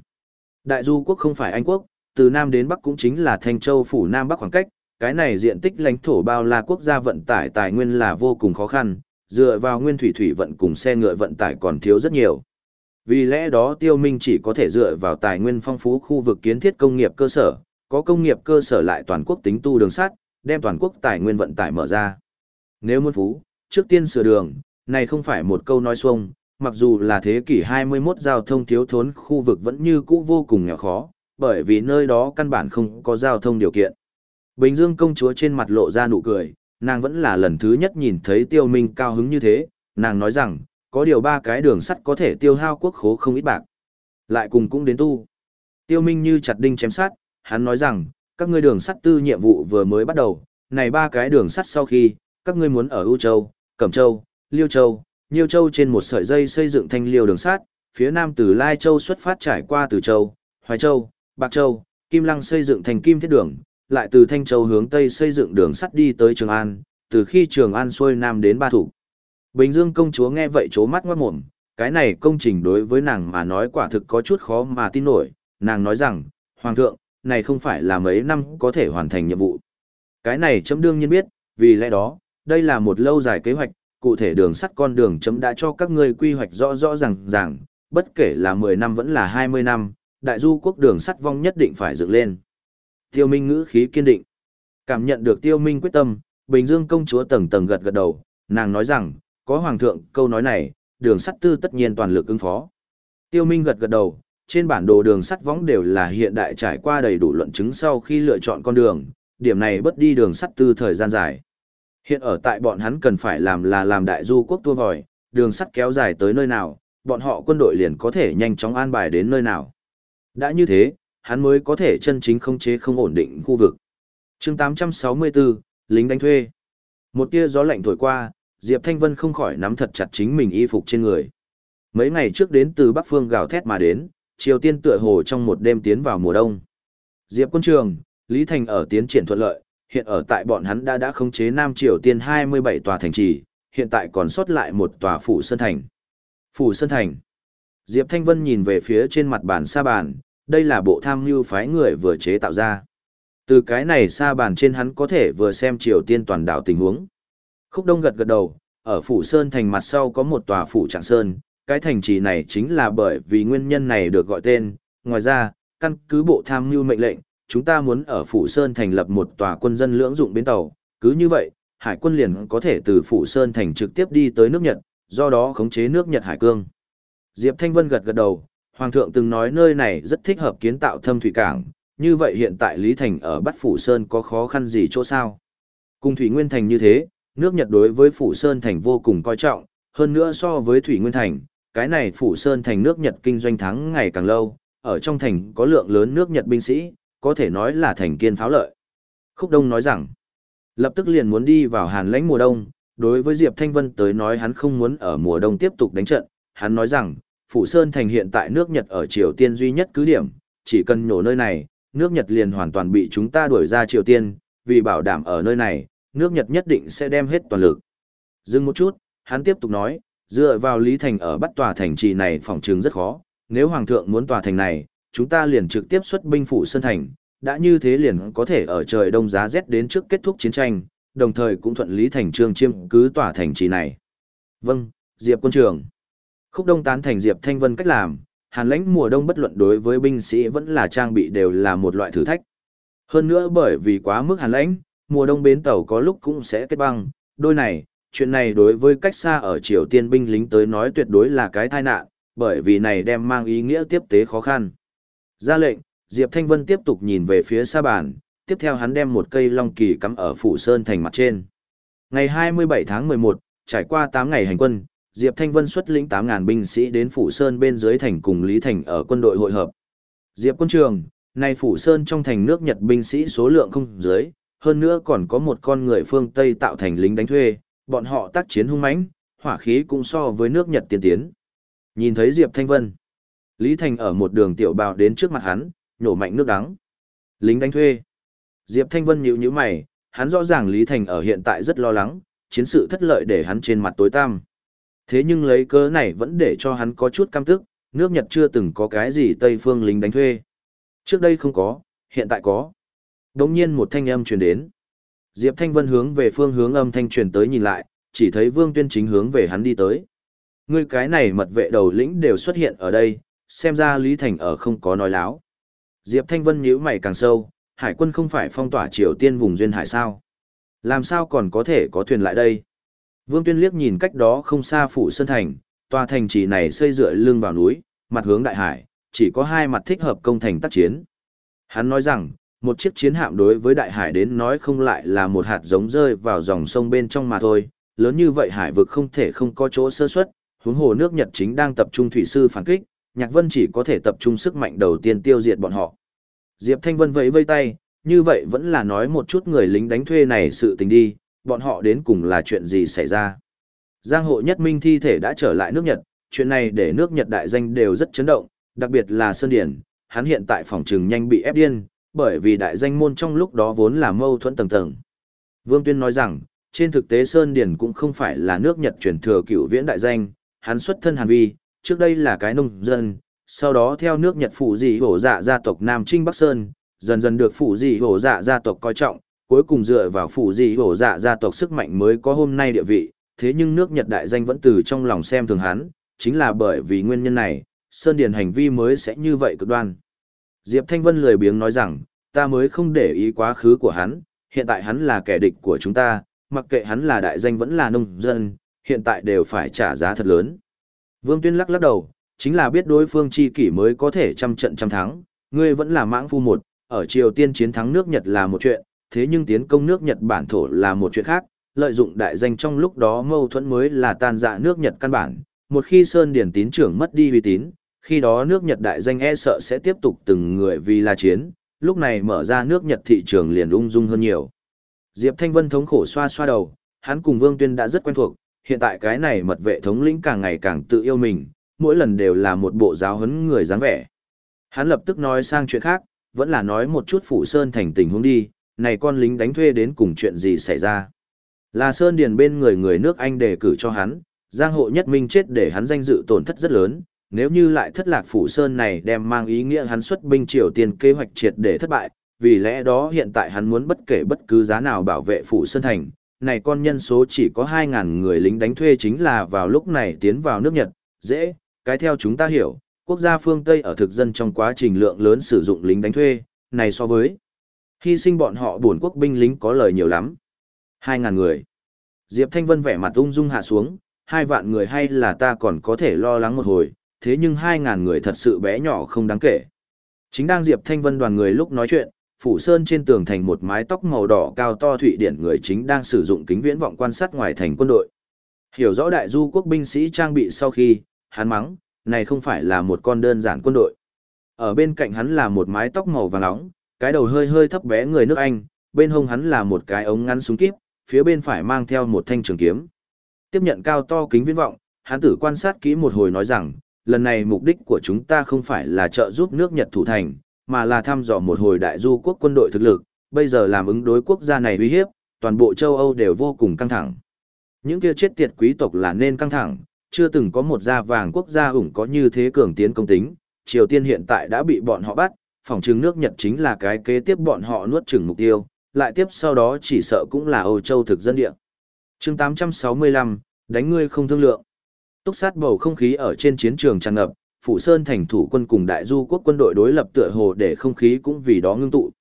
Đại du quốc không phải Anh quốc, từ Nam đến Bắc cũng chính là Thanh Châu phủ Nam Bắc khoảng cách, cái này diện tích lãnh thổ bao la quốc gia vận tải tài nguyên là vô cùng khó khăn, dựa vào nguyên thủy thủy vận cùng xe ngựa vận tải còn thiếu rất nhiều. Vì lẽ đó Tiêu Minh chỉ có thể dựa vào tài nguyên phong phú khu vực kiến thiết công nghiệp cơ sở, có công nghiệp cơ sở lại toàn quốc tính tu đường sắt, đem toàn quốc tài nguyên vận tải mở ra. Nếu muốn phú, trước tiên sửa đường, này không phải một câu nói xuông, mặc dù là thế kỷ 21 giao thông thiếu thốn khu vực vẫn như cũ vô cùng nghèo khó, bởi vì nơi đó căn bản không có giao thông điều kiện. Bình Dương công chúa trên mặt lộ ra nụ cười, nàng vẫn là lần thứ nhất nhìn thấy tiêu minh cao hứng như thế, nàng nói rằng, có điều ba cái đường sắt có thể tiêu hao quốc khố không ít bạc. Lại cùng cũng đến tu. Tiêu minh như chặt đinh chém sát, hắn nói rằng, các ngươi đường sắt tư nhiệm vụ vừa mới bắt đầu, này ba cái đường sắt sau khi, các ngươi muốn ở U Châu, Cẩm Châu, Liêu Châu, Nhiêu Châu trên một sợi dây xây dựng thanh liêu đường sắt, phía nam từ Lai Châu xuất phát trải qua Từ Châu, Hoài Châu, Bạc Châu, Kim Lăng xây dựng thành Kim Thiết Đường, lại từ Thanh Châu hướng Tây xây dựng đường sắt đi tới Trường An, từ khi Trường An xuôi Nam đến Ba Thủ. Bình Dương công chúa nghe vậy chố mắt ngoát mồm, cái này công trình đối với nàng mà nói quả thực có chút khó mà tin nổi, nàng nói rằng, Hoàng thượng, này không phải là mấy năm có thể hoàn thành nhiệm vụ. Cái này chấm đương nhiên biết, vì lẽ đó, đây là một lâu dài kế hoạch, cụ thể đường sắt con đường chấm đã cho các ngươi quy hoạch rõ rõ ràng ràng, bất kể là 10 năm vẫn là 20 năm, đại du quốc đường sắt vong nhất định phải dựng lên. Tiêu Minh ngữ khí kiên định. Cảm nhận được Tiêu Minh quyết tâm, Bình Dương công chúa tầng tầng gật gật đầu, nàng nói rằng, có hoàng thượng câu nói này, đường sắt tư tất nhiên toàn lực ứng phó. Tiêu Minh gật gật đầu, trên bản đồ đường sắt võng đều là hiện đại trải qua đầy đủ luận chứng sau khi lựa chọn con đường, điểm này bất đi đường sắt tư thời gian dài. Hiện ở tại bọn hắn cần phải làm là làm đại du quốc tua vòi, đường sắt kéo dài tới nơi nào, bọn họ quân đội liền có thể nhanh chóng an bài đến nơi nào. Đã như thế, hắn mới có thể chân chính không chế không ổn định khu vực. chương 864, lính đánh thuê. Một tia gió lạnh thổi qua, Diệp Thanh Vân không khỏi nắm thật chặt chính mình y phục trên người. Mấy ngày trước đến từ Bắc Phương gào thét mà đến, Triều Tiên tựa hồ trong một đêm tiến vào mùa đông. Diệp quân trường, Lý Thành ở tiến triển thuận lợi, hiện ở tại bọn hắn đã đã khống chế Nam Triều Tiên 27 tòa thành trì, hiện tại còn sót lại một tòa phủ Sơn Thành. Phủ Sơn Thành. Diệp Thanh Vân nhìn về phía trên mặt bàn sa bàn, đây là bộ tham mưu phái người vừa chế tạo ra. Từ cái này sa bàn trên hắn có thể vừa xem Triều Tiên toàn đảo tình huống. Khúc Đông gật gật đầu, ở Phủ Sơn Thành mặt sau có một tòa Phủ Trạng Sơn, cái thành trì này chính là bởi vì nguyên nhân này được gọi tên. Ngoài ra, căn cứ bộ tham mưu mệnh lệnh, chúng ta muốn ở Phủ Sơn thành lập một tòa quân dân lưỡng dụng bến tàu, cứ như vậy, hải quân liền có thể từ Phủ Sơn thành trực tiếp đi tới nước Nhật, do đó khống chế nước Nhật hải cương. Diệp Thanh Vân gật gật đầu, Hoàng thượng từng nói nơi này rất thích hợp kiến tạo thâm thủy cảng, như vậy hiện tại Lý Thành ở Bắc Phủ Sơn có khó khăn gì chỗ sao? Cùng Thủy Nguyên Thành như thế, nước Nhật đối với Phủ Sơn Thành vô cùng coi trọng, hơn nữa so với Thủy Nguyên Thành, cái này Phủ Sơn Thành nước Nhật kinh doanh thắng ngày càng lâu, ở trong thành có lượng lớn nước Nhật binh sĩ, có thể nói là thành kiên pháo lợi. Khúc Đông nói rằng, lập tức liền muốn đi vào hàn lãnh mùa đông, đối với Diệp Thanh Vân tới nói hắn không muốn ở mùa đông tiếp tục đánh trận, hắn nói rằng, Phủ Sơn thành hiện tại nước Nhật ở Triều Tiên duy nhất cứ điểm, chỉ cần nhổ nơi này, nước Nhật liền hoàn toàn bị chúng ta đuổi ra Triều Tiên, vì bảo đảm ở nơi này, nước Nhật nhất định sẽ đem hết toàn lực. Dừng một chút, hắn tiếp tục nói, dựa vào Lý Thành ở bắt tòa thành trì này phòng trường rất khó, nếu Hoàng thượng muốn tòa thành này, chúng ta liền trực tiếp xuất binh Phủ Sơn thành, đã như thế liền có thể ở trời đông giá rét đến trước kết thúc chiến tranh, đồng thời cũng thuận lý thành trương chiêm cứ tỏa thành trì này. Vâng, Diệp quân trường. Khúc Đông tán thành Diệp Thanh Vân cách làm, hàn lãnh mùa đông bất luận đối với binh sĩ vẫn là trang bị đều là một loại thử thách. Hơn nữa bởi vì quá mức hàn lãnh, mùa đông bến tàu có lúc cũng sẽ kết băng, đôi này, chuyện này đối với cách xa ở Triều Tiên binh lính tới nói tuyệt đối là cái tai nạn, bởi vì này đem mang ý nghĩa tiếp tế khó khăn. Ra lệnh, Diệp Thanh Vân tiếp tục nhìn về phía xa bàn, tiếp theo hắn đem một cây long kỳ cắm ở phủ sơn thành mặt trên. Ngày 27 tháng 11, trải qua 8 ngày hành quân, Diệp Thanh Vân xuất lĩnh 8.000 binh sĩ đến Phủ Sơn bên dưới thành cùng Lý Thành ở quân đội hội hợp. Diệp quân trường, nay Phủ Sơn trong thành nước Nhật binh sĩ số lượng không dưới, hơn nữa còn có một con người phương Tây tạo thành lính đánh thuê, bọn họ tác chiến hung mãnh, hỏa khí cũng so với nước Nhật tiên tiến. Nhìn thấy Diệp Thanh Vân, Lý Thành ở một đường tiểu bào đến trước mặt hắn, nhổ mạnh nước đắng. Lính đánh thuê. Diệp Thanh Vân nhíu nhíu mày, hắn rõ ràng Lý Thành ở hiện tại rất lo lắng, chiến sự thất lợi để hắn trên mặt tối tăm. Thế nhưng lấy cớ này vẫn để cho hắn có chút cam tức, nước Nhật chưa từng có cái gì Tây phương lính đánh thuê. Trước đây không có, hiện tại có. Đồng nhiên một thanh âm truyền đến. Diệp Thanh Vân hướng về phương hướng âm thanh truyền tới nhìn lại, chỉ thấy Vương Tuyên chính hướng về hắn đi tới. Ngươi cái này mật vệ đầu lĩnh đều xuất hiện ở đây, xem ra Lý Thành ở không có nói láo. Diệp Thanh Vân nhíu mày càng sâu, hải quân không phải phong tỏa Triều Tiên vùng duyên hải sao? Làm sao còn có thể có thuyền lại đây? Vương Tuyên liếc nhìn cách đó không xa phủ Sơn Thành, tòa thành trì này xây dựa lưng vào núi, mặt hướng đại hải, chỉ có hai mặt thích hợp công thành tác chiến. Hắn nói rằng, một chiếc chiến hạm đối với đại hải đến nói không lại là một hạt giống rơi vào dòng sông bên trong mà thôi, lớn như vậy hải vực không thể không có chỗ sơ suất, huống hồ nước Nhật chính đang tập trung thủy sư phản kích, Nhạc Vân chỉ có thể tập trung sức mạnh đầu tiên tiêu diệt bọn họ. Diệp Thanh Vân vẫy vây tay, như vậy vẫn là nói một chút người lính đánh thuê này sự tình đi, bọn họ đến cùng là chuyện gì xảy ra. Giang hộ nhất minh thi thể đã trở lại nước Nhật, chuyện này để nước Nhật đại danh đều rất chấn động, đặc biệt là Sơn Điển, hắn hiện tại phòng trừng nhanh bị ép điên, bởi vì đại danh môn trong lúc đó vốn là mâu thuẫn tầng tầng. Vương Tuyên nói rằng, trên thực tế Sơn Điền cũng không phải là nước Nhật truyền thừa cựu viễn đại danh, hắn xuất thân Hàn Vi, trước đây là cái nông dân, sau đó theo nước Nhật phụ dị hổ dạ gia tộc Nam Trinh Bắc Sơn, dần dần được phụ dị hổ dạ gia tộc coi trọng, cuối cùng dựa vào phụ dị hổ dạ gia tộc sức mạnh mới có hôm nay địa vị, thế nhưng nước Nhật đại danh vẫn từ trong lòng xem thường hắn, chính là bởi vì nguyên nhân này, Sơn Điền hành vi mới sẽ như vậy cực đoan. Diệp Thanh Vân lười biếng nói rằng, ta mới không để ý quá khứ của hắn, hiện tại hắn là kẻ địch của chúng ta, mặc kệ hắn là đại danh vẫn là nông dân, hiện tại đều phải trả giá thật lớn. Vương Tuyên lắc lắc đầu, chính là biết đối phương chi kỷ mới có thể trăm trận trăm thắng, ngươi vẫn là mãng phu một, ở Triều Tiên chiến thắng nước Nhật là một chuyện, thế nhưng tiến công nước Nhật bản thổ là một chuyện khác, lợi dụng đại danh trong lúc đó mâu thuẫn mới là tan dạ nước Nhật căn bản, một khi Sơn Điển tín trưởng mất đi uy tín, khi đó nước Nhật đại danh e sợ sẽ tiếp tục từng người vì là chiến, lúc này mở ra nước Nhật thị trường liền ung dung hơn nhiều. Diệp Thanh Vân thống khổ xoa xoa đầu, hắn cùng Vương Tuyên đã rất quen thuộc, hiện tại cái này mật vệ thống lĩnh càng ngày càng tự yêu mình, mỗi lần đều là một bộ giáo huấn người dáng vẻ. Hắn lập tức nói sang chuyện khác, vẫn là nói một chút Phủ Sơn thành tình huống đi, này con lính đánh thuê đến cùng chuyện gì xảy ra. Là Sơn Điền bên người người nước Anh đề cử cho hắn, Giang hộ nhất minh chết để hắn danh dự tổn thất rất lớn, nếu như lại thất lạc Phủ Sơn này đem mang ý nghĩa hắn xuất binh triều tiền kế hoạch triệt để thất bại, vì lẽ đó hiện tại hắn muốn bất kể bất cứ giá nào bảo vệ Phủ Sơn Thành. Này con nhân số chỉ có 2.000 người lính đánh thuê chính là vào lúc này tiến vào nước Nhật, dễ, cái theo chúng ta hiểu, quốc gia phương Tây ở thực dân trong quá trình lượng lớn sử dụng lính đánh thuê, này so với hy sinh bọn họ buồn quốc binh lính có lời nhiều lắm. 2.000 người. Diệp Thanh Vân vẻ mặt ung dung hạ xuống, hai vạn người hay là ta còn có thể lo lắng một hồi, thế nhưng 2.000 người thật sự bé nhỏ không đáng kể. Chính đang Diệp Thanh Vân đoàn người lúc nói chuyện, phủ sơn trên tường thành một mái tóc màu đỏ cao to thụy điển người chính đang sử dụng kính viễn vọng quan sát ngoài thành quân đội. Hiểu rõ đại du quốc binh sĩ trang bị sau khi, hắn mắng, này không phải là một con đơn giản quân đội. Ở bên cạnh hắn là một mái tóc màu vàng nóng, cái đầu hơi hơi thấp bé người nước Anh, bên hông hắn là một cái ống ngắn súng kíp, phía bên phải mang theo một thanh trường kiếm. Tiếp nhận cao to kính viễn vọng, hắn tử quan sát kỹ một hồi nói rằng, lần này mục đích của chúng ta không phải là trợ giúp nước Nhật thủ thành, mà là thăm dò một hồi đại du quốc quân đội thực lực, bây giờ làm ứng đối quốc gia này uy hiếp, toàn bộ châu Âu đều vô cùng căng thẳng. Những kia chết tiệt quý tộc là nên căng thẳng, chưa từng có một gia vàng quốc gia ủng có như thế cường tiến công tính, Triều Tiên hiện tại đã bị bọn họ bắt, phòng chứng nước Nhật chính là cái kế tiếp bọn họ nuốt chửng mục tiêu, lại tiếp sau đó chỉ sợ cũng là Âu Châu thực dân địa. chương 865, đánh ngươi không thương lượng. Túc sát bầu không khí ở trên chiến trường tràn ngập, Phủ Sơn thành thủ quân cùng đại du quốc quân đội đối lập tựa hồ để không khí cũng vì đó ngưng tụ.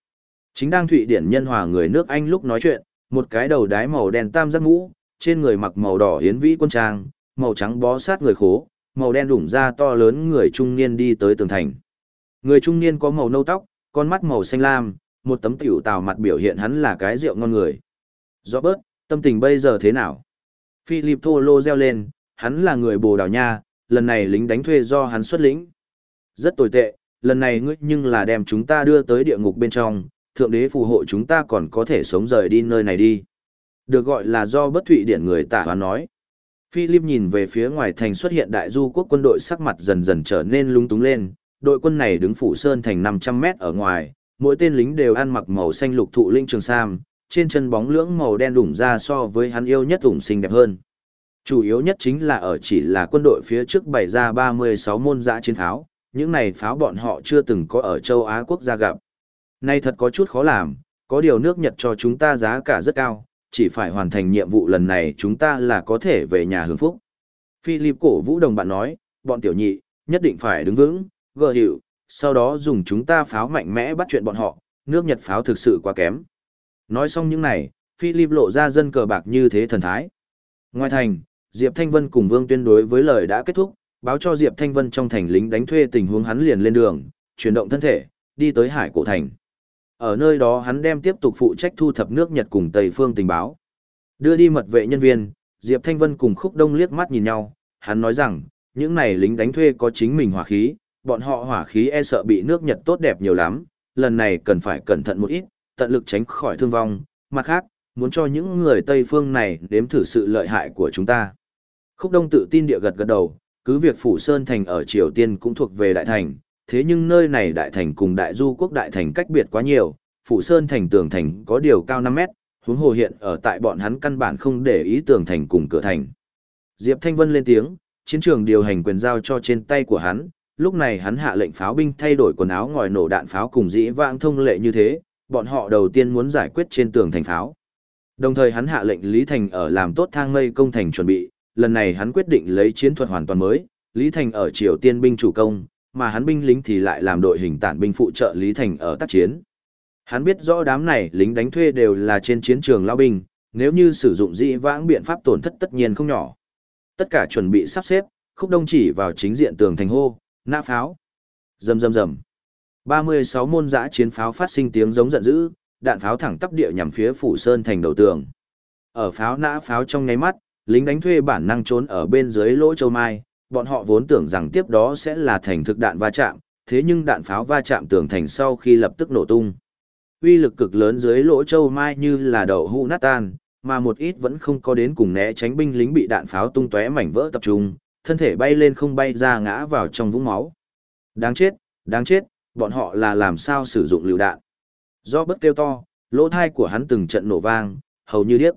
Chính đang Thụy Điển nhân hòa người nước Anh lúc nói chuyện, một cái đầu đái màu đen tam giác mũ, trên người mặc màu đỏ hiến vĩ quân trang, màu trắng bó sát người khố, màu đen đủng da to lớn người trung niên đi tới tường thành. Người trung niên có màu nâu tóc, con mắt màu xanh lam, một tấm tiểu tào mặt biểu hiện hắn là cái rượu ngon người. Rõ bớt, tâm tình bây giờ thế nào? Philip Thô Lô reo lên, hắn là người Bồ Đào Nha, lần này lính đánh thuê do hắn xuất lĩnh. Rất tồi tệ, lần này ngươi nhưng là đem chúng ta đưa tới địa ngục bên trong, thượng đế phù hộ chúng ta còn có thể sống rời đi nơi này đi. Được gọi là do bất thụy điện người tả hoán nói. Philip nhìn về phía ngoài thành xuất hiện đại du quốc quân đội sắc mặt dần dần trở nên lung túng lên, đội quân này đứng phủ sơn thành 500 mét ở ngoài, mỗi tên lính đều ăn mặc màu xanh lục thụ linh trường sam, trên chân bóng lưỡng màu đen đủng ra so với hắn yêu nhất ủng xinh đẹp hơn. Chủ yếu nhất chính là ở chỉ là quân đội phía trước bày ra 36 môn giã chiến tháo, những này pháo bọn họ chưa từng có ở châu Á quốc gia gặp. Nay thật có chút khó làm, có điều nước Nhật cho chúng ta giá cả rất cao, chỉ phải hoàn thành nhiệm vụ lần này chúng ta là có thể về nhà hưởng phúc. Philip cổ vũ đồng bạn nói, bọn tiểu nhị, nhất định phải đứng vững, gờ hiệu, sau đó dùng chúng ta pháo mạnh mẽ bắt chuyện bọn họ, nước Nhật pháo thực sự quá kém. Nói xong những này, Philip lộ ra dân cờ bạc như thế thần thái. Ngoài thành, Diệp Thanh Vân cùng Vương Tuyên đối với lời đã kết thúc, báo cho Diệp Thanh Vân trong thành lính đánh thuê tình huống hắn liền lên đường, chuyển động thân thể, đi tới Hải Cổ Thành. Ở nơi đó hắn đem tiếp tục phụ trách thu thập nước Nhật cùng Tây phương tình báo. Đưa đi mật vệ nhân viên, Diệp Thanh Vân cùng Khúc Đông liếc mắt nhìn nhau, hắn nói rằng, những này lính đánh thuê có chính mình hỏa khí, bọn họ hỏa khí e sợ bị nước Nhật tốt đẹp nhiều lắm, lần này cần phải cẩn thận một ít, tận lực tránh khỏi thương vong, mặt khác, muốn cho những người Tây phương này đếm thử sự lợi hại của chúng ta. Khúc Đông tự tin địa gật gật đầu, cứ việc Phủ Sơn Thành ở Triều Tiên cũng thuộc về Đại Thành, thế nhưng nơi này đại thành cùng đại du quốc đại thành cách biệt quá nhiều, phủ sơn thành tường thành có điều cao 5 mét, huống hồ hiện ở tại bọn hắn căn bản không để ý tường thành cùng cửa thành. Diệp Thanh Vân lên tiếng, chiến trường điều hành quyền giao cho trên tay của hắn, lúc này hắn hạ lệnh pháo binh thay đổi quần áo ngòi nổ đạn pháo cùng dĩ vãng thông lệ như thế, bọn họ đầu tiên muốn giải quyết trên tường thành pháo. Đồng thời hắn hạ lệnh Lý Thành ở làm tốt thang mây công thành chuẩn bị, lần này hắn quyết định lấy chiến thuật hoàn toàn mới, Lý Thành ở Triều Tiên binh chủ công, mà hắn binh lính thì lại làm đội hình tản binh phụ trợ Lý Thành ở tác chiến. Hắn biết rõ đám này lính đánh thuê đều là trên chiến trường lao binh, nếu như sử dụng dị vãng biện pháp tổn thất tất nhiên không nhỏ. Tất cả chuẩn bị sắp xếp, khúc đông chỉ vào chính diện tường thành hô, nã pháo. Rầm rầm rầm. 36 môn giã chiến pháo phát sinh tiếng giống giận dữ, đạn pháo thẳng tắp địa nhằm phía phủ sơn thành đầu tường. Ở pháo nã pháo trong nháy mắt, lính đánh thuê bản năng trốn ở bên dưới lỗ châu mai, bọn họ vốn tưởng rằng tiếp đó sẽ là thành thực đạn va chạm, thế nhưng đạn pháo va chạm tường thành sau khi lập tức nổ tung. Uy lực cực lớn dưới lỗ châu mai như là đậu hũ nát tan, mà một ít vẫn không có đến cùng né tránh binh lính bị đạn pháo tung tóe mảnh vỡ tập trung, thân thể bay lên không bay ra ngã vào trong vũng máu. Đáng chết, đáng chết, bọn họ là làm sao sử dụng lựu đạn. Do bất kêu to, lỗ thai của hắn từng trận nổ vang, hầu như điếc.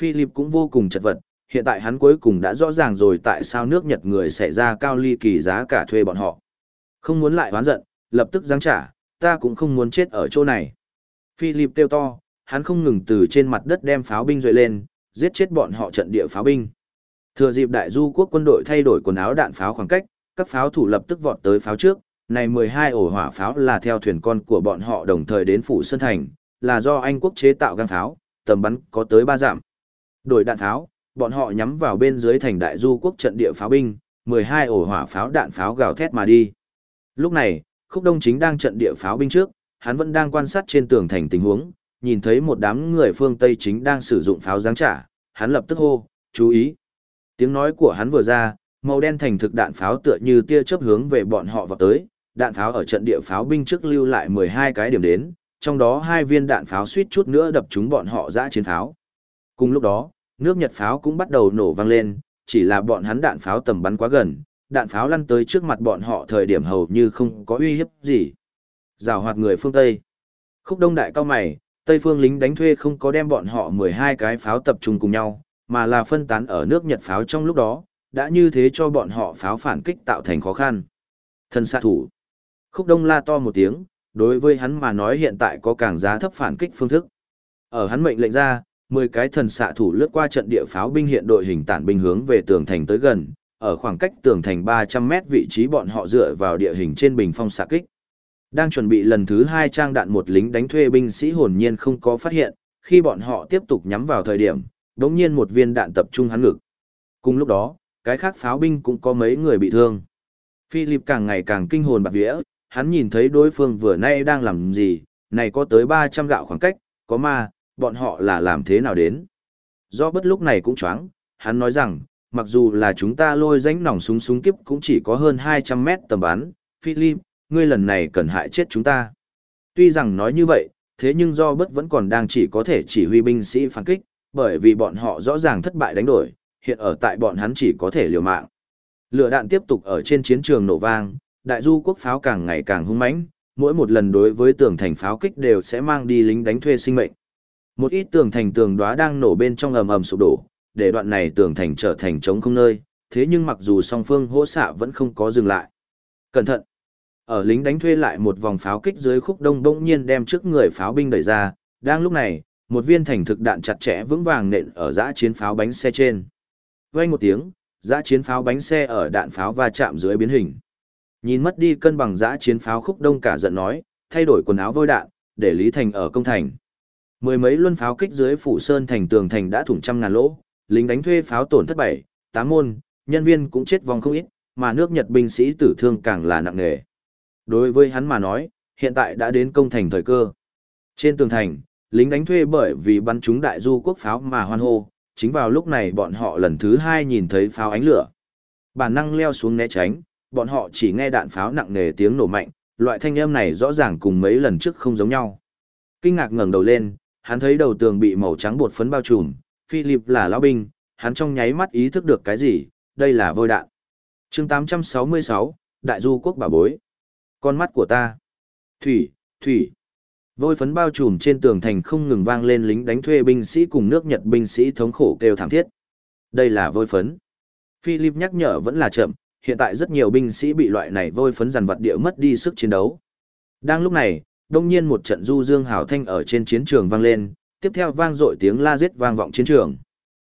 Philip cũng vô cùng chật vật, hiện tại hắn cuối cùng đã rõ ràng rồi tại sao nước Nhật người xảy ra cao ly kỳ giá cả thuê bọn họ. Không muốn lại oán giận, lập tức giáng trả, ta cũng không muốn chết ở chỗ này. Philip kêu to, hắn không ngừng từ trên mặt đất đem pháo binh dội lên, giết chết bọn họ trận địa pháo binh. Thừa dịp đại du quốc quân đội thay đổi quần áo đạn pháo khoảng cách, các pháo thủ lập tức vọt tới pháo trước, này 12 ổ hỏa pháo là theo thuyền con của bọn họ đồng thời đến phủ Sơn Thành, là do Anh quốc chế tạo găng pháo, tầm bắn có tới 3 giảm. Đổi đạn pháo, bọn họ nhắm vào bên dưới thành đại du quốc trận địa pháo binh, 12 ổ hỏa pháo đạn pháo gào thét mà đi. Lúc này, Khúc Đông chính đang trận địa pháo binh trước, hắn vẫn đang quan sát trên tường thành tình huống, nhìn thấy một đám người phương Tây chính đang sử dụng pháo giáng trả, hắn lập tức hô, chú ý. Tiếng nói của hắn vừa ra, màu đen thành thực đạn pháo tựa như tia chớp hướng về bọn họ vào tới, đạn pháo ở trận địa pháo binh trước lưu lại 12 cái điểm đến, trong đó hai viên đạn pháo suýt chút nữa đập trúng bọn họ dã chiến pháo. Cùng lúc đó, nước Nhật pháo cũng bắt đầu nổ vang lên, chỉ là bọn hắn đạn pháo tầm bắn quá gần, đạn pháo lăn tới trước mặt bọn họ thời điểm hầu như không có uy hiếp gì. Giảo hoạt người phương Tây. Khúc đông đại cao mày, Tây phương lính đánh thuê không có đem bọn họ 12 cái pháo tập trung cùng nhau, mà là phân tán ở nước Nhật pháo trong lúc đó, đã như thế cho bọn họ pháo phản kích tạo thành khó khăn. Thân xạ thủ. Khúc đông la to một tiếng, đối với hắn mà nói hiện tại có càng giá thấp phản kích phương thức. Ở hắn mệnh lệnh ra, 10 cái thần xạ thủ lướt qua trận địa pháo binh hiện đội hình tản binh hướng về tường thành tới gần, ở khoảng cách tường thành 300 mét vị trí bọn họ dựa vào địa hình trên bình phong xạ kích. Đang chuẩn bị lần thứ hai trang đạn một lính đánh thuê binh sĩ hồn nhiên không có phát hiện, khi bọn họ tiếp tục nhắm vào thời điểm, đống nhiên một viên đạn tập trung hắn ngực. Cùng lúc đó, cái khác pháo binh cũng có mấy người bị thương. Philip càng ngày càng kinh hồn bạc vía, hắn nhìn thấy đối phương vừa nay đang làm gì, này có tới 300 gạo khoảng cách, có ma, bọn họ là làm thế nào đến. Do bất lúc này cũng choáng, hắn nói rằng, mặc dù là chúng ta lôi ránh nòng súng súng kiếp cũng chỉ có hơn 200 mét tầm bắn, Philip, ngươi lần này cần hại chết chúng ta. Tuy rằng nói như vậy, thế nhưng do bất vẫn còn đang chỉ có thể chỉ huy binh sĩ phản kích, bởi vì bọn họ rõ ràng thất bại đánh đổi, hiện ở tại bọn hắn chỉ có thể liều mạng. Lửa đạn tiếp tục ở trên chiến trường nổ vang, đại du quốc pháo càng ngày càng hung mãnh, mỗi một lần đối với tường thành pháo kích đều sẽ mang đi lính đánh thuê sinh mệnh. Một ít tường thành tường đóa đang nổ bên trong ầm ầm sụp đổ, để đoạn này tường thành trở thành trống không nơi, thế nhưng mặc dù song phương hỗ xạ vẫn không có dừng lại. Cẩn thận! Ở lính đánh thuê lại một vòng pháo kích dưới khúc đông bỗng nhiên đem trước người pháo binh đẩy ra, đang lúc này, một viên thành thực đạn chặt chẽ vững vàng nện ở giã chiến pháo bánh xe trên. Vang một tiếng, giã chiến pháo bánh xe ở đạn pháo va chạm dưới biến hình. Nhìn mất đi cân bằng giã chiến pháo khúc đông cả giận nói, thay đổi quần áo vôi đạn, để Lý Thành ở công thành. Mười mấy luân pháo kích dưới phủ sơn thành tường thành đã thủng trăm ngàn lỗ, lính đánh thuê pháo tổn thất bảy, tám môn, nhân viên cũng chết vong không ít, mà nước Nhật binh sĩ tử thương càng là nặng nề. Đối với hắn mà nói, hiện tại đã đến công thành thời cơ. Trên tường thành, lính đánh thuê bởi vì bắn trúng đại du quốc pháo mà hoan hô, chính vào lúc này bọn họ lần thứ hai nhìn thấy pháo ánh lửa. Bản năng leo xuống né tránh, bọn họ chỉ nghe đạn pháo nặng nề tiếng nổ mạnh, loại thanh âm này rõ ràng cùng mấy lần trước không giống nhau. Kinh ngạc ngẩng đầu lên, hắn thấy đầu tường bị màu trắng bột phấn bao trùm, Philip là lão binh, hắn trong nháy mắt ý thức được cái gì, đây là vôi đạn. chương 866, Đại du quốc bảo bối. Con mắt của ta. Thủy, thủy. Vôi phấn bao trùm trên tường thành không ngừng vang lên lính đánh thuê binh sĩ cùng nước Nhật binh sĩ thống khổ kêu thảm thiết. Đây là vôi phấn. Philip nhắc nhở vẫn là chậm, hiện tại rất nhiều binh sĩ bị loại này vôi phấn dằn vặt địa mất đi sức chiến đấu. Đang lúc này, đông nhiên một trận du dương hào thanh ở trên chiến trường vang lên, tiếp theo vang dội tiếng la giết vang vọng chiến trường.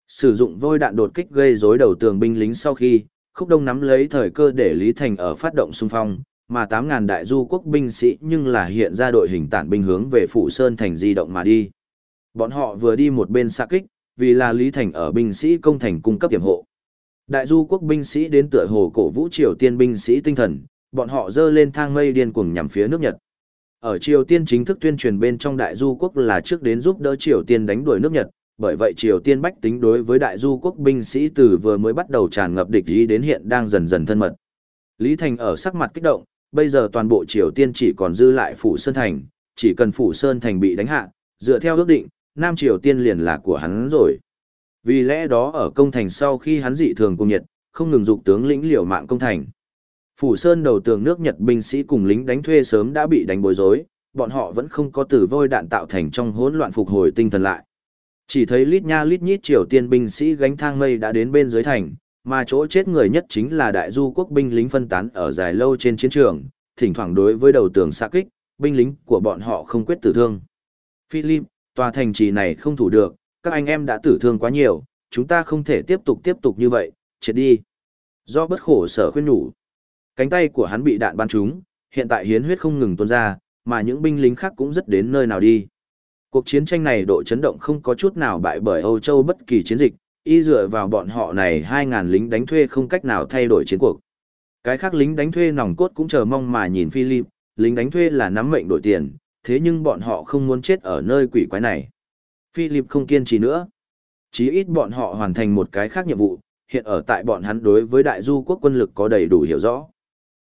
Sử dụng vôi đạn đột kích gây rối đầu tường binh lính sau khi, Khúc Đông nắm lấy thời cơ để Lý Thành ở phát động xung phong, mà 8.000 đại du quốc binh sĩ nhưng là hiện ra đội hình tản binh hướng về Phủ Sơn thành di động mà đi. Bọn họ vừa đi một bên xạ kích, vì là Lý Thành ở binh sĩ công thành cung cấp điểm hộ. Đại du quốc binh sĩ đến tựa hồ cổ vũ triều tiên binh sĩ tinh thần, bọn họ dơ lên thang mây điên cuồng nhằm phía nước Nhật. Ở Triều Tiên chính thức tuyên truyền bên trong Đại Du quốc là trước đến giúp đỡ Triều Tiên đánh đuổi nước Nhật, bởi vậy Triều Tiên bách tính đối với Đại Du quốc binh sĩ từ vừa mới bắt đầu tràn ngập địch ý đến hiện đang dần dần thân mật. Lý Thành ở sắc mặt kích động, bây giờ toàn bộ Triều Tiên chỉ còn dư lại Phủ Sơn Thành, chỉ cần Phủ Sơn Thành bị đánh hạ, dựa theo ước định, Nam Triều Tiên liền là của hắn rồi. Vì lẽ đó ở công thành sau khi hắn dị thường cung nhiệt, không ngừng dục tướng lĩnh liều mạng công thành. Phủ Sơn đầu tường nước Nhật binh sĩ cùng lính đánh thuê sớm đã bị đánh bối rối, bọn họ vẫn không có tử vôi đạn tạo thành trong hỗn loạn phục hồi tinh thần lại. Chỉ thấy lít nha lít nhít triều tiên binh sĩ gánh thang mây đã đến bên dưới thành, mà chỗ chết người nhất chính là đại du quốc binh lính phân tán ở dài lâu trên chiến trường, thỉnh thoảng đối với đầu tường xạ kích, binh lính của bọn họ không quyết tử thương. Philip, tòa thành trì này không thủ được, các anh em đã tử thương quá nhiều, chúng ta không thể tiếp tục tiếp tục như vậy, chết đi. Do bất khổ sở khuyên nhủ. Cánh tay của hắn bị đạn bắn trúng, hiện tại hiến huyết không ngừng tuôn ra, mà những binh lính khác cũng rất đến nơi nào đi. Cuộc chiến tranh này độ chấn động không có chút nào bại bởi Âu Châu bất kỳ chiến dịch, y dựa vào bọn họ này 2.000 lính đánh thuê không cách nào thay đổi chiến cuộc. Cái khác lính đánh thuê nòng cốt cũng chờ mong mà nhìn Philip, lính đánh thuê là nắm mệnh đổi tiền, thế nhưng bọn họ không muốn chết ở nơi quỷ quái này. Philip không kiên trì nữa. Chí ít bọn họ hoàn thành một cái khác nhiệm vụ, hiện ở tại bọn hắn đối với đại du quốc quân lực có đầy đủ hiểu rõ.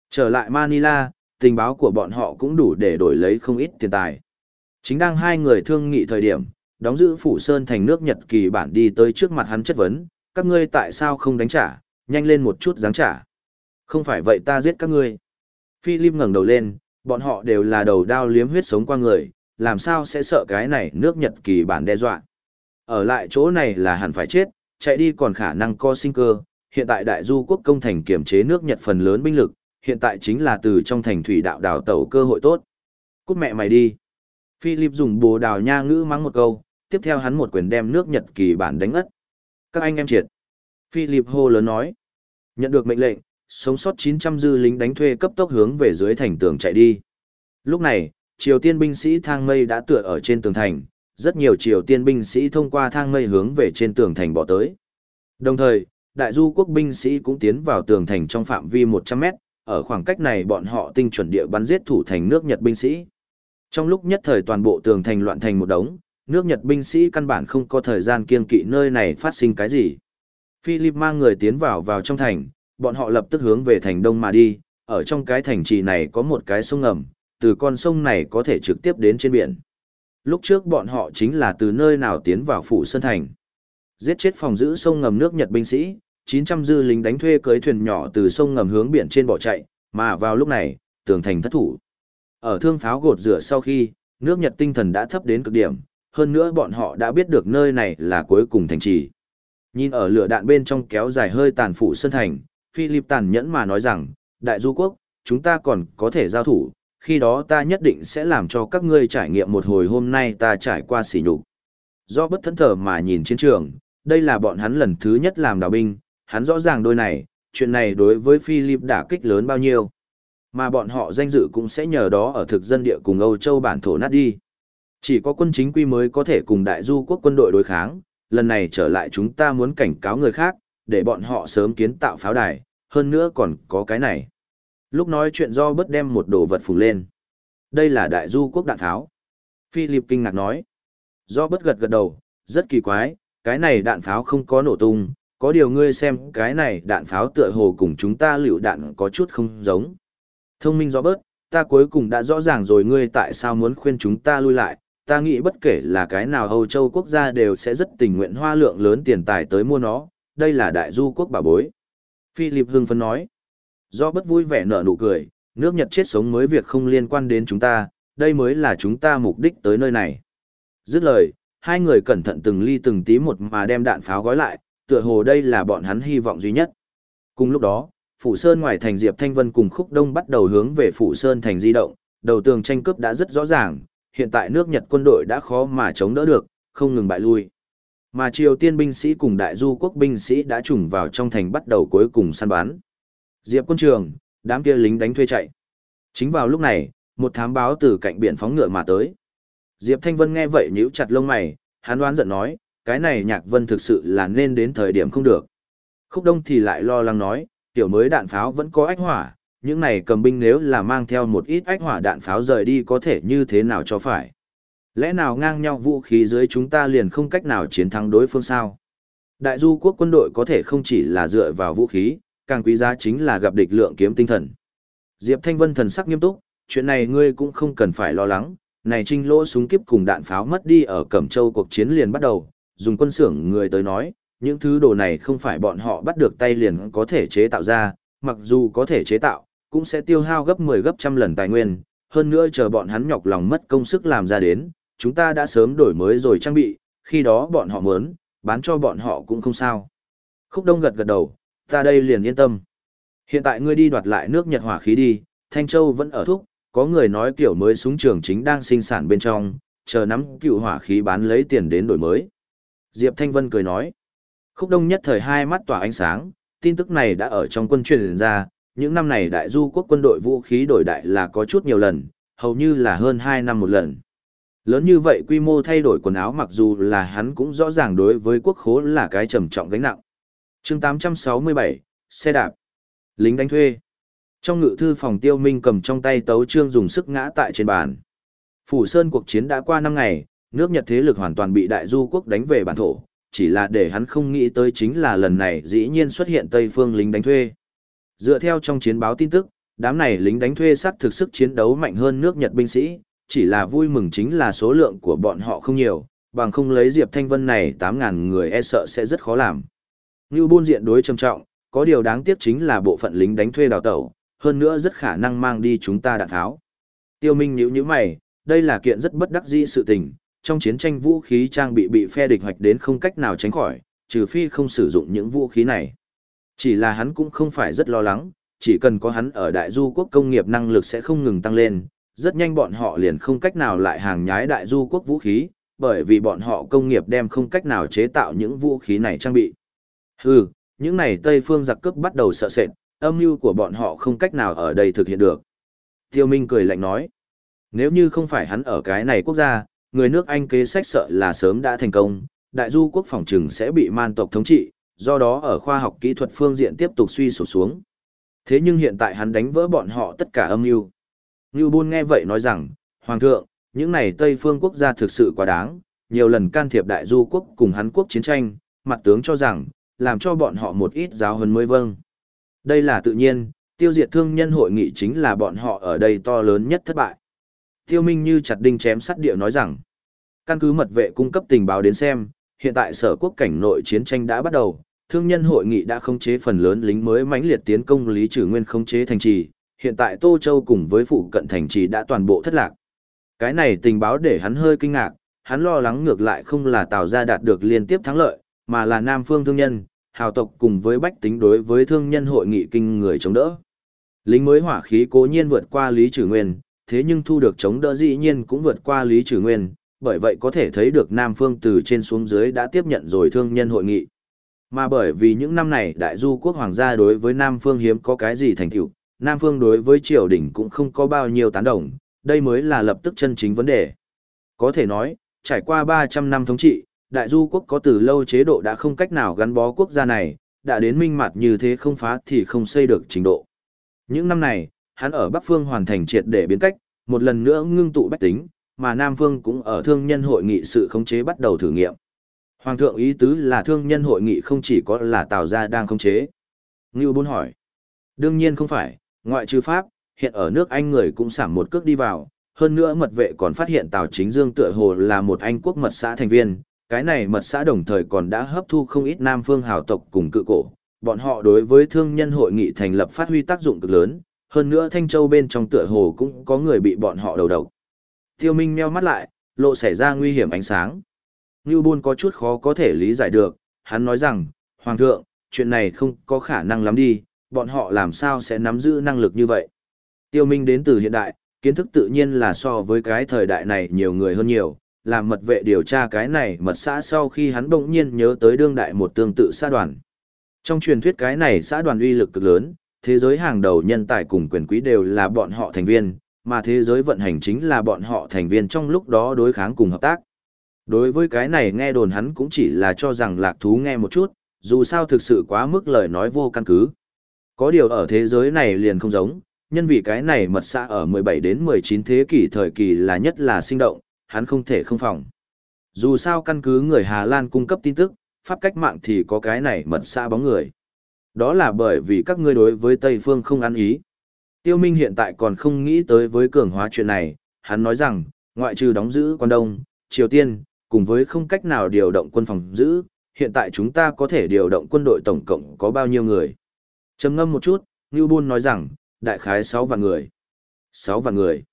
Trở lại Manila, tình báo của bọn họ cũng đủ để đổi lấy không ít tiền tài. Chính đang hai người thương nghị thời điểm, đóng giữ phủ sơn thành nước Nhật kỳ bản đi tới trước mặt hắn chất vấn, các ngươi tại sao không đánh trả, nhanh lên một chút dáng trả. Không phải vậy ta giết các ngươi. Philip ngẩng đầu lên, bọn họ đều là đầu đao liếm huyết sống qua người, làm sao sẽ sợ cái này nước Nhật kỳ bản đe dọa. Ở lại chỗ này là hẳn phải chết, chạy đi còn khả năng co sinh cơ, hiện tại đại du quốc công thành kiểm chế nước Nhật phần lớn binh lực, hiện tại chính là từ trong thành thủy đạo đào tẩu cơ hội tốt. Cút mẹ mày đi. Philip dùng bồ đào nha ngữ mắng một câu, tiếp theo hắn một quyền đem nước Nhật kỳ bản đánh ất. Các anh em triệt. Philip hô lớn nói. Nhận được mệnh lệnh, sống sót 900 dư lính đánh thuê cấp tốc hướng về dưới thành tường chạy đi. Lúc này, Triều Tiên binh sĩ thang mây đã tựa ở trên tường thành, rất nhiều Triều Tiên binh sĩ thông qua thang mây hướng về trên tường thành bỏ tới. Đồng thời, đại du quốc binh sĩ cũng tiến vào tường thành trong phạm vi 100 mét, ở khoảng cách này bọn họ tinh chuẩn địa bắn giết thủ thành nước Nhật binh sĩ. Trong lúc nhất thời toàn bộ tường thành loạn thành một đống, nước Nhật binh sĩ căn bản không có thời gian kiên kỵ nơi này phát sinh cái gì. Philip mang người tiến vào vào trong thành, bọn họ lập tức hướng về thành đông mà đi, ở trong cái thành trì này có một cái sông ngầm, từ con sông này có thể trực tiếp đến trên biển. Lúc trước bọn họ chính là từ nơi nào tiến vào phủ Sơn Thành. Giết chết phòng giữ sông ngầm nước Nhật binh sĩ, 900 dư lính đánh thuê cưới thuyền nhỏ từ sông ngầm hướng biển trên bỏ chạy, mà vào lúc này, tường thành thất thủ. Ở thương pháo gột rửa sau khi, nước Nhật tinh thần đã thấp đến cực điểm, hơn nữa bọn họ đã biết được nơi này là cuối cùng thành trì. Nhìn ở lửa đạn bên trong kéo dài hơi tàn phủ sân thành, Philip tàn nhẫn mà nói rằng, Đại Du Quốc, chúng ta còn có thể giao thủ, khi đó ta nhất định sẽ làm cho các ngươi trải nghiệm một hồi hôm nay ta trải qua sỉ nhục. Do bất thẫn thờ mà nhìn chiến trường, đây là bọn hắn lần thứ nhất làm đào binh, hắn rõ ràng đôi này, chuyện này đối với Philip đã kích lớn bao nhiêu. Mà bọn họ danh dự cũng sẽ nhờ đó ở thực dân địa cùng Âu Châu bản thổ nát đi. Chỉ có quân chính quy mới có thể cùng đại du quốc quân đội đối kháng, lần này trở lại chúng ta muốn cảnh cáo người khác, để bọn họ sớm kiến tạo pháo đài, hơn nữa còn có cái này. Lúc nói chuyện do bớt đem một đồ vật phủ lên. Đây là đại du quốc đạn pháo. Philip kinh ngạc nói. Do bớt gật gật đầu, rất kỳ quái, cái này đạn pháo không có nổ tung, có điều ngươi xem cái này đạn pháo tựa hồ cùng chúng ta liệu đạn có chút không giống. Thông minh do bớt, ta cuối cùng đã rõ ràng rồi ngươi tại sao muốn khuyên chúng ta lui lại, ta nghĩ bất kể là cái nào Âu Châu quốc gia đều sẽ rất tình nguyện hoa lượng lớn tiền tài tới mua nó, đây là đại du quốc bà bối. Philip hưng phấn nói. Do bất vui vẻ nở nụ cười, nước Nhật chết sống mới việc không liên quan đến chúng ta, đây mới là chúng ta mục đích tới nơi này. Dứt lời, hai người cẩn thận từng ly từng tí một mà đem đạn pháo gói lại, tựa hồ đây là bọn hắn hy vọng duy nhất. Cùng lúc đó, Phủ Sơn ngoài thành Diệp Thanh Vân cùng Khúc Đông bắt đầu hướng về Phủ Sơn thành di động, đầu tường tranh cướp đã rất rõ ràng, hiện tại nước Nhật quân đội đã khó mà chống đỡ được, không ngừng bại lui. Mà Triều Tiên binh sĩ cùng Đại Du quốc binh sĩ đã trùng vào trong thành bắt đầu cuối cùng săn bắn. Diệp quân trường, đám kia lính đánh thuê chạy. Chính vào lúc này, một thám báo từ cạnh biển phóng ngựa mà tới. Diệp Thanh Vân nghe vậy nhíu chặt lông mày, hắn đoán giận nói, cái này Nhạc Vân thực sự là nên đến thời điểm không được. Khúc Đông thì lại lo lắng nói, tiểu mới đạn pháo vẫn có ách hỏa, những này cầm binh nếu là mang theo một ít ách hỏa đạn pháo rời đi có thể như thế nào cho phải. Lẽ nào ngang nhau vũ khí dưới chúng ta liền không cách nào chiến thắng đối phương sao? Đại du quốc quân đội có thể không chỉ là dựa vào vũ khí, càng quý giá chính là gặp địch lượng kiếm tinh thần. Diệp Thanh Vân thần sắc nghiêm túc, chuyện này ngươi cũng không cần phải lo lắng, này trinh lỗ súng kiếp cùng đạn pháo mất đi ở Cẩm Châu cuộc chiến liền bắt đầu, dùng quân xưởng người tới nói, những thứ đồ này không phải bọn họ bắt được tay liền có thể chế tạo ra, mặc dù có thể chế tạo, cũng sẽ tiêu hao gấp 10 gấp trăm lần tài nguyên, hơn nữa chờ bọn hắn nhọc lòng mất công sức làm ra đến, chúng ta đã sớm đổi mới rồi trang bị, khi đó bọn họ muốn, bán cho bọn họ cũng không sao. Khúc Đông gật gật đầu, ta đây liền yên tâm. Hiện tại ngươi đi đoạt lại nước Nhật hỏa khí đi, Thanh Châu vẫn ở thúc, có người nói kiểu mới súng trường chính đang sinh sản bên trong, chờ nắm cựu hỏa khí bán lấy tiền đến đổi mới. Diệp Thanh Vân cười nói. Khúc Đông nhất thời hai mắt tỏa ánh sáng, tin tức này đã ở trong quân truyền ra, những năm này đại du quốc quân đội vũ khí đổi đại là có chút nhiều lần, hầu như là hơn 2 năm một lần. Lớn như vậy quy mô thay đổi quần áo mặc dù là hắn cũng rõ ràng đối với quốc khố là cái trầm trọng gánh nặng chương 867, xe đạp, lính đánh thuê. Trong ngự thư phòng tiêu minh cầm trong tay tấu trương dùng sức ngã tại trên bàn. Phủ Sơn cuộc chiến đã qua 5 ngày, nước Nhật thế lực hoàn toàn bị đại du quốc đánh về bản thổ, chỉ là để hắn không nghĩ tới chính là lần này dĩ nhiên xuất hiện Tây phương lính đánh thuê. Dựa theo trong chiến báo tin tức, đám này lính đánh thuê sắc thực sức chiến đấu mạnh hơn nước Nhật binh sĩ, chỉ là vui mừng chính là số lượng của bọn họ không nhiều, bằng không lấy Diệp Thanh Vân này 8.000 người e sợ sẽ rất khó làm. Ngưu buôn diện đối trầm trọng, có điều đáng tiếc chính là bộ phận lính đánh thuê đào tẩu, hơn nữa rất khả năng mang đi chúng ta đạn tháo. Tiêu Minh nhíu nhíu mày, đây là kiện rất bất đắc dĩ sự tình, trong chiến tranh vũ khí trang bị bị phe địch hoạch đến không cách nào tránh khỏi, trừ phi không sử dụng những vũ khí này. Chỉ là hắn cũng không phải rất lo lắng, chỉ cần có hắn ở đại du quốc công nghiệp năng lực sẽ không ngừng tăng lên, rất nhanh bọn họ liền không cách nào lại hàng nhái đại du quốc vũ khí, bởi vì bọn họ công nghiệp đem không cách nào chế tạo những vũ khí này trang bị. Hừ, những này Tây phương giặc cướp bắt đầu sợ sệt, âm mưu của bọn họ không cách nào ở đây thực hiện được. Tiêu Minh cười lạnh nói, nếu như không phải hắn ở cái này quốc gia, người nước Anh kế sách sợ là sớm đã thành công, đại du quốc phòng trừng sẽ bị man tộc thống trị, do đó ở khoa học kỹ thuật phương diện tiếp tục suy sụp xuống. Thế nhưng hiện tại hắn đánh vỡ bọn họ tất cả âm mưu. Ngưu Bôn nghe vậy nói rằng, Hoàng thượng, những này Tây phương quốc gia thực sự quá đáng, nhiều lần can thiệp đại du quốc cùng hắn quốc chiến tranh, mặt tướng cho rằng, làm cho bọn họ một ít giáo hơn mới vâng. Đây là tự nhiên, tiêu diệt thương nhân hội nghị chính là bọn họ ở đây to lớn nhất thất bại. Tiêu Minh như chặt đinh chém sắt địa nói rằng, căn cứ mật vệ cung cấp tình báo đến xem, hiện tại sở quốc cảnh nội chiến tranh đã bắt đầu, thương nhân hội nghị đã khống chế phần lớn lính mới mãnh liệt tiến công lý trừ nguyên khống chế thành trì, hiện tại Tô Châu cùng với phụ cận thành trì đã toàn bộ thất lạc. Cái này tình báo để hắn hơi kinh ngạc, hắn lo lắng ngược lại không là Tào gia đạt được liên tiếp thắng lợi, mà là Nam Phương thương nhân, hào tộc cùng với bách tính đối với thương nhân hội nghị kinh người chống đỡ. Lính mới hỏa khí cố nhiên vượt qua Lý Trừ Nguyên, thế nhưng thu được chống đỡ dĩ nhiên cũng vượt qua Lý Trừ Nguyên, bởi vậy có thể thấy được Nam Phương từ trên xuống dưới đã tiếp nhận rồi thương nhân hội nghị. Mà bởi vì những năm này đại du quốc hoàng gia đối với Nam Phương hiếm có cái gì thành tựu, Nam Phương đối với triều đình cũng không có bao nhiêu tán đồng, đây mới là lập tức chân chính vấn đề. Có thể nói, trải qua 300 năm thống trị, đại du quốc có từ lâu chế độ đã không cách nào gắn bó quốc gia này, đã đến minh mặt như thế không phá thì không xây được trình độ. Những năm này, hắn ở Bắc Phương hoàn thành triệt để biến cách, một lần nữa ngưng tụ bách tính, mà Nam Phương cũng ở thương nhân hội nghị sự khống chế bắt đầu thử nghiệm. Hoàng thượng ý tứ là thương nhân hội nghị không chỉ có là Tào gia đang khống chế. Ngưu Bôn hỏi. Đương nhiên không phải, ngoại trừ Pháp, hiện ở nước Anh người cũng sảm một cước đi vào, hơn nữa mật vệ còn phát hiện Tào Chính Dương tựa hồ là một Anh quốc mật xã thành viên, cái này mật xã đồng thời còn đã hấp thu không ít Nam phương hào tộc cùng cự cổ, bọn họ đối với thương nhân hội nghị thành lập phát huy tác dụng cực lớn, hơn nữa Thanh Châu bên trong tựa hồ cũng có người bị bọn họ đầu độc. Tiêu Minh meo mắt lại, lộ xảy ra nguy hiểm ánh sáng. Ngưu Bôn có chút khó có thể lý giải được, hắn nói rằng, Hoàng thượng, chuyện này không có khả năng lắm đi, bọn họ làm sao sẽ nắm giữ năng lực như vậy. Tiêu Minh đến từ hiện đại, kiến thức tự nhiên là so với cái thời đại này nhiều người hơn nhiều, làm mật vệ điều tra cái này mật xã sau khi hắn bỗng nhiên nhớ tới đương đại một tương tự xã đoàn. Trong truyền thuyết cái này xã đoàn uy lực cực lớn, thế giới hàng đầu nhân tài cùng quyền quý đều là bọn họ thành viên, mà thế giới vận hành chính là bọn họ thành viên trong lúc đó đối kháng cùng hợp tác. Đối với cái này nghe đồn hắn cũng chỉ là cho rằng lạc thú nghe một chút, dù sao thực sự quá mức lời nói vô căn cứ. Có điều ở thế giới này liền không giống, nhân vì cái này mật xã ở 17 đến 19 thế kỷ thời kỳ là nhất là sinh động, hắn không thể không phòng. Dù sao căn cứ người Hà Lan cung cấp tin tức, pháp cách mạng thì có cái này mật xã bóng người. Đó là bởi vì các ngươi đối với Tây Phương không ăn ý. Tiêu Minh hiện tại còn không nghĩ tới với cường hóa chuyện này, hắn nói rằng, ngoại trừ đóng giữ quan đông, Triều Tiên, cùng với không cách nào điều động quân phòng giữ, hiện tại chúng ta có thể điều động quân đội tổng cộng có bao nhiêu người. Trầm ngâm một chút, Ngưu Bôn nói rằng, đại khái 6 vạn người. 6 vạn người.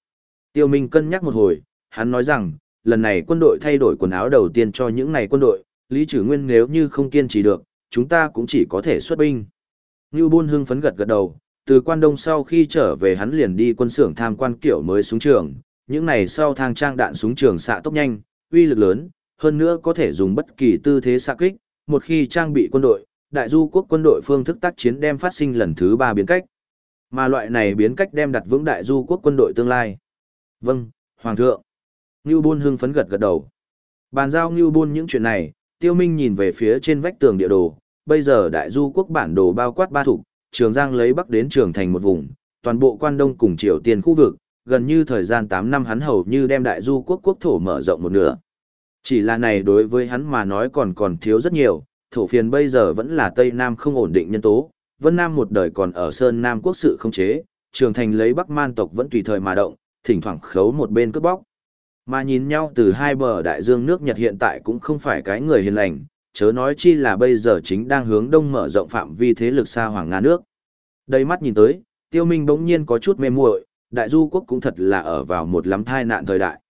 Tiêu Minh cân nhắc một hồi, hắn nói rằng, lần này quân đội thay đổi quần áo đầu tiên cho những này quân đội, Lý Trử Nguyên nếu như không kiên trì được, chúng ta cũng chỉ có thể xuất binh. Ngưu Bôn hưng phấn gật gật đầu, từ quan đông sau khi trở về hắn liền đi quân xưởng tham quan kiểu mới súng trường, những này sau thang trang đạn súng trường xạ tốc nhanh, uy lực lớn, hơn nữa có thể dùng bất kỳ tư thế xạ kích, một khi trang bị quân đội, đại du quốc quân đội phương thức tác chiến đem phát sinh lần thứ ba biến cách. Mà loại này biến cách đem đặt vững đại du quốc quân đội tương lai. Vâng, Hoàng thượng. Ngưu Bôn hưng phấn gật gật đầu. Bàn giao Ngưu Bôn những chuyện này, Tiêu Minh nhìn về phía trên vách tường địa đồ, bây giờ đại du quốc bản đồ bao quát ba thủ, Trường Giang lấy bắc đến Trường Thành một vùng, toàn bộ quan đông cùng Triều Tiên khu vực, gần như thời gian 8 năm hắn hầu như đem đại du quốc quốc thổ mở rộng một nửa. Chỉ là này đối với hắn mà nói còn còn thiếu rất nhiều, thổ phiền bây giờ vẫn là Tây Nam không ổn định nhân tố, Vân Nam một đời còn ở Sơn Nam quốc sự không chế, Trường Thành lấy Bắc Man tộc vẫn tùy thời mà động, thỉnh thoảng khấu một bên cướp bóc. Mà nhìn nhau từ hai bờ đại dương nước Nhật hiện tại cũng không phải cái người hiền lành, chớ nói chi là bây giờ chính đang hướng đông mở rộng phạm vi thế lực xa Hoàng Nga nước. Đây mắt nhìn tới, tiêu minh bỗng nhiên có chút mê muội, đại du quốc cũng thật là ở vào một lắm thai nạn thời đại.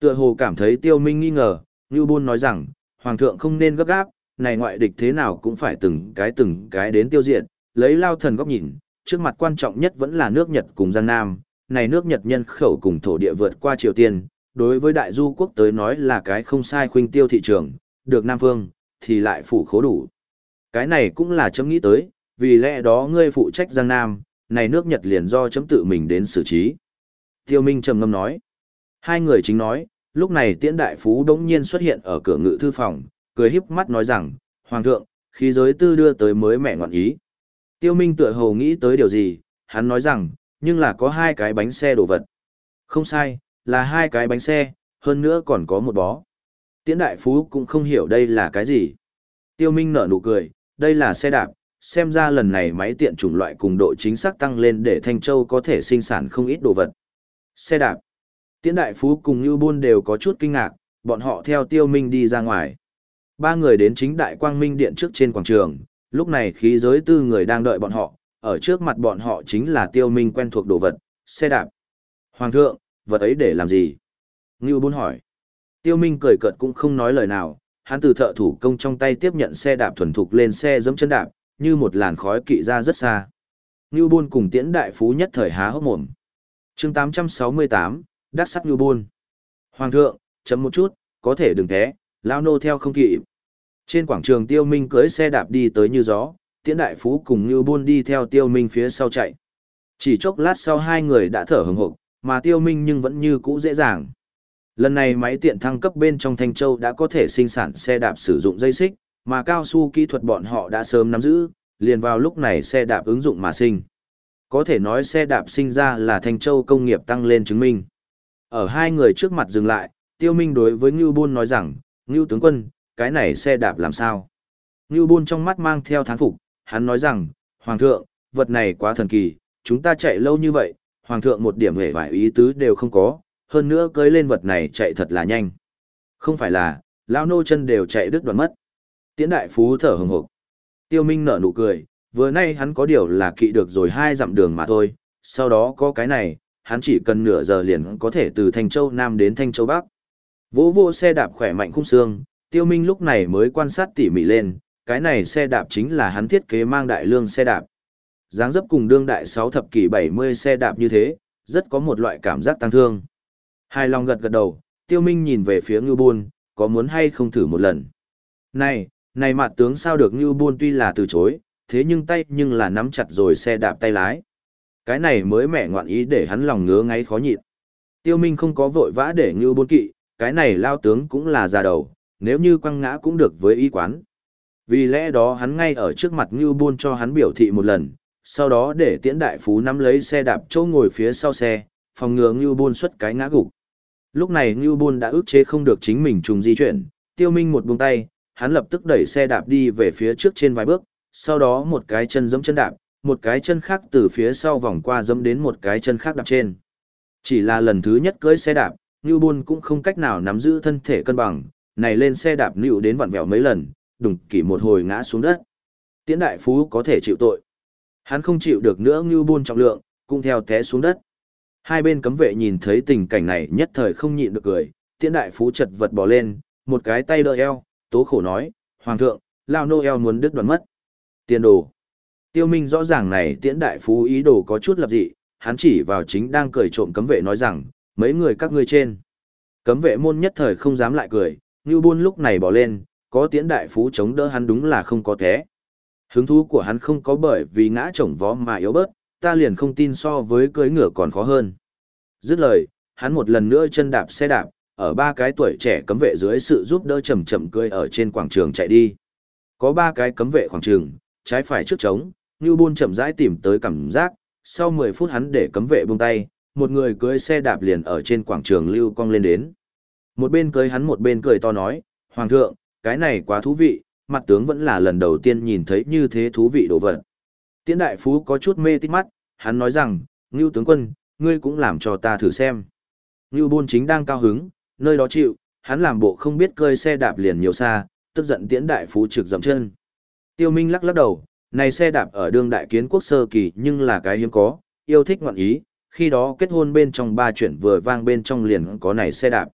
Tựa hồ cảm thấy tiêu minh nghi ngờ, Ngưu Bôn nói rằng, Hoàng thượng không nên gấp gáp, này ngoại địch thế nào cũng phải từng cái từng cái đến tiêu diệt, lấy lao thần góc nhìn, trước mặt quan trọng nhất vẫn là nước Nhật cùng Giang Nam, này nước Nhật nhân khẩu cùng thổ địa vượt qua Triều Tiên, đối với đại du quốc tới nói là cái không sai khuynh tiêu thị trường, được Nam Phương, thì lại phủ khố đủ. Cái này cũng là chấm nghĩ tới, vì lẽ đó ngươi phụ trách Giang Nam, này nước Nhật liền do chấm tự mình đến xử trí. Tiêu Minh trầm ngâm nói. Hai người chính nói, lúc này tiễn đại phú đống nhiên xuất hiện ở cửa ngự thư phòng, cười híp mắt nói rằng, Hoàng thượng, khí giới tư đưa tới mới mẹ ngọn ý. Tiêu Minh tựa hồ nghĩ tới điều gì, hắn nói rằng, nhưng là có hai cái bánh xe đồ vật. Không sai, là hai cái bánh xe, hơn nữa còn có một bó. Tiễn đại phú cũng không hiểu đây là cái gì. Tiêu Minh nở nụ cười, đây là xe đạp, xem ra lần này máy tiện chủng loại cùng độ chính xác tăng lên để Thanh Châu có thể sinh sản không ít đồ vật. Xe đạp. Tiễn đại phú cùng Như Bôn đều có chút kinh ngạc, bọn họ theo Tiêu Minh đi ra ngoài. Ba người đến chính đại quang minh điện trước trên quảng trường, lúc này khí giới tư người đang đợi bọn họ, ở trước mặt bọn họ chính là Tiêu Minh quen thuộc đồ vật, xe đạp. Hoàng thượng, vật ấy để làm gì? Ngưu Bôn hỏi. Tiêu Minh cười cợt cũng không nói lời nào, hắn từ thợ thủ công trong tay tiếp nhận xe đạp thuần thục lên xe giẫm chân đạp, như một làn khói kỵ ra rất xa. Ngưu Bôn cùng tiễn đại phú nhất thời há hốc mồm. Chương 868, đắc sắc Ngưu Bôn. Hoàng thượng, chấm một chút, có thể đừng thế, lao nô theo không kỵ. Trên quảng trường Tiêu Minh cưỡi xe đạp đi tới như gió, tiễn đại phú cùng Ngưu Bôn đi theo Tiêu Minh phía sau chạy. Chỉ chốc lát sau hai người đã thở hừng hực, mà Tiêu Minh nhưng vẫn như cũ dễ dàng. Lần này máy tiện thăng cấp bên trong Thanh Châu đã có thể sinh sản xe đạp sử dụng dây xích, mà cao su kỹ thuật bọn họ đã sớm nắm giữ, liền vào lúc này xe đạp ứng dụng mà sinh. Có thể nói xe đạp sinh ra là Thanh Châu công nghiệp tăng lên chứng minh. Ở hai người trước mặt dừng lại, Tiêu Minh đối với Ngưu Bôn nói rằng, Ngưu tướng quân, cái này xe đạp làm sao? Ngưu Bôn trong mắt mang theo thán phục, hắn nói rằng, Hoàng thượng, vật này quá thần kỳ, chúng ta chạy lâu như vậy, Hoàng thượng một điểm hề vài ý tứ đều không có, hơn nữa cưới lên vật này chạy thật là nhanh. Không phải là, lão nô chân đều chạy đứt đoạn mất. Tiễn đại phú thở hừng hực. Tiêu Minh nở nụ cười, vừa nay hắn có điều là kỵ được rồi hai dặm đường mà thôi, sau đó có cái này, hắn chỉ cần nửa giờ liền có thể từ Thanh Châu Nam đến Thanh Châu Bắc. Vỗ vô xe đạp khỏe mạnh khung xương, tiêu minh lúc này mới quan sát tỉ mỉ lên, cái này xe đạp chính là hắn thiết kế mang đại lương xe đạp dáng dấp cùng đương đại 6 thập kỷ 70 xe đạp như thế, rất có một loại cảm giác tăng thương. Hai lòng gật gật đầu, tiêu minh nhìn về phía ngưu buôn, có muốn hay không thử một lần. Này, này mặt tướng sao được ngưu buôn tuy là từ chối, thế nhưng tay nhưng là nắm chặt rồi xe đạp tay lái. Cái này mới mẹ ngoạn ý để hắn lòng ngứa ngáy khó nhịn. Tiêu Minh không có vội vã để ngưu buôn kỵ, cái này lao tướng cũng là già đầu, nếu như quăng ngã cũng được với y quán. Vì lẽ đó hắn ngay ở trước mặt ngưu buôn cho hắn biểu thị một lần, sau đó để tiễn đại phú nắm lấy xe đạp chỗ ngồi phía sau xe, phòng ngừa ngưu Bôn xuất cái ngã gục. Lúc này ngưu Bôn đã ức chế không được chính mình trùng di chuyển, tiêu minh một buông tay, hắn lập tức đẩy xe đạp đi về phía trước trên vài bước, sau đó một cái chân giẫm chân đạp, một cái chân khác từ phía sau vòng qua giẫm đến một cái chân khác đạp trên. Chỉ là lần thứ nhất cưỡi xe đạp, Ngưu Bôn cũng không cách nào nắm giữ thân thể cân bằng, này lên xe đạp nịu đến vặn vẹo mấy lần, đùng kỷ một hồi ngã xuống đất. Tiễn đại phú có thể chịu tội. Hắn không chịu được nữa Ngưu buôn trọng lượng, cũng theo té xuống đất. Hai bên cấm vệ nhìn thấy tình cảnh này nhất thời không nhịn được cười, tiễn đại phú chật vật bò lên, một cái tay đỡ eo, tố khổ nói, Hoàng thượng, Lao nô eo muốn đứt đoạn mất. Tiền đồ. Tiêu Minh rõ ràng này tiễn đại phú ý đồ có chút lập dị, hắn chỉ vào chính đang cười trộm cấm vệ nói rằng, mấy người các ngươi trên. Cấm vệ môn nhất thời không dám lại cười, Ngưu buôn lúc này bỏ lên, có tiễn đại phú chống đỡ hắn đúng là không có thế. Hứng thú của hắn không có bởi vì ngã chồng vó mà yếu bớt, ta liền không tin so với cưới ngựa còn khó hơn. Dứt lời, hắn một lần nữa chân đạp xe đạp, ở ba cái tuổi trẻ cấm vệ dưới sự giúp đỡ chậm chậm cưỡi ở trên quảng trường chạy đi. Có ba cái cấm vệ khoảng trường, trái phải trước trống, Như Bôn chậm rãi tìm tới cảm giác, sau 10 phút hắn để cấm vệ buông tay, một người cưỡi xe đạp liền ở trên quảng trường lưu cong lên đến. Một bên cưỡi hắn một bên cười to nói, Hoàng thượng, cái này quá thú vị, mặt tướng vẫn là lần đầu tiên nhìn thấy như thế thú vị đồ vật. Tiễn đại phú có chút mê tít mắt, hắn nói rằng, Ngưu tướng quân, ngươi cũng làm cho ta thử xem. Ngưu Bôn chính đang cao hứng, nơi đó chịu, hắn làm bộ không biết cơi xe đạp liền nhiều xa, tức giận tiễn đại phú trực dậm chân. Tiêu Minh lắc lắc đầu, này xe đạp ở đương đại kiến quốc sơ kỳ nhưng là cái hiếm có, yêu thích ngoạn ý, khi đó kết hôn bên trong ba chuyện vừa vang bên trong liền có này xe đạp.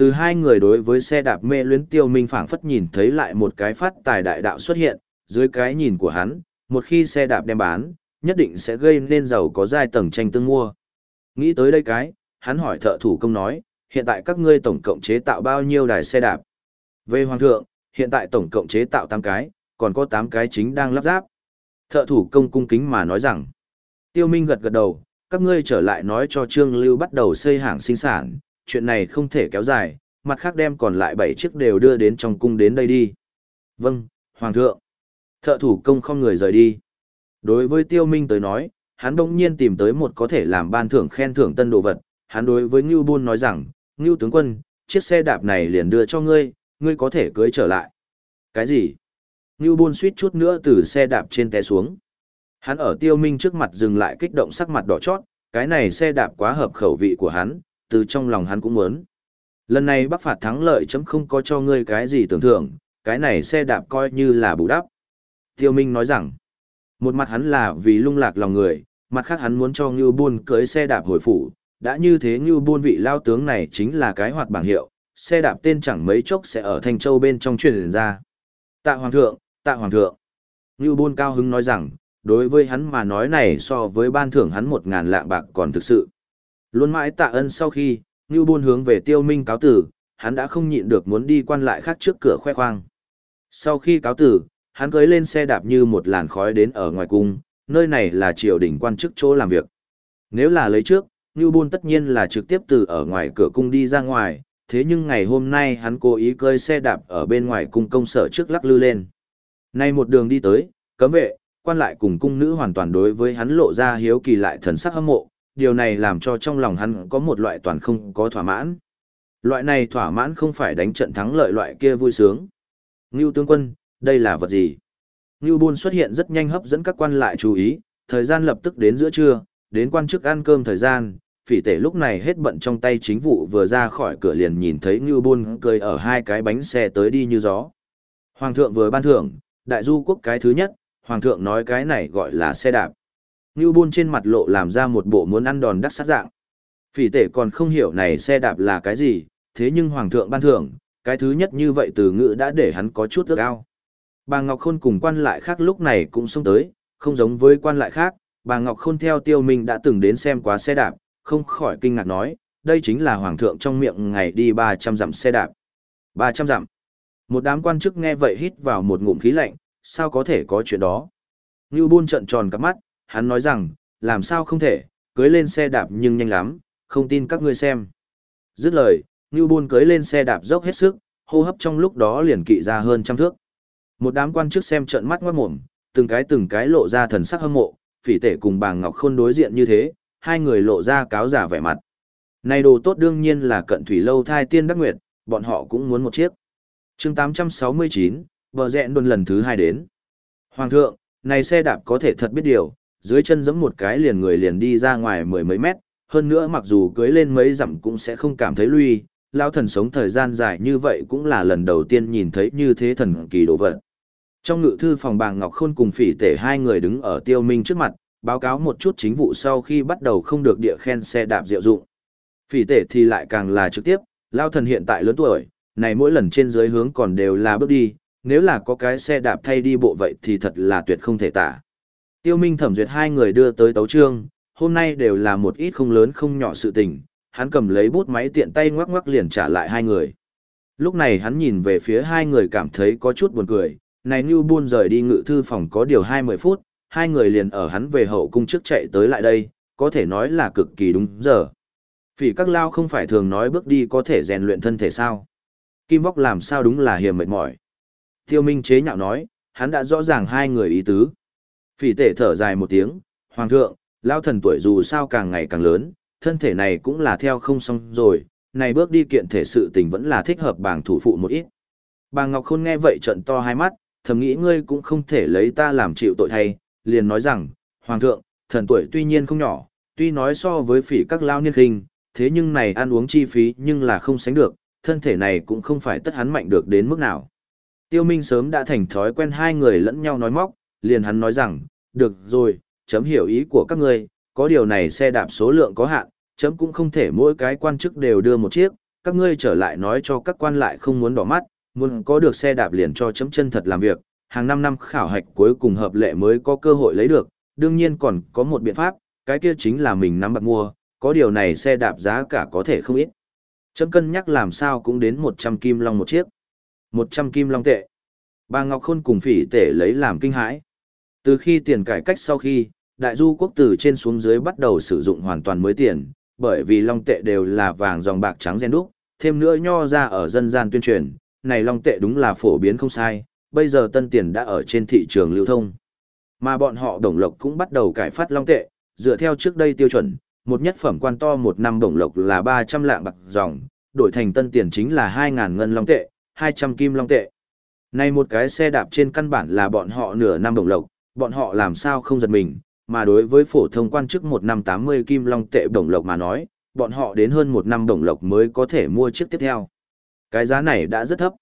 Từ hai người đối với xe đạp mê luyến Tiêu Minh phảng phất nhìn thấy lại một cái phát tài đại đạo xuất hiện, dưới cái nhìn của hắn, một khi xe đạp đem bán, nhất định sẽ gây nên giàu có giai tầng tranh tương mua. Nghĩ tới đây cái, hắn hỏi thợ thủ công nói, hiện tại các ngươi tổng cộng chế tạo bao nhiêu đài xe đạp? Về Hoàng thượng, hiện tại tổng cộng chế tạo 8 cái, còn có 8 cái chính đang lắp ráp. Thợ thủ công cung kính mà nói rằng, Tiêu Minh gật gật đầu, các ngươi trở lại nói cho Trương Lưu bắt đầu xây hàng sinh sản, chuyện này không thể kéo dài, mặt khác đem còn lại 7 chiếc đều đưa đến trong cung đến đây đi. Vâng, Hoàng thượng. Thợ thủ công không người rời đi. Đối với Tiêu Minh tới nói, hắn đông nhiên tìm tới một có thể làm ban thưởng khen thưởng tân đồ vật, hắn đối với Ngưu buôn nói rằng, Ngưu tướng quân, chiếc xe đạp này liền đưa cho ngươi, ngươi có thể cưới trở lại. Cái gì? Ngưu buôn suýt chút nữa từ xe đạp trên té xuống. Hắn ở tiêu minh trước mặt dừng lại kích động sắc mặt đỏ chót, cái này xe đạp quá hợp khẩu vị của hắn, từ trong lòng hắn cũng muốn. Lần này bắc phạt thắng lợi chấm không có cho ngươi cái gì tưởng thưởng, cái này xe đạp coi như là bù đắp. Tiêu Minh nói rằng, một mặt hắn là vì lung lạc lòng người, mặt khác hắn muốn cho Ngưu Bôn cưới xe đạp hồi phủ, đã như thế Ngưu Bôn vị lao tướng này chính là cái hoạt bảng hiệu, xe đạp tên chẳng mấy chốc sẽ ở Thanh Châu bên trong truyền ra. Tạ Hoàng thượng, tạ Hoàng thượng. Ngưu Bôn cao hứng nói rằng, đối với hắn mà nói này so với ban thưởng hắn một ngàn lạng bạc còn thực sự. Luôn mãi tạ ân sau khi, Ngưu Bôn hướng về tiêu minh cáo tử, hắn đã không nhịn được muốn đi quan lại khác trước cửa khoe khoang. Sau khi cáo tử, hắn cưới lên xe đạp như một làn khói đến ở ngoài cung, nơi này là triều đình quan chức chỗ làm việc. Nếu là lấy trước, Ngưu Bôn tất nhiên là trực tiếp từ ở ngoài cửa cung đi ra ngoài, thế nhưng ngày hôm nay hắn cố ý cơi xe đạp ở bên ngoài cung công sở trước lắc lư lên. Nay một đường đi tới, cấm vệ, quan lại cùng cung nữ hoàn toàn đối với hắn lộ ra hiếu kỳ lại thần sắc hâm mộ, điều này làm cho trong lòng hắn có một loại toàn không có thỏa mãn. Loại này thỏa mãn không phải đánh trận thắng lợi loại kia vui sướng. Ngưu tướng quân, đây là vật gì? Ngưu Bôn xuất hiện rất nhanh hấp dẫn các quan lại chú ý, thời gian lập tức đến giữa trưa, đến quan chức ăn cơm thời gian, phỉ tể lúc này hết bận trong tay chính vụ vừa ra khỏi cửa liền nhìn thấy Ngưu Bôn cười ở hai cái bánh xe tới đi như gió. Hoàng thượng vừa ban thưởng, đại du quốc cái thứ nhất, Hoàng thượng nói cái này gọi là xe đạp. Ngưu Bôn trên mặt lộ làm ra một bộ muốn ăn đòn đắc sát dạng. Phỉ tể còn không hiểu này xe đạp là cái gì, thế nhưng Hoàng thượng ban thưởng, cái thứ nhất như vậy từ ngữ đã để hắn có chút ước ao. Bà Ngọc Khôn cùng quan lại khác lúc này cũng xông tới, không giống với quan lại khác, bà Ngọc Khôn theo tiêu minh đã từng đến xem quá xe đạp, không khỏi kinh ngạc nói, đây chính là Hoàng thượng trong miệng ngày đi 300 dặm xe đạp. 300 dặm. Một đám quan chức nghe vậy hít vào một ngụm khí lạnh, sao có thể có chuyện đó. Ngưu Bôn trợn tròn cả mắt, hắn nói rằng, làm sao không thể, cưới lên xe đạp nhưng nhanh lắm, không tin các ngươi xem. Dứt lời, Ngưu Bôn cưới lên xe đạp dốc hết sức, hô hấp trong lúc đó liền kỵ ra hơn trăm thước. Một đám quan chức xem trợn mắt ngoát mồm, từng cái từng cái lộ ra thần sắc hâm mộ, phỉ tể cùng bà Ngọc Khôn đối diện như thế, hai người lộ ra cáo giả vẻ mặt. Này đồ tốt đương nhiên là cận thủy lâu thai tiên đắc nguyệt, bọn họ cũng muốn một chiếc. chương 869, bờ rẹn đồn lần thứ hai đến. Hoàng thượng, này xe đạp có thể thật biết điều, dưới chân giẫm một cái liền người liền đi ra ngoài mười mấy mét, hơn nữa mặc dù cưới lên mấy dặm cũng sẽ không cảm thấy lui, lão thần sống thời gian dài như vậy cũng là lần đầu tiên nhìn thấy như thế thần kỳ đồ vật. Trong ngự thư phòng bàng Ngọc Khôn cùng phỉ tể hai người đứng ở tiêu minh trước mặt, báo cáo một chút chính vụ sau khi bắt đầu không được địa khen xe đạp diệu dụng. Phỉ tể thì lại càng là trực tiếp, lao thần hiện tại lớn tuổi, này mỗi lần trên dưới hướng còn đều là bước đi, nếu là có cái xe đạp thay đi bộ vậy thì thật là tuyệt không thể tả. Tiêu Minh thẩm duyệt hai người đưa tới tấu trương, hôm nay đều là một ít không lớn không nhỏ sự tình, hắn cầm lấy bút máy tiện tay ngoắc ngoắc liền trả lại hai người. Lúc này hắn nhìn về phía hai người cảm thấy có chút buồn cười, này New Buôn rời đi ngự thư phòng có điều 20 phút, hai người liền ở hắn về hậu cung trước chạy tới lại đây, có thể nói là cực kỳ đúng giờ. vì các lao không phải thường nói bước đi có thể rèn luyện thân thể sao. Kim Vóc làm sao đúng là hiểm mệt mỏi. Tiêu Minh chế nhạo nói, hắn đã rõ ràng hai người ý tứ. Phỉ tể thở dài một tiếng, Hoàng thượng, lao thần tuổi dù sao càng ngày càng lớn, thân thể này cũng là theo không xong rồi, này bước đi kiện thể sự tình vẫn là thích hợp bảng thủ phụ một ít. Bà Ngọc Khôn nghe vậy trận to hai mắt, thầm nghĩ ngươi cũng không thể lấy ta làm chịu tội thay, liền nói rằng, Hoàng thượng, thần tuổi tuy nhiên không nhỏ, tuy nói so với phỉ các lao niên hình, thế nhưng này ăn uống chi phí nhưng là không sánh được, thân thể này cũng không phải tất hắn mạnh được đến mức nào. Tiêu Minh sớm đã thành thói quen hai người lẫn nhau nói móc, liền hắn nói rằng, được rồi, chấm hiểu ý của các ngươi, có điều này xe đạp số lượng có hạn, chấm cũng không thể mỗi cái quan chức đều đưa một chiếc, các ngươi trở lại nói cho các quan lại không muốn đỏ mắt, muốn có được xe đạp liền cho chấm chân thật làm việc, hàng năm năm khảo hạch cuối cùng hợp lệ mới có cơ hội lấy được, đương nhiên còn có một biện pháp, cái kia chính là mình nắm bạc mua, có điều này xe đạp giá cả có thể không ít. Chấm cân nhắc làm sao cũng đến 100 kim long một chiếc. 100 kim long tệ. Bà Ngọc Khôn cùng phỉ tể lấy làm kinh hãi. Từ khi tiền cải cách sau khi, đại du quốc từ trên xuống dưới bắt đầu sử dụng hoàn toàn mới tiền, bởi vì long tệ đều là vàng dòng bạc trắng gen đúc, thêm nữa nho ra ở dân gian tuyên truyền, này long tệ đúng là phổ biến không sai, bây giờ tân tiền đã ở trên thị trường lưu thông. Mà bọn họ đồng lộc cũng bắt đầu cải phát long tệ, dựa theo trước đây tiêu chuẩn, một nhất phẩm quan to một năm đồng lộc là 300 lạng bạc dòng, đổi thành tân tiền chính là 2.000 ngân long tệ, 200 kim long tệ. Này một cái xe đạp trên căn bản là bọn họ nửa năm đồng lộc, bọn họ làm sao không giật mình, mà đối với phổ thông quan chức một năm 80 kim long tệ đồng lộc mà nói, bọn họ đến hơn một năm đồng lộc mới có thể mua chiếc tiếp theo. Cái giá này đã rất thấp.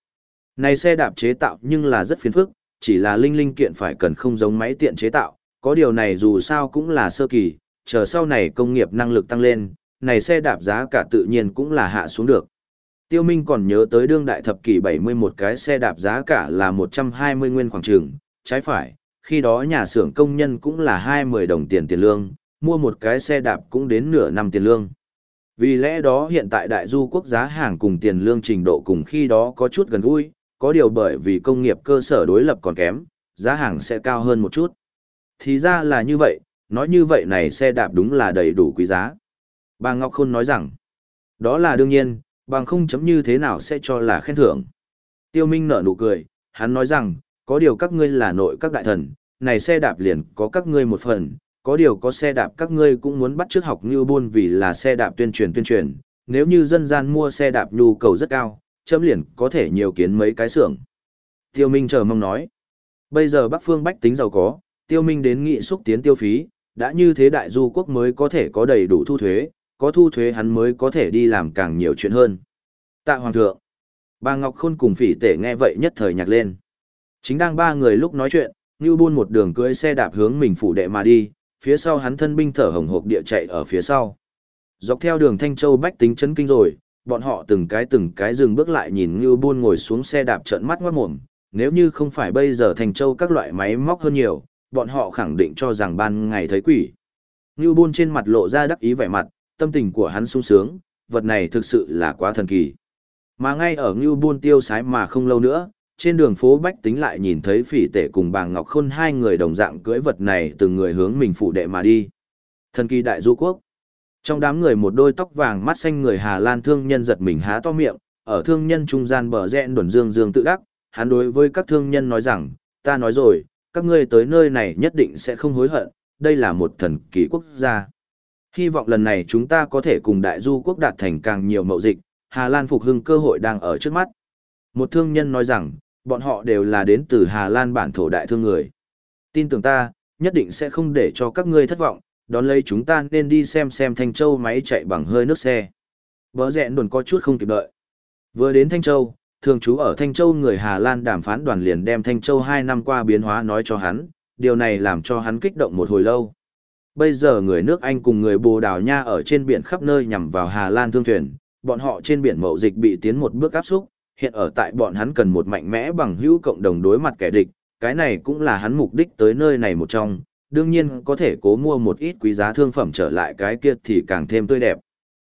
Này xe đạp chế tạo nhưng là rất phiền phức, chỉ là linh linh kiện phải cần không giống máy tiện chế tạo, có điều này dù sao cũng là sơ kỳ, chờ sau này công nghiệp năng lực tăng lên, này xe đạp giá cả tự nhiên cũng là hạ xuống được. Tiêu Minh còn nhớ tới đương đại thập kỷ 71 cái xe đạp giá cả là 120 nguyên khoảng trường, trái phải, khi đó nhà xưởng công nhân cũng là 20 đồng tiền tiền lương, mua một cái xe đạp cũng đến nửa năm tiền lương. Vì lẽ đó hiện tại đại du quốc giá hàng cùng tiền lương trình độ cùng khi đó có chút gần gũi, có điều bởi vì công nghiệp cơ sở đối lập còn kém, giá hàng sẽ cao hơn một chút. Thì ra là như vậy, nói như vậy này xe đạp đúng là đầy đủ quý giá. Bà Ngọc Khôn nói rằng, đó là đương nhiên, bằng không chấm như thế nào sẽ cho là khen thưởng. Tiêu Minh nở nụ cười, hắn nói rằng, có điều các ngươi là nội các đại thần, này xe đạp liền có các ngươi một phần, có điều có xe đạp các ngươi cũng muốn bắt trước học như buôn vì là xe đạp tuyên truyền tuyên truyền, nếu như dân gian mua xe đạp nhu cầu rất cao, chấm liền có thể nhiều kiến mấy cái xưởng. Tiêu Minh chờ mong nói, bây giờ Bắc Phương Bách tính giàu có, Tiêu Minh đến nghị xúc tiến tiêu phí, đã như thế đại du quốc mới có thể có đầy đủ thu thuế, có thu thuế hắn mới có thể đi làm càng nhiều chuyện hơn. Tạ Hoàng thượng, bà Ngọc Khôn cùng phỉ tể nghe vậy nhất thời nhạc lên. Chính đang ba người lúc nói chuyện, Ngưu Buôn một đường cưỡi xe đạp hướng mình phủ đệ mà đi, phía sau hắn thân binh thở hồng hộc địa chạy ở phía sau. Dọc theo đường Thanh Châu bách tính chấn kinh rồi, bọn họ từng cái từng cái dừng bước lại nhìn Ngưu Buôn ngồi xuống xe đạp trợn mắt ngoát mồm, nếu như không phải bây giờ Thanh Châu các loại máy móc hơn nhiều, bọn họ khẳng định cho rằng ban ngày thấy quỷ. Ngưu Buôn trên mặt lộ ra đắc ý vẻ mặt, tâm tình của hắn sung sướng, vật này thực sự là quá thần kỳ. Mà ngay ở Ngưu Buôn tiêu sái mà không lâu nữa, trên đường phố Bách Tính lại nhìn thấy phỉ tể cùng bà Ngọc Khôn hai người đồng dạng cưỡi vật này từng người hướng mình phụ đệ mà đi. Thần kỳ đại du quốc. Trong đám người một đôi tóc vàng mắt xanh người Hà Lan thương nhân giật mình há to miệng, ở thương nhân trung gian bờ rẽ đồn dương dương tự đắc, hắn đối với các thương nhân nói rằng, ta nói rồi, các ngươi tới nơi này nhất định sẽ không hối hận, đây là một thần kỳ quốc gia. Hy vọng lần này chúng ta có thể cùng đại du quốc đạt thành càng nhiều mậu dịch, Hà Lan phục hưng cơ hội đang ở trước mắt. Một thương nhân nói rằng, bọn họ đều là đến từ Hà Lan bản thổ đại thương người. Tin tưởng ta, nhất định sẽ không để cho các ngươi thất vọng, đón lấy chúng ta nên đi xem xem Thanh Châu máy chạy bằng hơi nước xe. Bỡ rẹn đồn có chút không kịp đợi. Vừa đến Thanh Châu, thường trú ở Thanh Châu người Hà Lan đàm phán đoàn liền đem Thanh Châu hai năm qua biến hóa nói cho hắn, điều này làm cho hắn kích động một hồi lâu. Bây giờ người nước Anh cùng người Bồ Đào Nha ở trên biển khắp nơi nhằm vào Hà Lan thương thuyền, bọn họ trên biển mậu dịch bị tiến một bước áp xúc, hiện ở tại bọn hắn cần một mạnh mẽ bằng hữu cộng đồng đối mặt kẻ địch, cái này cũng là hắn mục đích tới nơi này một trong, đương nhiên có thể cố mua một ít quý giá thương phẩm trở lại cái kia thì càng thêm tươi đẹp.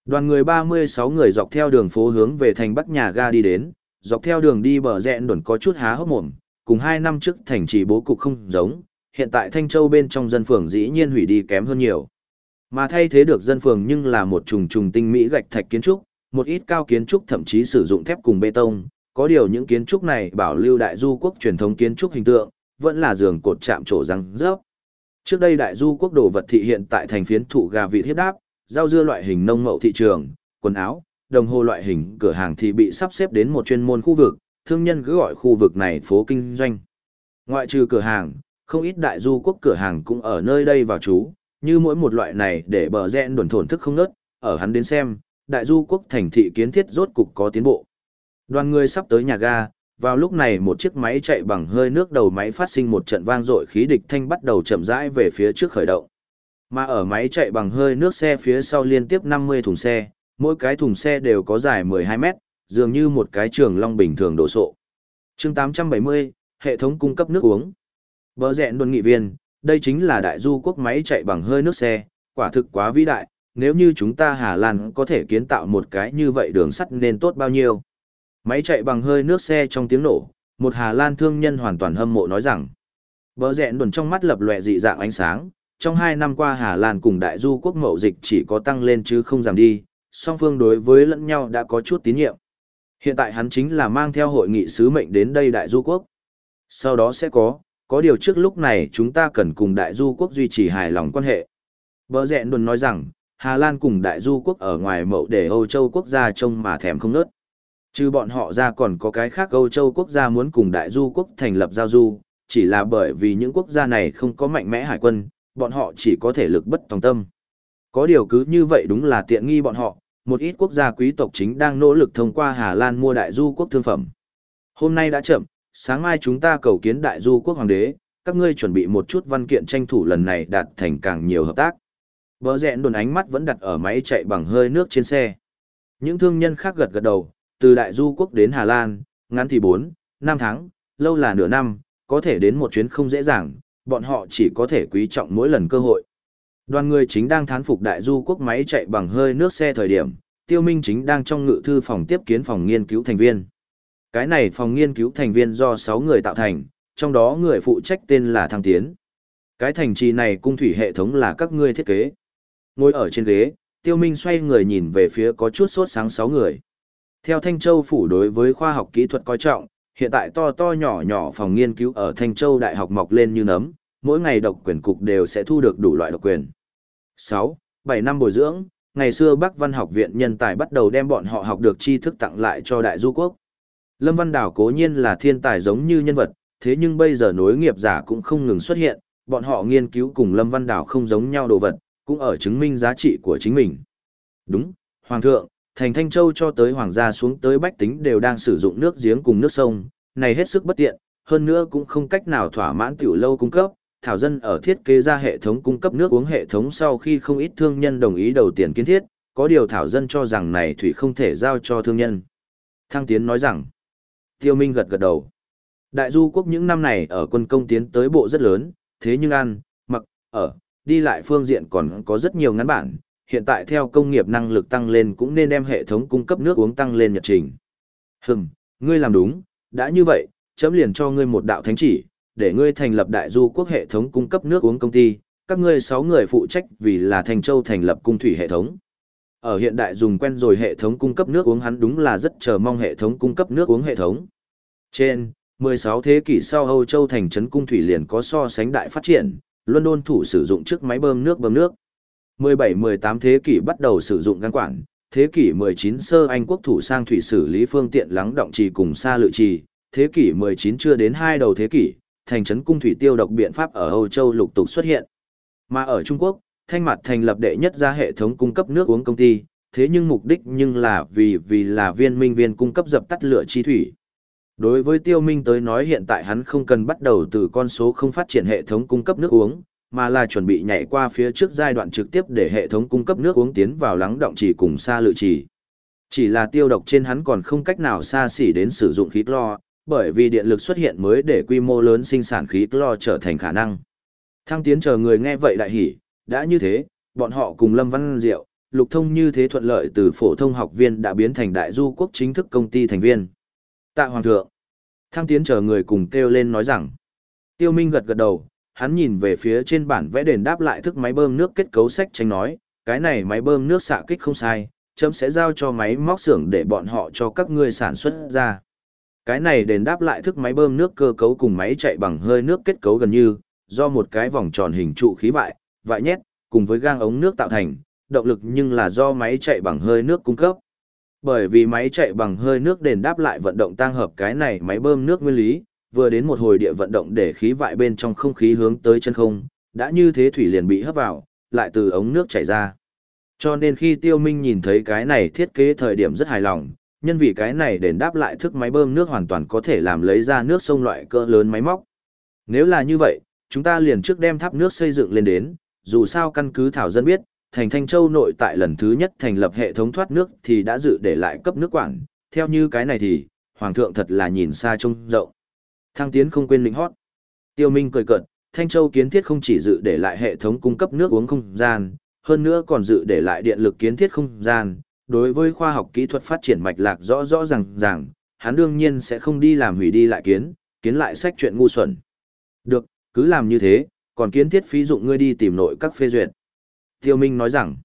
Đoàn người 36 người dọc theo đường phố hướng về thành Bắc nhà ga đi đến, dọc theo đường đi bờ rẽ đồn có chút há hốc mồm, cùng hai năm trước thành trì bố cục không giống, hiện tại Thanh Châu bên trong dân phường dĩ nhiên hủy đi kém hơn nhiều. Mà thay thế được dân phường nhưng là một trùng trùng tinh mỹ gạch thạch kiến trúc, một ít cao kiến trúc thậm chí sử dụng thép cùng bê tông, có điều những kiến trúc này bảo lưu đại du quốc truyền thống kiến trúc hình tượng, vẫn là giường cột chạm trổ răng rớp. Trước đây đại du quốc đồ vật thị hiện tại thành phiến thụ gà vịt thiết đáp, rau dưa loại hình nông mậu thị trường, quần áo, đồng hồ loại hình cửa hàng thì bị sắp xếp đến một chuyên môn khu vực, thương nhân cứ gọi khu vực này phố kinh doanh. Ngoại trừ cửa hàng, không ít đại du quốc cửa hàng cũng ở nơi đây vào trú, như mỗi một loại này để bờ rẽ đồn thổn thức không nớt, ở hắn đến xem, đại du quốc thành thị kiến thiết rốt cục có tiến bộ. Đoàn người sắp tới nhà ga, vào lúc này một chiếc máy chạy bằng hơi nước đầu máy phát sinh một trận vang dội khí địch thanh bắt đầu chậm rãi về phía trước khởi động. Mà ở máy chạy bằng hơi nước xe phía sau liên tiếp 50 thùng xe, mỗi cái thùng xe đều có dài 12 mét, dường như một cái trường long bình thường đổ sộ. chương 870, hệ thống cung cấp nước uống. Bờ rẹn đồn nghị viên, đây chính là đại du quốc máy chạy bằng hơi nước xe, quả thực quá vĩ đại, nếu như chúng ta Hà Lan có thể kiến tạo một cái như vậy đường sắt nên tốt bao nhiêu. Máy chạy bằng hơi nước xe trong tiếng nổ, một Hà Lan thương nhân hoàn toàn hâm mộ nói rằng, bờ rẹn đồn trong mắt lập lòe dị dạng ánh sáng, trong hai năm qua Hà Lan cùng đại du quốc mậu dịch chỉ có tăng lên chứ không giảm đi, song phương đối với lẫn nhau đã có chút tín nhiệm. Hiện tại hắn chính là mang theo hội nghị sứ mệnh đến đây đại du quốc. Sau đó sẽ có, có điều trước lúc này chúng ta cần cùng đại du quốc duy trì hài lòng quan hệ. Bờ rẹn đồn nói rằng, Hà Lan cùng đại du quốc ở ngoài mậu để Âu Châu quốc gia trông mà thèm không nớt. Chứ bọn họ ra còn có cái khác Âu Châu quốc gia muốn cùng đại du quốc thành lập giao du, chỉ là bởi vì những quốc gia này không có mạnh mẽ hải quân, bọn họ chỉ có thể lực bất tòng tâm. Có điều cứ như vậy đúng là tiện nghi bọn họ, một ít quốc gia quý tộc chính đang nỗ lực thông qua Hà Lan mua đại du quốc thương phẩm. Hôm nay đã chậm, sáng mai chúng ta cầu kiến đại du quốc hoàng đế, các ngươi chuẩn bị một chút văn kiện tranh thủ lần này đạt thành càng nhiều hợp tác. Bờ rẹn đồn ánh mắt vẫn đặt ở máy chạy bằng hơi nước trên xe. Những thương nhân khác gật gật đầu, từ đại du quốc đến Hà Lan, ngắn thì 4, 5 tháng, lâu là nửa năm, có thể đến một chuyến không dễ dàng, bọn họ chỉ có thể quý trọng mỗi lần cơ hội. Đoàn người chính đang thán phục đại du quốc máy chạy bằng hơi nước xe thời điểm, tiêu minh chính đang trong ngự thư phòng tiếp kiến phòng nghiên cứu thành viên. Cái này phòng nghiên cứu thành viên do 6 người tạo thành, trong đó người phụ trách tên là Thăng Tiến. Cái thành trì này cung thủy hệ thống là các ngươi thiết kế. Ngồi ở trên ghế, tiêu minh xoay người nhìn về phía có chút sốt sáng sáu người. Theo Thanh Châu phủ đối với khoa học kỹ thuật coi trọng, hiện tại to to nhỏ nhỏ phòng nghiên cứu ở Thanh Châu Đại học mọc lên như nấm, mỗi ngày độc quyền cục đều sẽ thu được đủ loại độc quyền. 6. 7 năm bồi dưỡng, ngày xưa Bắc Văn học viện nhân tài bắt đầu đem bọn họ học được tri thức tặng lại cho Đại Du Quốc. Lâm Văn Đảo cố nhiên là thiên tài giống như nhân vật, thế nhưng bây giờ nối nghiệp giả cũng không ngừng xuất hiện, bọn họ nghiên cứu cùng Lâm Văn Đảo không giống nhau đồ vật, cũng ở chứng minh giá trị của chính mình. Đúng, Hoàng thượng, thành Thanh Châu cho tới Hoàng gia xuống tới Bách Tính đều đang sử dụng nước giếng cùng nước sông, này hết sức bất tiện, hơn nữa cũng không cách nào thỏa mãn tiểu lâu cung cấp, Thảo Dân ở thiết kế ra hệ thống cung cấp nước uống hệ thống sau khi không ít thương nhân đồng ý đầu tiền kiến thiết, có điều Thảo Dân cho rằng này thủy không thể giao cho thương nhân. Thăng Tiến nói rằng, Tiêu Minh gật gật đầu. Đại du quốc những năm này ở quân công tiến tới bộ rất lớn, thế nhưng ăn, mặc, ở, đi lại phương diện còn có rất nhiều ngắn bản. Hiện tại theo công nghiệp năng lực tăng lên cũng nên đem hệ thống cung cấp nước uống tăng lên nhật trình. Hừm, ngươi làm đúng, đã như vậy, chấm liền cho ngươi một đạo thánh chỉ, để ngươi thành lập đại du quốc hệ thống cung cấp nước uống công ty, các ngươi 6 người phụ trách vì là Thành Châu thành lập cung thủy hệ thống. Ở hiện đại dùng quen rồi hệ thống cung cấp nước uống hắn đúng là rất chờ mong hệ thống cung cấp nước uống hệ thống. Trên, 16 thế kỷ sau Âu Châu thành trấn cung thủy liền có so sánh đại phát triển, London thủ sử dụng chiếc máy bơm nước bơm nước. 17-18 thế kỷ bắt đầu sử dụng gan quản, thế kỷ 19 sơ Anh quốc thủ sang thủy xử lý phương tiện lắng động trì cùng xa lự trì, thế kỷ 19 chưa đến hai đầu thế kỷ, thành trấn cung thủy tiêu độc biện pháp ở Âu Châu lục tục xuất hiện. Mà ở Trung Quốc, Thanh Mặt thành lập đệ nhất ra hệ thống cung cấp nước uống công ty, thế nhưng mục đích nhưng là vì vì là viên minh viên cung cấp dập tắt lửa chi thủy. Đối với Tiêu Minh tới nói hiện tại hắn không cần bắt đầu từ con số không phát triển hệ thống cung cấp nước uống, mà là chuẩn bị nhảy qua phía trước giai đoạn trực tiếp để hệ thống cung cấp nước uống tiến vào lắng động chỉ cùng xa lự chỉ. Chỉ là tiêu độc trên hắn còn không cách nào xa xỉ đến sử dụng khí clo, bởi vì điện lực xuất hiện mới để quy mô lớn sinh sản khí clo trở thành khả năng. Thăng tiến chờ người nghe vậy đại hỉ, đã như thế, bọn họ cùng Lâm Văn Diệu, Lục Thông như thế thuận lợi từ phổ thông học viên đã biến thành đại du quốc chính thức công ty thành viên. Tạ Hoàng thượng. Thăng tiến chờ người cùng kêu lên nói rằng. Tiêu Minh gật gật đầu, hắn nhìn về phía trên bản vẽ đền đáp lại thức máy bơm nước kết cấu sách tranh nói, cái này máy bơm nước xạ kích không sai, chấm sẽ giao cho máy móc xưởng để bọn họ cho các ngươi sản xuất ra. Cái này đền đáp lại thức máy bơm nước cơ cấu cùng máy chạy bằng hơi nước kết cấu gần như, do một cái vòng tròn hình trụ khí vại, vại nhét, cùng với gang ống nước tạo thành, động lực nhưng là do máy chạy bằng hơi nước cung cấp. Bởi vì máy chạy bằng hơi nước đền đáp lại vận động tăng hợp cái này máy bơm nước nguyên lý, vừa đến một hồi địa vận động để khí vại bên trong không khí hướng tới chân không, đã như thế thủy liền bị hấp vào, lại từ ống nước chảy ra. Cho nên khi Tiêu Minh nhìn thấy cái này thiết kế thời điểm rất hài lòng, nhân vì cái này đền đáp lại thức máy bơm nước hoàn toàn có thể làm lấy ra nước sông loại cỡ lớn máy móc. Nếu là như vậy, chúng ta liền trước đem tháp nước xây dựng lên đến, dù sao căn cứ Thảo Dân biết, thành Thanh Châu nội tại lần thứ nhất thành lập hệ thống thoát nước thì đã dự để lại cấp nước quản, theo như cái này thì, Hoàng thượng thật là nhìn xa trông rộng. Thăng tiến không quên lĩnh hót. Tiêu Minh cười cợt, Thanh Châu kiến thiết không chỉ dự để lại hệ thống cung cấp nước uống không gian, hơn nữa còn dự để lại điện lực kiến thiết không gian. Đối với khoa học kỹ thuật phát triển mạch lạc rõ rõ ràng ràng, hắn đương nhiên sẽ không đi làm hủy đi lại kiến, kiến lại sách chuyện ngu xuẩn. Được, cứ làm như thế, còn kiến thiết phí dụng ngươi đi tìm nội các phê duyệt. Tiêu Minh nói rằng,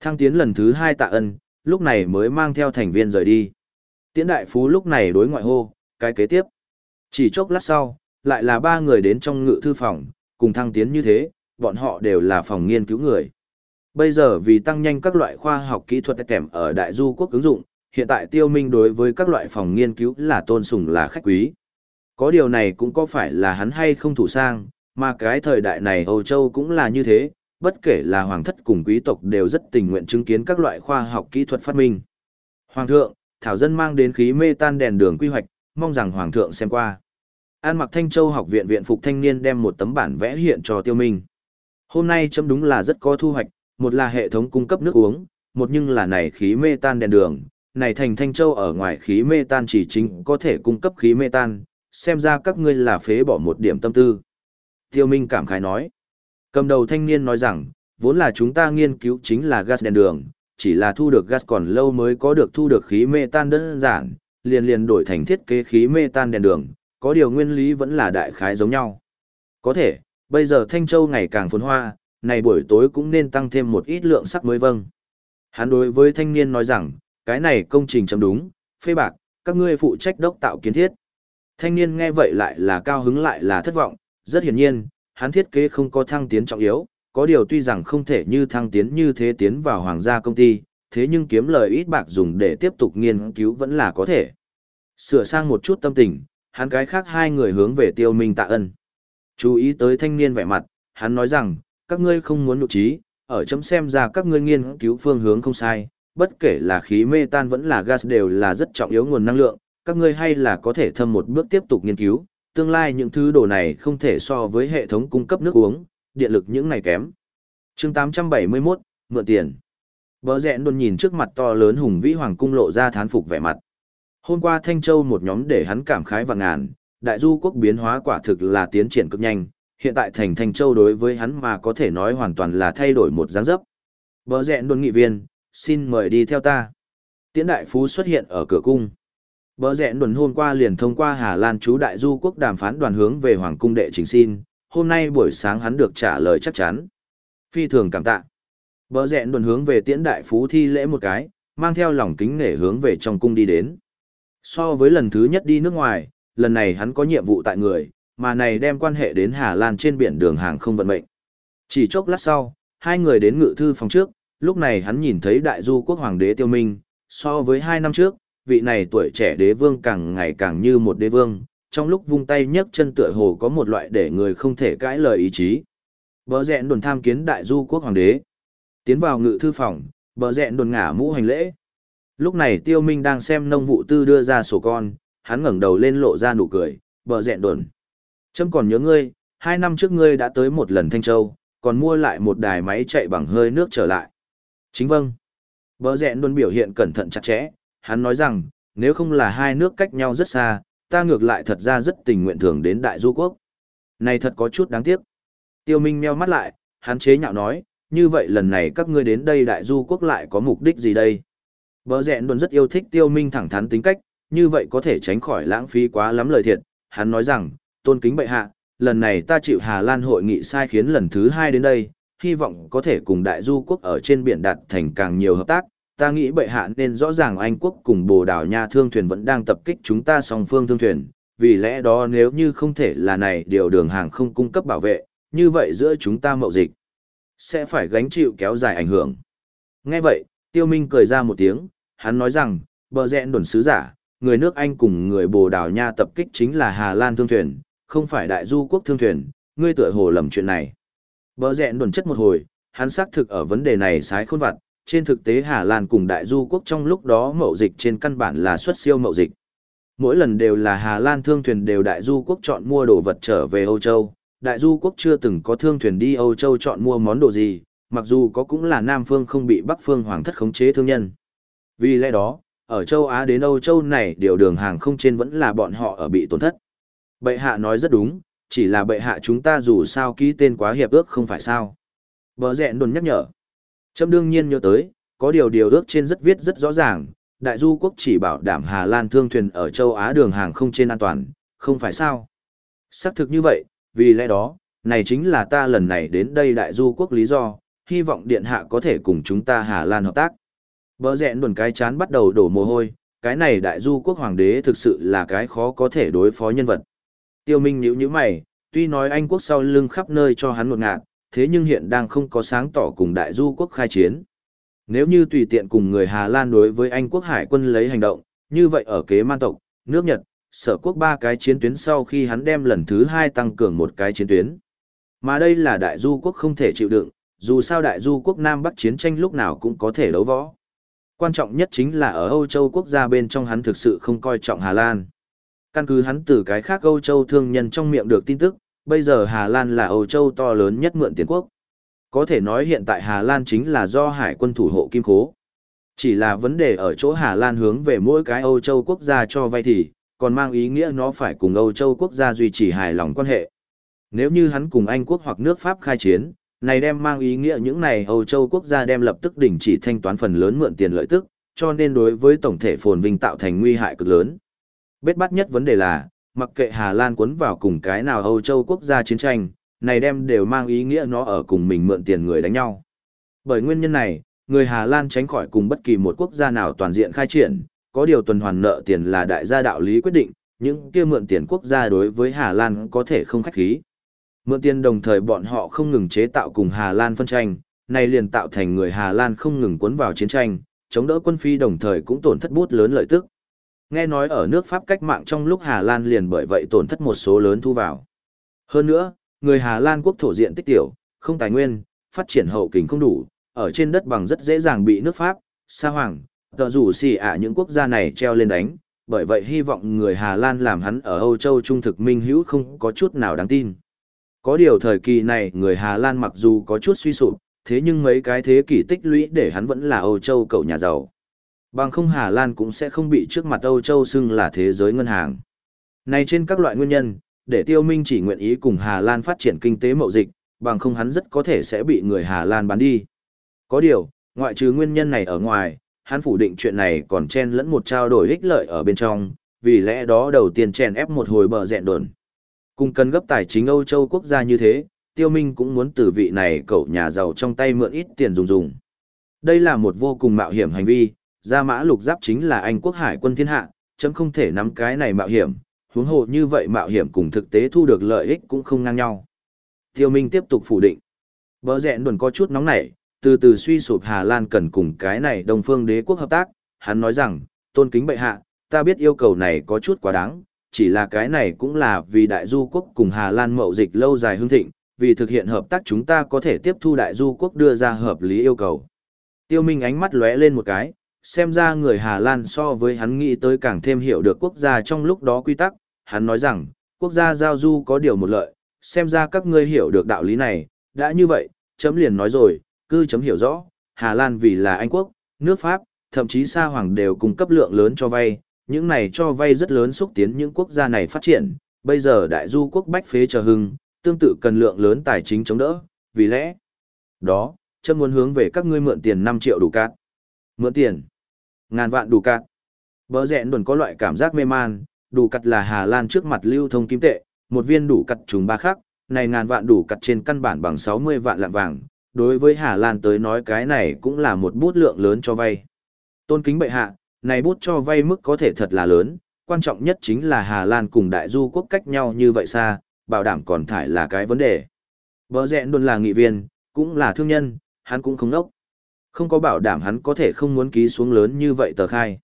thăng tiến lần thứ hai tạ ân, lúc này mới mang theo thành viên rời đi. Tiễn đại phú lúc này đối ngoại hô, cái kế tiếp. Chỉ chốc lát sau, lại là ba người đến trong ngự thư phòng, cùng thăng tiến như thế, bọn họ đều là phòng nghiên cứu người. Bây giờ vì tăng nhanh các loại khoa học kỹ thuật kèm ở đại du quốc ứng dụng, hiện tại tiêu minh đối với các loại phòng nghiên cứu là tôn sùng là khách quý. Có điều này cũng có phải là hắn hay không thủ sang, mà cái thời đại này Âu Châu cũng là như thế, bất kể là hoàng thất cùng quý tộc đều rất tình nguyện chứng kiến các loại khoa học kỹ thuật phát minh. Hoàng thượng, Thảo Dân mang đến khí mê tan đèn đường quy hoạch, mong rằng Hoàng thượng xem qua. An mặc Thanh Châu học viện viện phục thanh niên đem một tấm bản vẽ hiện cho tiêu minh. Hôm nay chấm đúng là rất có thu hoạch, một là hệ thống cung cấp nước uống, một nhưng là này khí mê tan đèn đường. Này thành Thanh Châu ở ngoài khí mê tan chỉ chính có thể cung cấp khí mê tan, xem ra các ngươi là phế bỏ một điểm tâm tư. Tiêu Minh cảm khái nói. Cầm đầu thanh niên nói rằng, vốn là chúng ta nghiên cứu chính là gas đèn đường, chỉ là thu được gas còn lâu mới có được thu được khí mê tan đơn giản, liền liền đổi thành thiết kế khí mê tan đèn đường, có điều nguyên lý vẫn là đại khái giống nhau. Có thể, bây giờ Thanh Châu ngày càng phồn hoa, này buổi tối cũng nên tăng thêm một ít lượng sắc mới vâng. Hắn đối với thanh niên nói rằng, cái này công trình chấm đúng, phê bạc, các ngươi phụ trách đốc tạo kiến thiết. Thanh niên nghe vậy lại là cao hứng lại là thất vọng, rất hiển nhiên, hắn thiết kế không có thăng tiến trọng yếu, có điều tuy rằng không thể như thăng tiến như thế tiến vào hoàng gia công ty, thế nhưng kiếm lời ít bạc dùng để tiếp tục nghiên cứu vẫn là có thể. Sửa sang một chút tâm tình, hắn cái khác hai người hướng về tiêu minh tạ ân. Chú ý tới thanh niên vẻ mặt, hắn nói rằng, các ngươi không muốn nụ trí, ở chấm xem ra các ngươi nghiên cứu phương hướng không sai, bất kể là khí mê tan vẫn là gas đều là rất trọng yếu nguồn năng lượng, các ngươi hay là có thể thâm một bước tiếp tục nghiên cứu, tương lai những thứ đồ này không thể so với hệ thống cung cấp nước uống, điện lực những này kém. chương 871, mượn tiền. Bờ rẽn đồn nhìn trước mặt to lớn hùng vĩ hoàng cung lộ ra thán phục vẻ mặt. Hôm qua Thanh Châu một nhóm để hắn cảm khái và ngàn, đại du quốc biến hóa quả thực là tiến triển cực nhanh, hiện tại thành Thanh Châu đối với hắn mà có thể nói hoàn toàn là thay đổi một dáng dấp. Bờ rẽn đồn nghị viên, xin mời đi theo ta. Tiễn đại phú xuất hiện ở cửa cung. Bờ rẽ đồn hôm qua liền thông qua Hà Lan chú đại du quốc đàm phán đoàn hướng về Hoàng cung đệ trình xin, hôm nay buổi sáng hắn được trả lời chắc chắn. Phi thường cảm tạ. Bờ rẽ đồn hướng về tiễn đại phú thi lễ một cái, mang theo lòng kính nể hướng về trong cung đi đến. So với lần thứ nhất đi nước ngoài, lần này hắn có nhiệm vụ tại người, mà này đem quan hệ đến Hà Lan trên biển đường hàng không vận mệnh. Chỉ chốc lát sau, hai người đến ngự thư phòng trước, lúc này hắn nhìn thấy đại du quốc hoàng đế tiêu minh, so với hai năm trước, vị này tuổi trẻ đế vương càng ngày càng như một đế vương, trong lúc vung tay nhấc chân tựa hồ có một loại để người không thể cãi lời ý chí. Bờ rẹn đồn tham kiến đại du quốc hoàng đế. Tiến vào ngự thư phòng, bờ rẹn đồn ngả mũ hành lễ. Lúc này tiêu minh đang xem nông vụ tư đưa ra sổ con, hắn ngẩng đầu lên lộ ra nụ cười, bờ rẹn đồn. Châm còn nhớ ngươi, hai năm trước ngươi đã tới một lần Thanh Châu, còn mua lại một đài máy chạy bằng hơi nước trở lại. Chính vâng. Bờ rẹn đồn biểu hiện cẩn thận chặt chẽ, hắn nói rằng, nếu không là hai nước cách nhau rất xa, ta ngược lại thật ra rất tình nguyện thường đến Đại Du Quốc. Này thật có chút đáng tiếc. Tiêu Minh meo mắt lại, hắn chế nhạo nói, như vậy lần này các ngươi đến đây Đại Du Quốc lại có mục đích gì đây? Bờ rẹn đồn rất yêu thích Tiêu Minh thẳng thắn tính cách, như vậy có thể tránh khỏi lãng phí quá lắm lời thiệt. Hắn nói rằng, tôn kính bệ hạ, lần này ta chịu Hà Lan hội nghị sai khiến lần thứ hai đến đây, hy vọng có thể cùng Đại Du Quốc ở trên biển đạt thành càng nhiều hợp tác, ta nghĩ bệ hạ nên rõ ràng Anh quốc cùng Bồ Đào Nha thương thuyền vẫn đang tập kích chúng ta song phương thương thuyền, vì lẽ đó nếu như không thể là này điều đường hàng không cung cấp bảo vệ, như vậy giữa chúng ta mậu dịch sẽ phải gánh chịu kéo dài ảnh hưởng. Nghe vậy, Tiêu Minh cười ra một tiếng, hắn nói rằng, bờ rẽn đồn sứ giả, người nước Anh cùng người Bồ Đào Nha tập kích chính là Hà Lan thương thuyền, không phải đại du quốc thương thuyền, ngươi tựa hồ lầm chuyện này. Bờ rẽn đồn chất một hồi, hắn xác thực ở vấn đề này sái khôn vặt, trên thực tế Hà Lan cùng Đại Du quốc trong lúc đó mậu dịch trên căn bản là xuất siêu mậu dịch. Mỗi lần đều là Hà Lan thương thuyền đều Đại Du quốc chọn mua đồ vật trở về Âu Châu, Đại Du quốc chưa từng có thương thuyền đi Âu Châu chọn mua món đồ gì, mặc dù có cũng là Nam Phương không bị Bắc Phương hoàng thất khống chế thương nhân. Vì lẽ đó, ở châu Á đến Âu Châu này điều đường hàng không trên vẫn là bọn họ ở bị tổn thất. Bệ hạ nói rất đúng, chỉ là bệ hạ chúng ta dù sao ký tên quá hiệp ước không phải sao. Bờ rẹn đồn nhắc nhở. Trâm đương nhiên nhớ tới, có điều điều ước trên rất viết rất rõ ràng, đại du quốc chỉ bảo đảm Hà Lan thương thuyền ở châu Á đường hàng không trên an toàn, không phải sao. Xác thực như vậy, vì lẽ đó, này chính là ta lần này đến đây đại du quốc lý do, hy vọng điện hạ có thể cùng chúng ta Hà Lan hợp tác. Bờ rẹn đồn cái chán bắt đầu đổ mồ hôi, cái này đại du quốc hoàng đế thực sự là cái khó có thể đối phó nhân vật. Tiêu Minh nhíu nhíu mày, tuy nói Anh quốc sau lưng khắp nơi cho hắn một ngạt, thế nhưng hiện đang không có sáng tỏ cùng đại du quốc khai chiến. Nếu như tùy tiện cùng người Hà Lan đối với Anh quốc hải quân lấy hành động, như vậy ở kế man tộc, nước Nhật, sở quốc ba cái chiến tuyến sau khi hắn đem lần thứ hai tăng cường một cái chiến tuyến. Mà đây là đại du quốc không thể chịu đựng, dù sao đại du quốc Nam Bắc chiến tranh lúc nào cũng có thể đấu võ. Quan trọng nhất chính là ở Âu Châu quốc gia bên trong hắn thực sự không coi trọng Hà Lan. Căn cứ hắn từ cái khác Âu Châu thương nhân trong miệng được tin tức, bây giờ Hà Lan là Âu Châu to lớn nhất mượn tiền quốc. Có thể nói hiện tại Hà Lan chính là do hải quân thủ hộ kim khố. Chỉ là vấn đề ở chỗ Hà Lan hướng về mỗi cái Âu Châu quốc gia cho vay thì, còn mang ý nghĩa nó phải cùng Âu Châu quốc gia duy trì hài lòng quan hệ. Nếu như hắn cùng Anh quốc hoặc nước Pháp khai chiến, này đem mang ý nghĩa những này Âu Châu quốc gia đem lập tức đình chỉ thanh toán phần lớn mượn tiền lợi tức, cho nên đối với tổng thể phồn vinh tạo thành nguy hại cực lớn. Bết bắt nhất vấn đề là, mặc kệ Hà Lan cuốn vào cùng cái nào Âu Châu quốc gia chiến tranh, này đem đều mang ý nghĩa nó ở cùng mình mượn tiền người đánh nhau. Bởi nguyên nhân này, người Hà Lan tránh khỏi cùng bất kỳ một quốc gia nào toàn diện khai triển, có điều tuần hoàn nợ tiền là đại gia đạo lý quyết định, những kia mượn tiền quốc gia đối với Hà Lan có thể không khách khí. Mượn tiền đồng thời bọn họ không ngừng chế tạo cùng Hà Lan phân tranh, này liền tạo thành người Hà Lan không ngừng cuốn vào chiến tranh, chống đỡ quân phi đồng thời cũng tổn thất bút lớn lợi tức. Nghe nói ở nước Pháp cách mạng trong lúc Hà Lan liền bởi vậy tổn thất một số lớn thu vào. Hơn nữa, người Hà Lan quốc thổ diện tích tiểu, không tài nguyên, phát triển hậu kính không đủ, ở trên đất bằng rất dễ dàng bị nước Pháp, sa hoàng, tờ rủ xì ả những quốc gia này treo lên đánh, bởi vậy hy vọng người Hà Lan làm hắn ở Âu Châu trung thực minh hữu không có chút nào đáng tin. Có điều thời kỳ này người Hà Lan mặc dù có chút suy sụp, thế nhưng mấy cái thế kỷ tích lũy để hắn vẫn là Âu Châu cậu nhà giàu. Bằng không Hà Lan cũng sẽ không bị trước mặt Âu Châu xưng là thế giới ngân hàng. Này trên các loại nguyên nhân, để Tiêu Minh chỉ nguyện ý cùng Hà Lan phát triển kinh tế mậu dịch, bằng không hắn rất có thể sẽ bị người Hà Lan bán đi. Có điều, ngoại trừ nguyên nhân này ở ngoài, hắn phủ định chuyện này còn chen lẫn một trao đổi ích lợi ở bên trong, vì lẽ đó đầu tiên chen ép một hồi bờ rẹn đồn. Cùng cần gấp tài chính Âu Châu quốc gia như thế, Tiêu Minh cũng muốn từ vị này cậu nhà giàu trong tay mượn ít tiền dùng dùng. Đây là một vô cùng mạo hiểm hành vi, Gia Mã Lục Giáp chính là Anh quốc hải quân thiên hạ, chấm không thể nắm cái này mạo hiểm, huống hồ như vậy mạo hiểm cùng thực tế thu được lợi ích cũng không ngang nhau. Tiêu Minh tiếp tục phủ định. Bờ rẹn đồn có chút nóng nảy, từ từ suy sụp Hà Lan cần cùng cái này đồng Phương Đế quốc hợp tác, hắn nói rằng, tôn kính bệ hạ, ta biết yêu cầu này có chút quá đáng, chỉ là cái này cũng là vì đại du quốc cùng Hà Lan mậu dịch lâu dài hưng thịnh, vì thực hiện hợp tác chúng ta có thể tiếp thu đại du quốc đưa ra hợp lý yêu cầu. Tiêu Minh ánh mắt lóe lên một cái, xem ra người Hà Lan so với hắn nghĩ tới càng thêm hiểu được quốc gia trong lúc đó quy tắc, hắn nói rằng, quốc gia giao du có điều một lợi, xem ra các ngươi hiểu được đạo lý này, đã như vậy, chấm liền nói rồi, cư chấm hiểu rõ, Hà Lan vì là Anh quốc, nước Pháp, thậm chí Sa Hoàng đều cung cấp lượng lớn cho vay, những này cho vay rất lớn xúc tiến những quốc gia này phát triển, bây giờ đại du quốc bách phế chờ hưng, tương tự cần lượng lớn tài chính chống đỡ, vì lẽ đó, chấm muốn hướng về các ngươi mượn tiền 5 triệu đủ cát. Mượn tiền, ngàn vạn đủ cạn. Bờ rẽn đồn có loại cảm giác mê man, đủ cặt là Hà Lan trước mặt lưu thông kim tệ, một viên đủ cặt trùng ba khắc, này ngàn vạn đủ cặt trên căn bản bằng 60 vạn lạng vàng, đối với Hà Lan tới nói cái này cũng là một bút lượng lớn cho vay. Tôn kính bệ hạ, này bút cho vay mức có thể thật là lớn, quan trọng nhất chính là Hà Lan cùng đại du quốc cách nhau như vậy xa, bảo đảm còn thải là cái vấn đề. Bờ rẽ đồn là nghị viên, cũng là thương nhân, hắn cũng không nốc. Không có bảo đảm hắn có thể không muốn ký xuống lớn như vậy tờ khai.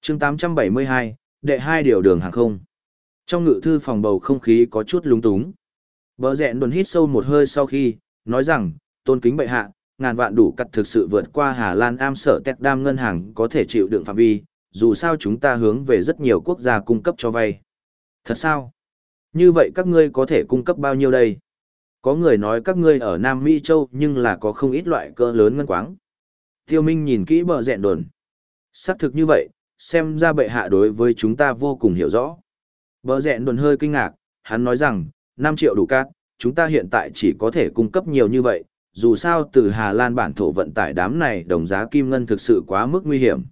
chương 872, đệ hai điều đường hàng không. Trong ngự thư phòng bầu không khí có chút lúng túng. Bờ rẹn đồn hít sâu một hơi sau khi, nói rằng, tôn kính bệ hạ, ngàn vạn đủ cắt thực sự vượt qua Hà Lan am sở tẹt đam ngân hàng có thể chịu đựng phạm vi, dù sao chúng ta hướng về rất nhiều quốc gia cung cấp cho vay. Thật sao? Như vậy các ngươi có thể cung cấp bao nhiêu đây? Có người nói các ngươi ở Nam Mỹ Châu nhưng là có không ít loại cỡ lớn ngân quáng. Tiêu Minh nhìn kỹ bờ rẹn đồn. Xác thực như vậy, xem ra bệ hạ đối với chúng ta vô cùng hiểu rõ. Bờ rẹn đồn hơi kinh ngạc, hắn nói rằng, 5 triệu đủ cát, chúng ta hiện tại chỉ có thể cung cấp nhiều như vậy, dù sao từ Hà Lan bản thổ vận tải đám này đồng giá kim ngân thực sự quá mức nguy hiểm.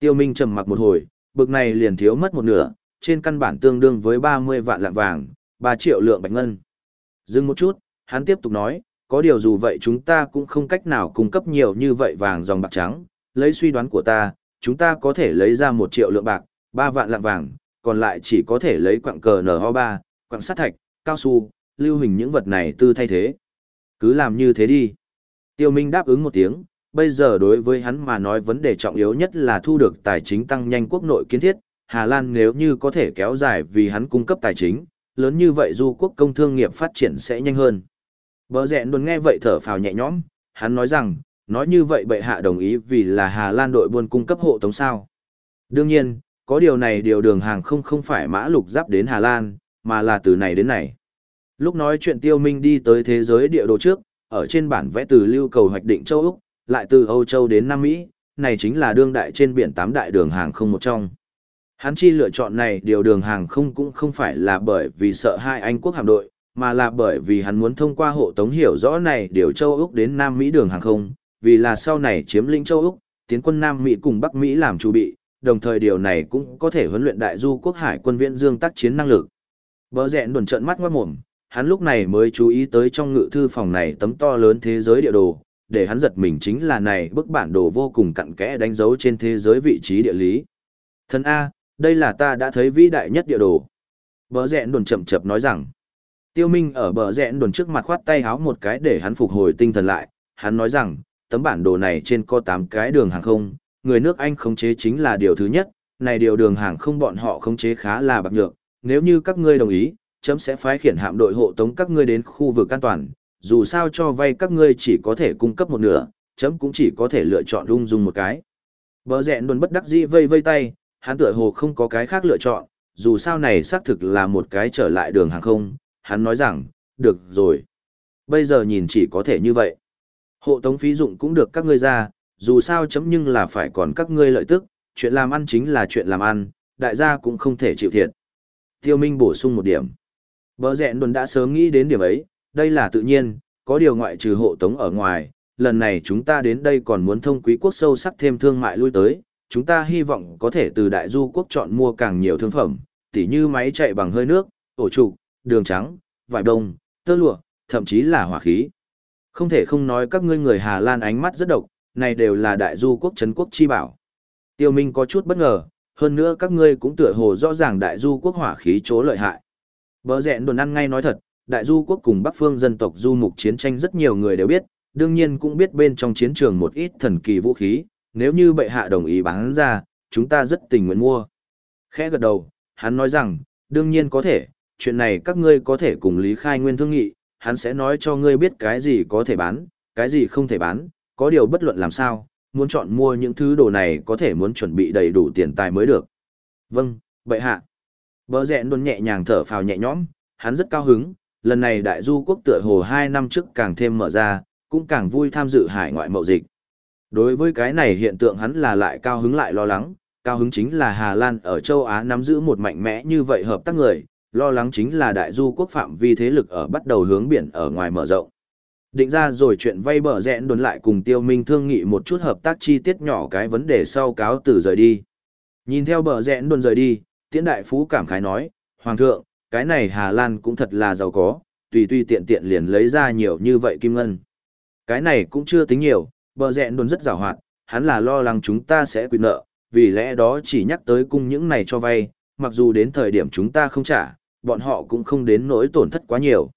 Tiêu Minh trầm mặc một hồi, bực này liền thiếu mất một nửa, trên căn bản tương đương với 30 vạn lạng vàng, 3 triệu lượng bạch ngân. Dừng một chút, hắn tiếp tục nói, có điều dù vậy chúng ta cũng không cách nào cung cấp nhiều như vậy vàng dòng bạc trắng, lấy suy đoán của ta, chúng ta có thể lấy ra 1 triệu lượng bạc, 3 vạn lạng vàng, còn lại chỉ có thể lấy quặng cờ NO3, quặng sắt thạch, cao su, lưu hình những vật này tư thay thế. Cứ làm như thế đi. Tiêu Minh đáp ứng một tiếng, bây giờ đối với hắn mà nói vấn đề trọng yếu nhất là thu được tài chính tăng nhanh quốc nội kiến thiết, Hà Lan nếu như có thể kéo dài vì hắn cung cấp tài chính, lớn như vậy du quốc công thương nghiệp phát triển sẽ nhanh hơn. Bờ rẹn đồn nghe vậy thở phào nhẹ nhõm, hắn nói rằng, nói như vậy bệ hạ đồng ý vì là Hà Lan đội buôn cung cấp hộ tống sao. Đương nhiên, có điều này điều đường hàng không không phải mã lục giáp đến Hà Lan, mà là từ này đến này. Lúc nói chuyện tiêu minh đi tới thế giới địa đồ trước, ở trên bản vẽ từ lưu cầu hoạch định châu Úc, lại từ Âu Châu đến Nam Mỹ, này chính là đương đại trên biển tám đại đường hàng không một trong. Hắn chi lựa chọn này điều đường hàng không cũng không phải là bởi vì sợ hai Anh quốc hạm đội, mà là bởi vì hắn muốn thông qua hộ tống hiểu rõ này điều châu Úc đến Nam Mỹ đường hàng không, vì là sau này chiếm lĩnh châu Úc, tiến quân Nam Mỹ cùng Bắc Mỹ làm chủ bị, đồng thời điều này cũng có thể huấn luyện đại du quốc hải quân viễn dương tác chiến năng lực. Bỡ rẹn đồn trận mắt ngoát mồm, hắn lúc này mới chú ý tới trong ngự thư phòng này tấm to lớn thế giới địa đồ, để hắn giật mình chính là này bức bản đồ vô cùng cặn kẽ đánh dấu trên thế giới vị trí địa lý. Thân A, đây là ta đã thấy vĩ đại nhất địa đồ. Bờ rẹn đồn chậm chậm nói rằng, tiêu minh ở bờ rẽn đồn trước mặt khoát tay háo một cái để hắn phục hồi tinh thần lại, hắn nói rằng, tấm bản đồ này trên có 8 cái đường hàng không, người nước Anh khống chế chính là điều thứ nhất, này điều đường hàng không bọn họ khống chế khá là bạc nhược, nếu như các ngươi đồng ý, chấm sẽ phái khiển hạm đội hộ tống các ngươi đến khu vực an toàn, dù sao cho vay các ngươi chỉ có thể cung cấp một nửa, chấm cũng chỉ có thể lựa chọn ung dung một cái. Bờ rẽn đồn bất đắc dĩ vây vây tay, hắn tựa hồ không có cái khác lựa chọn, dù sao này xác thực là một cái trở lại đường hàng không, hắn nói rằng, được rồi. Bây giờ nhìn chỉ có thể như vậy. Hộ tống phí dụng cũng được các ngươi ra, dù sao chấm nhưng là phải còn các ngươi lợi tức, chuyện làm ăn chính là chuyện làm ăn, đại gia cũng không thể chịu thiệt. Tiêu Minh bổ sung một điểm. Bờ rẹn đồn đã sớm nghĩ đến điểm ấy, đây là tự nhiên, có điều ngoại trừ hộ tống ở ngoài, lần này chúng ta đến đây còn muốn thông quý quốc sâu sắc thêm thương mại lui tới, chúng ta hy vọng có thể từ đại du quốc chọn mua càng nhiều thương phẩm, tỉ như máy chạy bằng hơi nước, ổ trụ, đường trắng, vải đông, tơ lụa, thậm chí là hỏa khí. Không thể không nói các ngươi người Hà Lan ánh mắt rất độc, này đều là đại du quốc trấn quốc chi bảo. Tiêu Minh có chút bất ngờ, hơn nữa các ngươi cũng tựa hồ rõ ràng đại du quốc hỏa khí chỗ lợi hại. Bỡ rẹn đồn ăn ngay nói thật, đại du quốc cùng bắc phương dân tộc du mục chiến tranh rất nhiều người đều biết, đương nhiên cũng biết bên trong chiến trường một ít thần kỳ vũ khí, nếu như bệ hạ đồng ý bán ra, chúng ta rất tình nguyện mua. Khẽ gật đầu, hắn nói rằng, đương nhiên có thể, chuyện này các ngươi có thể cùng Lý Khai Nguyên thương nghị, hắn sẽ nói cho ngươi biết cái gì có thể bán, cái gì không thể bán, có điều bất luận làm sao, muốn chọn mua những thứ đồ này có thể muốn chuẩn bị đầy đủ tiền tài mới được. Vâng, vậy hạ. Bờ rẹn đồn nhẹ nhàng thở phào nhẹ nhõm, hắn rất cao hứng, lần này đại du quốc tựa hồ hai năm trước càng thêm mở ra, cũng càng vui tham dự hải ngoại mậu dịch. Đối với cái này hiện tượng hắn là lại cao hứng lại lo lắng, cao hứng chính là Hà Lan ở châu Á nắm giữ một mạnh mẽ như vậy hợp tác người, lo lắng chính là đại du quốc phạm vi thế lực ở bắt đầu hướng biển ở ngoài mở rộng. Định ra rồi chuyện vay bờ rẽn đồn lại cùng tiêu minh thương nghị một chút hợp tác chi tiết nhỏ cái vấn đề sau cáo từ rời đi. Nhìn theo bờ rẽn đồn rời đi, tiễn đại phú cảm khái nói, Hoàng thượng, cái này Hà Lan cũng thật là giàu có, tùy tùy tiện tiện liền lấy ra nhiều như vậy kim ngân. Cái này cũng chưa tính nhiều, bờ rẽn đồn rất rào hoạt, hắn là lo lắng chúng ta sẽ quy nợ, vì lẽ đó chỉ nhắc tới cung những này cho vay, mặc dù đến thời điểm chúng ta không trả, bọn họ cũng không đến nỗi tổn thất quá nhiều.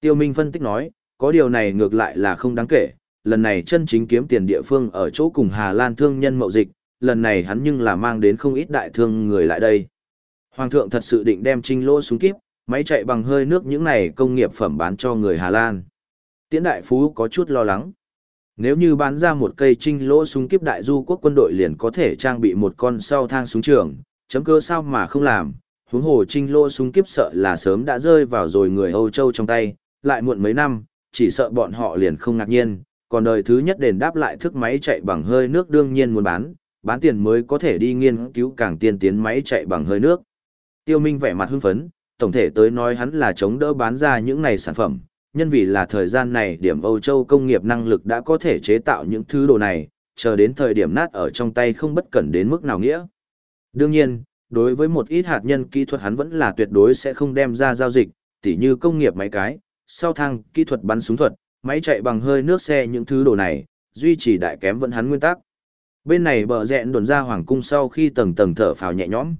Tiêu Minh phân tích nói, có điều này ngược lại là không đáng kể, lần này chân chính kiếm tiền địa phương ở chỗ cùng Hà Lan thương nhân mậu dịch, lần này hắn nhưng là mang đến không ít đại thương người lại đây. Hoàng thượng thật sự định đem trinh lỗ xuống kiếp, máy chạy bằng hơi nước những này công nghiệp phẩm bán cho người Hà Lan. Tiễn đại phú có chút lo lắng. Nếu như bán ra một cây trinh lỗ súng kiếp đại du quốc quân đội liền có thể trang bị một con sau thang súng trường, chấm cơ sao mà không làm, huống hồ trinh Lô súng kiếp sợ là sớm đã rơi vào rồi người Âu Châu trong tay, lại muộn mấy năm, chỉ sợ bọn họ liền không ngạc nhiên, còn đời thứ nhất đền đáp lại thức máy chạy bằng hơi nước đương nhiên muốn bán, bán tiền mới có thể đi nghiên cứu càng tiên tiến máy chạy bằng hơi nước. Tiêu Minh vẻ mặt hưng phấn, tổng thể tới nói hắn là chống đỡ bán ra những này sản phẩm, nhân vì là thời gian này điểm Âu Châu công nghiệp năng lực đã có thể chế tạo những thứ đồ này, chờ đến thời điểm nát ở trong tay không bất cẩn đến mức nào nghĩa. Đương nhiên, đối với một ít hạt nhân kỹ thuật hắn vẫn là tuyệt đối sẽ không đem ra giao dịch, tỉ như công nghiệp máy cái, sau thang, kỹ thuật bắn súng thuật, máy chạy bằng hơi nước xe những thứ đồ này, duy trì đại kém vẫn hắn nguyên tắc. Bên này bờ rẹn đồn ra hoàng cung sau khi tầng tầng thở phào nhẹ nhõm.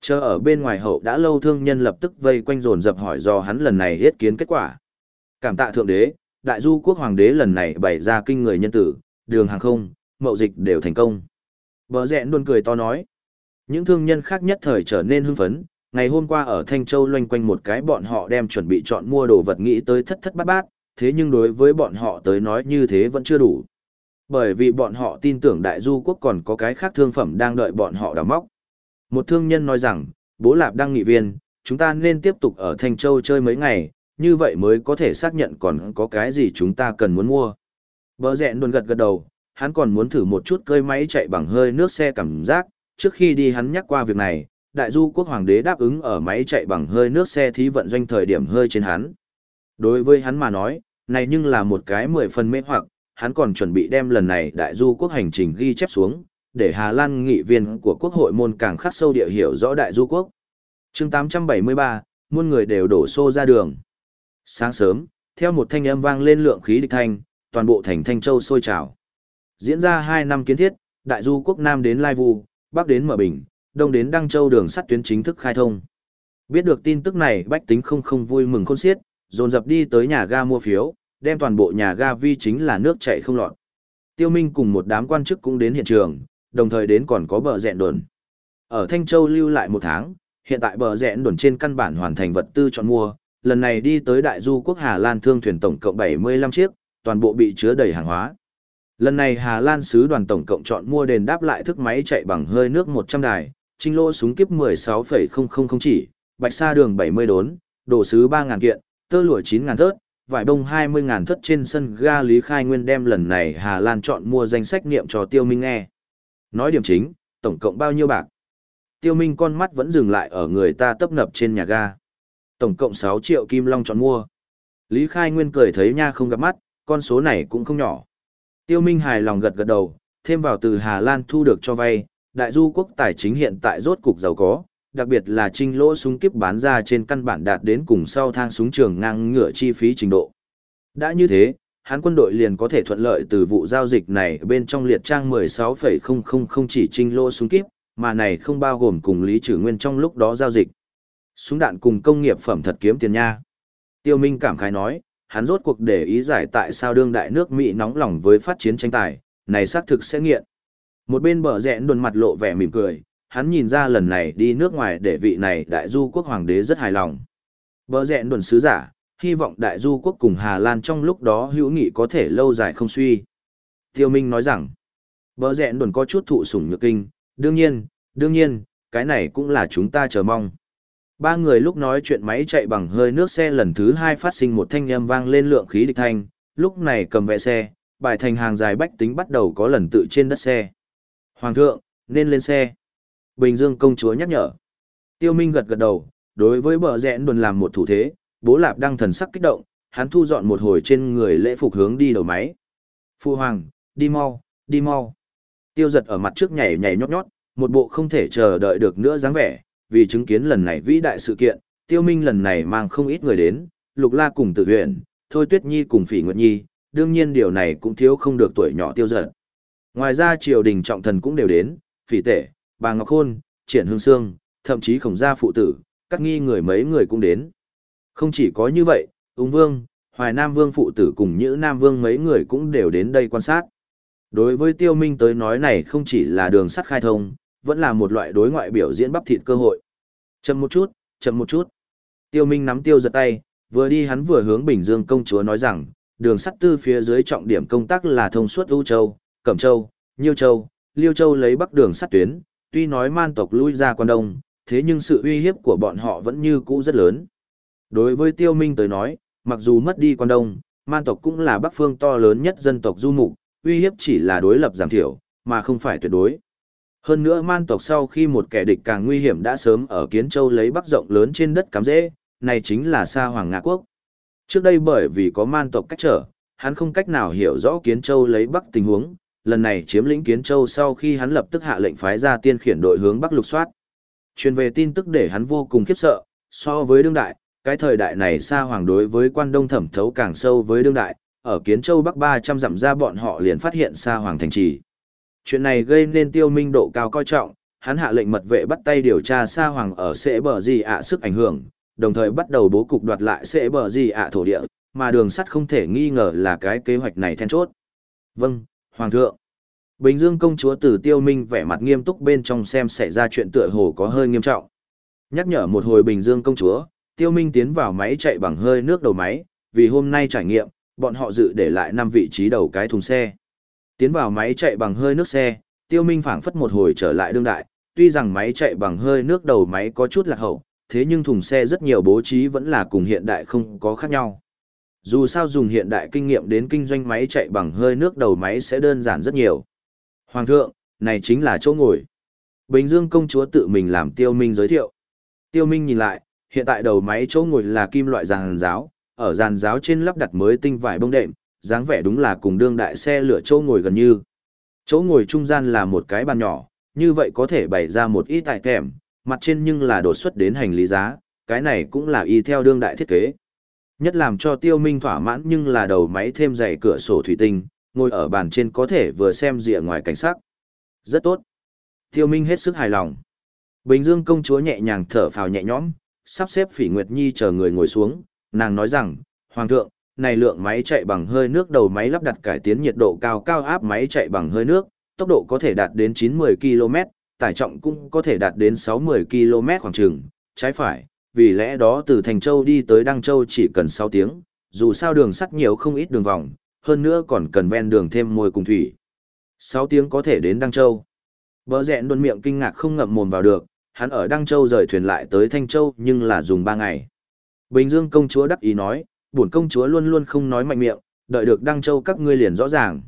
Chờ ở bên ngoài hậu đã lâu thương nhân lập tức vây quanh dồn dập hỏi do hắn lần này hết kiến kết quả. Cảm tạ thượng đế, đại du quốc hoàng đế lần này bày ra kinh người nhân tử, đường hàng không, mậu dịch đều thành công. Bờ rẹn đồn cười to nói. Những thương nhân khác nhất thời trở nên hưng phấn, ngày hôm qua ở Thanh Châu loanh quanh một cái bọn họ đem chuẩn bị chọn mua đồ vật nghĩ tới thất thất bát bát, thế nhưng đối với bọn họ tới nói như thế vẫn chưa đủ. Bởi vì bọn họ tin tưởng đại du quốc còn có cái khác thương phẩm đang đợi bọn họ đào móc. Một thương nhân nói rằng, bố lạp đang nghị viên, chúng ta nên tiếp tục ở Thanh Châu chơi mấy ngày, như vậy mới có thể xác nhận còn có cái gì chúng ta cần muốn mua. Bờ rẹn luôn gật gật đầu, hắn còn muốn thử một chút cơi máy chạy bằng hơi nước xe cảm giác, trước khi đi hắn nhắc qua việc này, đại du quốc hoàng đế đáp ứng ở máy chạy bằng hơi nước xe thí vận doanh thời điểm hơi trên hắn. Đối với hắn mà nói, này nhưng là một cái mười phần mê hoặc, hắn còn chuẩn bị đem lần này đại du quốc hành trình ghi chép xuống, để Hà Lan nghị viên của quốc hội môn càng khắc sâu địa hiểu rõ đại du quốc. chương 873, muôn người đều đổ xô ra đường. Sáng sớm, theo một thanh âm vang lên lượng khí địch thanh, toàn bộ thành Thanh Châu sôi trào. Diễn ra 2 năm kiến thiết, đại du quốc Nam đến Lai Vu, Bắc đến Mở Bình, Đông đến Đăng Châu đường sắt tuyến chính thức khai thông. Biết được tin tức này bách tính không không vui mừng khôn xiết, dồn dập đi tới nhà ga mua phiếu, đem toàn bộ nhà ga vi chính là nước chảy không lọt. Tiêu Minh cùng một đám quan chức cũng đến hiện trường, đồng thời đến còn có bờ rẹn đồn. Ở Thanh Châu lưu lại một tháng, hiện tại bờ rẹn đồn trên căn bản hoàn thành vật tư chọn mua, lần này đi tới đại du quốc Hà Lan thương thuyền tổng cộng 75 chiếc, toàn bộ bị chứa đầy hàng hóa. Lần này Hà Lan sứ đoàn tổng cộng chọn mua đền đáp lại thức máy chạy bằng hơi nước 100 đài, trinh lỗ súng kiếp 16,000 chỉ, bạch sa đường 70 đốn, đồ sứ 3.000 kiện, tơ lụa 9.000 thớt, vải bông 20.000 thớt trên sân ga Lý Khai Nguyên đem lần này Hà Lan chọn mua danh sách niệm cho Tiêu Minh nghe. Nói điểm chính, tổng cộng bao nhiêu bạc? Tiêu Minh con mắt vẫn dừng lại ở người ta tấp nập trên nhà ga. Tổng cộng 6 triệu kim long chọn mua. Lý Khai Nguyên cười thấy nha không gặp mắt, con số này cũng không nhỏ. Tiêu Minh hài lòng gật gật đầu, thêm vào từ Hà Lan thu được cho vay, đại du quốc tài chính hiện tại rốt cục giàu có, đặc biệt là trinh lỗ súng kiếp bán ra trên căn bản đạt đến cùng sau thang súng trường ngang ngửa chi phí trình độ. Đã như thế, hắn quân đội liền có thể thuận lợi từ vụ giao dịch này bên trong liệt trang 16,000 chỉ trinh lỗ súng kiếp, mà này không bao gồm cùng Lý Trử Nguyên trong lúc đó giao dịch. Súng đạn cùng công nghiệp phẩm thật kiếm tiền nha. Tiêu Minh cảm khái nói, hắn rốt cuộc để ý giải tại sao đương đại nước Mỹ nóng lòng với phát chiến tranh tài, này xác thực sẽ nghiện. Một bên bờ rẽ đồn mặt lộ vẻ mỉm cười, hắn nhìn ra lần này đi nước ngoài để vị này đại du quốc hoàng đế rất hài lòng. Bờ rẽ đồn sứ giả, hy vọng đại du quốc cùng Hà Lan trong lúc đó hữu nghị có thể lâu dài không suy. Tiêu Minh nói rằng, bờ rẽ đồn có chút thụ sủng nhược kinh, đương nhiên, đương nhiên, cái này cũng là chúng ta chờ mong. Ba người lúc nói chuyện máy chạy bằng hơi nước xe lần thứ hai phát sinh một thanh âm vang lên lượng khí địch thanh, lúc này cầm vẽ xe, bài thành hàng dài bách tính bắt đầu có lần tự trên đất xe. Hoàng thượng, nên lên xe. Bình Dương công chúa nhắc nhở. Tiêu Minh gật gật đầu, đối với bờ rẽn đồn làm một thủ thế, bố lạp đang thần sắc kích động, hắn thu dọn một hồi trên người lễ phục hướng đi đầu máy. Phu hoàng, đi mau, đi mau. Tiêu giật ở mặt trước nhảy nhảy nhót nhót, một bộ không thể chờ đợi được nữa dáng vẻ, vì chứng kiến lần này vĩ đại sự kiện, tiêu minh lần này mang không ít người đến, lục la cùng tự huyện, thôi tuyết nhi cùng phỉ nguyệt nhi, đương nhiên điều này cũng thiếu không được tuổi nhỏ tiêu giật. Ngoài ra triều đình trọng thần cũng đều đến, phỉ tể, bà Ngọc Khôn, triển hương sương, thậm chí khổng gia phụ tử, các nghi người mấy người cũng đến. Không chỉ có như vậy, ung vương, hoài nam vương phụ tử cùng nhữ nam vương mấy người cũng đều đến đây quan sát. Đối với tiêu minh tới nói này không chỉ là đường sắt khai thông, vẫn là một loại đối ngoại biểu diễn bắp thịt cơ hội. Chậm một chút, chậm một chút. Tiêu Minh nắm tiêu giật tay, vừa đi hắn vừa hướng Bình Dương công chúa nói rằng, đường sắt tư phía dưới trọng điểm công tác là thông suốt U Châu, Cẩm Châu, Nhiêu Châu, Liêu Châu lấy bắc đường sắt tuyến, tuy nói man tộc lui ra quan đông, thế nhưng sự uy hiếp của bọn họ vẫn như cũ rất lớn. Đối với Tiêu Minh tới nói, mặc dù mất đi quan đông, man tộc cũng là bắc phương to lớn nhất dân tộc du mục, uy hiếp chỉ là đối lập giảm thiểu, mà không phải tuyệt đối. Hơn nữa man tộc sau khi một kẻ địch càng nguy hiểm đã sớm ở Kiến Châu lấy bắc rộng lớn trên đất cắm dễ, này chính là Sa Hoàng Nga Quốc. Trước đây bởi vì có man tộc cách trở, hắn không cách nào hiểu rõ Kiến Châu lấy bắc tình huống, lần này chiếm lĩnh Kiến Châu sau khi hắn lập tức hạ lệnh phái ra tiên khiển đội hướng bắc lục soát. Truyền về tin tức để hắn vô cùng khiếp sợ, so với đương đại, cái thời đại này Sa Hoàng đối với quan đông thẩm thấu càng sâu với đương đại, ở Kiến Châu bắc 300 dặm ra bọn họ liền phát hiện Sa Hoàng thành trì. Chuyện này gây nên tiêu minh độ cao coi trọng, hắn hạ lệnh mật vệ bắt tay điều tra Sa Hoàng ở Sệ Bờ Gì ạ sức ảnh hưởng, đồng thời bắt đầu bố cục đoạt lại Sệ Bờ Gì ạ thổ địa, mà đường sắt không thể nghi ngờ là cái kế hoạch này then chốt. Vâng, Hoàng thượng. Bình Dương công chúa Tử Tiêu Minh vẻ mặt nghiêm túc bên trong xem xảy ra chuyện tựa hồ có hơi nghiêm trọng. Nhắc nhở một hồi Bình Dương công chúa, Tiêu Minh tiến vào máy chạy bằng hơi nước đầu máy, vì hôm nay trải nghiệm, bọn họ dự để lại 5 vị trí đầu cái thùng xe. Tiến vào máy chạy bằng hơi nước xe, tiêu minh phảng phất một hồi trở lại đương đại, tuy rằng máy chạy bằng hơi nước đầu máy có chút lạc hậu, thế nhưng thùng xe rất nhiều bố trí vẫn là cùng hiện đại không có khác nhau. Dù sao dùng hiện đại kinh nghiệm đến kinh doanh máy chạy bằng hơi nước đầu máy sẽ đơn giản rất nhiều. Hoàng thượng, này chính là chỗ ngồi. Bình Dương công chúa tự mình làm tiêu minh giới thiệu. Tiêu minh nhìn lại, hiện tại đầu máy chỗ ngồi là kim loại giàn giáo, ở giàn giáo trên lắp đặt mới tinh vải bông đệm, dáng vẻ đúng là cùng đương đại xe lửa chỗ ngồi gần như. Chỗ ngồi trung gian là một cái bàn nhỏ, như vậy có thể bày ra một ít tài kèm, mặt trên nhưng là đột xuất đến hành lý giá, cái này cũng là y theo đương đại thiết kế. Nhất làm cho tiêu minh thỏa mãn nhưng là đầu máy thêm dày cửa sổ thủy tinh, ngồi ở bàn trên có thể vừa xem rìa ngoài cảnh sắc. Rất tốt. Tiêu minh hết sức hài lòng. Bình Dương công chúa nhẹ nhàng thở phào nhẹ nhõm, sắp xếp Phỉ Nguyệt Nhi chờ người ngồi xuống, nàng nói rằng, Hoàng thượng, này lượng máy chạy bằng hơi nước đầu máy lắp đặt cải tiến nhiệt độ cao cao áp máy chạy bằng hơi nước, tốc độ có thể đạt đến 90 km, tải trọng cũng có thể đạt đến 60 km khoảng trường, trái phải, vì lẽ đó từ Thành Châu đi tới Đăng Châu chỉ cần 6 tiếng, dù sao đường sắt nhiều không ít đường vòng, hơn nữa còn cần ven đường thêm môi cùng thủy. 6 tiếng có thể đến Đăng Châu. Bờ rẹn đồn miệng kinh ngạc không ngậm mồm vào được, hắn ở Đăng Châu rời thuyền lại tới Thanh Châu nhưng là dùng ba ngày. Bình Dương công chúa đắc ý nói, bổn công chúa luôn luôn không nói mạnh miệng, đợi được Đăng Châu các ngươi liền rõ ràng.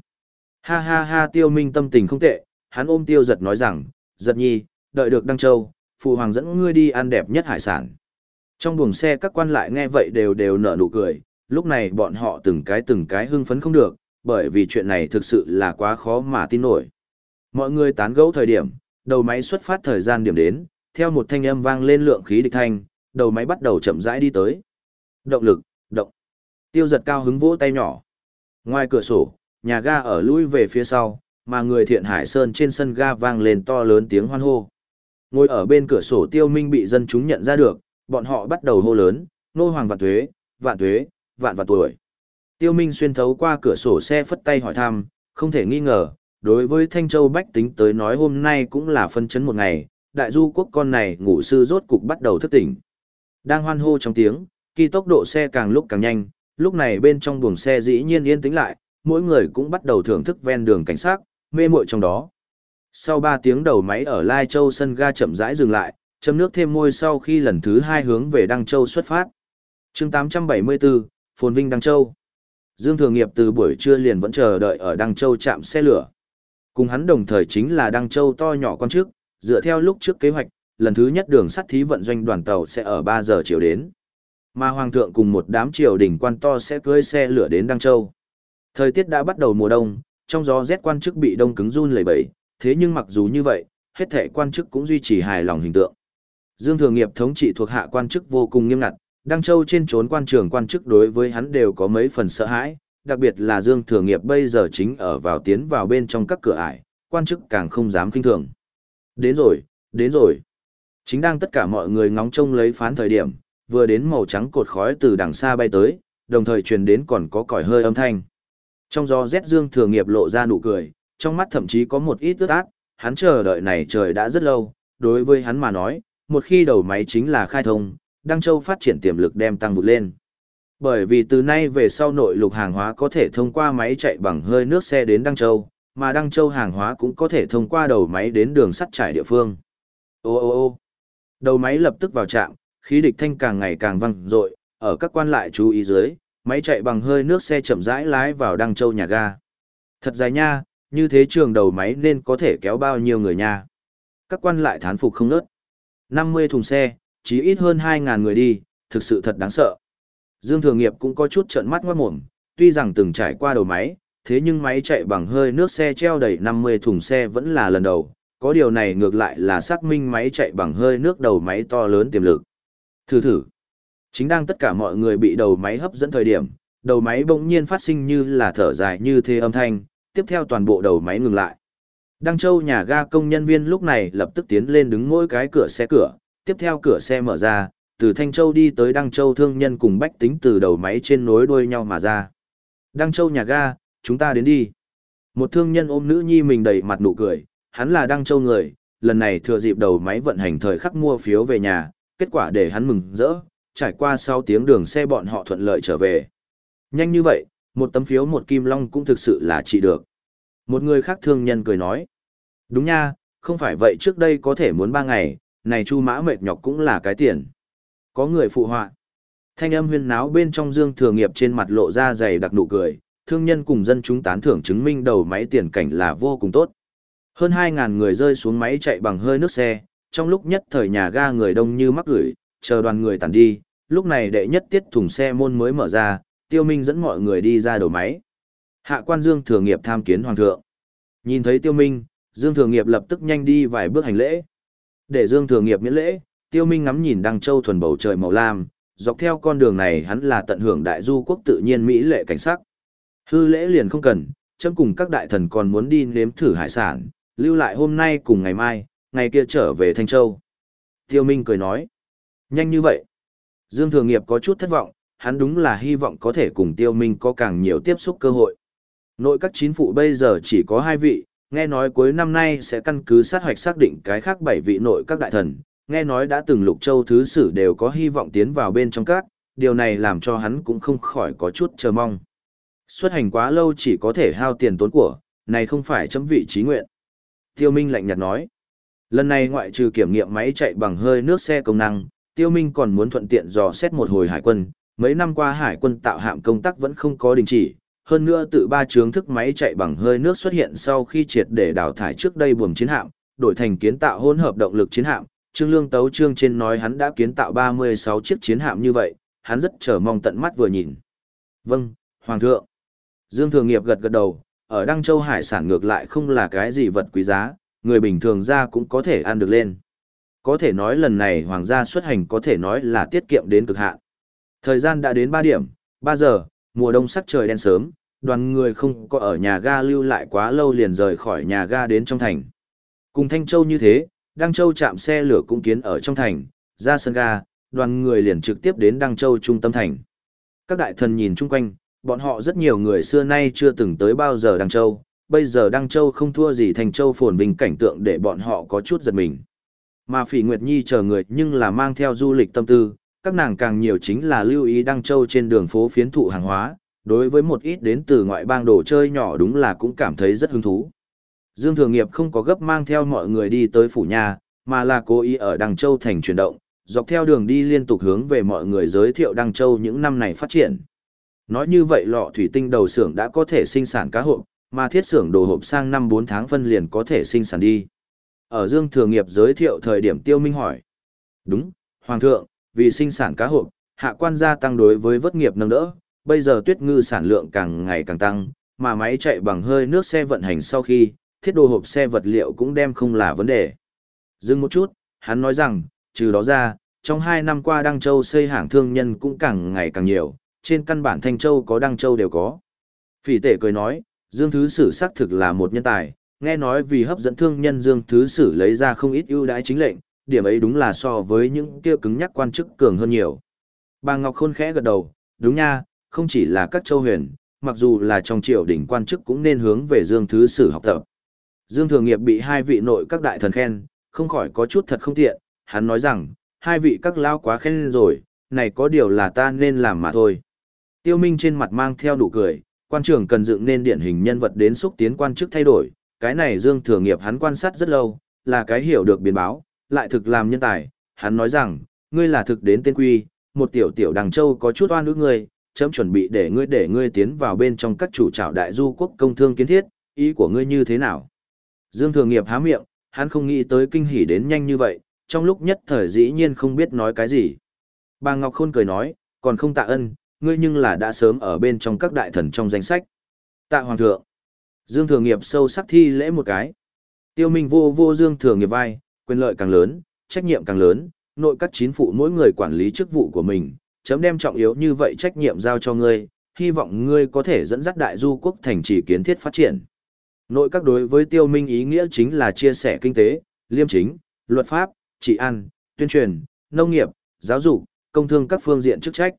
Ha ha ha tiêu minh tâm tình không tệ, hắn ôm tiêu giật nói rằng, giật nhi, đợi được Đăng Châu, phụ hoàng dẫn ngươi đi ăn đẹp nhất hải sản. Trong buồng xe các quan lại nghe vậy đều đều nở nụ cười, lúc này bọn họ từng cái từng cái hưng phấn không được, bởi vì chuyện này thực sự là quá khó mà tin nổi. Mọi người tán gẫu thời điểm, đầu máy xuất phát thời gian điểm đến, theo một thanh âm vang lên lượng khí địch thanh, đầu máy bắt đầu chậm rãi đi tới. Động lực. Tiêu giật cao hứng vỗ tay nhỏ. Ngoài cửa sổ, nhà ga ở lui về phía sau, mà người thiện hải sơn trên sân ga vang lên to lớn tiếng hoan hô. Ngồi ở bên cửa sổ tiêu minh bị dân chúng nhận ra được, bọn họ bắt đầu hô lớn, nô hoàng vạn tuế, vạn tuế, vạn vạn tuổi. Tiêu minh xuyên thấu qua cửa sổ xe phất tay hỏi thăm, không thể nghi ngờ, đối với Thanh Châu Bách tính tới nói hôm nay cũng là phân chấn một ngày, đại du quốc con này ngủ sư rốt cục bắt đầu thức tỉnh. Đang hoan hô trong tiếng, khi tốc độ xe càng lúc càng nhanh, lúc này bên trong buồng xe dĩ nhiên yên tĩnh lại, mỗi người cũng bắt đầu thưởng thức ven đường cảnh sát, mê muội trong đó. Sau 3 tiếng đầu máy ở Lai Châu sân ga chậm rãi dừng lại, châm nước thêm môi sau khi lần thứ 2 hướng về Đăng Châu xuất phát. chương 874, Phồn Vinh Đăng Châu. Dương Thường Nghiệp từ buổi trưa liền vẫn chờ đợi ở Đăng Châu chạm xe lửa. Cùng hắn đồng thời chính là Đăng Châu to nhỏ con trước, dựa theo lúc trước kế hoạch, lần thứ nhất đường sắt thí vận doanh đoàn tàu sẽ ở 3 giờ chiều đến. Mà Hoàng thượng cùng một đám triều đình quan to sẽ cưỡi xe lửa đến Đăng Châu. Thời tiết đã bắt đầu mùa đông, trong gió rét quan chức bị đông cứng run lẩy bẩy, thế nhưng mặc dù như vậy, hết thảy quan chức cũng duy trì hài lòng hình tượng. Dương Thừa Nghiệp thống trị thuộc hạ quan chức vô cùng nghiêm ngặt, Đăng Châu trên trốn quan trường quan chức đối với hắn đều có mấy phần sợ hãi, đặc biệt là Dương Thừa Nghiệp bây giờ chính ở vào tiến vào bên trong các cửa ải, quan chức càng không dám kinh thường. Đến rồi, đến rồi. Chính đang tất cả mọi người ngóng trông lấy phán thời điểm, vừa đến màu trắng cột khói từ đằng xa bay tới, đồng thời truyền đến còn có còi hơi âm thanh. Trong gió rét Dương Thừa Nghiệp lộ ra nụ cười, trong mắt thậm chí có một ít ướt át, hắn chờ đợi này trời đã rất lâu, đối với hắn mà nói, một khi đầu máy chính là khai thông, Đăng Châu phát triển tiềm lực đem tăng vụt lên. Bởi vì từ nay về sau nội lục hàng hóa có thể thông qua máy chạy bằng hơi nước xe đến Đăng Châu, mà Đăng Châu hàng hóa cũng có thể thông qua đầu máy đến đường sắt trải địa phương. Ô ô ô đầu máy lập tức vào trạm, khí địch thanh càng ngày càng vang dội, ở các quan lại chú ý dưới, máy chạy bằng hơi nước xe chậm rãi lái vào Đăng Châu nhà ga. Thật dài nha, như thế trường đầu máy nên có thể kéo bao nhiêu người nha. Các quan lại thán phục không nớt. 50 thùng xe, chỉ ít hơn 2.000 người đi, thực sự thật đáng sợ. Dương Thường Nghiệp cũng có chút trợn mắt ngoát mồm, tuy rằng từng trải qua đầu máy, thế nhưng máy chạy bằng hơi nước xe treo đầy 50 thùng xe vẫn là lần đầu, có điều này ngược lại là xác minh máy chạy bằng hơi nước đầu máy to lớn tiềm lực. Thử thử. Chính đang tất cả mọi người bị đầu máy hấp dẫn thời điểm, đầu máy bỗng nhiên phát sinh như là thở dài như thế âm thanh, tiếp theo toàn bộ đầu máy ngừng lại. Đăng Châu nhà ga công nhân viên lúc này lập tức tiến lên đứng mỗi cái cửa xe cửa, tiếp theo cửa xe mở ra, từ Thanh Châu đi tới Đăng Châu thương nhân cùng bách tính từ đầu máy trên nối đuôi nhau mà ra. Đăng Châu nhà ga, chúng ta đến đi. Một thương nhân ôm nữ nhi mình đầy mặt nụ cười, hắn là Đăng Châu người, lần này thừa dịp đầu máy vận hành thời khắc mua phiếu về nhà, kết quả để hắn mừng rỡ, trải qua 6 tiếng đường xe bọn họ thuận lợi trở về. Nhanh như vậy, một tấm phiếu một kim long cũng thực sự là trị được. Một người khác thương nhân cười nói, đúng nha, không phải vậy trước đây có thể muốn 3 ngày, này chu mã mệt nhọc cũng là cái tiền. Có người phụ họa. Thanh âm huyên náo bên trong dương thừa nghiệp trên mặt lộ ra dày đặc nụ cười, thương nhân cùng dân chúng tán thưởng chứng minh đầu máy tiền cảnh là vô cùng tốt. Hơn 2.000 người rơi xuống máy chạy bằng hơi nước xe, trong lúc nhất thời nhà ga người đông như mắc gửi, chờ đoàn người tản đi, lúc này đệ nhất tiết thùng xe môn mới mở ra, tiêu minh dẫn mọi người đi ra đầu máy. Hạ quan Dương Thừa Nghiệp tham kiến Hoàng thượng. Nhìn thấy tiêu minh, Dương Thừa Nghiệp lập tức nhanh đi vài bước hành lễ. Để Dương Thừa Nghiệp miễn lễ, tiêu minh ngắm nhìn đăng châu thuần bầu trời màu lam, dọc theo con đường này hắn là tận hưởng đại du quốc tự nhiên mỹ lệ cảnh sắc. Hư lễ liền không cần, chấm cùng các đại thần còn muốn đi nếm thử hải sản, lưu lại hôm nay cùng ngày mai, ngày kia trở về Thanh Châu. Tiêu Minh cười nói, nhanh như vậy. Dương Thường Nghiệp có chút thất vọng, hắn đúng là hy vọng có thể cùng Tiêu Minh có càng nhiều tiếp xúc cơ hội. Nội các chính phủ bây giờ chỉ có hai vị, nghe nói cuối năm nay sẽ căn cứ sát hoạch xác định cái khác bảy vị nội các đại thần, nghe nói đã từng lục châu thứ sử đều có hy vọng tiến vào bên trong các, điều này làm cho hắn cũng không khỏi có chút chờ mong. Xuất hành quá lâu chỉ có thể hao tiền tốn của, này không phải chấm vị trí nguyện. Tiêu Minh lạnh nhạt nói. Lần này ngoại trừ kiểm nghiệm máy chạy bằng hơi nước xe công năng, Tiêu Minh còn muốn thuận tiện dò xét một hồi hải quân. Mấy năm qua hải quân tạo hạm công tác vẫn không có đình chỉ, hơn nữa tự ba chướng thức máy chạy bằng hơi nước xuất hiện sau khi triệt để đào thải trước đây buồm chiến hạm, đổi thành kiến tạo hỗn hợp động lực chiến hạm. Trương Lương Tấu Trương trên nói hắn đã kiến tạo 36 chiếc chiến hạm như vậy, hắn rất chờ mong tận mắt vừa nhìn. Vâng, Hoàng thượng. Dương Thường Nghiệp gật gật đầu, ở Đăng Châu hải sản ngược lại không là cái gì vật quý giá, người bình thường ra cũng có thể ăn được lên. Có thể nói lần này hoàng gia xuất hành có thể nói là tiết kiệm đến cực hạn. Thời gian đã đến 3 điểm, 3 giờ, mùa đông sắc trời đen sớm, đoàn người không có ở nhà ga lưu lại quá lâu liền rời khỏi nhà ga đến trong thành. Cùng Thanh Châu như thế, Đăng Châu chạm xe lửa cũng kiến ở trong thành, ra sân ga, đoàn người liền trực tiếp đến Đăng Châu trung tâm thành. Các đại thần nhìn chung quanh, bọn họ rất nhiều người xưa nay chưa từng tới bao giờ Đăng Châu, bây giờ Đăng Châu không thua gì Thành Châu phồn vinh cảnh tượng để bọn họ có chút giật mình. Mà Phỉ Nguyệt Nhi chờ người nhưng là mang theo du lịch tâm tư, các nàng càng nhiều chính là lưu ý Đăng Châu trên đường phố phiến thụ hàng hóa, đối với một ít đến từ ngoại bang đồ chơi nhỏ đúng là cũng cảm thấy rất hứng thú. Dương Thường Nghiệp không có gấp mang theo mọi người đi tới phủ nhà, mà là cố ý ở Đăng Châu thành chuyển động, dọc theo đường đi liên tục hướng về mọi người giới thiệu Đăng Châu những năm này phát triển. Nói như vậy lọ thủy tinh đầu xưởng đã có thể sinh sản cá hộp, mà thiết xưởng đồ hộp sang năm 4 tháng phân liền có thể sinh sản đi. Ở Dương Thừa Nghiệp giới thiệu thời điểm Tiêu Minh hỏi. Đúng, Hoàng thượng, vì sinh sản cá hộp, hạ quan gia tăng đối với vớt nghiệp nâng đỡ, bây giờ tuyết ngư sản lượng càng ngày càng tăng, mà máy chạy bằng hơi nước xe vận hành sau khi, thiết đồ hộp xe vật liệu cũng đem không là vấn đề. Dừng một chút, hắn nói rằng, trừ đó ra, trong hai năm qua Đăng Châu xây hàng thương nhân cũng càng ngày càng nhiều, trên căn bản Thanh Châu có Đăng Châu đều có. Phỉ tể cười nói, Dương Thứ Sử xác thực là một nhân tài, nghe nói vì hấp dẫn thương nhân Dương Thứ Sử lấy ra không ít ưu đãi chính lệnh, điểm ấy đúng là so với những kia cứng nhắc quan chức cường hơn nhiều. Bà Ngọc Khôn khẽ gật đầu, đúng nha, không chỉ là các châu huyền, mặc dù là trong triều đỉnh quan chức cũng nên hướng về Dương Thứ Sử học tập. Dương Thường Nghiệp bị hai vị nội các đại thần khen, không khỏi có chút thật không tiện, hắn nói rằng, hai vị các lao quá khen rồi, này có điều là ta nên làm mà thôi. Tiêu Minh trên mặt mang theo đủ cười, quan trưởng cần dựng nên điển hình nhân vật đến xúc tiến quan chức thay đổi, cái này Dương Thừa Nghiệp hắn quan sát rất lâu, là cái hiểu được biến báo, lại thực làm nhân tài, hắn nói rằng, ngươi là thực đến tên quy, một tiểu tiểu đằng châu có chút oan ước ngươi, chấm chuẩn bị để ngươi để ngươi tiến vào bên trong các chủ trảo đại du quốc công thương kiến thiết, ý của ngươi như thế nào? Dương Thừa Nghiệp há miệng, hắn không nghĩ tới kinh hỉ đến nhanh như vậy, trong lúc nhất thời dĩ nhiên không biết nói cái gì. Bà Ngọc Khôn cười nói, còn không tạ ân, ngươi nhưng là đã sớm ở bên trong các đại thần trong danh sách. Tạ Hoàng thượng. Dương Thừa Nghiệp sâu sắc thi lễ một cái. Tiêu Minh vô vô Dương Thừa Nghiệp vai, quyền lợi càng lớn, trách nhiệm càng lớn, nội các chính phủ mỗi người quản lý chức vụ của mình, chấm đem trọng yếu như vậy trách nhiệm giao cho ngươi, hy vọng ngươi có thể dẫn dắt đại du quốc thành trì kiến thiết phát triển. Nội các đối với Tiêu Minh ý nghĩa chính là chia sẻ kinh tế, liêm chính, luật pháp, trị an, tuyên truyền, nông nghiệp, giáo dục, công thương các phương diện chức trách.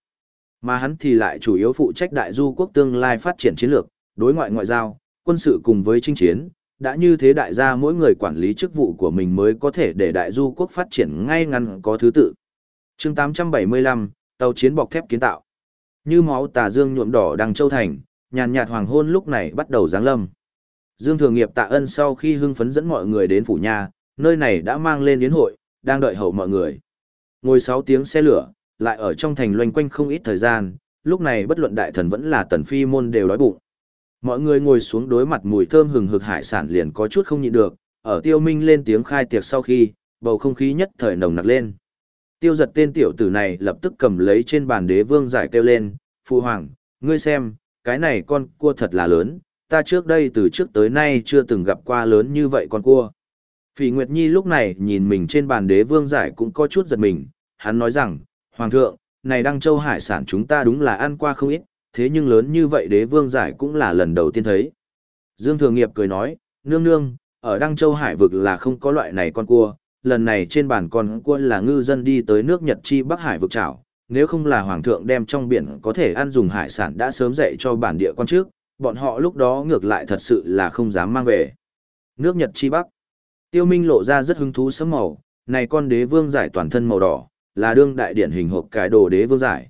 Mà hắn thì lại chủ yếu phụ trách đại du quốc tương lai phát triển chiến lược, đối ngoại ngoại giao, quân sự cùng với chinh chiến, đã như thế đại gia mỗi người quản lý chức vụ của mình mới có thể để đại du quốc phát triển ngay ngắn có thứ tự. chương 875, tàu chiến bọc thép kiến tạo. Như máu tà dương nhuộm đỏ đằng châu thành, nhàn nhạt hoàng hôn lúc này bắt đầu giáng lâm. Dương Thường Nghiệp tạ ân sau khi hưng phấn dẫn mọi người đến phủ nhà, nơi này đã mang lên yến hội, đang đợi hậu mọi người. Ngồi 6 tiếng xe lửa, lại ở trong thành loanh quanh không ít thời gian, lúc này bất luận đại thần vẫn là tần phi môn đều đói bụng. Mọi người ngồi xuống đối mặt mùi thơm hừng hực hải sản liền có chút không nhịn được, ở tiêu minh lên tiếng khai tiệc sau khi, bầu không khí nhất thời nồng nặc lên. Tiêu giật tên tiểu tử này lập tức cầm lấy trên bàn đế vương giải kêu lên, phụ Hoàng, ngươi xem, cái này con cua thật là lớn, ta trước đây từ trước tới nay chưa từng gặp qua lớn như vậy con cua. Phỉ Nguyệt Nhi lúc này nhìn mình trên bàn đế vương giải cũng có chút giật mình, hắn nói rằng, Hoàng thượng, này Đăng Châu hải sản chúng ta đúng là ăn qua không ít, thế nhưng lớn như vậy đế vương giải cũng là lần đầu tiên thấy. Dương Thường Nghiệp cười nói, nương nương, ở Đăng Châu hải vực là không có loại này con cua, lần này trên bàn con cua là ngư dân đi tới nước Nhật Chi Bắc Hải vực trảo, nếu không là Hoàng thượng đem trong biển có thể ăn dùng hải sản đã sớm dạy cho bản địa con trước, bọn họ lúc đó ngược lại thật sự là không dám mang về. Nước Nhật Chi Bắc Tiêu Minh lộ ra rất hứng thú sấm màu, này con đế vương giải toàn thân màu đỏ, là đương đại điển hình hộp cải đồ đế vương giải.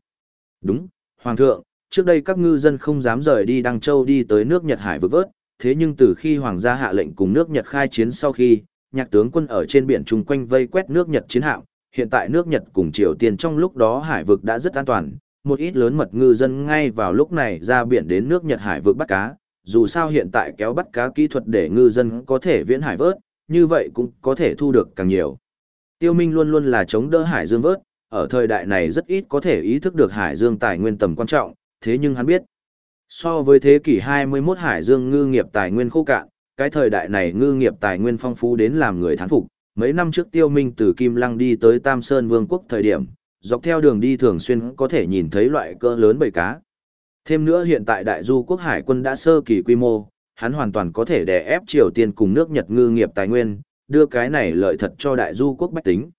Đúng, Hoàng thượng, trước đây các ngư dân không dám rời đi Đăng Châu đi tới nước Nhật Hải vực vớt, thế nhưng từ khi Hoàng gia hạ lệnh cùng nước Nhật khai chiến sau khi, nhạc tướng quân ở trên biển chung quanh vây quét nước Nhật chiến hạm, hiện tại nước Nhật cùng Triều Tiên trong lúc đó hải vực đã rất an toàn, một ít lớn mật ngư dân ngay vào lúc này ra biển đến nước Nhật hải vực bắt cá, dù sao hiện tại kéo bắt cá kỹ thuật để ngư dân có thể viễn hải vớt, như vậy cũng có thể thu được càng nhiều. Tiêu Minh luôn luôn là chống đỡ hải dương vớt, ở thời đại này rất ít có thể ý thức được hải dương tài nguyên tầm quan trọng, thế nhưng hắn biết, so với thế kỷ 21 hải dương ngư nghiệp tài nguyên khô cạn, cái thời đại này ngư nghiệp tài nguyên phong phú đến làm người thán phục. Mấy năm trước Tiêu Minh từ Kim Lăng đi tới Tam Sơn Vương quốc thời điểm, dọc theo đường đi thường xuyên có thể nhìn thấy loại cỡ lớn bầy cá. Thêm nữa hiện tại đại du quốc hải quân đã sơ kỳ quy mô, hắn hoàn toàn có thể đè ép Triều Tiên cùng nước Nhật ngư nghiệp tài nguyên, đưa cái này lợi thật cho đại du quốc bách tính.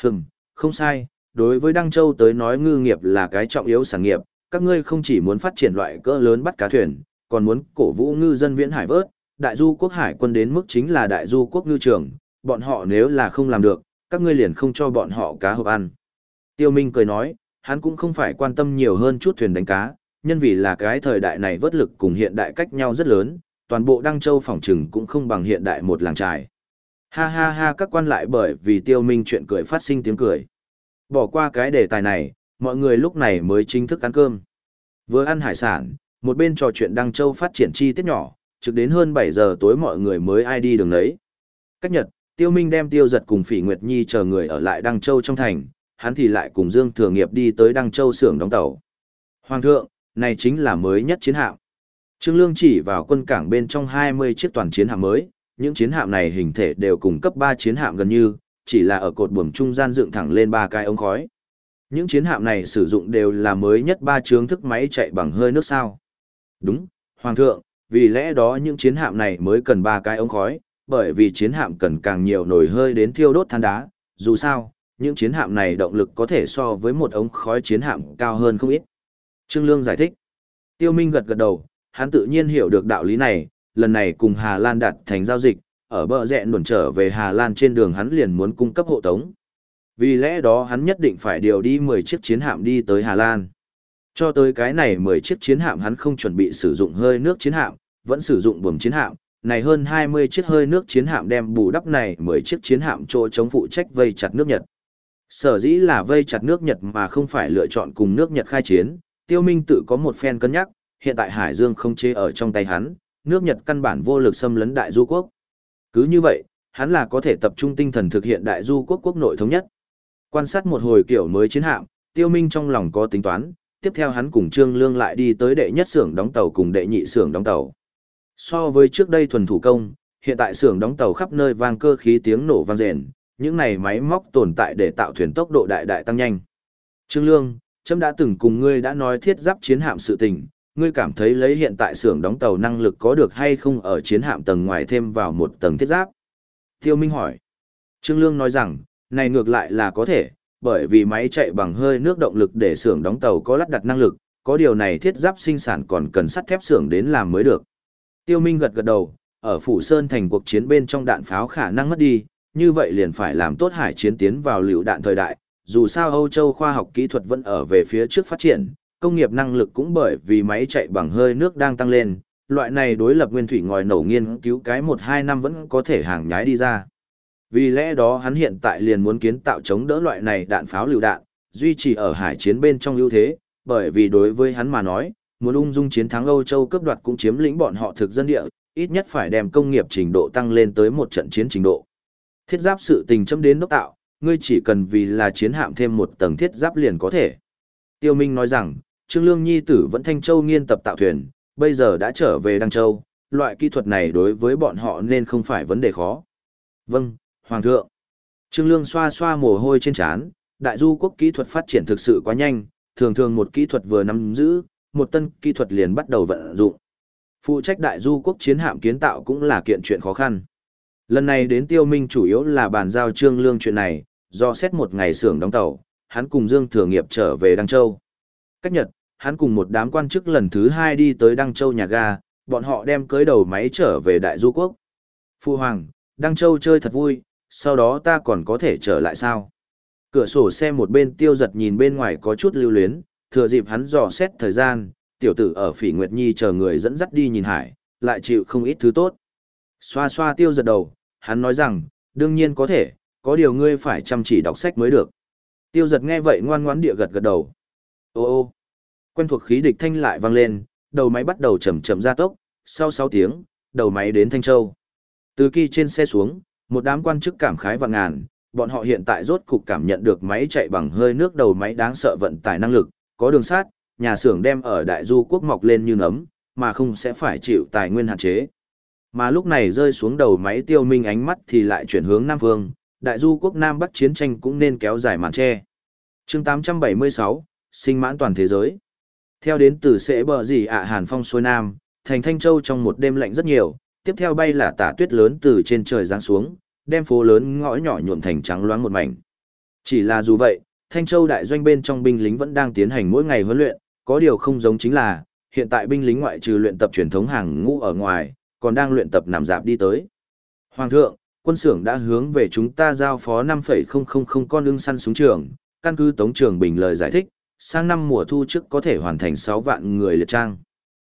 Hừm, không sai, đối với Đăng Châu tới nói ngư nghiệp là cái trọng yếu sản nghiệp, các ngươi không chỉ muốn phát triển loại cỡ lớn bắt cá thuyền, còn muốn cổ vũ ngư dân viễn hải vớt, đại du quốc hải quân đến mức chính là đại du quốc ngư trường, bọn họ nếu là không làm được, các ngươi liền không cho bọn họ cá hộp ăn. Tiêu Minh cười nói, hắn cũng không phải quan tâm nhiều hơn chút thuyền đánh cá, nhân vì là cái thời đại này vớt lực cùng hiện đại cách nhau rất lớn, toàn bộ Đăng Châu phòng trừng cũng không bằng hiện đại một làng trài. Ha ha ha các quan lại bởi vì Tiêu Minh chuyện cười phát sinh tiếng cười. Bỏ qua cái đề tài này, mọi người lúc này mới chính thức ăn cơm. Vừa ăn hải sản, một bên trò chuyện Đăng Châu phát triển chi tiết nhỏ, trực đến hơn 7 giờ tối mọi người mới ai đi đường đấy. Cách nhật, Tiêu Minh đem Tiêu Giật cùng Phỉ Nguyệt Nhi chờ người ở lại Đăng Châu trong thành, hắn thì lại cùng Dương Thừa Nghiệp đi tới Đăng Châu xưởng đóng tàu. Hoàng thượng, này chính là mới nhất chiến hạm. Trương Lương chỉ vào quân cảng bên trong 20 chiếc toàn chiến hạm mới, những chiến hạm này hình thể đều cùng cấp 3 chiến hạm gần như, chỉ là ở cột buồm trung gian dựng thẳng lên ba cái ống khói. Những chiến hạm này sử dụng đều là mới nhất ba chướng thức máy chạy bằng hơi nước sao. Đúng, Hoàng thượng, vì lẽ đó những chiến hạm này mới cần ba cái ống khói, bởi vì chiến hạm cần càng nhiều nồi hơi đến thiêu đốt than đá, dù sao, những chiến hạm này động lực có thể so với một ống khói chiến hạm cao hơn không ít. Trương Lương giải thích. Tiêu Minh gật gật đầu, hắn tự nhiên hiểu được đạo lý này, lần này cùng Hà Lan đặt thành giao dịch, ở bờ rẽ nuồn trở về Hà Lan trên đường hắn liền muốn cung cấp hộ tống. Vì lẽ đó hắn nhất định phải điều đi 10 chiếc chiến hạm đi tới Hà Lan. Cho tới cái này 10 chiếc chiến hạm hắn không chuẩn bị sử dụng hơi nước chiến hạm, vẫn sử dụng buồm chiến hạm, này hơn 20 chiếc hơi nước chiến hạm đem bù đắp này 10 chiếc chiến hạm chỗ chống phụ trách vây chặt nước Nhật. Sở dĩ là vây chặt nước Nhật mà không phải lựa chọn cùng nước Nhật khai chiến, Tiêu Minh tự có một phen cân nhắc, hiện tại Hải Dương không chế ở trong tay hắn, nước Nhật căn bản vô lực xâm lấn đại du quốc. Cứ như vậy, hắn là có thể tập trung tinh thần thực hiện đại du quốc quốc nội thống nhất. Quan sát một hồi kiểu mới chiến hạm, Tiêu Minh trong lòng có tính toán, tiếp theo hắn cùng Trương Lương lại đi tới đệ nhất xưởng đóng tàu cùng đệ nhị xưởng đóng tàu. So với trước đây thuần thủ công, hiện tại xưởng đóng tàu khắp nơi vang cơ khí tiếng nổ vang rền, những này máy móc tồn tại để tạo thuyền tốc độ đại đại tăng nhanh. Trương Lương, trâm đã từng cùng ngươi đã nói thiết giáp chiến hạm sự tình, ngươi cảm thấy lấy hiện tại xưởng đóng tàu năng lực có được hay không ở chiến hạm tầng ngoài thêm vào một tầng thiết giáp? Tiêu Minh hỏi. Trương Lương nói rằng, này ngược lại là có thể, bởi vì máy chạy bằng hơi nước động lực để xưởng đóng tàu có lắp đặt năng lực, có điều này thiết giáp sinh sản còn cần sắt thép xưởng đến làm mới được. Tiêu Minh gật gật đầu, ở Phủ Sơn thành cuộc chiến bên trong đạn pháo khả năng mất đi, như vậy liền phải làm tốt hải chiến tiến vào liều đạn thời đại, dù sao Âu Châu khoa học kỹ thuật vẫn ở về phía trước phát triển, công nghiệp năng lực cũng bởi vì máy chạy bằng hơi nước đang tăng lên, loại này đối lập nguyên thủy ngòi nổ nghiên cứu cái 1-2 năm vẫn có thể hàng nhái đi ra. Vì lẽ đó hắn hiện tại liền muốn kiến tạo chống đỡ loại này đạn pháo lựu đạn, duy trì ở hải chiến bên trong ưu thế, bởi vì đối với hắn mà nói, muốn ung dung chiến thắng Âu Châu cướp đoạt cũng chiếm lĩnh bọn họ thực dân địa, ít nhất phải đem công nghiệp trình độ tăng lên tới một trận chiến trình độ. Thiết giáp sự tình chấm đến đốc tạo, ngươi chỉ cần vì là chiến hạm thêm một tầng thiết giáp liền có thể. Tiêu Minh nói rằng, Trương Lương Nhi tử vẫn Thanh Châu nghiên tập tạo thuyền, bây giờ đã trở về Đăng Châu, loại kỹ thuật này đối với bọn họ nên không phải vấn đề khó. Vâng, Hoàng thượng. Trương Lương xoa xoa mồ hôi trên trán, đại du quốc kỹ thuật phát triển thực sự quá nhanh, thường thường một kỹ thuật vừa nắm giữ, một tân kỹ thuật liền bắt đầu vận dụng. Phụ trách đại du quốc chiến hạm kiến tạo cũng là kiện chuyện khó khăn. Lần này đến tiêu minh chủ yếu là bàn giao Trương Lương chuyện này, do xét một ngày xưởng đóng tàu, hắn cùng Dương Thừa Nghiệp trở về Đăng Châu. Cách nhật, hắn cùng một đám quan chức lần thứ hai đi tới Đăng Châu nhà ga, bọn họ đem cưới đầu máy trở về Đại Du Quốc. Phu Hoàng, Đăng Châu chơi thật vui, sau đó ta còn có thể trở lại sao? Cửa sổ xe một bên tiêu giật nhìn bên ngoài có chút lưu luyến, thừa dịp hắn dò xét thời gian, tiểu tử ở phỉ Nguyệt Nhi chờ người dẫn dắt đi nhìn hải, lại chịu không ít thứ tốt. Xoa xoa tiêu giật đầu, hắn nói rằng, đương nhiên có thể, có điều ngươi phải chăm chỉ đọc sách mới được. Tiêu giật nghe vậy ngoan ngoãn địa gật gật đầu. Ô ô, quen thuộc khí địch thanh lại vang lên, đầu máy bắt đầu chậm chậm ra tốc, sau 6 tiếng, đầu máy đến Thanh Châu. Từ khi trên xe xuống, một đám quan chức cảm khái và ngàn, bọn họ hiện tại rốt cục cảm nhận được máy chạy bằng hơi nước đầu máy đáng sợ vận tải năng lực, có đường sát, nhà xưởng đem ở đại du quốc mọc lên như nấm, mà không sẽ phải chịu tài nguyên hạn chế. Mà lúc này rơi xuống đầu máy tiêu minh ánh mắt thì lại chuyển hướng Nam Phương, đại du quốc Nam Bắc chiến tranh cũng nên kéo dài màn che. chương 876, sinh mãn toàn thế giới. Theo đến từ sẽ bờ gì ạ Hàn Phong xuôi Nam, thành Thanh Châu trong một đêm lạnh rất nhiều, tiếp theo bay là tả tuyết lớn từ trên trời giáng xuống, đem phố lớn ngõ nhỏ nhuộm thành trắng loáng một mảnh. Chỉ là dù vậy, Thanh Châu đại doanh bên trong binh lính vẫn đang tiến hành mỗi ngày huấn luyện, có điều không giống chính là, hiện tại binh lính ngoại trừ luyện tập truyền thống hàng ngũ ở ngoài, còn đang luyện tập nằm dạp đi tới. Hoàng thượng, quân xưởng đã hướng về chúng ta giao phó 5,000 con ưng săn súng trường, căn cứ Tống Trường Bình lời giải thích, sang năm mùa thu trước có thể hoàn thành 6 vạn người liệt trang.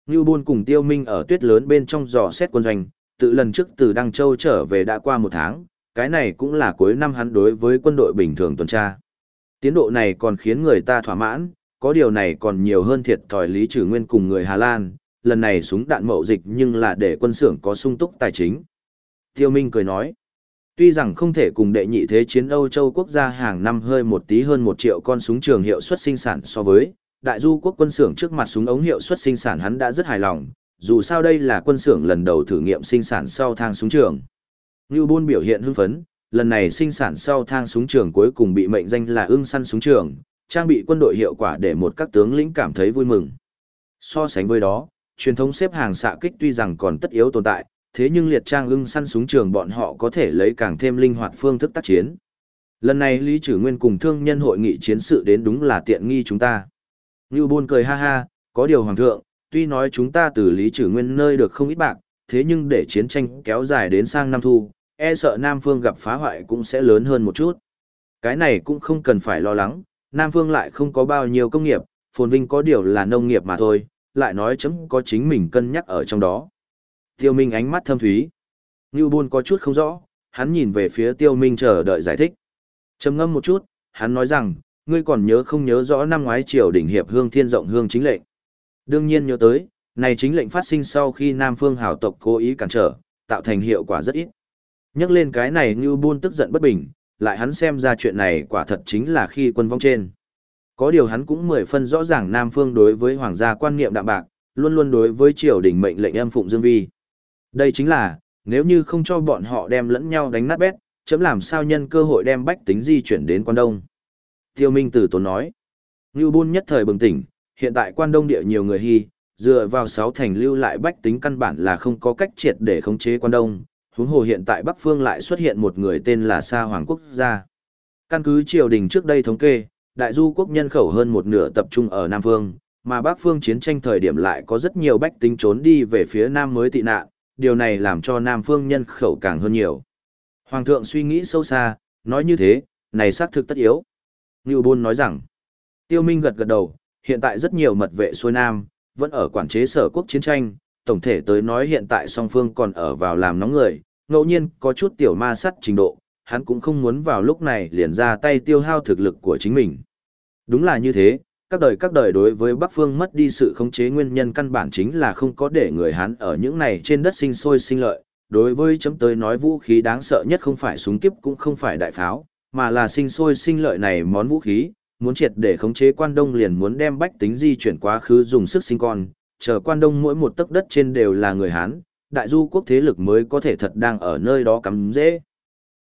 Ngưu Bôn cùng Tiêu Minh ở tuyết lớn bên trong dò xét quân doanh, tự lần trước từ Đăng Châu trở về đã qua một tháng, cái này cũng là cuối năm hắn đối với quân đội bình thường tuần tra. Tiến độ này còn khiến người ta thỏa mãn, có điều này còn nhiều hơn thiệt thòi Lý Trừ Nguyên cùng người Hà Lan, lần này súng đạn mậu dịch nhưng là để quân xưởng có sung túc tài chính. Tiêu Minh cười nói, tuy rằng không thể cùng đệ nhị thế chiến Âu Châu quốc gia hàng năm hơi một tí hơn một triệu con súng trường hiệu suất sinh sản so với, đại du quốc quân xưởng trước mặt súng ống hiệu suất sinh sản hắn đã rất hài lòng, dù sao đây là quân xưởng lần đầu thử nghiệm sinh sản sau thang súng trường. Ngưu Bôn biểu hiện hưng phấn, lần này sinh sản sau thang súng trường cuối cùng bị mệnh danh là ưng săn súng trường, trang bị quân đội hiệu quả để một các tướng lĩnh cảm thấy vui mừng. So sánh với đó, truyền thống xếp hàng xạ kích tuy rằng còn tất yếu tồn tại, thế nhưng liệt trang ưng săn súng trường bọn họ có thể lấy càng thêm linh hoạt phương thức tác chiến. Lần này Lý Trử Nguyên cùng thương nhân hội nghị chiến sự đến đúng là tiện nghi chúng ta. Ngưu Bôn cười ha ha, có điều hoàng thượng, tuy nói chúng ta từ Lý Trử Nguyên nơi được không ít bạc, thế nhưng để chiến tranh kéo dài đến sang năm thu, e sợ Nam Phương gặp phá hoại cũng sẽ lớn hơn một chút. Cái này cũng không cần phải lo lắng, Nam Phương lại không có bao nhiêu công nghiệp, phồn vinh có điều là nông nghiệp mà thôi, lại nói chấm có chính mình cân nhắc ở trong đó. Tiêu Minh ánh mắt thâm thúy. Ngưu Bôn có chút không rõ, hắn nhìn về phía Tiêu Minh chờ đợi giải thích. Trầm ngâm một chút, hắn nói rằng, ngươi còn nhớ không nhớ rõ năm ngoái triều đỉnh hiệp hương thiên rộng hương chính lệnh. Đương nhiên nhớ tới, này chính lệnh phát sinh sau khi Nam Phương hảo tộc cố ý cản trở, tạo thành hiệu quả rất ít. Nhắc lên cái này Ngưu Bôn tức giận bất bình, lại hắn xem ra chuyện này quả thật chính là khi quân vong trên. Có điều hắn cũng mười phân rõ ràng Nam Phương đối với hoàng gia quan niệm đạm bạc, luôn luôn đối với triều đình mệnh lệnh em phụng dương vi. Đây chính là, nếu như không cho bọn họ đem lẫn nhau đánh nát bét, chấm làm sao nhân cơ hội đem bách tính di chuyển đến quan đông. Tiêu Minh Tử Tốn nói, Ngưu Bôn nhất thời bừng tỉnh, hiện tại quan đông địa nhiều người hy, dựa vào sáu thành lưu lại bách tính căn bản là không có cách triệt để khống chế quan đông, huống hồ hiện tại Bắc Phương lại xuất hiện một người tên là Sa Hoàng Quốc gia. Căn cứ triều đình trước đây thống kê, đại du quốc nhân khẩu hơn một nửa tập trung ở Nam Phương, mà Bắc Phương chiến tranh thời điểm lại có rất nhiều bách tính trốn đi về phía Nam mới tị nạn, điều này làm cho Nam Phương nhân khẩu càng hơn nhiều. Hoàng thượng suy nghĩ sâu xa, nói như thế, này xác thực tất yếu. Ngưu Bôn nói rằng, Tiêu Minh gật gật đầu, hiện tại rất nhiều mật vệ xuôi Nam, vẫn ở quản chế sở quốc chiến tranh, tổng thể tới nói hiện tại song phương còn ở vào làm nóng người, ngẫu nhiên có chút tiểu ma sắt trình độ, hắn cũng không muốn vào lúc này liền ra tay tiêu hao thực lực của chính mình. Đúng là như thế, các đời các đời đối với Bắc Phương mất đi sự khống chế nguyên nhân căn bản chính là không có để người Hán ở những này trên đất sinh sôi sinh lợi. Đối với chấm tới nói vũ khí đáng sợ nhất không phải súng kiếp cũng không phải đại pháo, mà là sinh sôi sinh lợi này món vũ khí, muốn triệt để khống chế quan đông liền muốn đem bách tính di chuyển quá khứ dùng sức sinh con, chờ quan đông mỗi một tấc đất trên đều là người Hán, đại du quốc thế lực mới có thể thật đang ở nơi đó cắm dễ.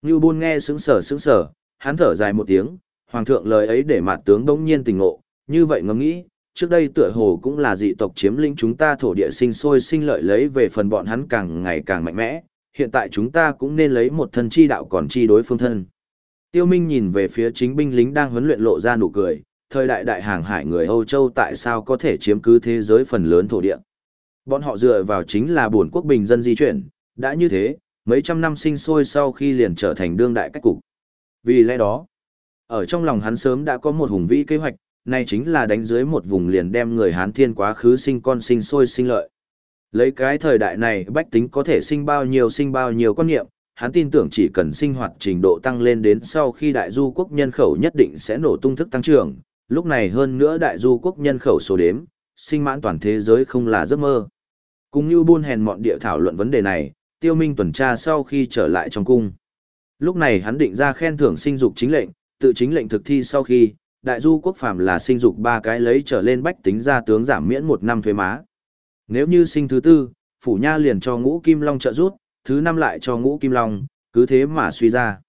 Ngưu Bôn nghe sững sờ sững sờ, hắn thở dài một tiếng, hoàng thượng lời ấy để mặt tướng đống nhiên tình ngộ, như vậy ngẫm nghĩ, trước đây tựa hồ cũng là dị tộc chiếm lĩnh chúng ta thổ địa sinh sôi sinh lợi lấy về phần bọn hắn càng ngày càng mạnh mẽ, hiện tại chúng ta cũng nên lấy một thân chi đạo còn chi đối phương thân. Tiêu Minh nhìn về phía chính binh lính đang huấn luyện lộ ra nụ cười, thời đại đại hàng hải người Âu Châu tại sao có thể chiếm cứ thế giới phần lớn thổ địa. Bọn họ dựa vào chính là buồn quốc bình dân di chuyển, đã như thế, mấy trăm năm sinh sôi sau khi liền trở thành đương đại cách cục. Vì lẽ đó, ở trong lòng hắn sớm đã có một hùng vĩ kế hoạch, này chính là đánh dưới một vùng liền đem người Hán thiên quá khứ sinh con sinh sôi sinh lợi. Lấy cái thời đại này bách tính có thể sinh bao nhiêu sinh bao nhiêu quan niệm, hắn tin tưởng chỉ cần sinh hoạt trình độ tăng lên đến sau khi đại du quốc nhân khẩu nhất định sẽ nổ tung thức tăng trưởng, lúc này hơn nữa đại du quốc nhân khẩu số đếm, sinh mãn toàn thế giới không là giấc mơ. Cùng như buôn hèn mọn địa thảo luận vấn đề này, tiêu minh tuần tra sau khi trở lại trong cung. Lúc này hắn định ra khen thưởng sinh dục chính lệnh, tự chính lệnh thực thi sau khi, đại du quốc phạm là sinh dục ba cái lấy trở lên bách tính ra tướng giảm miễn một năm thuế má. Nếu như sinh thứ tư, phủ nha liền cho ngũ kim long trợ rút, thứ năm lại cho ngũ kim long, cứ thế mà suy ra.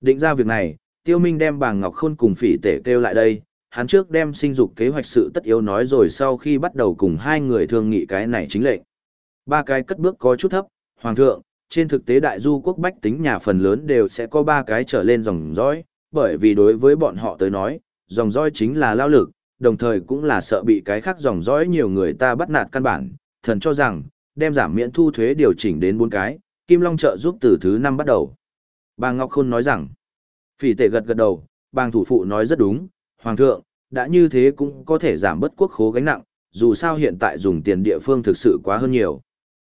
Định ra việc này, tiêu minh đem bàng ngọc khôn cùng phỉ tể kêu lại đây, hắn trước đem sinh dục kế hoạch sự tất yếu nói rồi sau khi bắt đầu cùng hai người thương nghị cái này chính lệnh. Ba cái cất bước có chút thấp, hoàng thượng, trên thực tế đại du quốc bách tính nhà phần lớn đều sẽ có ba cái trở lên dòng dõi, bởi vì đối với bọn họ tới nói, dòng dõi chính là lao lực, đồng thời cũng là sợ bị cái khác dòng dõi nhiều người ta bắt nạt căn bản, thần cho rằng, đem giảm miễn thu thuế điều chỉnh đến bốn cái, Kim Long trợ giúp từ thứ năm bắt đầu. Bà Ngọc Khôn nói rằng, phỉ tệ gật gật đầu, bàng thủ phụ nói rất đúng, Hoàng thượng, đã như thế cũng có thể giảm bớt quốc khố gánh nặng, dù sao hiện tại dùng tiền địa phương thực sự quá hơn nhiều.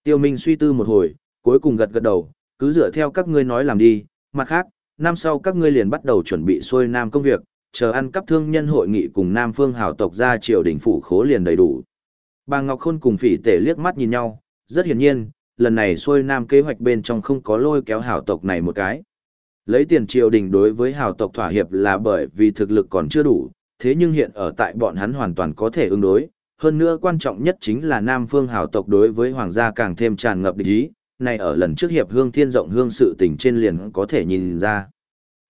Tiêu Minh suy tư một hồi, cuối cùng gật gật đầu, cứ dựa theo các ngươi nói làm đi, mặt khác, năm sau các ngươi liền bắt đầu chuẩn bị xuôi nam công việc, chờ ăn cắp thương nhân hội nghị cùng Nam Phương hào tộc ra triều đình phủ khố liền đầy đủ. Bà Ngọc Khôn cùng phỉ tể liếc mắt nhìn nhau, rất hiển nhiên, lần này xuôi nam kế hoạch bên trong không có lôi kéo hào tộc này một cái. Lấy tiền triều đình đối với hào tộc thỏa hiệp là bởi vì thực lực còn chưa đủ, thế nhưng hiện ở tại bọn hắn hoàn toàn có thể ứng đối. Hơn nữa quan trọng nhất chính là Nam Phương hào tộc đối với hoàng gia càng thêm tràn ngập địch ý, này ở lần trước hiệp hương thiên rộng hương sự tình trên liền có thể nhìn ra.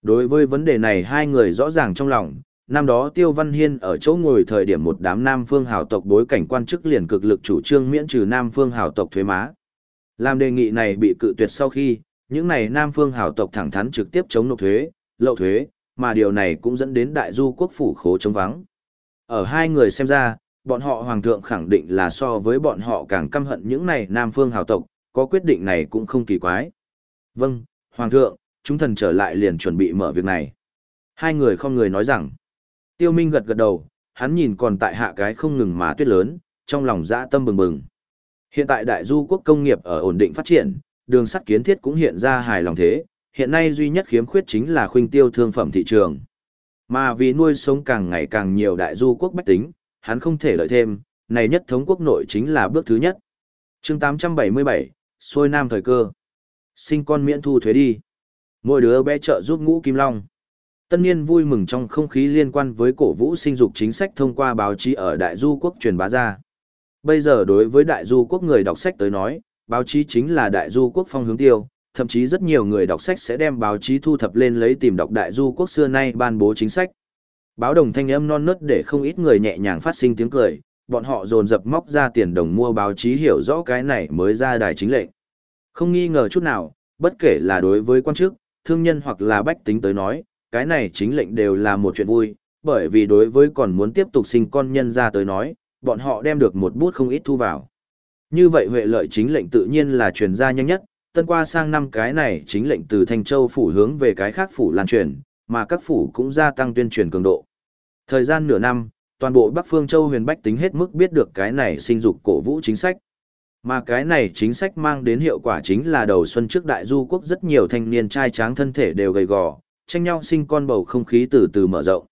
Đối với vấn đề này hai người rõ ràng trong lòng, năm đó Tiêu Văn Hiên ở chỗ ngồi thời điểm một đám Nam Phương hào tộc bối cảnh quan chức liền cực lực chủ trương miễn trừ Nam Phương hào tộc thuế má. Làm đề nghị này bị cự tuyệt sau khi, những này Nam Phương hào tộc thẳng thắn trực tiếp chống nộp thuế, lậu thuế, mà điều này cũng dẫn đến đại du quốc phủ khố chống vắng. Ở hai người xem ra, bọn họ hoàng thượng khẳng định là so với bọn họ càng căm hận những này Nam Phương hào tộc, có quyết định này cũng không kỳ quái. Vâng, hoàng thượng, chúng thần trở lại liền chuẩn bị mở việc này. Hai người không người nói rằng, tiêu minh gật gật đầu, hắn nhìn còn tại hạ cái không ngừng mà tuyết lớn, trong lòng dã tâm bừng bừng. Hiện tại đại du quốc công nghiệp ở ổn định phát triển, đường sắt kiến thiết cũng hiện ra hài lòng thế, hiện nay duy nhất khiếm khuyết chính là khuynh tiêu thương phẩm thị trường. Mà vì nuôi sống càng ngày càng nhiều đại du quốc bách tính, hắn không thể lợi thêm, này nhất thống quốc nội chính là bước thứ nhất. chương 877, xuôi nam thời cơ. Sinh con miễn thu thuế đi. Mỗi đứa bé trợ giúp ngũ kim long. Tân niên vui mừng trong không khí liên quan với cổ vũ sinh dục chính sách thông qua báo chí ở Đại Du quốc truyền bá ra. Bây giờ đối với Đại Du quốc người đọc sách tới nói, báo chí chính là Đại Du quốc phong hướng tiêu, thậm chí rất nhiều người đọc sách sẽ đem báo chí thu thập lên lấy tìm đọc Đại Du quốc xưa nay ban bố chính sách. Báo đồng thanh âm non nớt để không ít người nhẹ nhàng phát sinh tiếng cười, bọn họ dồn dập móc ra tiền đồng mua báo chí hiểu rõ cái này mới ra đài chính lệnh. Không nghi ngờ chút nào, bất kể là đối với quan chức, thương nhân hoặc là bách tính tới nói, cái này chính lệnh đều là một chuyện vui, bởi vì đối với còn muốn tiếp tục sinh con nhân ra tới nói, bọn họ đem được một bút không ít thu vào. Như vậy huệ lợi chính lệnh tự nhiên là truyền ra nhanh nhất, tân qua sang năm cái này chính lệnh từ Thanh Châu phủ hướng về cái khác phủ lan truyền, mà các phủ cũng gia tăng tuyên truyền cường độ. Thời gian nửa năm, toàn bộ Bắc Phương Châu huyền bách tính hết mức biết được cái này sinh dục cổ vũ chính sách. Mà cái này chính sách mang đến hiệu quả chính là đầu xuân trước đại du quốc rất nhiều thanh niên trai tráng thân thể đều gầy gò, tranh nhau sinh con bầu không khí từ từ mở rộng.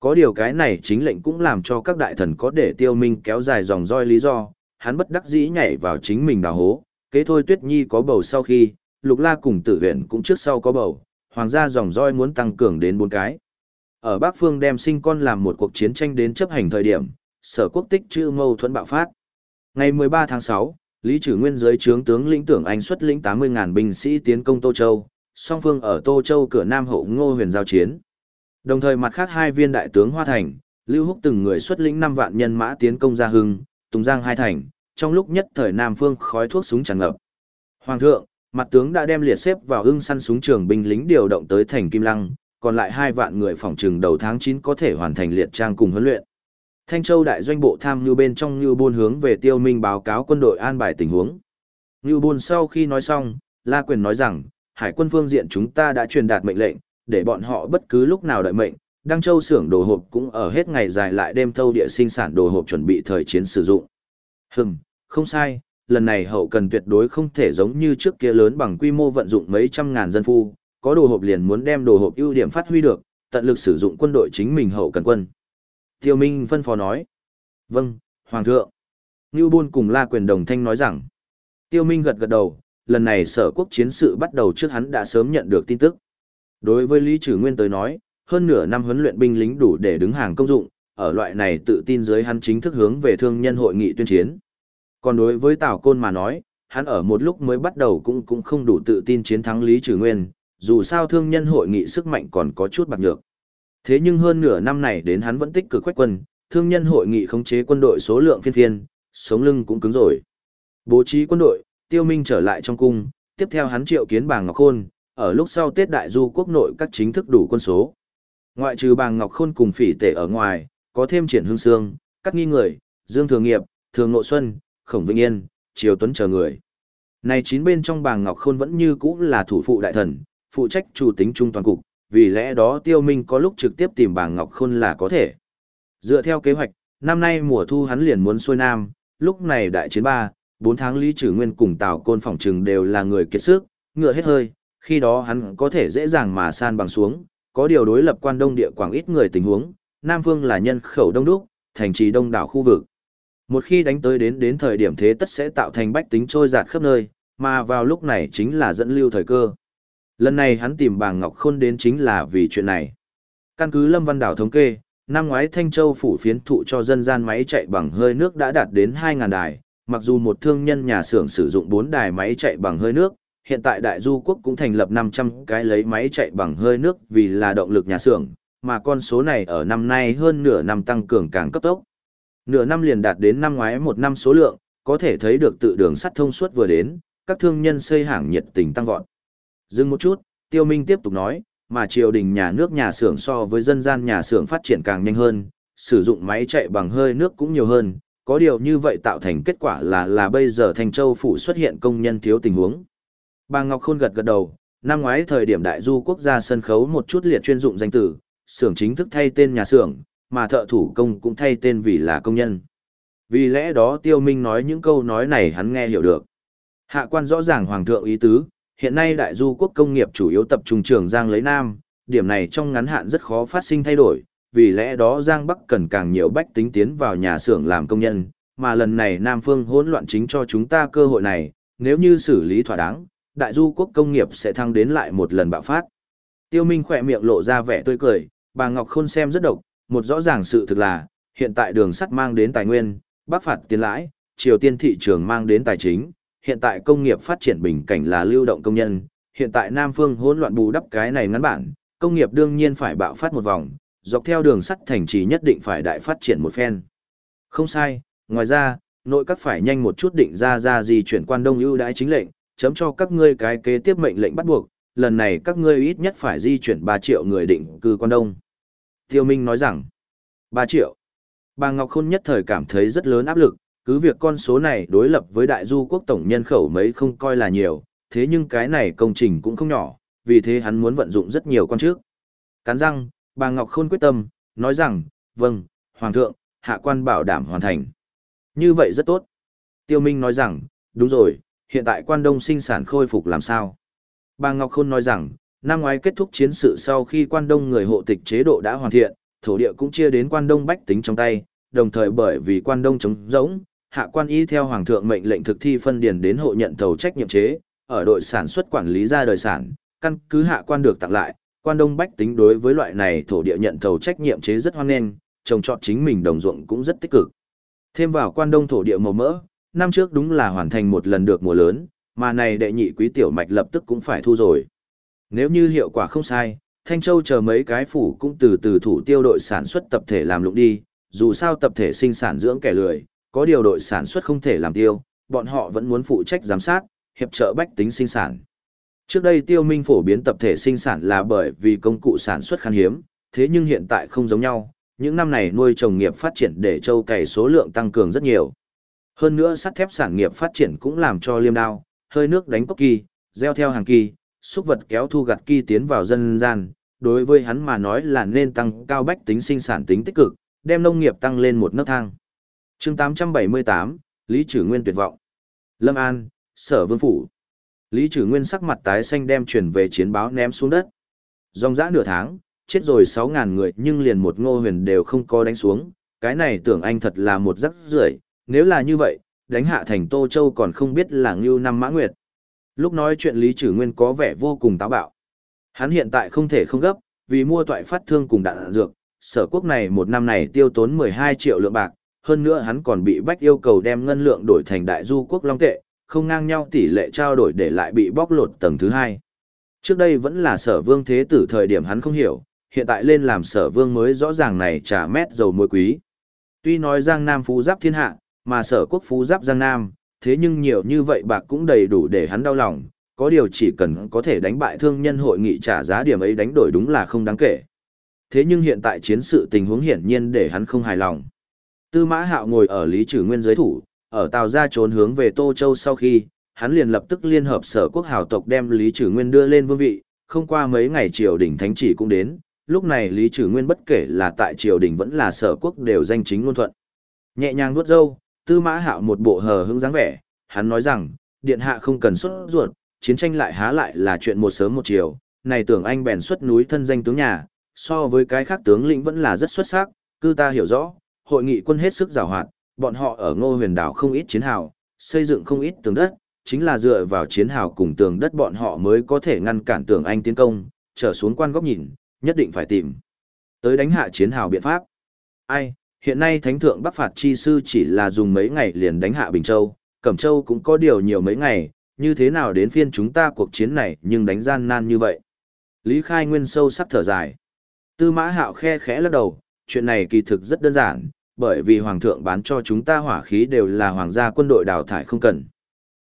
Có điều cái này chính lệnh cũng làm cho các đại thần có để tiêu minh kéo dài dòng roi lý do, hắn bất đắc dĩ nhảy vào chính mình đào hố, kế thôi tuyết nhi có bầu sau khi, lục la cùng tử huyện cũng trước sau có bầu, hoàng gia dòng roi muốn tăng cường đến bốn cái. Ở Bắc Phương đem sinh con làm một cuộc chiến tranh đến chấp hành thời điểm, sở quốc tích chữ mâu thuẫn bạo phát. Ngày 13 tháng 6, Lý Trử Nguyên dưới trướng tướng lĩnh tưởng Anh xuất lĩnh 80.000 binh sĩ tiến công Tô Châu, song phương ở Tô Châu cửa Nam hậu Ngô Huyền giao chiến. Đồng thời mặt khác hai viên đại tướng Hoa Thành, Lưu Húc từng người xuất lĩnh 5 vạn nhân mã tiến công Gia Hưng, Tùng Giang hai thành, trong lúc nhất thời Nam phương khói thuốc súng tràn ngập. Hoàng thượng, mặt tướng đã đem liệt xếp vào hưng săn súng trường binh lính điều động tới thành Kim Lăng, còn lại hai vạn người phòng trừng đầu tháng 9 có thể hoàn thành liệt trang cùng huấn luyện. Thanh Châu đại doanh bộ tham như bên trong như buôn hướng về tiêu minh báo cáo quân đội an bài tình huống. Như buôn sau khi nói xong, La Quyền nói rằng, hải quân phương diện chúng ta đã truyền đạt mệnh lệnh, để bọn họ bất cứ lúc nào đợi mệnh, Đăng Châu xưởng đồ hộp cũng ở hết ngày dài lại đêm thâu địa sinh sản đồ hộp chuẩn bị thời chiến sử dụng. Hừm, không sai, lần này hậu cần tuyệt đối không thể giống như trước kia lớn bằng quy mô vận dụng mấy trăm ngàn dân phu, có đồ hộp liền muốn đem đồ hộp ưu điểm phát huy được, tận lực sử dụng quân đội chính mình hậu cần quân. Tiêu Minh phân phó nói. Vâng, Hoàng thượng. Ngưu Bôn cùng La Quyền Đồng Thanh nói rằng. Tiêu Minh gật gật đầu, lần này sở quốc chiến sự bắt đầu trước hắn đã sớm nhận được tin tức. Đối với Lý Trử Nguyên tới nói, hơn nửa năm huấn luyện binh lính đủ để đứng hàng công dụng, ở loại này tự tin dưới hắn chính thức hướng về thương nhân hội nghị tuyên chiến. Còn đối với Tào Côn mà nói, hắn ở một lúc mới bắt đầu cũng cũng không đủ tự tin chiến thắng Lý Trừ Nguyên, dù sao thương nhân hội nghị sức mạnh còn có chút bạc nhược. Thế nhưng hơn nửa năm này đến hắn vẫn tích cực quét quân, thương nhân hội nghị khống chế quân đội số lượng phiên phiên, sống lưng cũng cứng rồi. Bố trí quân đội, tiêu minh trở lại trong cung, tiếp theo hắn triệu kiến bàng Ngọc Khôn, ở lúc sau Tết Đại Du quốc nội các chính thức đủ quân số. Ngoại trừ bàng Ngọc Khôn cùng phỉ tể ở ngoài, có thêm triển hương sương, các nghi người, Dương Thường Nghiệp, Thường Nội Xuân, Khổng Vĩnh Yên, Triều Tuấn chờ người. Này chín bên trong bàng Ngọc Khôn vẫn như cũ là thủ phụ đại thần, phụ trách chủ tính trung toàn cục, vì lẽ đó Tiêu Minh có lúc trực tiếp tìm bàng Ngọc Khôn là có thể. Dựa theo kế hoạch, năm nay mùa thu hắn liền muốn xuôi nam, lúc này đại chiến ba, bốn tháng Lý Trử Nguyên cùng Tào Côn phòng trừng đều là người kiệt sức, ngựa hết hơi, khi đó hắn có thể dễ dàng mà san bằng xuống, có điều đối lập quan đông địa quảng ít người tình huống, Nam Phương là nhân khẩu đông đúc, thành trì đông đảo khu vực. Một khi đánh tới đến đến thời điểm thế tất sẽ tạo thành bách tính trôi giạt khắp nơi, mà vào lúc này chính là dẫn lưu thời cơ. Lần này hắn tìm bàng Ngọc Khôn đến chính là vì chuyện này. Căn cứ Lâm Văn Đảo thống kê, năm ngoái Thanh Châu phủ phiến thụ cho dân gian máy chạy bằng hơi nước đã đạt đến 2.000 đài, mặc dù một thương nhân nhà xưởng sử dụng 4 đài máy chạy bằng hơi nước, hiện tại Đại Du Quốc cũng thành lập 500 cái lấy máy chạy bằng hơi nước vì là động lực nhà xưởng, mà con số này ở năm nay hơn nửa năm tăng cường càng cấp tốc. Nửa năm liền đạt đến năm ngoái một năm số lượng, có thể thấy được tự đường sắt thông suốt vừa đến, các thương nhân xây hàng nhiệt tình tăng vọt. Dừng một chút, Tiêu Minh tiếp tục nói, mà triều đình nhà nước nhà xưởng so với dân gian nhà xưởng phát triển càng nhanh hơn, sử dụng máy chạy bằng hơi nước cũng nhiều hơn, có điều như vậy tạo thành kết quả là là bây giờ Thành Châu phủ xuất hiện công nhân thiếu tình huống. Bà Ngọc Khôn gật gật đầu, năm ngoái thời điểm đại du quốc gia sân khấu một chút liệt chuyên dụng danh tử, xưởng chính thức thay tên nhà xưởng, mà thợ thủ công cũng thay tên vì là công nhân. Vì lẽ đó Tiêu Minh nói những câu nói này hắn nghe hiểu được. Hạ quan rõ ràng hoàng thượng ý tứ, hiện nay đại du quốc công nghiệp chủ yếu tập trung trường Giang lấy Nam, điểm này trong ngắn hạn rất khó phát sinh thay đổi, vì lẽ đó Giang Bắc cần càng nhiều bách tính tiến vào nhà xưởng làm công nhân, mà lần này Nam Phương hỗn loạn chính cho chúng ta cơ hội này, nếu như xử lý thỏa đáng, đại du quốc công nghiệp sẽ thăng đến lại một lần bạo phát. Tiêu Minh khỏe miệng lộ ra vẻ tươi cười, bà Ngọc Khôn xem rất độc, một rõ ràng sự thực là, hiện tại đường sắt mang đến tài nguyên, bắc phạt tiền lãi, Triều Tiên thị trường mang đến tài chính, hiện tại công nghiệp phát triển bình cảnh là lưu động công nhân, hiện tại Nam Phương hỗn loạn bù đắp cái này ngắn bản, công nghiệp đương nhiên phải bạo phát một vòng, dọc theo đường sắt thành trì nhất định phải đại phát triển một phen. Không sai, ngoài ra, nội các phải nhanh một chút định ra ra gì chuyển quan đông ưu đãi chính lệnh, chấm cho các ngươi cái kế tiếp mệnh lệnh bắt buộc, lần này các ngươi ít nhất phải di chuyển 3 triệu người định cư quan đông. Tiêu Minh nói rằng, 3 triệu. Bà Ngọc Khôn nhất thời cảm thấy rất lớn áp lực, cứ việc con số này đối lập với đại du quốc tổng nhân khẩu mấy không coi là nhiều, thế nhưng cái này công trình cũng không nhỏ, vì thế hắn muốn vận dụng rất nhiều con trước. Cắn răng, bà Ngọc Khôn quyết tâm, nói rằng, vâng, Hoàng thượng, hạ quan bảo đảm hoàn thành. Như vậy rất tốt. Tiêu Minh nói rằng, đúng rồi, hiện tại quan đông sinh sản khôi phục làm sao? Bà Ngọc Khôn nói rằng, năm ngoái kết thúc chiến sự sau khi quan đông người hộ tịch chế độ đã hoàn thiện, thổ địa cũng chia đến quan đông bách tính trong tay, đồng thời bởi vì quan đông chống rỗng, hạ quan y theo hoàng thượng mệnh lệnh thực thi phân điền đến hộ nhận thầu trách nhiệm chế, ở đội sản xuất quản lý ra đời sản, căn cứ hạ quan được tặng lại, quan đông bách tính đối với loại này thổ địa nhận thầu trách nhiệm chế rất hoan nghênh, trồng trọt chính mình đồng ruộng cũng rất tích cực. Thêm vào quan đông thổ địa màu mỡ, năm trước đúng là hoàn thành một lần được mùa lớn, mà này đệ nhị quý tiểu mạch lập tức cũng phải thu rồi. Nếu như hiệu quả không sai, Thanh Châu chờ mấy cái phủ cũng từ từ thủ tiêu đội sản xuất tập thể làm lụng đi, dù sao tập thể sinh sản dưỡng kẻ lười, có điều đội sản xuất không thể làm tiêu, bọn họ vẫn muốn phụ trách giám sát, hiệp trợ bách tính sinh sản. Trước đây tiêu minh phổ biến tập thể sinh sản là bởi vì công cụ sản xuất khan hiếm, thế nhưng hiện tại không giống nhau, những năm này nuôi trồng nghiệp phát triển để châu cày số lượng tăng cường rất nhiều. Hơn nữa sắt thép sản nghiệp phát triển cũng làm cho liêm đao, hơi nước đánh cốc kỳ, gieo theo hàng kỳ, xúc vật kéo thu gặt kỳ tiến vào dân gian, đối với hắn mà nói là nên tăng cao bách tính sinh sản tính tích cực, đem nông nghiệp tăng lên một nấc thang chương 878, Lý Trử Nguyên tuyệt vọng. Lâm An, sở vương phủ. Lý Trử Nguyên sắc mặt tái xanh đem chuyển về chiến báo ném xuống đất. Dòng dã nửa tháng, chết rồi 6.000 người nhưng liền một ngô huyền đều không có đánh xuống, cái này tưởng anh thật là một rắc rưởi nếu là như vậy, đánh hạ thành Tô Châu còn không biết là ngưu năm mã nguyệt. Lúc nói chuyện Lý Trử Nguyên có vẻ vô cùng táo bạo. Hắn hiện tại không thể không gấp, vì mua toại phát thương cùng đạn dược, sở quốc này một năm này tiêu tốn 12 triệu lượng bạc, hơn nữa hắn còn bị bách yêu cầu đem ngân lượng đổi thành đại du quốc long tệ, không ngang nhau tỷ lệ trao đổi để lại bị bóc lột tầng thứ hai. Trước đây vẫn là sở vương thế tử thời điểm hắn không hiểu, hiện tại lên làm sở vương mới rõ ràng này trả mét dầu muối quý. Tuy nói Giang Nam phú giáp thiên hạ, mà sở quốc phú giáp Giang Nam, thế nhưng nhiều như vậy bạc cũng đầy đủ để hắn đau lòng, có điều chỉ cần có thể đánh bại thương nhân hội nghị trả giá điểm ấy đánh đổi đúng là không đáng kể. Thế nhưng hiện tại chiến sự tình huống hiển nhiên để hắn không hài lòng. Tư Mã Hạo ngồi ở Lý Trử Nguyên giới thủ, ở Tào gia trốn hướng về Tô Châu sau khi, hắn liền lập tức liên hợp sở quốc hào tộc đem Lý Trử Nguyên đưa lên vương vị, không qua mấy ngày triều đình thánh chỉ cũng đến, lúc này Lý Trử Nguyên bất kể là tại triều đình vẫn là sở quốc đều danh chính ngôn thuận. Nhẹ nhàng nuốt dâu, Tư Mã Hạo một bộ hờ hững dáng vẻ, hắn nói rằng, điện hạ không cần xuất ruột, chiến tranh lại há lại là chuyện một sớm một chiều, này tưởng anh bèn xuất núi thân danh tướng nhà, so với cái khác tướng lĩnh vẫn là rất xuất sắc, cư ta hiểu rõ, hội nghị quân hết sức giàu hoạt, bọn họ ở Ngô Huyền đảo không ít chiến hào, xây dựng không ít tường đất, chính là dựa vào chiến hào cùng tường đất bọn họ mới có thể ngăn cản tường anh tiến công, trở xuống quan góc nhìn, nhất định phải tìm tới đánh hạ chiến hào biện pháp. Ai, hiện nay thánh thượng bắc phạt chi sư chỉ là dùng mấy ngày liền đánh hạ Bình Châu, Cẩm Châu cũng có điều nhiều mấy ngày, như thế nào đến phiên chúng ta cuộc chiến này nhưng đánh gian nan như vậy. Lý Khai Nguyên sâu sắc thở dài. Tư mã hạo khe khẽ lắc đầu, chuyện này kỳ thực rất đơn giản, bởi vì Hoàng thượng bán cho chúng ta hỏa khí đều là Hoàng gia quân đội đào thải không cần.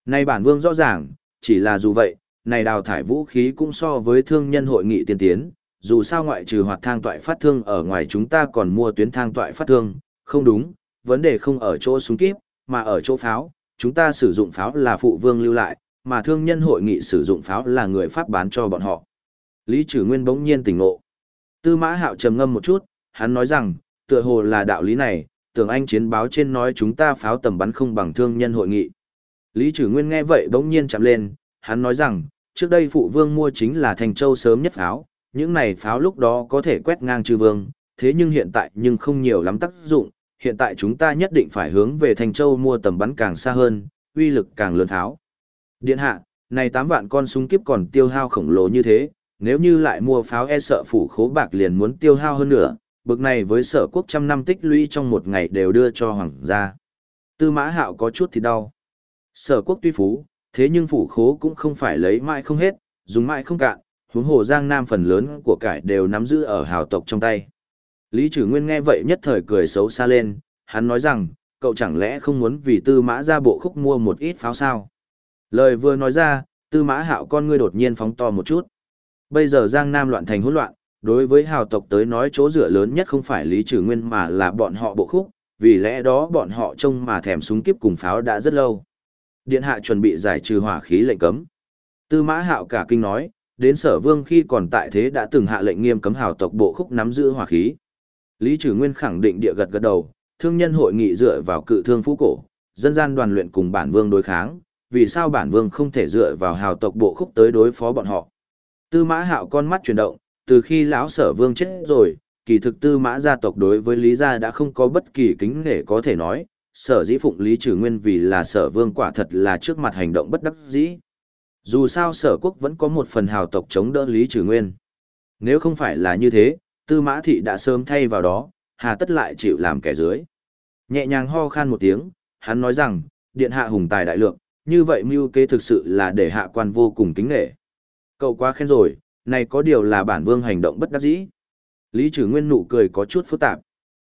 Nay bản vương rõ ràng, chỉ là dù vậy, này đào thải vũ khí cũng so với thương nhân hội nghị tiên tiến, dù sao ngoại trừ hoạt thang toại phát thương ở ngoài chúng ta còn mua tuyến thang toại phát thương, không đúng, vấn đề không ở chỗ súng kíp, mà ở chỗ pháo, chúng ta sử dụng pháo là phụ vương lưu lại, mà thương nhân hội nghị sử dụng pháo là người Pháp bán cho bọn họ. Lý Trừ Nguyên bỗng nhiên tỉnh ngộ. Tư Mã Hạo trầm ngâm một chút, hắn nói rằng, tựa hồ là đạo lý này, tưởng anh chiến báo trên nói chúng ta pháo tầm bắn không bằng thương nhân hội nghị. Lý Trử Nguyên nghe vậy bỗng nhiên chạm lên, hắn nói rằng, trước đây phụ vương mua chính là thành châu sớm nhất pháo, những này pháo lúc đó có thể quét ngang trừ vương, thế nhưng hiện tại nhưng không nhiều lắm tác dụng, hiện tại chúng ta nhất định phải hướng về thành châu mua tầm bắn càng xa hơn, uy lực càng lớn pháo. Điện hạ, này 8 vạn con súng kiếp còn tiêu hao khổng lồ như thế, nếu như lại mua pháo e sợ phủ khố bạc liền muốn tiêu hao hơn nữa, bực này với sở quốc trăm năm tích lũy trong một ngày đều đưa cho hoàng gia. Tư mã hạo có chút thì đau. Sở quốc tuy phú, thế nhưng phủ khố cũng không phải lấy mãi không hết, dùng mãi không cạn, huống hồ giang nam phần lớn của cải đều nắm giữ ở hào tộc trong tay. Lý Trừ Nguyên nghe vậy nhất thời cười xấu xa lên, hắn nói rằng, cậu chẳng lẽ không muốn vì tư mã ra bộ khúc mua một ít pháo sao? Lời vừa nói ra, tư mã hạo con ngươi đột nhiên phóng to một chút. Bây giờ Giang Nam loạn thành hỗn loạn, đối với hào tộc tới nói chỗ dựa lớn nhất không phải Lý Trừ Nguyên mà là bọn họ bộ khúc, vì lẽ đó bọn họ trông mà thèm súng kiếp cùng pháo đã rất lâu. Điện hạ chuẩn bị giải trừ hỏa khí lệnh cấm. Tư mã hạo cả kinh nói, đến sở vương khi còn tại thế đã từng hạ lệnh nghiêm cấm hào tộc bộ khúc nắm giữ hỏa khí. Lý Trừ Nguyên khẳng định địa gật gật đầu, thương nhân hội nghị dựa vào cự thương phú cổ, dân gian đoàn luyện cùng bản vương đối kháng, vì sao bản vương không thể dựa vào hào tộc bộ khúc tới đối phó bọn họ. Tư mã hạo con mắt chuyển động, từ khi lão sở vương chết rồi, kỳ thực tư mã gia tộc đối với lý gia đã không có bất kỳ kính nể có thể nói, sở dĩ phụng lý trừ nguyên vì là sở vương quả thật là trước mặt hành động bất đắc dĩ. Dù sao sở quốc vẫn có một phần hào tộc chống đỡ lý trừ nguyên. Nếu không phải là như thế, tư mã thị đã sớm thay vào đó, hà tất lại chịu làm kẻ dưới. Nhẹ nhàng ho khan một tiếng, hắn nói rằng, điện hạ hùng tài đại lượng, như vậy mưu kế thực sự là để hạ quan vô cùng kính nể. Cậu quá khen rồi, này có điều là bản vương hành động bất đắc dĩ. Lý trừ nguyên nụ cười có chút phức tạp.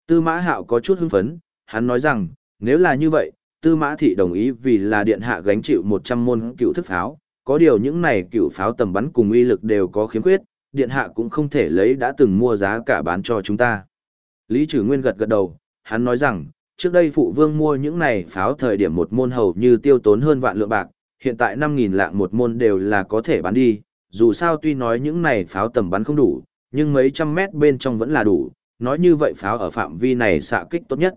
Tư mã hạo có chút hưng phấn, hắn nói rằng, nếu là như vậy, tư mã thị đồng ý vì là điện hạ gánh chịu 100 môn cựu thức pháo, có điều những này cựu pháo tầm bắn cùng uy lực đều có khiếm khuyết, điện hạ cũng không thể lấy đã từng mua giá cả bán cho chúng ta. Lý trừ nguyên gật gật đầu, hắn nói rằng, trước đây phụ vương mua những này pháo thời điểm một môn hầu như tiêu tốn hơn vạn lượng bạc, hiện tại 5.000 lạng một môn đều là có thể bán đi, dù sao tuy nói những này pháo tầm bắn không đủ, nhưng mấy trăm mét bên trong vẫn là đủ, nói như vậy pháo ở phạm vi này xạ kích tốt nhất.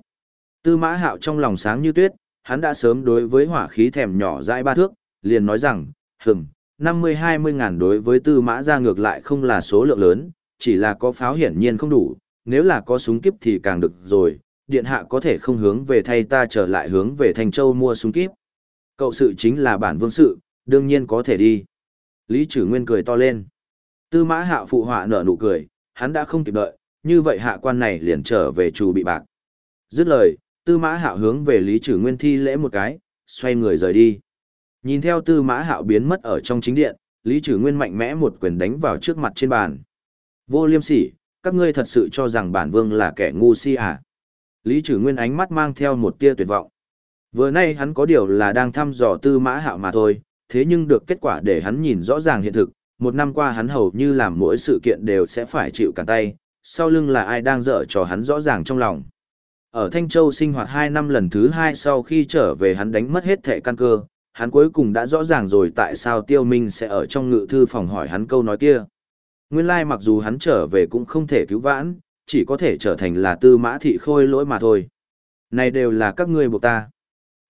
Tư mã hạo trong lòng sáng như tuyết, hắn đã sớm đối với hỏa khí thèm nhỏ dãi ba thước, liền nói rằng, hừm, 50-20 ngàn đối với tư mã ra ngược lại không là số lượng lớn, chỉ là có pháo hiển nhiên không đủ, nếu là có súng kiếp thì càng được rồi, điện hạ có thể không hướng về thay ta trở lại hướng về Thanh Châu mua súng kiếp. Cậu sự chính là bản vương sự, đương nhiên có thể đi. Lý Trử Nguyên cười to lên. Tư mã hạ phụ họa nở nụ cười, hắn đã không kịp đợi, như vậy hạ quan này liền trở về chủ bị bạc. Dứt lời, tư mã hạo hướng về Lý Trử Nguyên thi lễ một cái, xoay người rời đi. Nhìn theo tư mã hạo biến mất ở trong chính điện, Lý Trử Nguyên mạnh mẽ một quyền đánh vào trước mặt trên bàn. Vô liêm sỉ, các ngươi thật sự cho rằng bản vương là kẻ ngu si à? Lý Trử Nguyên ánh mắt mang theo một tia tuyệt vọng. Vừa nay hắn có điều là đang thăm dò tư mã hạo mà thôi, thế nhưng được kết quả để hắn nhìn rõ ràng hiện thực, một năm qua hắn hầu như làm mỗi sự kiện đều sẽ phải chịu cả tay, sau lưng là ai đang dở cho hắn rõ ràng trong lòng. Ở Thanh Châu sinh hoạt 2 năm lần thứ 2 sau khi trở về hắn đánh mất hết thẻ căn cơ, hắn cuối cùng đã rõ ràng rồi tại sao Tiêu Minh sẽ ở trong ngự thư phòng hỏi hắn câu nói kia. Nguyên lai mặc dù hắn trở về cũng không thể cứu vãn, chỉ có thể trở thành là tư mã thị khôi lỗi mà thôi. Này đều là các ngươi buộc ta.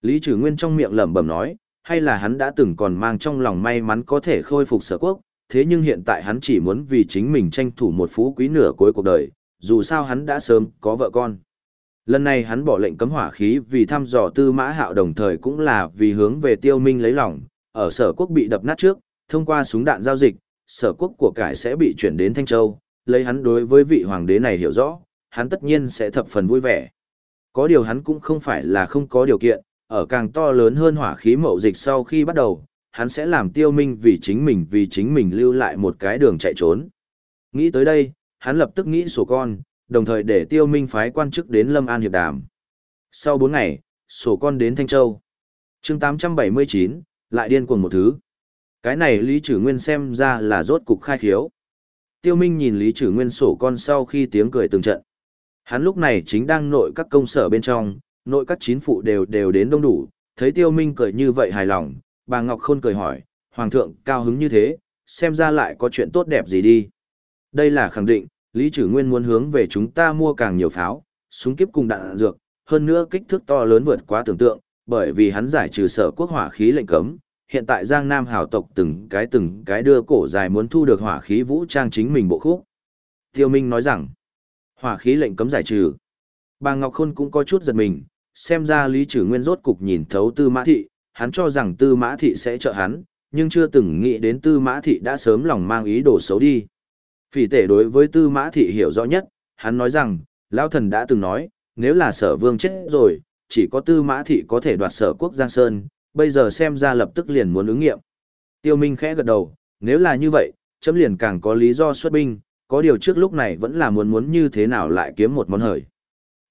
Lý Trử Nguyên trong miệng lẩm bẩm nói, hay là hắn đã từng còn mang trong lòng may mắn có thể khôi phục sở quốc, thế nhưng hiện tại hắn chỉ muốn vì chính mình tranh thủ một phú quý nửa cuối cuộc đời, dù sao hắn đã sớm có vợ con. Lần này hắn bỏ lệnh cấm hỏa khí vì thăm dò tư mã hạo đồng thời cũng là vì hướng về tiêu minh lấy lòng, ở sở quốc bị đập nát trước, thông qua súng đạn giao dịch, sở quốc của cải sẽ bị chuyển đến Thanh Châu, lấy hắn đối với vị hoàng đế này hiểu rõ, hắn tất nhiên sẽ thập phần vui vẻ. Có điều hắn cũng không phải là không có điều kiện, ở càng to lớn hơn hỏa khí mậu dịch sau khi bắt đầu, hắn sẽ làm tiêu minh vì chính mình vì chính mình lưu lại một cái đường chạy trốn. Nghĩ tới đây, hắn lập tức nghĩ sổ con, đồng thời để tiêu minh phái quan chức đến Lâm An hiệp đàm. Sau 4 ngày, sổ con đến Thanh Châu. chương 879, lại điên cuồng một thứ. Cái này Lý Trử Nguyên xem ra là rốt cục khai khiếu. Tiêu Minh nhìn Lý Trử Nguyên sổ con sau khi tiếng cười từng trận. Hắn lúc này chính đang nội các công sở bên trong, nội các chín phụ đều đều đến đông đủ, thấy Tiêu Minh cười như vậy hài lòng, bà Ngọc Khôn cười hỏi, Hoàng thượng cao hứng như thế, xem ra lại có chuyện tốt đẹp gì đi. Đây là khẳng định, Lý Trử Nguyên muốn hướng về chúng ta mua càng nhiều pháo, súng kiếp cùng đạn dược, hơn nữa kích thước to lớn vượt quá tưởng tượng, bởi vì hắn giải trừ sở quốc hỏa khí lệnh cấm, hiện tại Giang Nam hào tộc từng cái từng cái đưa cổ dài muốn thu được hỏa khí vũ trang chính mình bộ khúc. Tiêu Minh nói rằng, hỏa khí lệnh cấm giải trừ. Bà Ngọc Khôn cũng có chút giật mình, xem ra Lý Trử Nguyên rốt cục nhìn thấu Tư Mã Thị, hắn cho rằng Tư Mã Thị sẽ trợ hắn, nhưng chưa từng nghĩ đến Tư Mã Thị đã sớm lòng mang ý đồ xấu đi. Phỉ tể đối với Tư Mã Thị hiểu rõ nhất, hắn nói rằng, Lão Thần đã từng nói, nếu là sở vương chết rồi, chỉ có Tư Mã Thị có thể đoạt sở quốc Giang Sơn, bây giờ xem ra lập tức liền muốn ứng nghiệm. Tiêu Minh khẽ gật đầu, nếu là như vậy, chấm liền càng có lý do xuất binh, có điều trước lúc này vẫn là muốn muốn như thế nào lại kiếm một món hời.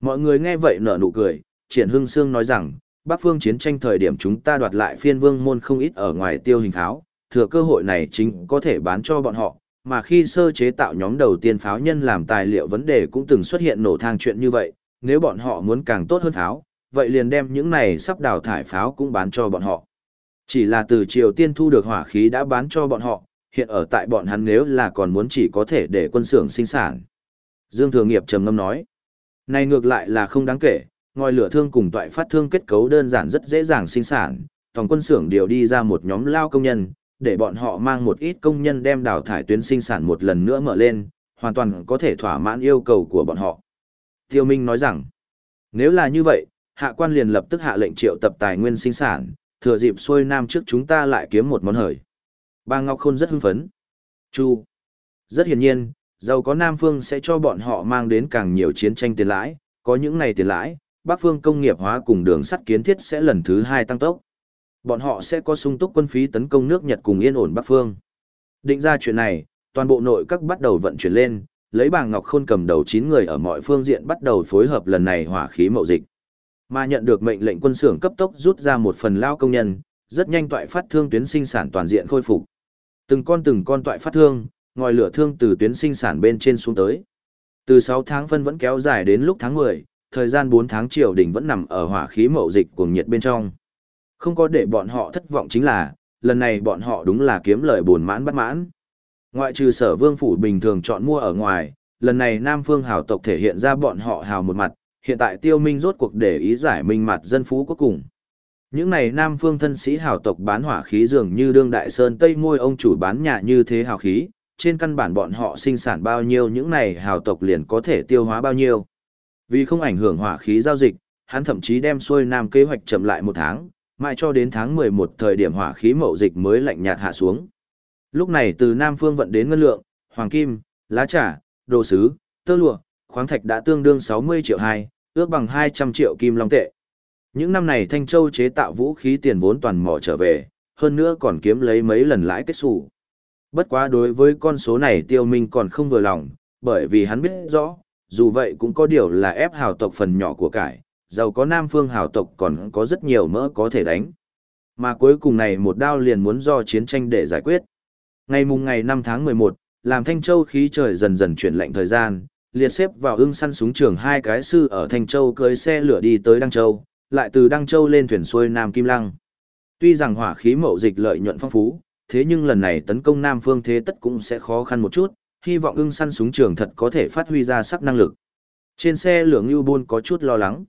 Mọi người nghe vậy nở nụ cười, Triển Hưng Sương nói rằng, Bắc phương chiến tranh thời điểm chúng ta đoạt lại phiên vương môn không ít ở ngoài tiêu hình pháo, thừa cơ hội này chính có thể bán cho bọn họ, mà khi sơ chế tạo nhóm đầu tiên pháo nhân làm tài liệu vấn đề cũng từng xuất hiện nổ thang chuyện như vậy, nếu bọn họ muốn càng tốt hơn pháo, vậy liền đem những này sắp đào thải pháo cũng bán cho bọn họ. Chỉ là từ Triều Tiên thu được hỏa khí đã bán cho bọn họ, hiện ở tại bọn hắn nếu là còn muốn chỉ có thể để quân xưởng sinh sản. Dương Thường Nghiệp trầm ngâm nói, này ngược lại là không đáng kể, ngòi lửa thương cùng toại phát thương kết cấu đơn giản rất dễ dàng sinh sản, tổng quân xưởng điều đi ra một nhóm lao công nhân, để bọn họ mang một ít công nhân đem đào thải tuyến sinh sản một lần nữa mở lên, hoàn toàn có thể thỏa mãn yêu cầu của bọn họ. Tiêu Minh nói rằng, nếu là như vậy, hạ quan liền lập tức hạ lệnh triệu tập tài nguyên sinh sản, thừa dịp xuôi nam trước chúng ta lại kiếm một món hời. Bà Ngọc Khôn rất hưng phấn. Chu. Rất hiển nhiên, giàu có Nam Phương sẽ cho bọn họ mang đến càng nhiều chiến tranh tiền lãi, có những này tiền lãi, Bắc Phương công nghiệp hóa cùng đường sắt kiến thiết sẽ lần thứ hai tăng tốc. Bọn họ sẽ có sung túc quân phí tấn công nước Nhật cùng yên ổn Bắc Phương. Định ra chuyện này, toàn bộ nội các bắt đầu vận chuyển lên, lấy bà Ngọc Khôn cầm đầu 9 người ở mọi phương diện bắt đầu phối hợp lần này hỏa khí mậu dịch. Mà nhận được mệnh lệnh quân xưởng cấp tốc rút ra một phần lao công nhân, rất nhanh toại phát thương tuyến sinh sản toàn diện khôi phục. Từng con từng con toại phát thương, ngòi lửa thương từ tuyến sinh sản bên trên xuống tới. Từ 6 tháng phân vẫn kéo dài đến lúc tháng 10, thời gian 4 tháng triều đình vẫn nằm ở hỏa khí mậu dịch cuồng nhiệt bên trong. Không có để bọn họ thất vọng chính là, lần này bọn họ đúng là kiếm lời buồn mãn bất mãn. Ngoại trừ sở vương phủ bình thường chọn mua ở ngoài, lần này Nam Phương hào tộc thể hiện ra bọn họ hào một mặt, hiện tại tiêu minh rốt cuộc để ý giải minh mặt dân phú cuối cùng. Những này Nam Phương thân sĩ hào tộc bán hỏa khí dường như đương đại sơn Tây Môi ông chủ bán nhà như thế hào khí, trên căn bản bọn họ sinh sản bao nhiêu những này hào tộc liền có thể tiêu hóa bao nhiêu. Vì không ảnh hưởng hỏa khí giao dịch, hắn thậm chí đem xuôi Nam kế hoạch chậm lại một tháng, mãi cho đến tháng 11 thời điểm hỏa khí mậu dịch mới lạnh nhạt hạ xuống. Lúc này từ Nam Phương vận đến ngân lượng, hoàng kim, lá trà, đồ sứ, tơ lụa, khoáng thạch đã tương đương 60 triệu 2, ước bằng 200 triệu kim long tệ. Những năm này Thanh Châu chế tạo vũ khí tiền vốn toàn mỏ trở về, hơn nữa còn kiếm lấy mấy lần lãi kết sủ. Bất quá đối với con số này tiêu minh còn không vừa lòng, bởi vì hắn biết rõ, dù vậy cũng có điều là ép hào tộc phần nhỏ của cải, giàu có nam phương hào tộc còn có rất nhiều mỡ có thể đánh. Mà cuối cùng này một đao liền muốn do chiến tranh để giải quyết. Ngày mùng ngày 5 tháng 11, làm Thanh Châu khí trời dần dần chuyển lạnh thời gian, liệt xếp vào ưng săn súng trường hai cái sư ở Thanh Châu cưới xe lửa đi tới Đăng Châu, lại từ Đăng Châu lên thuyền xuôi Nam Kim Lăng. Tuy rằng hỏa khí mậu dịch lợi nhuận phong phú, thế nhưng lần này tấn công Nam Phương thế tất cũng sẽ khó khăn một chút, hy vọng ưng săn súng trường thật có thể phát huy ra sắc năng lực. Trên xe lửa Ngưu Bôn có chút lo lắng.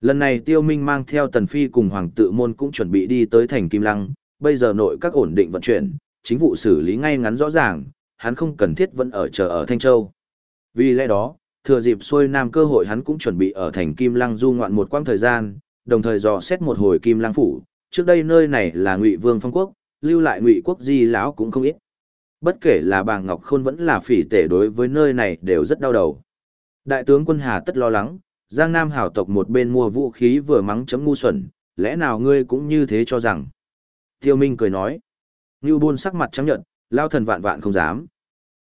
Lần này Tiêu Minh mang theo Tần Phi cùng Hoàng tự môn cũng chuẩn bị đi tới thành Kim Lăng, bây giờ nội các ổn định vận chuyển, chính vụ xử lý ngay ngắn rõ ràng, hắn không cần thiết vẫn ở chờ ở Thanh Châu. Vì lẽ đó, thừa dịp xuôi nam cơ hội hắn cũng chuẩn bị ở thành Kim Lăng du ngoạn một quãng thời gian, đồng thời dò xét một hồi Kim Lăng phủ, trước đây nơi này là Ngụy Vương phong quốc, lưu lại Ngụy quốc di lão cũng không ít. Bất kể là bà Ngọc Khôn vẫn là phỉ tể đối với nơi này đều rất đau đầu. Đại tướng quân Hà tất lo lắng, Giang Nam hảo tộc một bên mua vũ khí vừa mắng chấm ngu xuẩn, lẽ nào ngươi cũng như thế cho rằng. Tiêu Minh cười nói. Ngưu Bôn sắc mặt trắng nhận, lao thần vạn vạn không dám.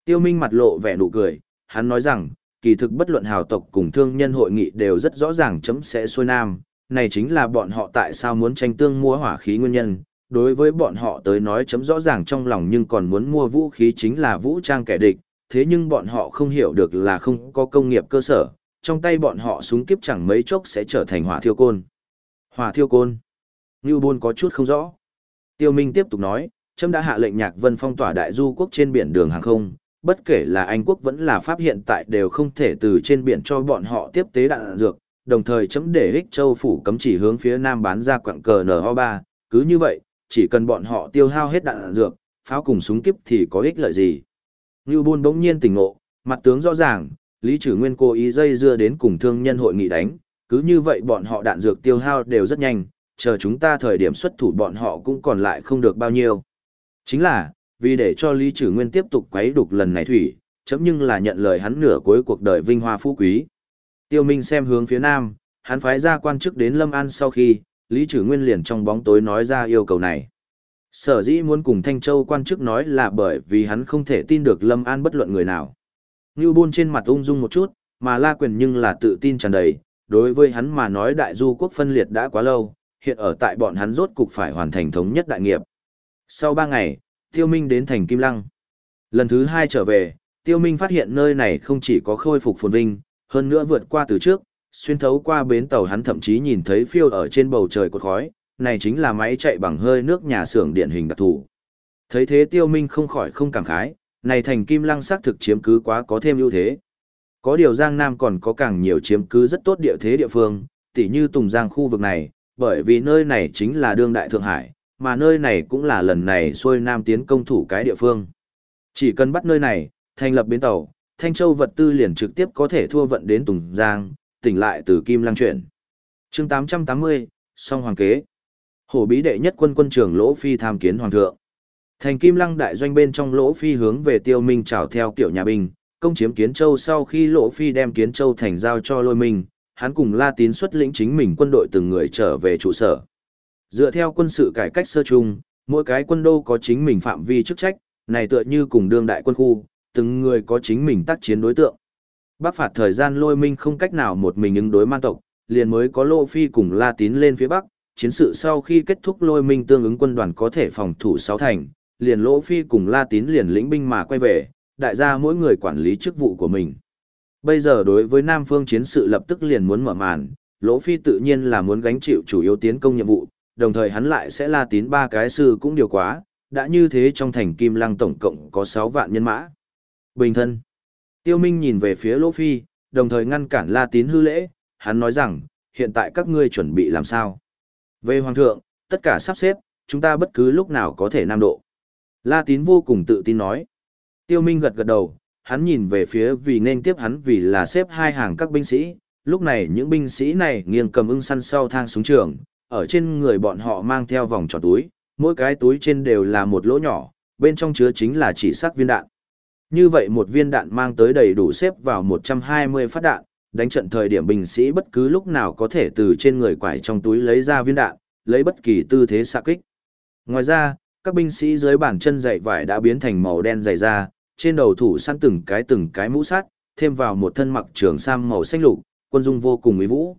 Tiêu Minh mặt lộ vẻ nụ cười, hắn nói rằng, kỳ thực bất luận hào tộc cùng thương nhân hội nghị đều rất rõ ràng chấm sẽ xuôi nam, này chính là bọn họ tại sao muốn tranh tương mua hỏa khí nguyên nhân. Đối với bọn họ tới nói chấm rõ ràng trong lòng nhưng còn muốn mua vũ khí chính là vũ trang kẻ địch, thế nhưng bọn họ không hiểu được là không có công nghiệp cơ sở, trong tay bọn họ súng kiếp chẳng mấy chốc sẽ trở thành hỏa thiêu côn. Hỏa thiêu côn. Ngưu Bôn có chút không rõ. Tiêu Minh tiếp tục nói, chấm đã hạ lệnh nhạc vân phong tỏa đại du quốc trên biển đường hàng không, bất kể là Anh quốc vẫn là Pháp hiện tại đều không thể từ trên biển cho bọn họ tiếp tế đạn dược, đồng thời chấm để Hích châu phủ cấm chỉ hướng phía nam bán ra quặng cờ NO3, cứ như vậy, chỉ cần bọn họ tiêu hao hết đạn dược, pháo cùng súng kiếp thì có ích lợi gì. Ngưu Bôn bỗng nhiên tỉnh ngộ, mặt tướng rõ ràng, Lý Trử Nguyên cố ý dây dưa đến cùng thương nhân hội nghị đánh, cứ như vậy bọn họ đạn dược tiêu hao đều rất nhanh, chờ chúng ta thời điểm xuất thủ bọn họ cũng còn lại không được bao nhiêu. Chính là, vì để cho Lý Trử Nguyên tiếp tục quấy đục lần này thủy, chấm nhưng là nhận lời hắn nửa cuối cuộc đời vinh hoa phú quý. Tiêu Minh xem hướng phía nam, hắn phái ra quan chức đến Lâm An sau khi, Lý Trử Nguyên liền trong bóng tối nói ra yêu cầu này. Sở dĩ muốn cùng Thanh Châu quan chức nói là bởi vì hắn không thể tin được Lâm An bất luận người nào. Ngưu Bôn trên mặt ung dung một chút, mà La Quyền nhưng là tự tin tràn đầy, đối với hắn mà nói đại du quốc phân liệt đã quá lâu, hiện ở tại bọn hắn rốt cục phải hoàn thành thống nhất đại nghiệp. Sau ba ngày, Tiêu Minh đến thành Kim Lăng. Lần thứ hai trở về, Tiêu Minh phát hiện nơi này không chỉ có khôi phục phồn vinh, hơn nữa vượt qua từ trước, xuyên thấu qua bến tàu hắn thậm chí nhìn thấy phiêu ở trên bầu trời cột khói, này chính là máy chạy bằng hơi nước nhà xưởng điện hình đặc thù. Thấy thế Tiêu Minh không khỏi không cảm khái, này thành Kim Lăng xác thực chiếm cứ quá có thêm ưu thế. Có điều Giang Nam còn có càng nhiều chiếm cứ rất tốt địa thế địa phương, tỉ như Tùng Giang khu vực này, bởi vì nơi này chính là đương đại Thượng Hải, mà nơi này cũng là lần này xuôi nam tiến công thủ cái địa phương. Chỉ cần bắt nơi này, thành lập bến tàu, Thanh Châu vật tư liền trực tiếp có thể thua vận đến Tùng Giang, tỉnh lại từ Kim Lăng chuyển. chương 880, song hoàng kế. Hổ bí đệ nhất quân quân trưởng Lỗ Phi tham kiến hoàng thượng. Thành Kim Lăng đại doanh bên trong Lỗ Phi hướng về Tiêu Minh chào theo kiểu nhà binh, công chiếm Kiến Châu sau khi Lỗ Phi đem Kiến Châu thành giao cho Lôi Minh, hắn cùng La Tín xuất lĩnh chính mình quân đội từng người trở về trụ sở. Dựa theo quân sự cải cách sơ chung, mỗi cái quân đô có chính mình phạm vi chức trách, này tựa như cùng đương đại quân khu, từng người có chính mình tác chiến đối tượng. Bắc phạt thời gian lôi minh không cách nào một mình ứng đối man tộc, liền mới có Lô Phi cùng La Tín lên phía Bắc, chiến sự sau khi kết thúc lôi minh tương ứng quân đoàn có thể phòng thủ sáu thành, liền Lô Phi cùng La Tín liền lĩnh binh mà quay về, đại gia mỗi người quản lý chức vụ của mình. Bây giờ đối với Nam Phương chiến sự lập tức liền muốn mở màn, Lỗ Phi tự nhiên là muốn gánh chịu chủ yếu tiến công nhiệm vụ, đồng thời hắn lại sẽ la tín ba cái sư cũng điều quá, đã như thế trong thành Kim Lăng tổng cộng có sáu vạn nhân mã. Bình thân. Tiêu Minh nhìn về phía Lỗ Phi, đồng thời ngăn cản la tín hư lễ, hắn nói rằng, hiện tại các ngươi chuẩn bị làm sao? Về Hoàng thượng, tất cả sắp xếp, chúng ta bất cứ lúc nào có thể nam độ. La Tín vô cùng tự tin nói. Tiêu Minh gật gật đầu, hắn nhìn về phía vì nên tiếp hắn vì là xếp hai hàng các binh sĩ, lúc này những binh sĩ này nghiêng cầm ưng săn sau thang xuống trường, ở trên người bọn họ mang theo vòng tròn túi, mỗi cái túi trên đều là một lỗ nhỏ, bên trong chứa chính là chỉ sắc viên đạn. Như vậy một viên đạn mang tới đầy đủ xếp vào 120 phát đạn, đánh trận thời điểm binh sĩ bất cứ lúc nào có thể từ trên người quải trong túi lấy ra viên đạn, lấy bất kỳ tư thế xạ kích. Ngoài ra, các binh sĩ dưới bàn chân dày vải đã biến thành màu đen dày da, trên đầu thủ săn từng cái từng cái mũ sắt, thêm vào một thân mặc trường sam màu xanh lục, quân dung vô cùng uy vũ.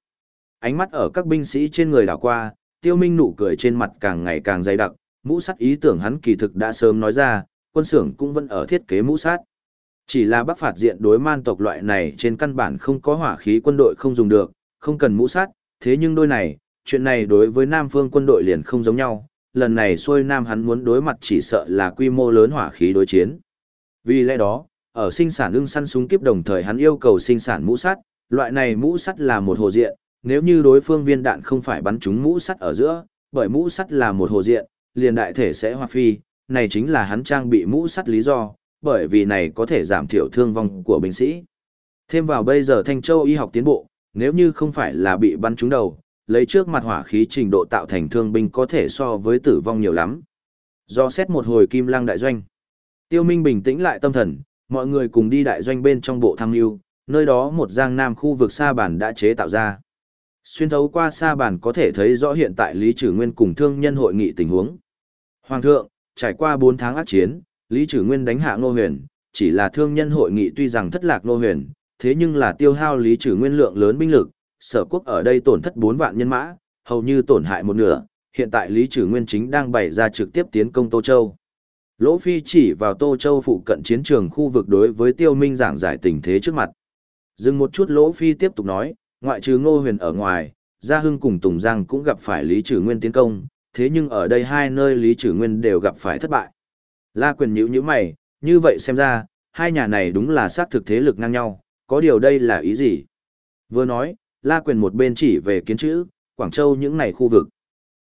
Ánh mắt ở các binh sĩ trên người đảo qua, Tiêu Minh nụ cười trên mặt càng ngày càng dày đặc, mũ sắt ý tưởng hắn kỳ thực đã sớm nói ra, quân xưởng cũng vẫn ở thiết kế mũ sắt. Chỉ là bắc phạt diện đối man tộc loại này trên căn bản không có hỏa khí quân đội không dùng được, không cần mũ sắt, thế nhưng đôi này, chuyện này đối với Nam phương quân đội liền không giống nhau, lần này xuôi Nam hắn muốn đối mặt chỉ sợ là quy mô lớn hỏa khí đối chiến. Vì lẽ đó, ở sinh sản ưng săn súng kiếp đồng thời hắn yêu cầu sinh sản mũ sắt, loại này mũ sắt là một hồ diện, nếu như đối phương viên đạn không phải bắn trúng mũ sắt ở giữa, bởi mũ sắt là một hồ diện, liền đại thể sẽ hoa phi, này chính là hắn trang bị mũ sắt lý do, bởi vì này có thể giảm thiểu thương vong của binh sĩ. Thêm vào bây giờ Thanh Châu y học tiến bộ, nếu như không phải là bị bắn trúng đầu, lấy trước mặt hỏa khí trình độ tạo thành thương binh có thể so với tử vong nhiều lắm. Do xét một hồi kim lăng đại doanh. Tiêu Minh bình tĩnh lại tâm thần, mọi người cùng đi đại doanh bên trong bộ tham lưu, nơi đó một giang nam khu vực sa bản đã chế tạo ra. Xuyên thấu qua sa bản có thể thấy rõ hiện tại Lý Trử Nguyên cùng thương nhân hội nghị tình huống. Hoàng thượng, trải qua 4 tháng ác chiến, Lý Trử Nguyên đánh hạ Ngô Huyền, chỉ là thương nhân hội nghị tuy rằng thất lạc Ngô Huyền, thế nhưng là tiêu hao Lý Trử Nguyên lượng lớn binh lực, sở quốc ở đây tổn thất 4 vạn nhân mã, hầu như tổn hại một nửa, hiện tại Lý Trử Nguyên chính đang bày ra trực tiếp tiến công Tô Châu. Lỗ Phi chỉ vào Tô Châu phụ cận chiến trường khu vực đối với Tiêu Minh giảng giải tình thế trước mặt. Dừng một chút Lỗ Phi tiếp tục nói, ngoại trừ Ngô Huyền ở ngoài, Gia Hưng cùng Tùng Giang cũng gặp phải Lý Trử Nguyên tiến công, thế nhưng ở đây hai nơi Lý Trử Nguyên đều gặp phải thất bại. La Quyền nhíu nhíu mày, như vậy xem ra, hai nhà này đúng là sát thực thế lực ngang nhau, có điều đây là ý gì? Vừa nói, La Quyền một bên chỉ về kiến chữ, Quảng Châu những này khu vực.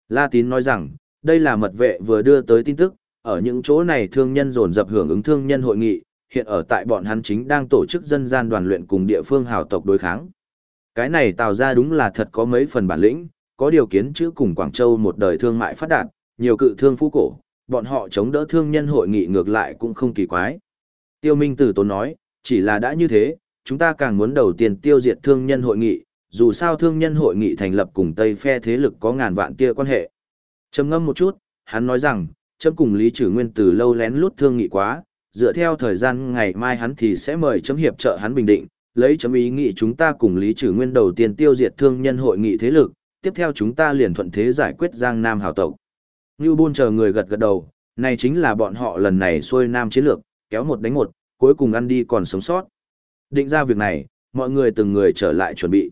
La Tín nói rằng, đây là mật vệ vừa đưa tới tin tức, ở những chỗ này thương nhân dồn dập hưởng ứng thương nhân hội nghị, hiện ở tại bọn hắn chính đang tổ chức dân gian đoàn luyện cùng địa phương hào tộc đối kháng. Cái này tạo ra đúng là thật có mấy phần bản lĩnh, có điều kiến chữ cùng Quảng Châu một đời thương mại phát đạt, nhiều cự thương phú cổ, bọn họ chống đỡ thương nhân hội nghị ngược lại cũng không kỳ quái. Tiêu Minh Tử Tốn nói, chỉ là đã như thế, chúng ta càng muốn đầu tiên tiêu diệt thương nhân hội nghị, dù sao thương nhân hội nghị thành lập cùng Tây phe thế lực có ngàn vạn kia quan hệ. Trầm ngâm một chút, hắn nói rằng, chấm cùng Lý Trử Nguyên từ lâu lén lút thương nghị quá, dựa theo thời gian ngày mai hắn thì sẽ mời chấm hiệp trợ hắn bình định, lấy chấm ý nghị chúng ta cùng Lý Trử Nguyên đầu tiên tiêu diệt thương nhân hội nghị thế lực, tiếp theo chúng ta liền thuận thế giải quyết Giang Nam hào tộc. Ngưu Bôn chờ người gật gật đầu, này chính là bọn họ lần này xuôi Nam chiến lược, kéo một đánh một, cuối cùng ăn đi còn sống sót. Định ra việc này, mọi người từng người trở lại chuẩn bị.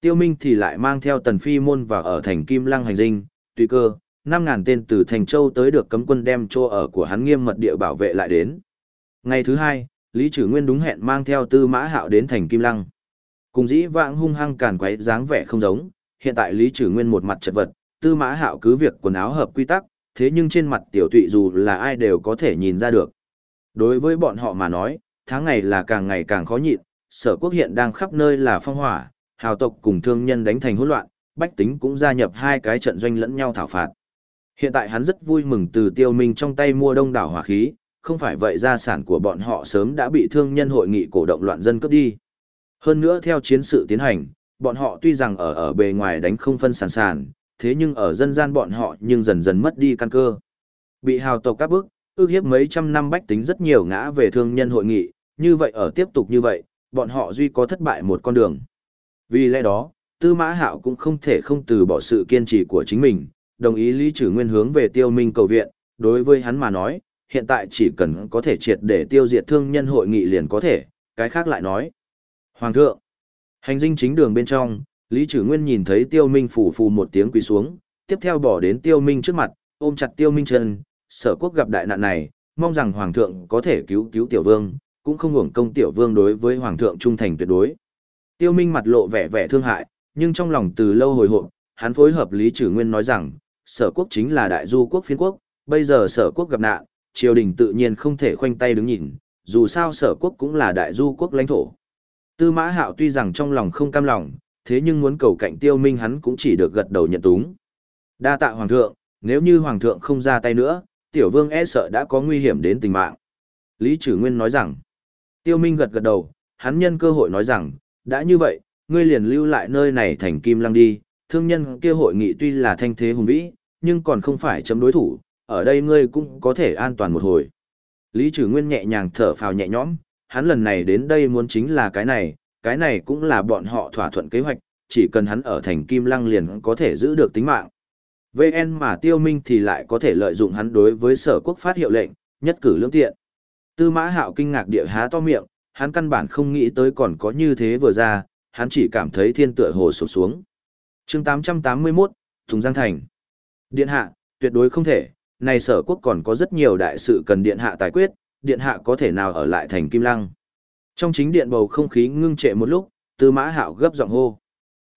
Tiêu Minh thì lại mang theo Tần Phi Môn và ở thành Kim Lăng hành dinh, tùy cơ, 5.000 tên từ Thành Châu tới được cấm quân đem chỗ ở của hắn nghiêm mật địa bảo vệ lại đến. Ngày thứ hai, Lý Trử Nguyên đúng hẹn mang theo Tư Mã Hạo đến thành Kim Lăng. Cùng dĩ vãng hung hăng càn quấy dáng vẻ không giống, hiện tại Lý trừ Nguyên một mặt chật vật, Tư Mã Hạo cứ việc quần áo hợp quy tắc, thế nhưng trên mặt tiểu tụy dù là ai đều có thể nhìn ra được. Đối với bọn họ mà nói, tháng ngày là càng ngày càng khó nhịn, sở quốc hiện đang khắp nơi là phong hỏa, hào tộc cùng thương nhân đánh thành hỗn loạn, bách tính cũng gia nhập hai cái trận doanh lẫn nhau thảo phạt. Hiện tại hắn rất vui mừng từ tiêu minh trong tay mua đông đảo hỏa khí, không phải vậy gia sản của bọn họ sớm đã bị thương nhân hội nghị cổ động loạn dân cướp đi. Hơn nữa theo chiến sự tiến hành, bọn họ tuy rằng ở ở bề ngoài đánh không phân sản sản, thế nhưng ở dân gian bọn họ nhưng dần dần mất đi căn cơ. Bị hào tộc các bức, ước hiếp mấy trăm năm bách tính rất nhiều ngã về thương nhân hội nghị, như vậy ở tiếp tục như vậy, bọn họ duy có thất bại một con đường. Vì lẽ đó, Tư Mã Hạo cũng không thể không từ bỏ sự kiên trì của chính mình, đồng ý Lý Trử Nguyên hướng về Tiêu Minh cầu viện, đối với hắn mà nói, hiện tại chỉ cần có thể triệt để tiêu diệt thương nhân hội nghị liền có thể, cái khác lại nói. Hoàng thượng, hành dinh chính đường bên trong, Lý Trử Nguyên nhìn thấy Tiêu Minh phủ phù một tiếng quỳ xuống, tiếp theo bỏ đến Tiêu Minh trước mặt, ôm chặt Tiêu Minh chân, sở quốc gặp đại nạn này, mong rằng Hoàng thượng có thể cứu cứu Tiểu Vương, cũng không hưởng công Tiểu Vương đối với Hoàng thượng trung thành tuyệt đối. Tiêu Minh mặt lộ vẻ vẻ thương hại, nhưng trong lòng từ lâu hồi hộp, hắn phối hợp Lý Trử Nguyên nói rằng, sở quốc chính là đại du quốc phiên quốc, bây giờ sở quốc gặp nạn, triều đình tự nhiên không thể khoanh tay đứng nhìn, dù sao sở quốc cũng là đại du quốc lãnh thổ. Tư mã hạo tuy rằng trong lòng không cam lòng, thế nhưng muốn cầu cạnh tiêu minh hắn cũng chỉ được gật đầu nhận túng. Đa tạ hoàng thượng, nếu như hoàng thượng không ra tay nữa, tiểu vương e sợ đã có nguy hiểm đến tình mạng. Lý Trử Nguyên nói rằng, tiêu minh gật gật đầu, hắn nhân cơ hội nói rằng, đã như vậy, ngươi liền lưu lại nơi này thành kim lăng đi, thương nhân kia hội nghị tuy là thanh thế hùng vĩ, nhưng còn không phải chấm đối thủ, ở đây ngươi cũng có thể an toàn một hồi. Lý Trử Nguyên nhẹ nhàng thở phào nhẹ nhõm, hắn lần này đến đây muốn chính là cái này, cái này cũng là bọn họ thỏa thuận kế hoạch, chỉ cần hắn ở thành Kim Lăng liền có thể giữ được tính mạng. VN mà tiêu minh thì lại có thể lợi dụng hắn đối với sở quốc phát hiệu lệnh, nhất cử lưỡng tiện. Tư mã hạo kinh ngạc địa há to miệng, hắn căn bản không nghĩ tới còn có như thế vừa ra, hắn chỉ cảm thấy thiên tựa hồ sụp xuống. chương 881, Thùng Giang Thành. Điện hạ, tuyệt đối không thể, này sở quốc còn có rất nhiều đại sự cần điện hạ tài quyết, điện hạ có thể nào ở lại thành Kim Lăng. Trong chính điện bầu không khí ngưng trệ một lúc, tư mã hạo gấp giọng hô.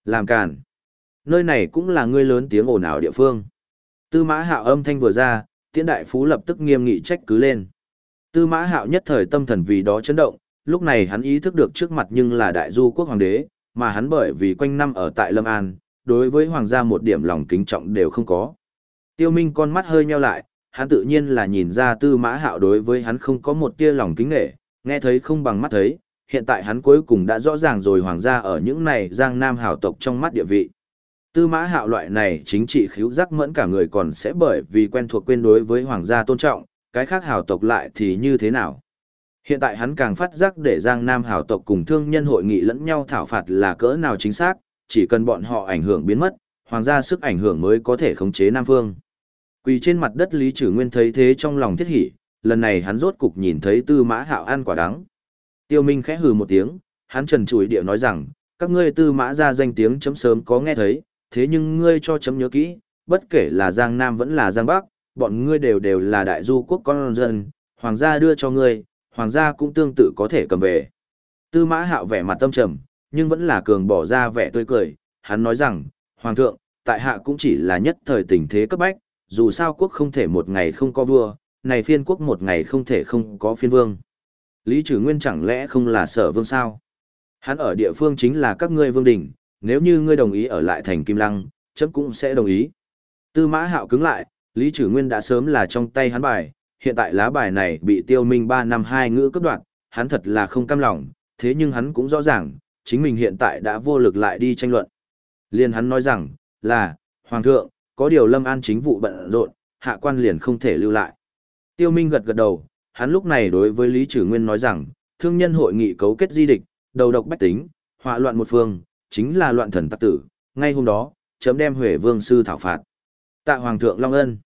Làm càn. Nơi này cũng là ngươi lớn tiếng ồn ào địa phương. Tư mã hạo âm thanh vừa ra, tiễn đại phú lập tức nghiêm nghị trách cứ lên. Tư mã hạo nhất thời tâm thần vì đó chấn động, lúc này hắn ý thức được trước mặt nhưng là đại du quốc hoàng đế, mà hắn bởi vì quanh năm ở tại Lâm An, đối với hoàng gia một điểm lòng kính trọng đều không có. Tiêu Minh con mắt hơi nheo lại, hắn tự nhiên là nhìn ra tư mã hạo đối với hắn không có một tia lòng kính nghệ, nghe thấy không bằng mắt thấy, hiện tại hắn cuối cùng đã rõ ràng rồi hoàng gia ở những này giang nam hảo tộc trong mắt địa vị. Tư mã hạo loại này chính trị khíu giác mẫn cả người còn sẽ bởi vì quen thuộc quên đối với hoàng gia tôn trọng, cái khác hảo tộc lại thì như thế nào. Hiện tại hắn càng phát giác để giang nam hảo tộc cùng thương nhân hội nghị lẫn nhau thảo phạt là cỡ nào chính xác, chỉ cần bọn họ ảnh hưởng biến mất, hoàng gia sức ảnh hưởng mới có thể khống chế Nam Phương. Quỳ trên mặt đất Lý Trử Nguyên thấy thế trong lòng thiết hỉ, lần này hắn rốt cục nhìn thấy Tư Mã Hạo ăn quả đắng. Tiêu Minh khẽ hừ một tiếng, hắn trần trụi địa nói rằng, các ngươi Tư Mã ra danh tiếng chấm sớm có nghe thấy, thế nhưng ngươi cho chấm nhớ kỹ, bất kể là Giang Nam vẫn là Giang Bắc, bọn ngươi đều đều là đại du quốc con dân, hoàng gia đưa cho ngươi, hoàng gia cũng tương tự có thể cầm về. Tư Mã Hạo vẻ mặt tâm trầm, nhưng vẫn là cường bỏ ra vẻ tươi cười, hắn nói rằng, hoàng thượng, tại hạ cũng chỉ là nhất thời tình thế cấp bách, dù sao quốc không thể một ngày không có vua, này phiên quốc một ngày không thể không có phiên vương. Lý Trừ Nguyên chẳng lẽ không là sở vương sao? Hắn ở địa phương chính là các ngươi vương đình, nếu như ngươi đồng ý ở lại thành Kim Lăng, chấm cũng sẽ đồng ý. Tư mã hạo cứng lại, Lý Trừ Nguyên đã sớm là trong tay hắn bài, hiện tại lá bài này bị tiêu minh 3 năm 2 ngữ cấp đoạn, hắn thật là không cam lòng, thế nhưng hắn cũng rõ ràng, chính mình hiện tại đã vô lực lại đi tranh luận. Liên hắn nói rằng, là, Hoàng thượng, có điều Lâm An chính vụ bận rộn, hạ quan liền không thể lưu lại. Tiêu Minh gật gật đầu, hắn lúc này đối với Lý Trử Nguyên nói rằng, thương nhân hội nghị cấu kết di địch, đầu độc bách tính, họa loạn một phương, chính là loạn thần tắc tử, ngay hôm đó, chấm đem Huệ Vương sư thảo phạt. Tạ Hoàng thượng Long Ân.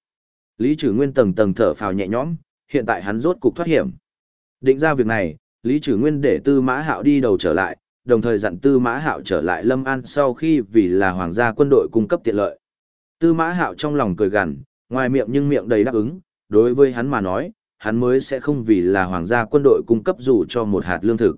Lý Trử Nguyên tầng tầng thở phào nhẹ nhõm, hiện tại hắn rốt cục thoát hiểm. Định ra việc này, Lý Trử Nguyên để Tư Mã Hạo đi đầu trở lại, đồng thời dặn Tư Mã Hạo trở lại Lâm An sau khi vì là hoàng gia quân đội cung cấp tiện lợi. Tư Mã Hạo trong lòng cười gằn, ngoài miệng nhưng miệng đầy đáp ứng, đối với hắn mà nói, hắn mới sẽ không vì là hoàng gia quân đội cung cấp dù cho một hạt lương thực.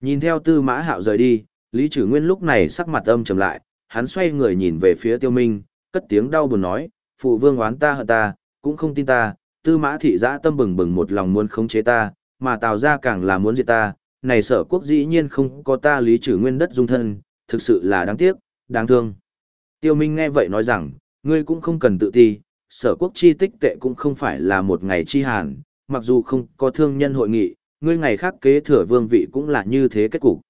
Nhìn theo Tư Mã Hạo rời đi, Lý Trử Nguyên lúc này sắc mặt âm trầm lại, hắn xoay người nhìn về phía Tiêu Minh, cất tiếng đau buồn nói, phụ vương oán ta hận ta, cũng không tin ta, Tư Mã thị giã tâm bừng bừng một lòng muốn khống chế ta, mà Tào gia càng là muốn diệt ta, này sở quốc dĩ nhiên không có ta Lý Trử Nguyên đất dung thân, thực sự là đáng tiếc, đáng thương. Tiêu Minh nghe vậy nói rằng, ngươi cũng không cần tự ti, sở quốc chi tích tệ cũng không phải là một ngày chi hàn, mặc dù không có thương nhân hội nghị, ngươi ngày khác kế thừa vương vị cũng là như thế kết cục.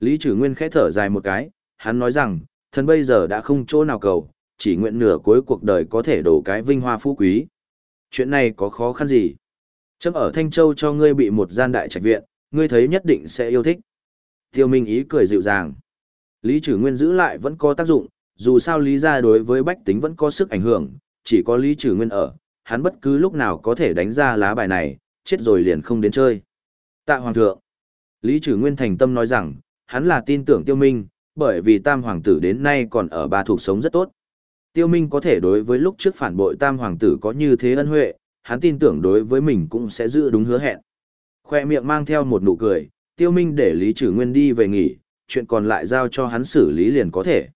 Lý Trử Nguyên khẽ thở dài một cái, hắn nói rằng, thần bây giờ đã không chỗ nào cầu, chỉ nguyện nửa cuối cuộc đời có thể đổ cái vinh hoa phú quý. Chuyện này có khó khăn gì? Chấm ở Thanh Châu cho ngươi bị một gian đại trạch viện, ngươi thấy nhất định sẽ yêu thích. Tiêu Minh ý cười dịu dàng. Lý Trử Nguyên giữ lại vẫn có tác dụng, dù sao Lý gia đối với bách tính vẫn có sức ảnh hưởng, chỉ có Lý Trừ Nguyên ở, hắn bất cứ lúc nào có thể đánh ra lá bài này, chết rồi liền không đến chơi. Tạ Hoàng thượng. Lý Trừ Nguyên thành tâm nói rằng, hắn là tin tưởng Tiêu Minh, bởi vì Tam Hoàng tử đến nay còn ở ba thuộc sống rất tốt. Tiêu Minh có thể đối với lúc trước phản bội Tam Hoàng tử có như thế ân huệ, hắn tin tưởng đối với mình cũng sẽ giữ đúng hứa hẹn. Khoe miệng mang theo một nụ cười, Tiêu Minh để Lý Trừ Nguyên đi về nghỉ, chuyện còn lại giao cho hắn xử lý liền có thể.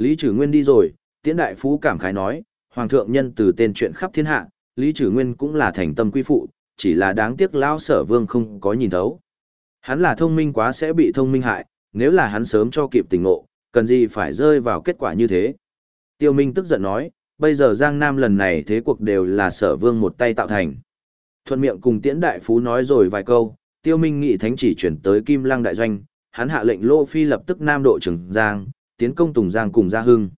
Lý Trừ Nguyên đi rồi, Tiễn Đại Phú cảm khái nói, hoàng thượng nhân từ tên chuyện khắp thiên hạ, Lý Trừ Nguyên cũng là thành tâm quy phụ, chỉ là đáng tiếc lão sở vương không có nhìn thấu. Hắn là thông minh quá sẽ bị thông minh hại, nếu là hắn sớm cho kịp tình ngộ, cần gì phải rơi vào kết quả như thế. Tiêu Minh tức giận nói, bây giờ Giang Nam lần này thế cuộc đều là sở vương một tay tạo thành. Thuận miệng cùng tiễn đại phú nói rồi vài câu, Tiêu Minh nghị thánh chỉ chuyển tới Kim Lăng đại doanh, hắn hạ lệnh Lô Phi lập tức nam độ trường Giang, tiến công Tùng Giang cùng Gia Hưng.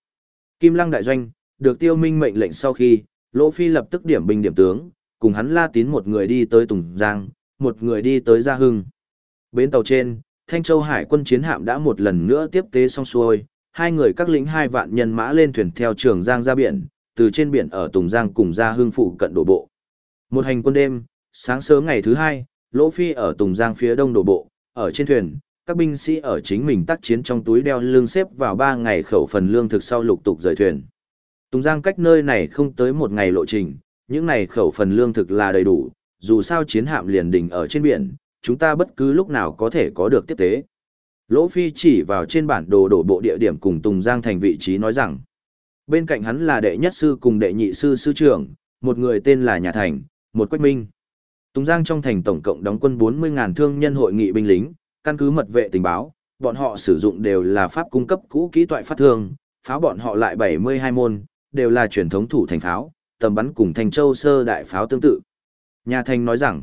Kim Lăng đại doanh, được Tiêu Minh mệnh lệnh sau khi, Lỗ Phi lập tức điểm binh điểm tướng, cùng hắn La Tín một người đi tới Tùng Giang, một người đi tới Gia Hưng. Bến tàu trên, Thanh Châu Hải quân chiến hạm đã một lần nữa tiếp tế xong xuôi, hai người các lính hai vạn nhân mã lên thuyền theo trường Giang ra biển, từ trên biển ở Tùng Giang cùng Gia Hưng phụ cận đổ bộ. Một hành quân đêm, sáng sớm ngày thứ hai, Lỗ Phi ở Tùng Giang phía đông đổ bộ, ở trên thuyền, các binh sĩ ở chính mình tác chiến trong túi đeo lương xếp vào ba ngày khẩu phần lương thực sau lục tục rời thuyền. Tùng Giang cách nơi này không tới một ngày lộ trình, những này khẩu phần lương thực là đầy đủ, dù sao chiến hạm liền đỉnh ở trên biển, chúng ta bất cứ lúc nào có thể có được tiếp tế. Lỗ Phi chỉ vào trên bản đồ đổ bộ địa điểm cùng Tùng Giang thành vị trí nói rằng, bên cạnh hắn là đệ nhất sư cùng đệ nhị sư sư trưởng, một người tên là Nhà Thành, một Quách Minh. Tùng Giang trong thành tổng cộng đóng quân 40.000 thương nhân hội nghị binh lính, căn cứ mật vệ tình báo, bọn họ sử dụng đều là pháp cung cấp cũ kỹ toại phát thương, pháo bọn họ lại 72 môn, đều là truyền thống thủ thành pháo, tầm bắn cùng thành châu sơ đại pháo tương tự. Nhà Thành nói rằng,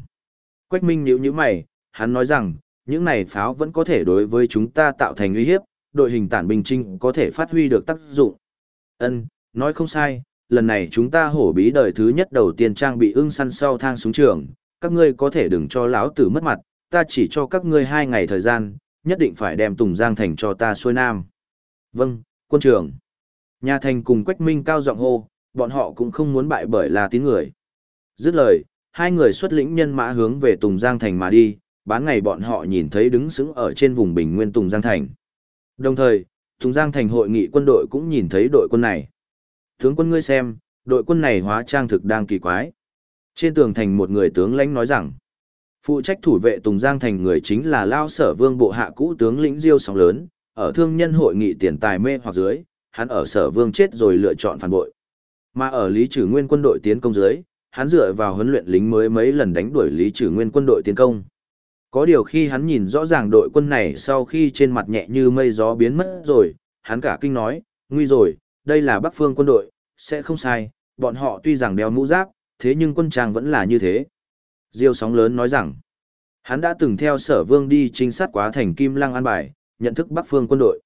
Quách Minh nhíu nhíu mày, hắn nói rằng, những này pháo vẫn có thể đối với chúng ta tạo thành uy hiếp, đội hình tản binh trinh có thể phát huy được tác dụng. Ân, nói không sai, lần này chúng ta hổ bí đời thứ nhất đầu tiên trang bị ưng săn sau thang súng trường, các ngươi có thể đừng cho lão tử mất mặt, ta chỉ cho các ngươi hai ngày thời gian, nhất định phải đem Tùng Giang Thành cho ta xuôi nam. Vâng, quân trưởng. Nhà thành cùng Quách Minh cao giọng hô, bọn họ cũng không muốn bại bởi là tín người. Dứt lời, hai người xuất lĩnh nhân mã hướng về Tùng Giang Thành mà đi, bán ngày bọn họ nhìn thấy đứng sững ở trên vùng bình nguyên Tùng Giang Thành. Đồng thời, Tùng Giang Thành hội nghị quân đội cũng nhìn thấy đội quân này. Tướng quân ngươi xem, đội quân này hóa trang thực đang kỳ quái. Trên tường thành một người tướng lãnh nói rằng, phụ trách thủ vệ Tùng Giang Thành người chính là Lao Sở Vương Bộ Hạ cũ tướng lĩnh Diêu Sóng Lớn, ở thương nhân hội nghị tiền tài mê hoặc dưới, hắn ở Sở Vương chết rồi lựa chọn phản bội. Mà ở Lý Trừ Nguyên quân đội tiến công dưới, hắn dựa vào huấn luyện lính mới mấy lần đánh đuổi Lý Trừ Nguyên quân đội tiến công. Có điều khi hắn nhìn rõ ràng đội quân này sau khi trên mặt nhẹ như mây gió biến mất rồi, hắn cả kinh nói, nguy rồi, đây là Bắc Phương quân đội, sẽ không sai, bọn họ tuy rằng đeo mũ giáp, thế nhưng quân trang vẫn là như thế. Diêu sóng lớn nói rằng, hắn đã từng theo sở vương đi trinh sát quá thành Kim Lăng An Bài, nhận thức Bắc Phương quân đội.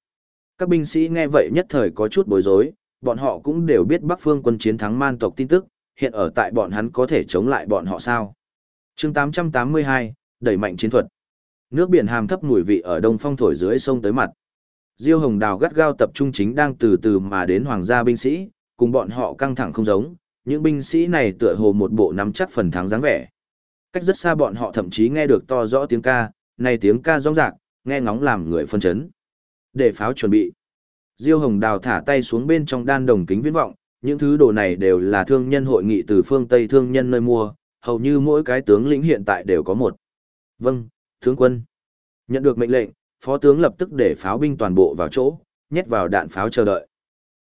Các binh sĩ nghe vậy nhất thời có chút bối rối, bọn họ cũng đều biết Bắc Phương quân chiến thắng man tộc tin tức, hiện ở tại bọn hắn có thể chống lại bọn họ sao. chương 882, đẩy mạnh chiến thuật. Nước biển hàm thấp mùi vị ở đông phong thổi dưới sông tới mặt. Diêu Hồng Đào gắt gao tập trung chính đang từ từ mà đến hoàng gia binh sĩ, cùng bọn họ căng thẳng không giống, những binh sĩ này tựa hồ một bộ nắm chắc phần thắng dáng vẻ. Cách rất xa bọn họ thậm chí nghe được to rõ tiếng ca, này tiếng ca rõ rạc, nghe ngóng làm người phân chấn. Để pháo chuẩn bị. Diêu Hồng Đào thả tay xuống bên trong đan đồng kính viễn vọng, những thứ đồ này đều là thương nhân hội nghị từ phương Tây thương nhân nơi mua, hầu như mỗi cái tướng lĩnh hiện tại đều có một. Vâng, tướng quân. Nhận được mệnh lệnh, phó tướng lập tức để pháo binh toàn bộ vào chỗ, nhét vào đạn pháo chờ đợi.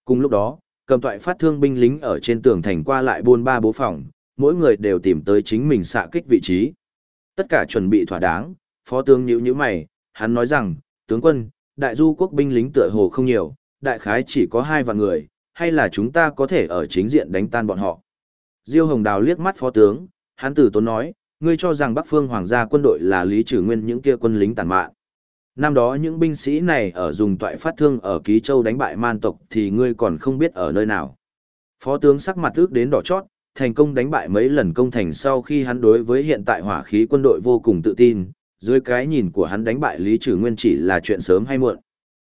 Cùng lúc đó, cầm toại phát thương binh lính ở trên tường thành qua lại buôn ba bố phòng, mỗi người đều tìm tới chính mình xạ kích vị trí. Tất cả chuẩn bị thỏa đáng, phó tướng nhữ như mày, hắn nói rằng, tướng quân, đại du quốc binh lính tựa hồ không nhiều, đại khái chỉ có hai vạn người, hay là chúng ta có thể ở chính diện đánh tan bọn họ. Diêu Hồng Đào liếc mắt phó tướng, hắn tử tốn nói, ngươi cho rằng Bắc Phương Hoàng gia quân đội là lý trừ nguyên những kia quân lính tàn mạn. Năm đó những binh sĩ này ở dùng toại phát thương ở Ký Châu đánh bại man tộc thì ngươi còn không biết ở nơi nào. Phó tướng sắc mặt ước đến đỏ chót, thành công đánh bại mấy lần công thành sau khi hắn đối với hiện tại hỏa khí quân đội vô cùng tự tin, dưới cái nhìn của hắn đánh bại Lý Trừ Nguyên chỉ là chuyện sớm hay muộn.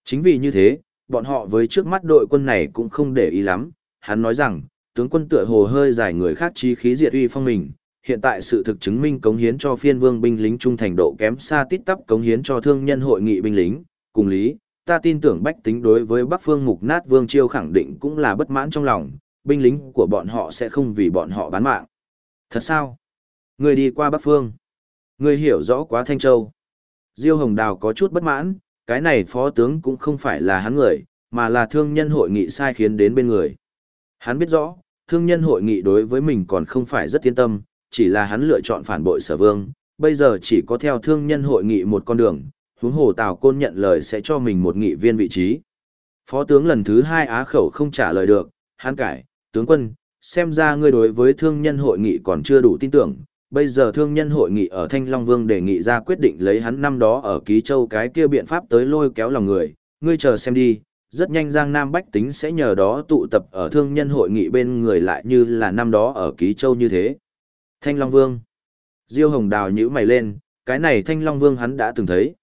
Chính vì như thế, bọn họ với trước mắt đội quân này cũng không để ý lắm, hắn nói rằng, tướng quân tựa hồ hơi giải người khác chi khí diệt uy phong mình, hiện tại sự thực chứng minh cống hiến cho phiên vương binh lính trung thành độ kém xa tít tắp cống hiến cho thương nhân hội nghị binh lính, cùng lý, ta tin tưởng bách tính đối với Bắc Phương mục nát vương chiêu khẳng định cũng là bất mãn trong lòng, binh lính của bọn họ sẽ không vì bọn họ bán mạng. Thật sao? Người đi qua Bắc Phương. Người hiểu rõ quá Thanh Châu. Diêu Hồng Đào có chút bất mãn, cái này phó tướng cũng không phải là hắn người, mà là thương nhân hội nghị sai khiến đến bên người. Hắn biết rõ, thương nhân hội nghị đối với mình còn không phải rất yên tâm, chỉ là hắn lựa chọn phản bội sở vương, bây giờ chỉ có theo thương nhân hội nghị một con đường, huống hồ Tào Côn nhận lời sẽ cho mình một nghị viên vị trí. Phó tướng lần thứ hai á khẩu không trả lời được, hắn cải, tướng quân, xem ra ngươi đối với thương nhân hội nghị còn chưa đủ tin tưởng, bây giờ thương nhân hội nghị ở Thanh Long Vương đề nghị ra quyết định lấy hắn năm đó ở Ký Châu cái kia biện pháp tới lôi kéo lòng người, ngươi chờ xem đi, rất nhanh Giang Nam Bách tính sẽ nhờ đó tụ tập ở thương nhân hội nghị bên người lại như là năm đó ở Ký Châu như thế. Thanh Long Vương Diêu Hồng Đào nhíu mày lên, cái này Thanh Long Vương hắn đã từng thấy.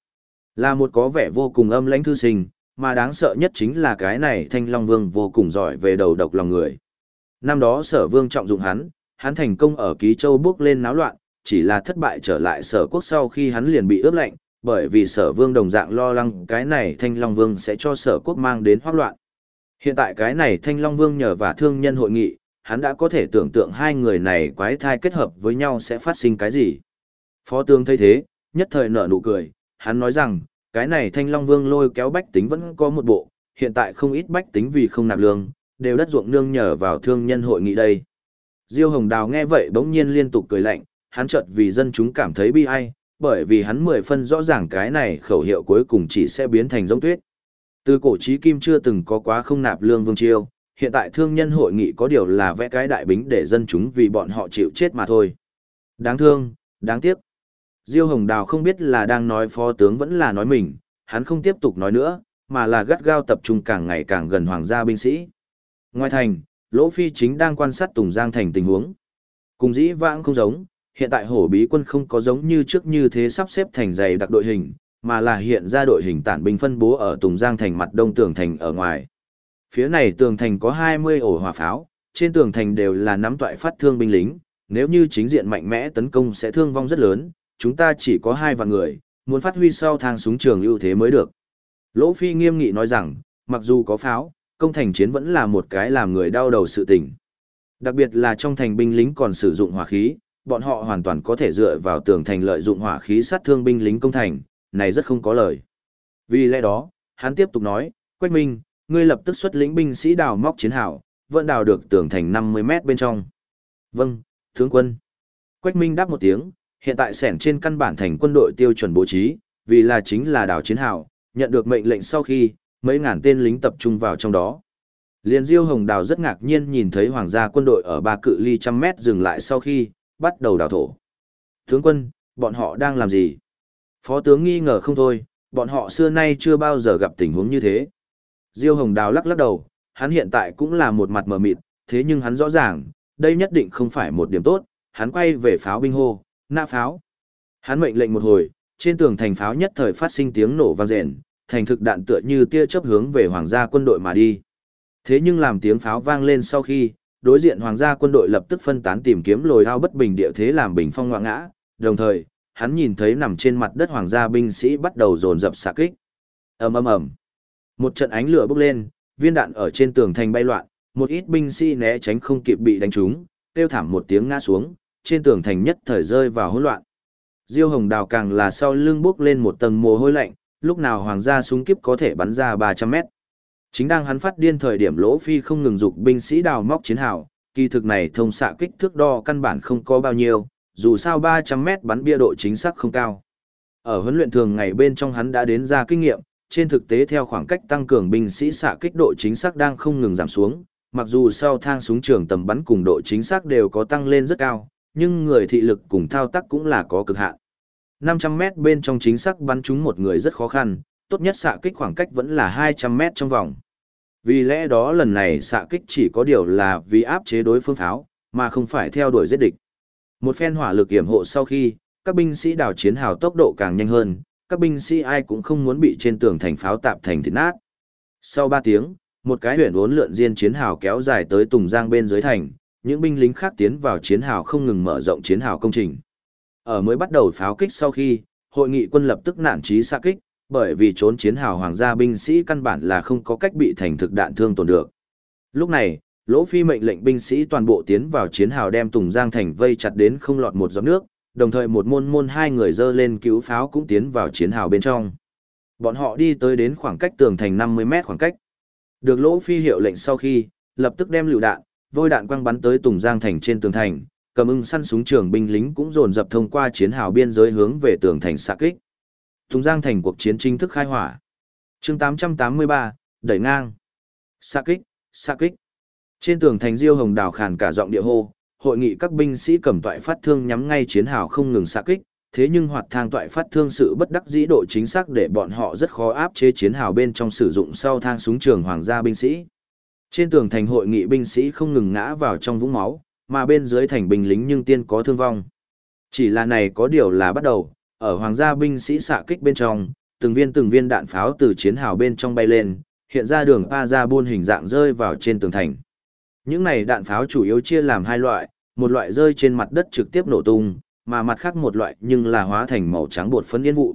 Là một có vẻ vô cùng âm lãnh thư sinh, mà đáng sợ nhất chính là cái này Thanh Long Vương vô cùng giỏi về đầu độc lòng người. Năm đó sở vương trọng dụng hắn, hắn thành công ở Ký Châu bước lên náo loạn, chỉ là thất bại trở lại sở quốc sau khi hắn liền bị ướp lạnh, bởi vì sở vương đồng dạng lo lắng cái này Thanh Long Vương sẽ cho sở quốc mang đến hoác loạn. Hiện tại cái này Thanh Long Vương nhờ và thương nhân hội nghị, hắn đã có thể tưởng tượng hai người này quái thai kết hợp với nhau sẽ phát sinh cái gì. Phó tướng thấy thế, nhất thời nở nụ cười, hắn nói rằng, cái này Thanh Long Vương lôi kéo bách tính vẫn có một bộ, hiện tại không ít bách tính vì không nạp lương, đều đất ruộng nương nhờ vào thương nhân hội nghị đây. Diêu Hồng Đào nghe vậy bỗng nhiên liên tục cười lạnh, hắn chợt vì dân chúng cảm thấy bi ai, bởi vì hắn mười phân rõ ràng cái này khẩu hiệu cuối cùng chỉ sẽ biến thành giống tuyết. Từ cổ chí kim chưa từng có quá không nạp lương vương chiêu, hiện tại thương nhân hội nghị có điều là vẽ cái đại bính để dân chúng vì bọn họ chịu chết mà thôi. Đáng thương, đáng tiếc. Diêu Hồng Đào không biết là đang nói phó tướng vẫn là nói mình, hắn không tiếp tục nói nữa, mà là gắt gao tập trung càng ngày càng gần hoàng gia binh sĩ. Ngoài thành, Lỗ Phi chính đang quan sát Tùng Giang thành tình huống. Cùng dĩ vãng không giống, hiện tại hổ bí quân không có giống như trước như thế sắp xếp thành dày đặc đội hình, mà là hiện ra đội hình tản binh phân bố ở Tùng Giang thành mặt đông tường thành ở ngoài. Phía này tường thành có 20 ổ hỏa pháo, trên tường thành đều là nắm toại phát thương binh lính, nếu như chính diện mạnh mẽ tấn công sẽ thương vong rất lớn, chúng ta chỉ có hai vạn người, muốn phát huy sau thang súng trường ưu thế mới được. Lỗ Phi nghiêm nghị nói rằng, mặc dù có pháo, công thành chiến vẫn là một cái làm người đau đầu sự tình. Đặc biệt là trong thành binh lính còn sử dụng hỏa khí, bọn họ hoàn toàn có thể dựa vào tường thành lợi dụng hỏa khí sát thương binh lính công thành, này rất không có lời. Vì lẽ đó, hắn tiếp tục nói, Quách Minh, ngươi lập tức xuất lĩnh binh sĩ đào móc chiến hào, vẫn đào được tường thành 50 mét bên trong. Vâng, tướng quân. Quách Minh đáp một tiếng, hiện tại sẻn trên căn bản thành quân đội tiêu chuẩn bố trí, vì là chính là đào chiến hào, nhận được mệnh lệnh sau khi, mấy ngàn tên lính tập trung vào trong đó. Liên Diêu Hồng Đào rất ngạc nhiên nhìn thấy hoàng gia quân đội ở ba cự ly trăm mét dừng lại sau khi, bắt đầu đào thổ. Tướng quân, bọn họ đang làm gì? Phó tướng nghi ngờ không thôi, bọn họ xưa nay chưa bao giờ gặp tình huống như thế. Diêu Hồng Đào lắc lắc đầu, hắn hiện tại cũng là một mặt mờ mịt, thế nhưng hắn rõ ràng, đây nhất định không phải một điểm tốt, hắn quay về pháo binh hô, nã pháo. Hắn mệnh lệnh một hồi, trên tường thành pháo nhất thời phát sinh tiếng nổ vang rền, thành thực đạn tựa như tia chớp hướng về hoàng gia quân đội mà đi. Thế nhưng làm tiếng pháo vang lên sau khi, đối diện hoàng gia quân đội lập tức phân tán tìm kiếm lồi ao bất bình địa thế làm bình phong ngoạ ngã, đồng thời, hắn nhìn thấy nằm trên mặt đất hoàng gia binh sĩ bắt đầu dồn dập xạ kích. ầm ầm ầm, một trận ánh lửa bốc lên, viên đạn ở trên tường thành bay loạn, một ít binh sĩ né tránh không kịp bị đánh trúng, kêu thảm một tiếng ngã xuống, trên tường thành nhất thời rơi vào hỗn loạn. Diêu Hồng Đào càng là sau lưng bước lên một tầng mồ hôi lạnh, lúc nào hoàng gia súng kiếp có thể bắn ra 300 mét. Chính đang hắn phát điên thời điểm Lỗ Phi không ngừng dục binh sĩ đào móc chiến hào, kỳ thực này thông xạ kích thước đo căn bản không có bao nhiêu, dù sao 300 mét bắn bia độ chính xác không cao. Ở huấn luyện thường ngày bên trong hắn đã đến ra kinh nghiệm, trên thực tế theo khoảng cách tăng cường binh sĩ xạ kích độ chính xác đang không ngừng giảm xuống, mặc dù sau thang súng trường tầm bắn cùng độ chính xác đều có tăng lên rất cao, nhưng người thị lực cùng thao tác cũng là có cực hạn. 500 mét bên trong chính xác bắn trúng một người rất khó khăn, tốt nhất xạ kích khoảng cách vẫn là 200 mét trong vòng. Vì lẽ đó lần này xạ kích chỉ có điều là vì áp chế đối phương tháo, mà không phải theo đuổi giết địch. Một phen hỏa lực kiểm hộ sau khi, các binh sĩ đào chiến hào tốc độ càng nhanh hơn, các binh sĩ ai cũng không muốn bị trên tường thành pháo tạp thành thịt nát. Sau 3 tiếng, một cái huyền uốn lượn diên chiến hào kéo dài tới Tùng Giang bên dưới thành, những binh lính khác tiến vào chiến hào không ngừng mở rộng chiến hào công trình. Ở mới bắt đầu pháo kích sau khi, hội nghị quân lập tức nản trí xa kích, bởi vì trốn chiến hào hoàng gia binh sĩ căn bản là không có cách bị thành thực đạn thương tổn được. Lúc này, Lỗ Phi mệnh lệnh binh sĩ toàn bộ tiến vào chiến hào đem Tùng Giang thành vây chặt đến không lọt một giọt nước, đồng thời một môn môn hai người dơ lên cứu pháo cũng tiến vào chiến hào bên trong. Bọn họ đi tới đến khoảng cách tường thành 50 mét khoảng cách. Được Lỗ Phi hiệu lệnh sau khi, lập tức đem lựu đạn, vôi đạn quăng bắn tới Tùng Giang thành trên tường thành, cầm ưng săn súng trường binh lính cũng dồn dập thông qua chiến hào biên giới hướng về tường thành xạ kích. Tùng Giang thành cuộc chiến chính thức khai hỏa. Chương 883, đẩy ngang. Xạ kích, xạ kích. Trên tường thành Diêu Hồng Đào khàn cả giọng địa hô, hội nghị các binh sĩ cầm toại phát thương nhắm ngay chiến hào không ngừng xạ kích, thế nhưng hoạt thang toại phát thương sự bất đắc dĩ độ chính xác để bọn họ rất khó áp chế chiến hào bên trong sử dụng sau thang súng trường hoàng gia binh sĩ. Trên tường thành hội nghị binh sĩ không ngừng ngã vào trong vũng máu, mà bên dưới thành binh lính nhưng tiên có thương vong. Chỉ là này có điều là bắt đầu, ở hoàng gia binh sĩ xạ kích bên trong, từng viên từng viên đạn pháo từ chiến hào bên trong bay lên, hiện ra đường pa ra buôn hình dạng rơi vào trên tường thành. Những này đạn pháo chủ yếu chia làm hai loại, một loại rơi trên mặt đất trực tiếp nổ tung, mà mặt khác một loại nhưng là hóa thành màu trắng bột phấn yên vụ.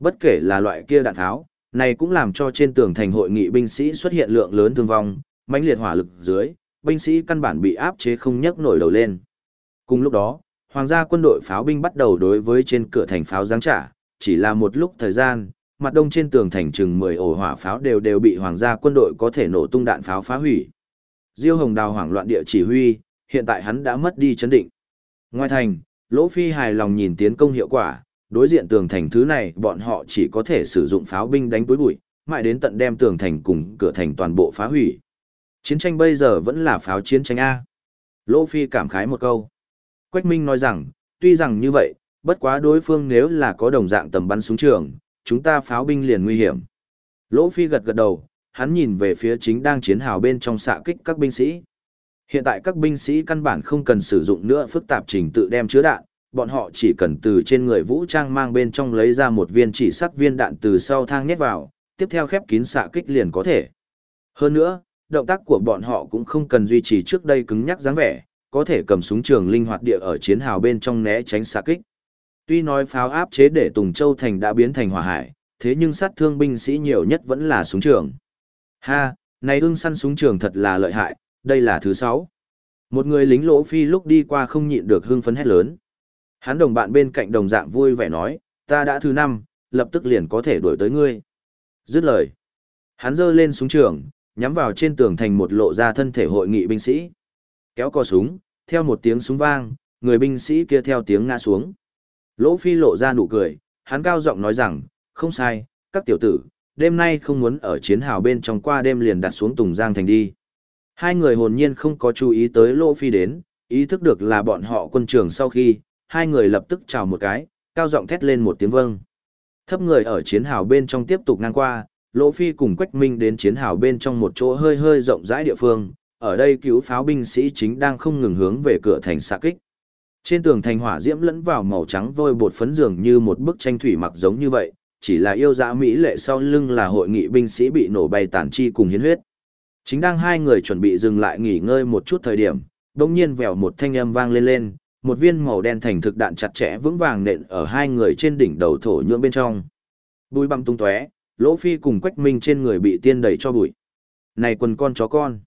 Bất kể là loại kia đạn tháo, này cũng làm cho trên tường thành hội nghị binh sĩ xuất hiện lượng lớn thương vong, mãnh liệt hỏa lực dưới, binh sĩ căn bản bị áp chế không nhấc nổi đầu lên. Cùng lúc đó, hoàng gia quân đội pháo binh bắt đầu đối với trên cửa thành pháo giáng trả, chỉ là một lúc thời gian, mặt đông trên tường thành chừng 10 ổ hỏa pháo đều đều bị hoàng gia quân đội có thể nổ tung đạn pháo phá hủy. Diêu Hồng Đào hoảng loạn địa chỉ huy, hiện tại hắn đã mất đi chấn định. Ngoài thành, Lỗ Phi hài lòng nhìn tiến công hiệu quả, đối diện tường thành thứ này bọn họ chỉ có thể sử dụng pháo binh đánh túi bụi, mãi đến tận đem tường thành cùng cửa thành toàn bộ phá hủy. Chiến tranh bây giờ vẫn là pháo chiến tranh A. Lỗ Phi cảm khái một câu. Quách Minh nói rằng, tuy rằng như vậy, bất quá đối phương nếu là có đồng dạng tầm bắn súng trường, chúng ta pháo binh liền nguy hiểm. Lỗ Phi gật gật đầu, hắn nhìn về phía chính đang chiến hào bên trong xạ kích các binh sĩ. Hiện tại các binh sĩ căn bản không cần sử dụng nữa phức tạp trình tự đem chứa đạn, bọn họ chỉ cần từ trên người vũ trang mang bên trong lấy ra một viên chỉ sắc viên đạn từ sau thang nhét vào, tiếp theo khép kín xạ kích liền có thể. Hơn nữa, động tác của bọn họ cũng không cần duy trì trước đây cứng nhắc dáng vẻ, có thể cầm súng trường linh hoạt địa ở chiến hào bên trong né tránh xạ kích. Tuy nói pháo áp chế để Tùng Châu Thành đã biến thành hỏa hải, thế nhưng sát thương binh sĩ nhiều nhất vẫn là súng trường. Ha, này ưng săn súng trường thật là lợi hại, đây là thứ sáu. Một người lính lỗ phi lúc đi qua không nhịn được hưng phấn hét lớn. Hắn đồng bạn bên cạnh đồng dạng vui vẻ nói, ta đã thứ năm, lập tức liền có thể đuổi tới ngươi. Dứt lời. Hắn giơ lên súng trường, nhắm vào trên tường thành một lộ ra thân thể hội nghị binh sĩ. Kéo cò súng, theo một tiếng súng vang, người binh sĩ kia theo tiếng ngã xuống. Lỗ phi lộ ra nụ cười, hắn cao giọng nói rằng, không sai, các tiểu tử, đêm nay không muốn ở chiến hào bên trong qua đêm liền đặt xuống Tùng Giang Thành đi. Hai người hồn nhiên không có chú ý tới Lỗ Phi đến, ý thức được là bọn họ quân trường sau khi, hai người lập tức chào một cái, cao giọng thét lên một tiếng vâng. Thấp người ở chiến hào bên trong tiếp tục ngang qua, Lỗ Phi cùng Quách Minh đến chiến hào bên trong một chỗ hơi hơi rộng rãi địa phương, ở đây cứu pháo binh sĩ chính đang không ngừng hướng về cửa thành xạ kích. Trên tường thành hỏa diễm lẫn vào màu trắng vôi bột phấn dường như một bức tranh thủy mặc giống như vậy, chỉ là yêu dã mỹ lệ sau lưng là hội nghị binh sĩ bị nổ bay tàn chi cùng hiến huyết. Chính đang hai người chuẩn bị dừng lại nghỉ ngơi một chút thời điểm, đột nhiên vèo một thanh âm vang lên lên, một viên màu đen thành thực đạn chặt chẽ vững vàng nện ở hai người trên đỉnh đầu thổ nhưỡng bên trong. Bùi băm tung tóe, Lỗ Phi cùng Quách Minh trên người bị tiên đẩy cho bụi. Này quần con chó con.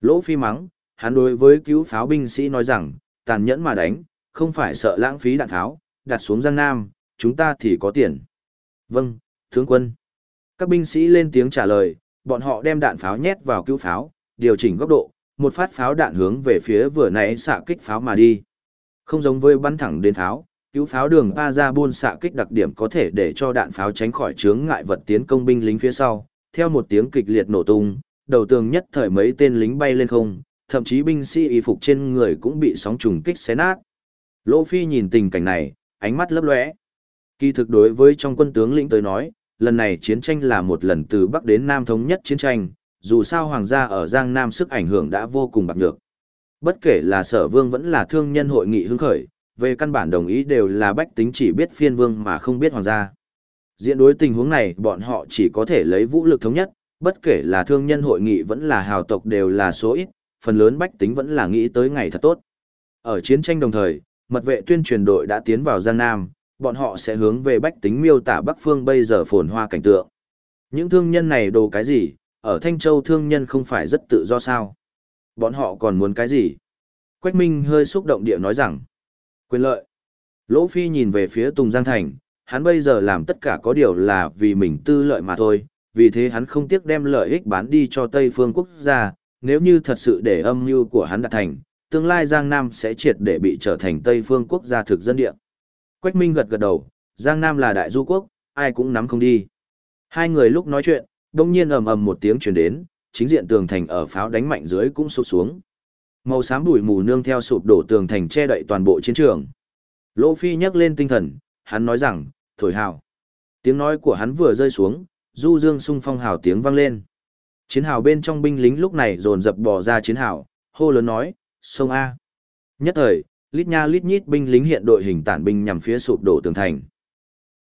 Lỗ Phi mắng, hắn đối với cứu pháo binh sĩ nói rằng, tàn nhẫn mà đánh, không phải sợ lãng phí đạn tháo, đặt xuống Giang Nam, chúng ta thì có tiền. Vâng, tướng quân. Các binh sĩ lên tiếng trả lời, bọn họ đem đạn pháo nhét vào cứu pháo, điều chỉnh góc độ, một phát pháo đạn hướng về phía vừa nãy xạ kích pháo mà đi. Không giống với bắn thẳng đến pháo, cứu pháo đường pa ra buôn xạ kích đặc điểm có thể để cho đạn pháo tránh khỏi chướng ngại vật tiến công binh lính phía sau. Theo một tiếng kịch liệt nổ tung, đầu tường nhất thời mấy tên lính bay lên không, thậm chí binh sĩ y phục trên người cũng bị sóng trùng kích xé nát. Lỗ Phi nhìn tình cảnh này, ánh mắt lấp lóe. Kỳ thực đối với trong quân tướng lĩnh tới nói, lần này chiến tranh là một lần từ Bắc đến Nam thống nhất chiến tranh, dù sao hoàng gia ở Giang Nam sức ảnh hưởng đã vô cùng bạc nhược. Bất kể là sở vương vẫn là thương nhân hội nghị hứng khởi, về căn bản đồng ý đều là bách tính chỉ biết phiên vương mà không biết hoàng gia. Diện đối tình huống này bọn họ chỉ có thể lấy vũ lực thống nhất, bất kể là thương nhân hội nghị vẫn là hào tộc đều là số ít, phần lớn bách tính vẫn là nghĩ tới ngày thật tốt. Ở chiến tranh đồng thời, mật vệ tuyên truyền đội đã tiến vào Giang Nam, bọn họ sẽ hướng về bách tính miêu tả Bắc Phương bây giờ phồn hoa cảnh tượng. Những thương nhân này đồ cái gì, ở Thanh Châu thương nhân không phải rất tự do sao? Bọn họ còn muốn cái gì? Quách Minh hơi xúc động địa nói rằng, quyền lợi. Lỗ Phi nhìn về phía Tùng Giang Thành, hắn bây giờ làm tất cả có điều là vì mình tư lợi mà thôi, vì thế hắn không tiếc đem lợi ích bán đi cho Tây phương quốc gia, nếu như thật sự để âm mưu của hắn đạt thành, tương lai Giang Nam sẽ triệt để bị trở thành Tây phương quốc gia thực dân địa. Quách Minh gật gật đầu, Giang Nam là đại du quốc, ai cũng nắm không đi. Hai người lúc nói chuyện, đông nhiên ầm ầm một tiếng truyền đến, chính diện tường thành ở pháo đánh mạnh dưới cũng sụp xuống. Màu xám bụi mù nương theo sụp đổ tường thành che đậy toàn bộ chiến trường. Lỗ Phi nhắc lên tinh thần, hắn nói rằng, thổi hào. Tiếng nói của hắn vừa rơi xuống, du dương sung phong hào tiếng vang lên. Chiến hào bên trong binh lính lúc này dồn dập bỏ ra chiến hào, hô lớn nói, sông A. Nhất thời, lít nha lít nhít binh lính hiện đội hình tản binh nhằm phía sụp đổ tường thành.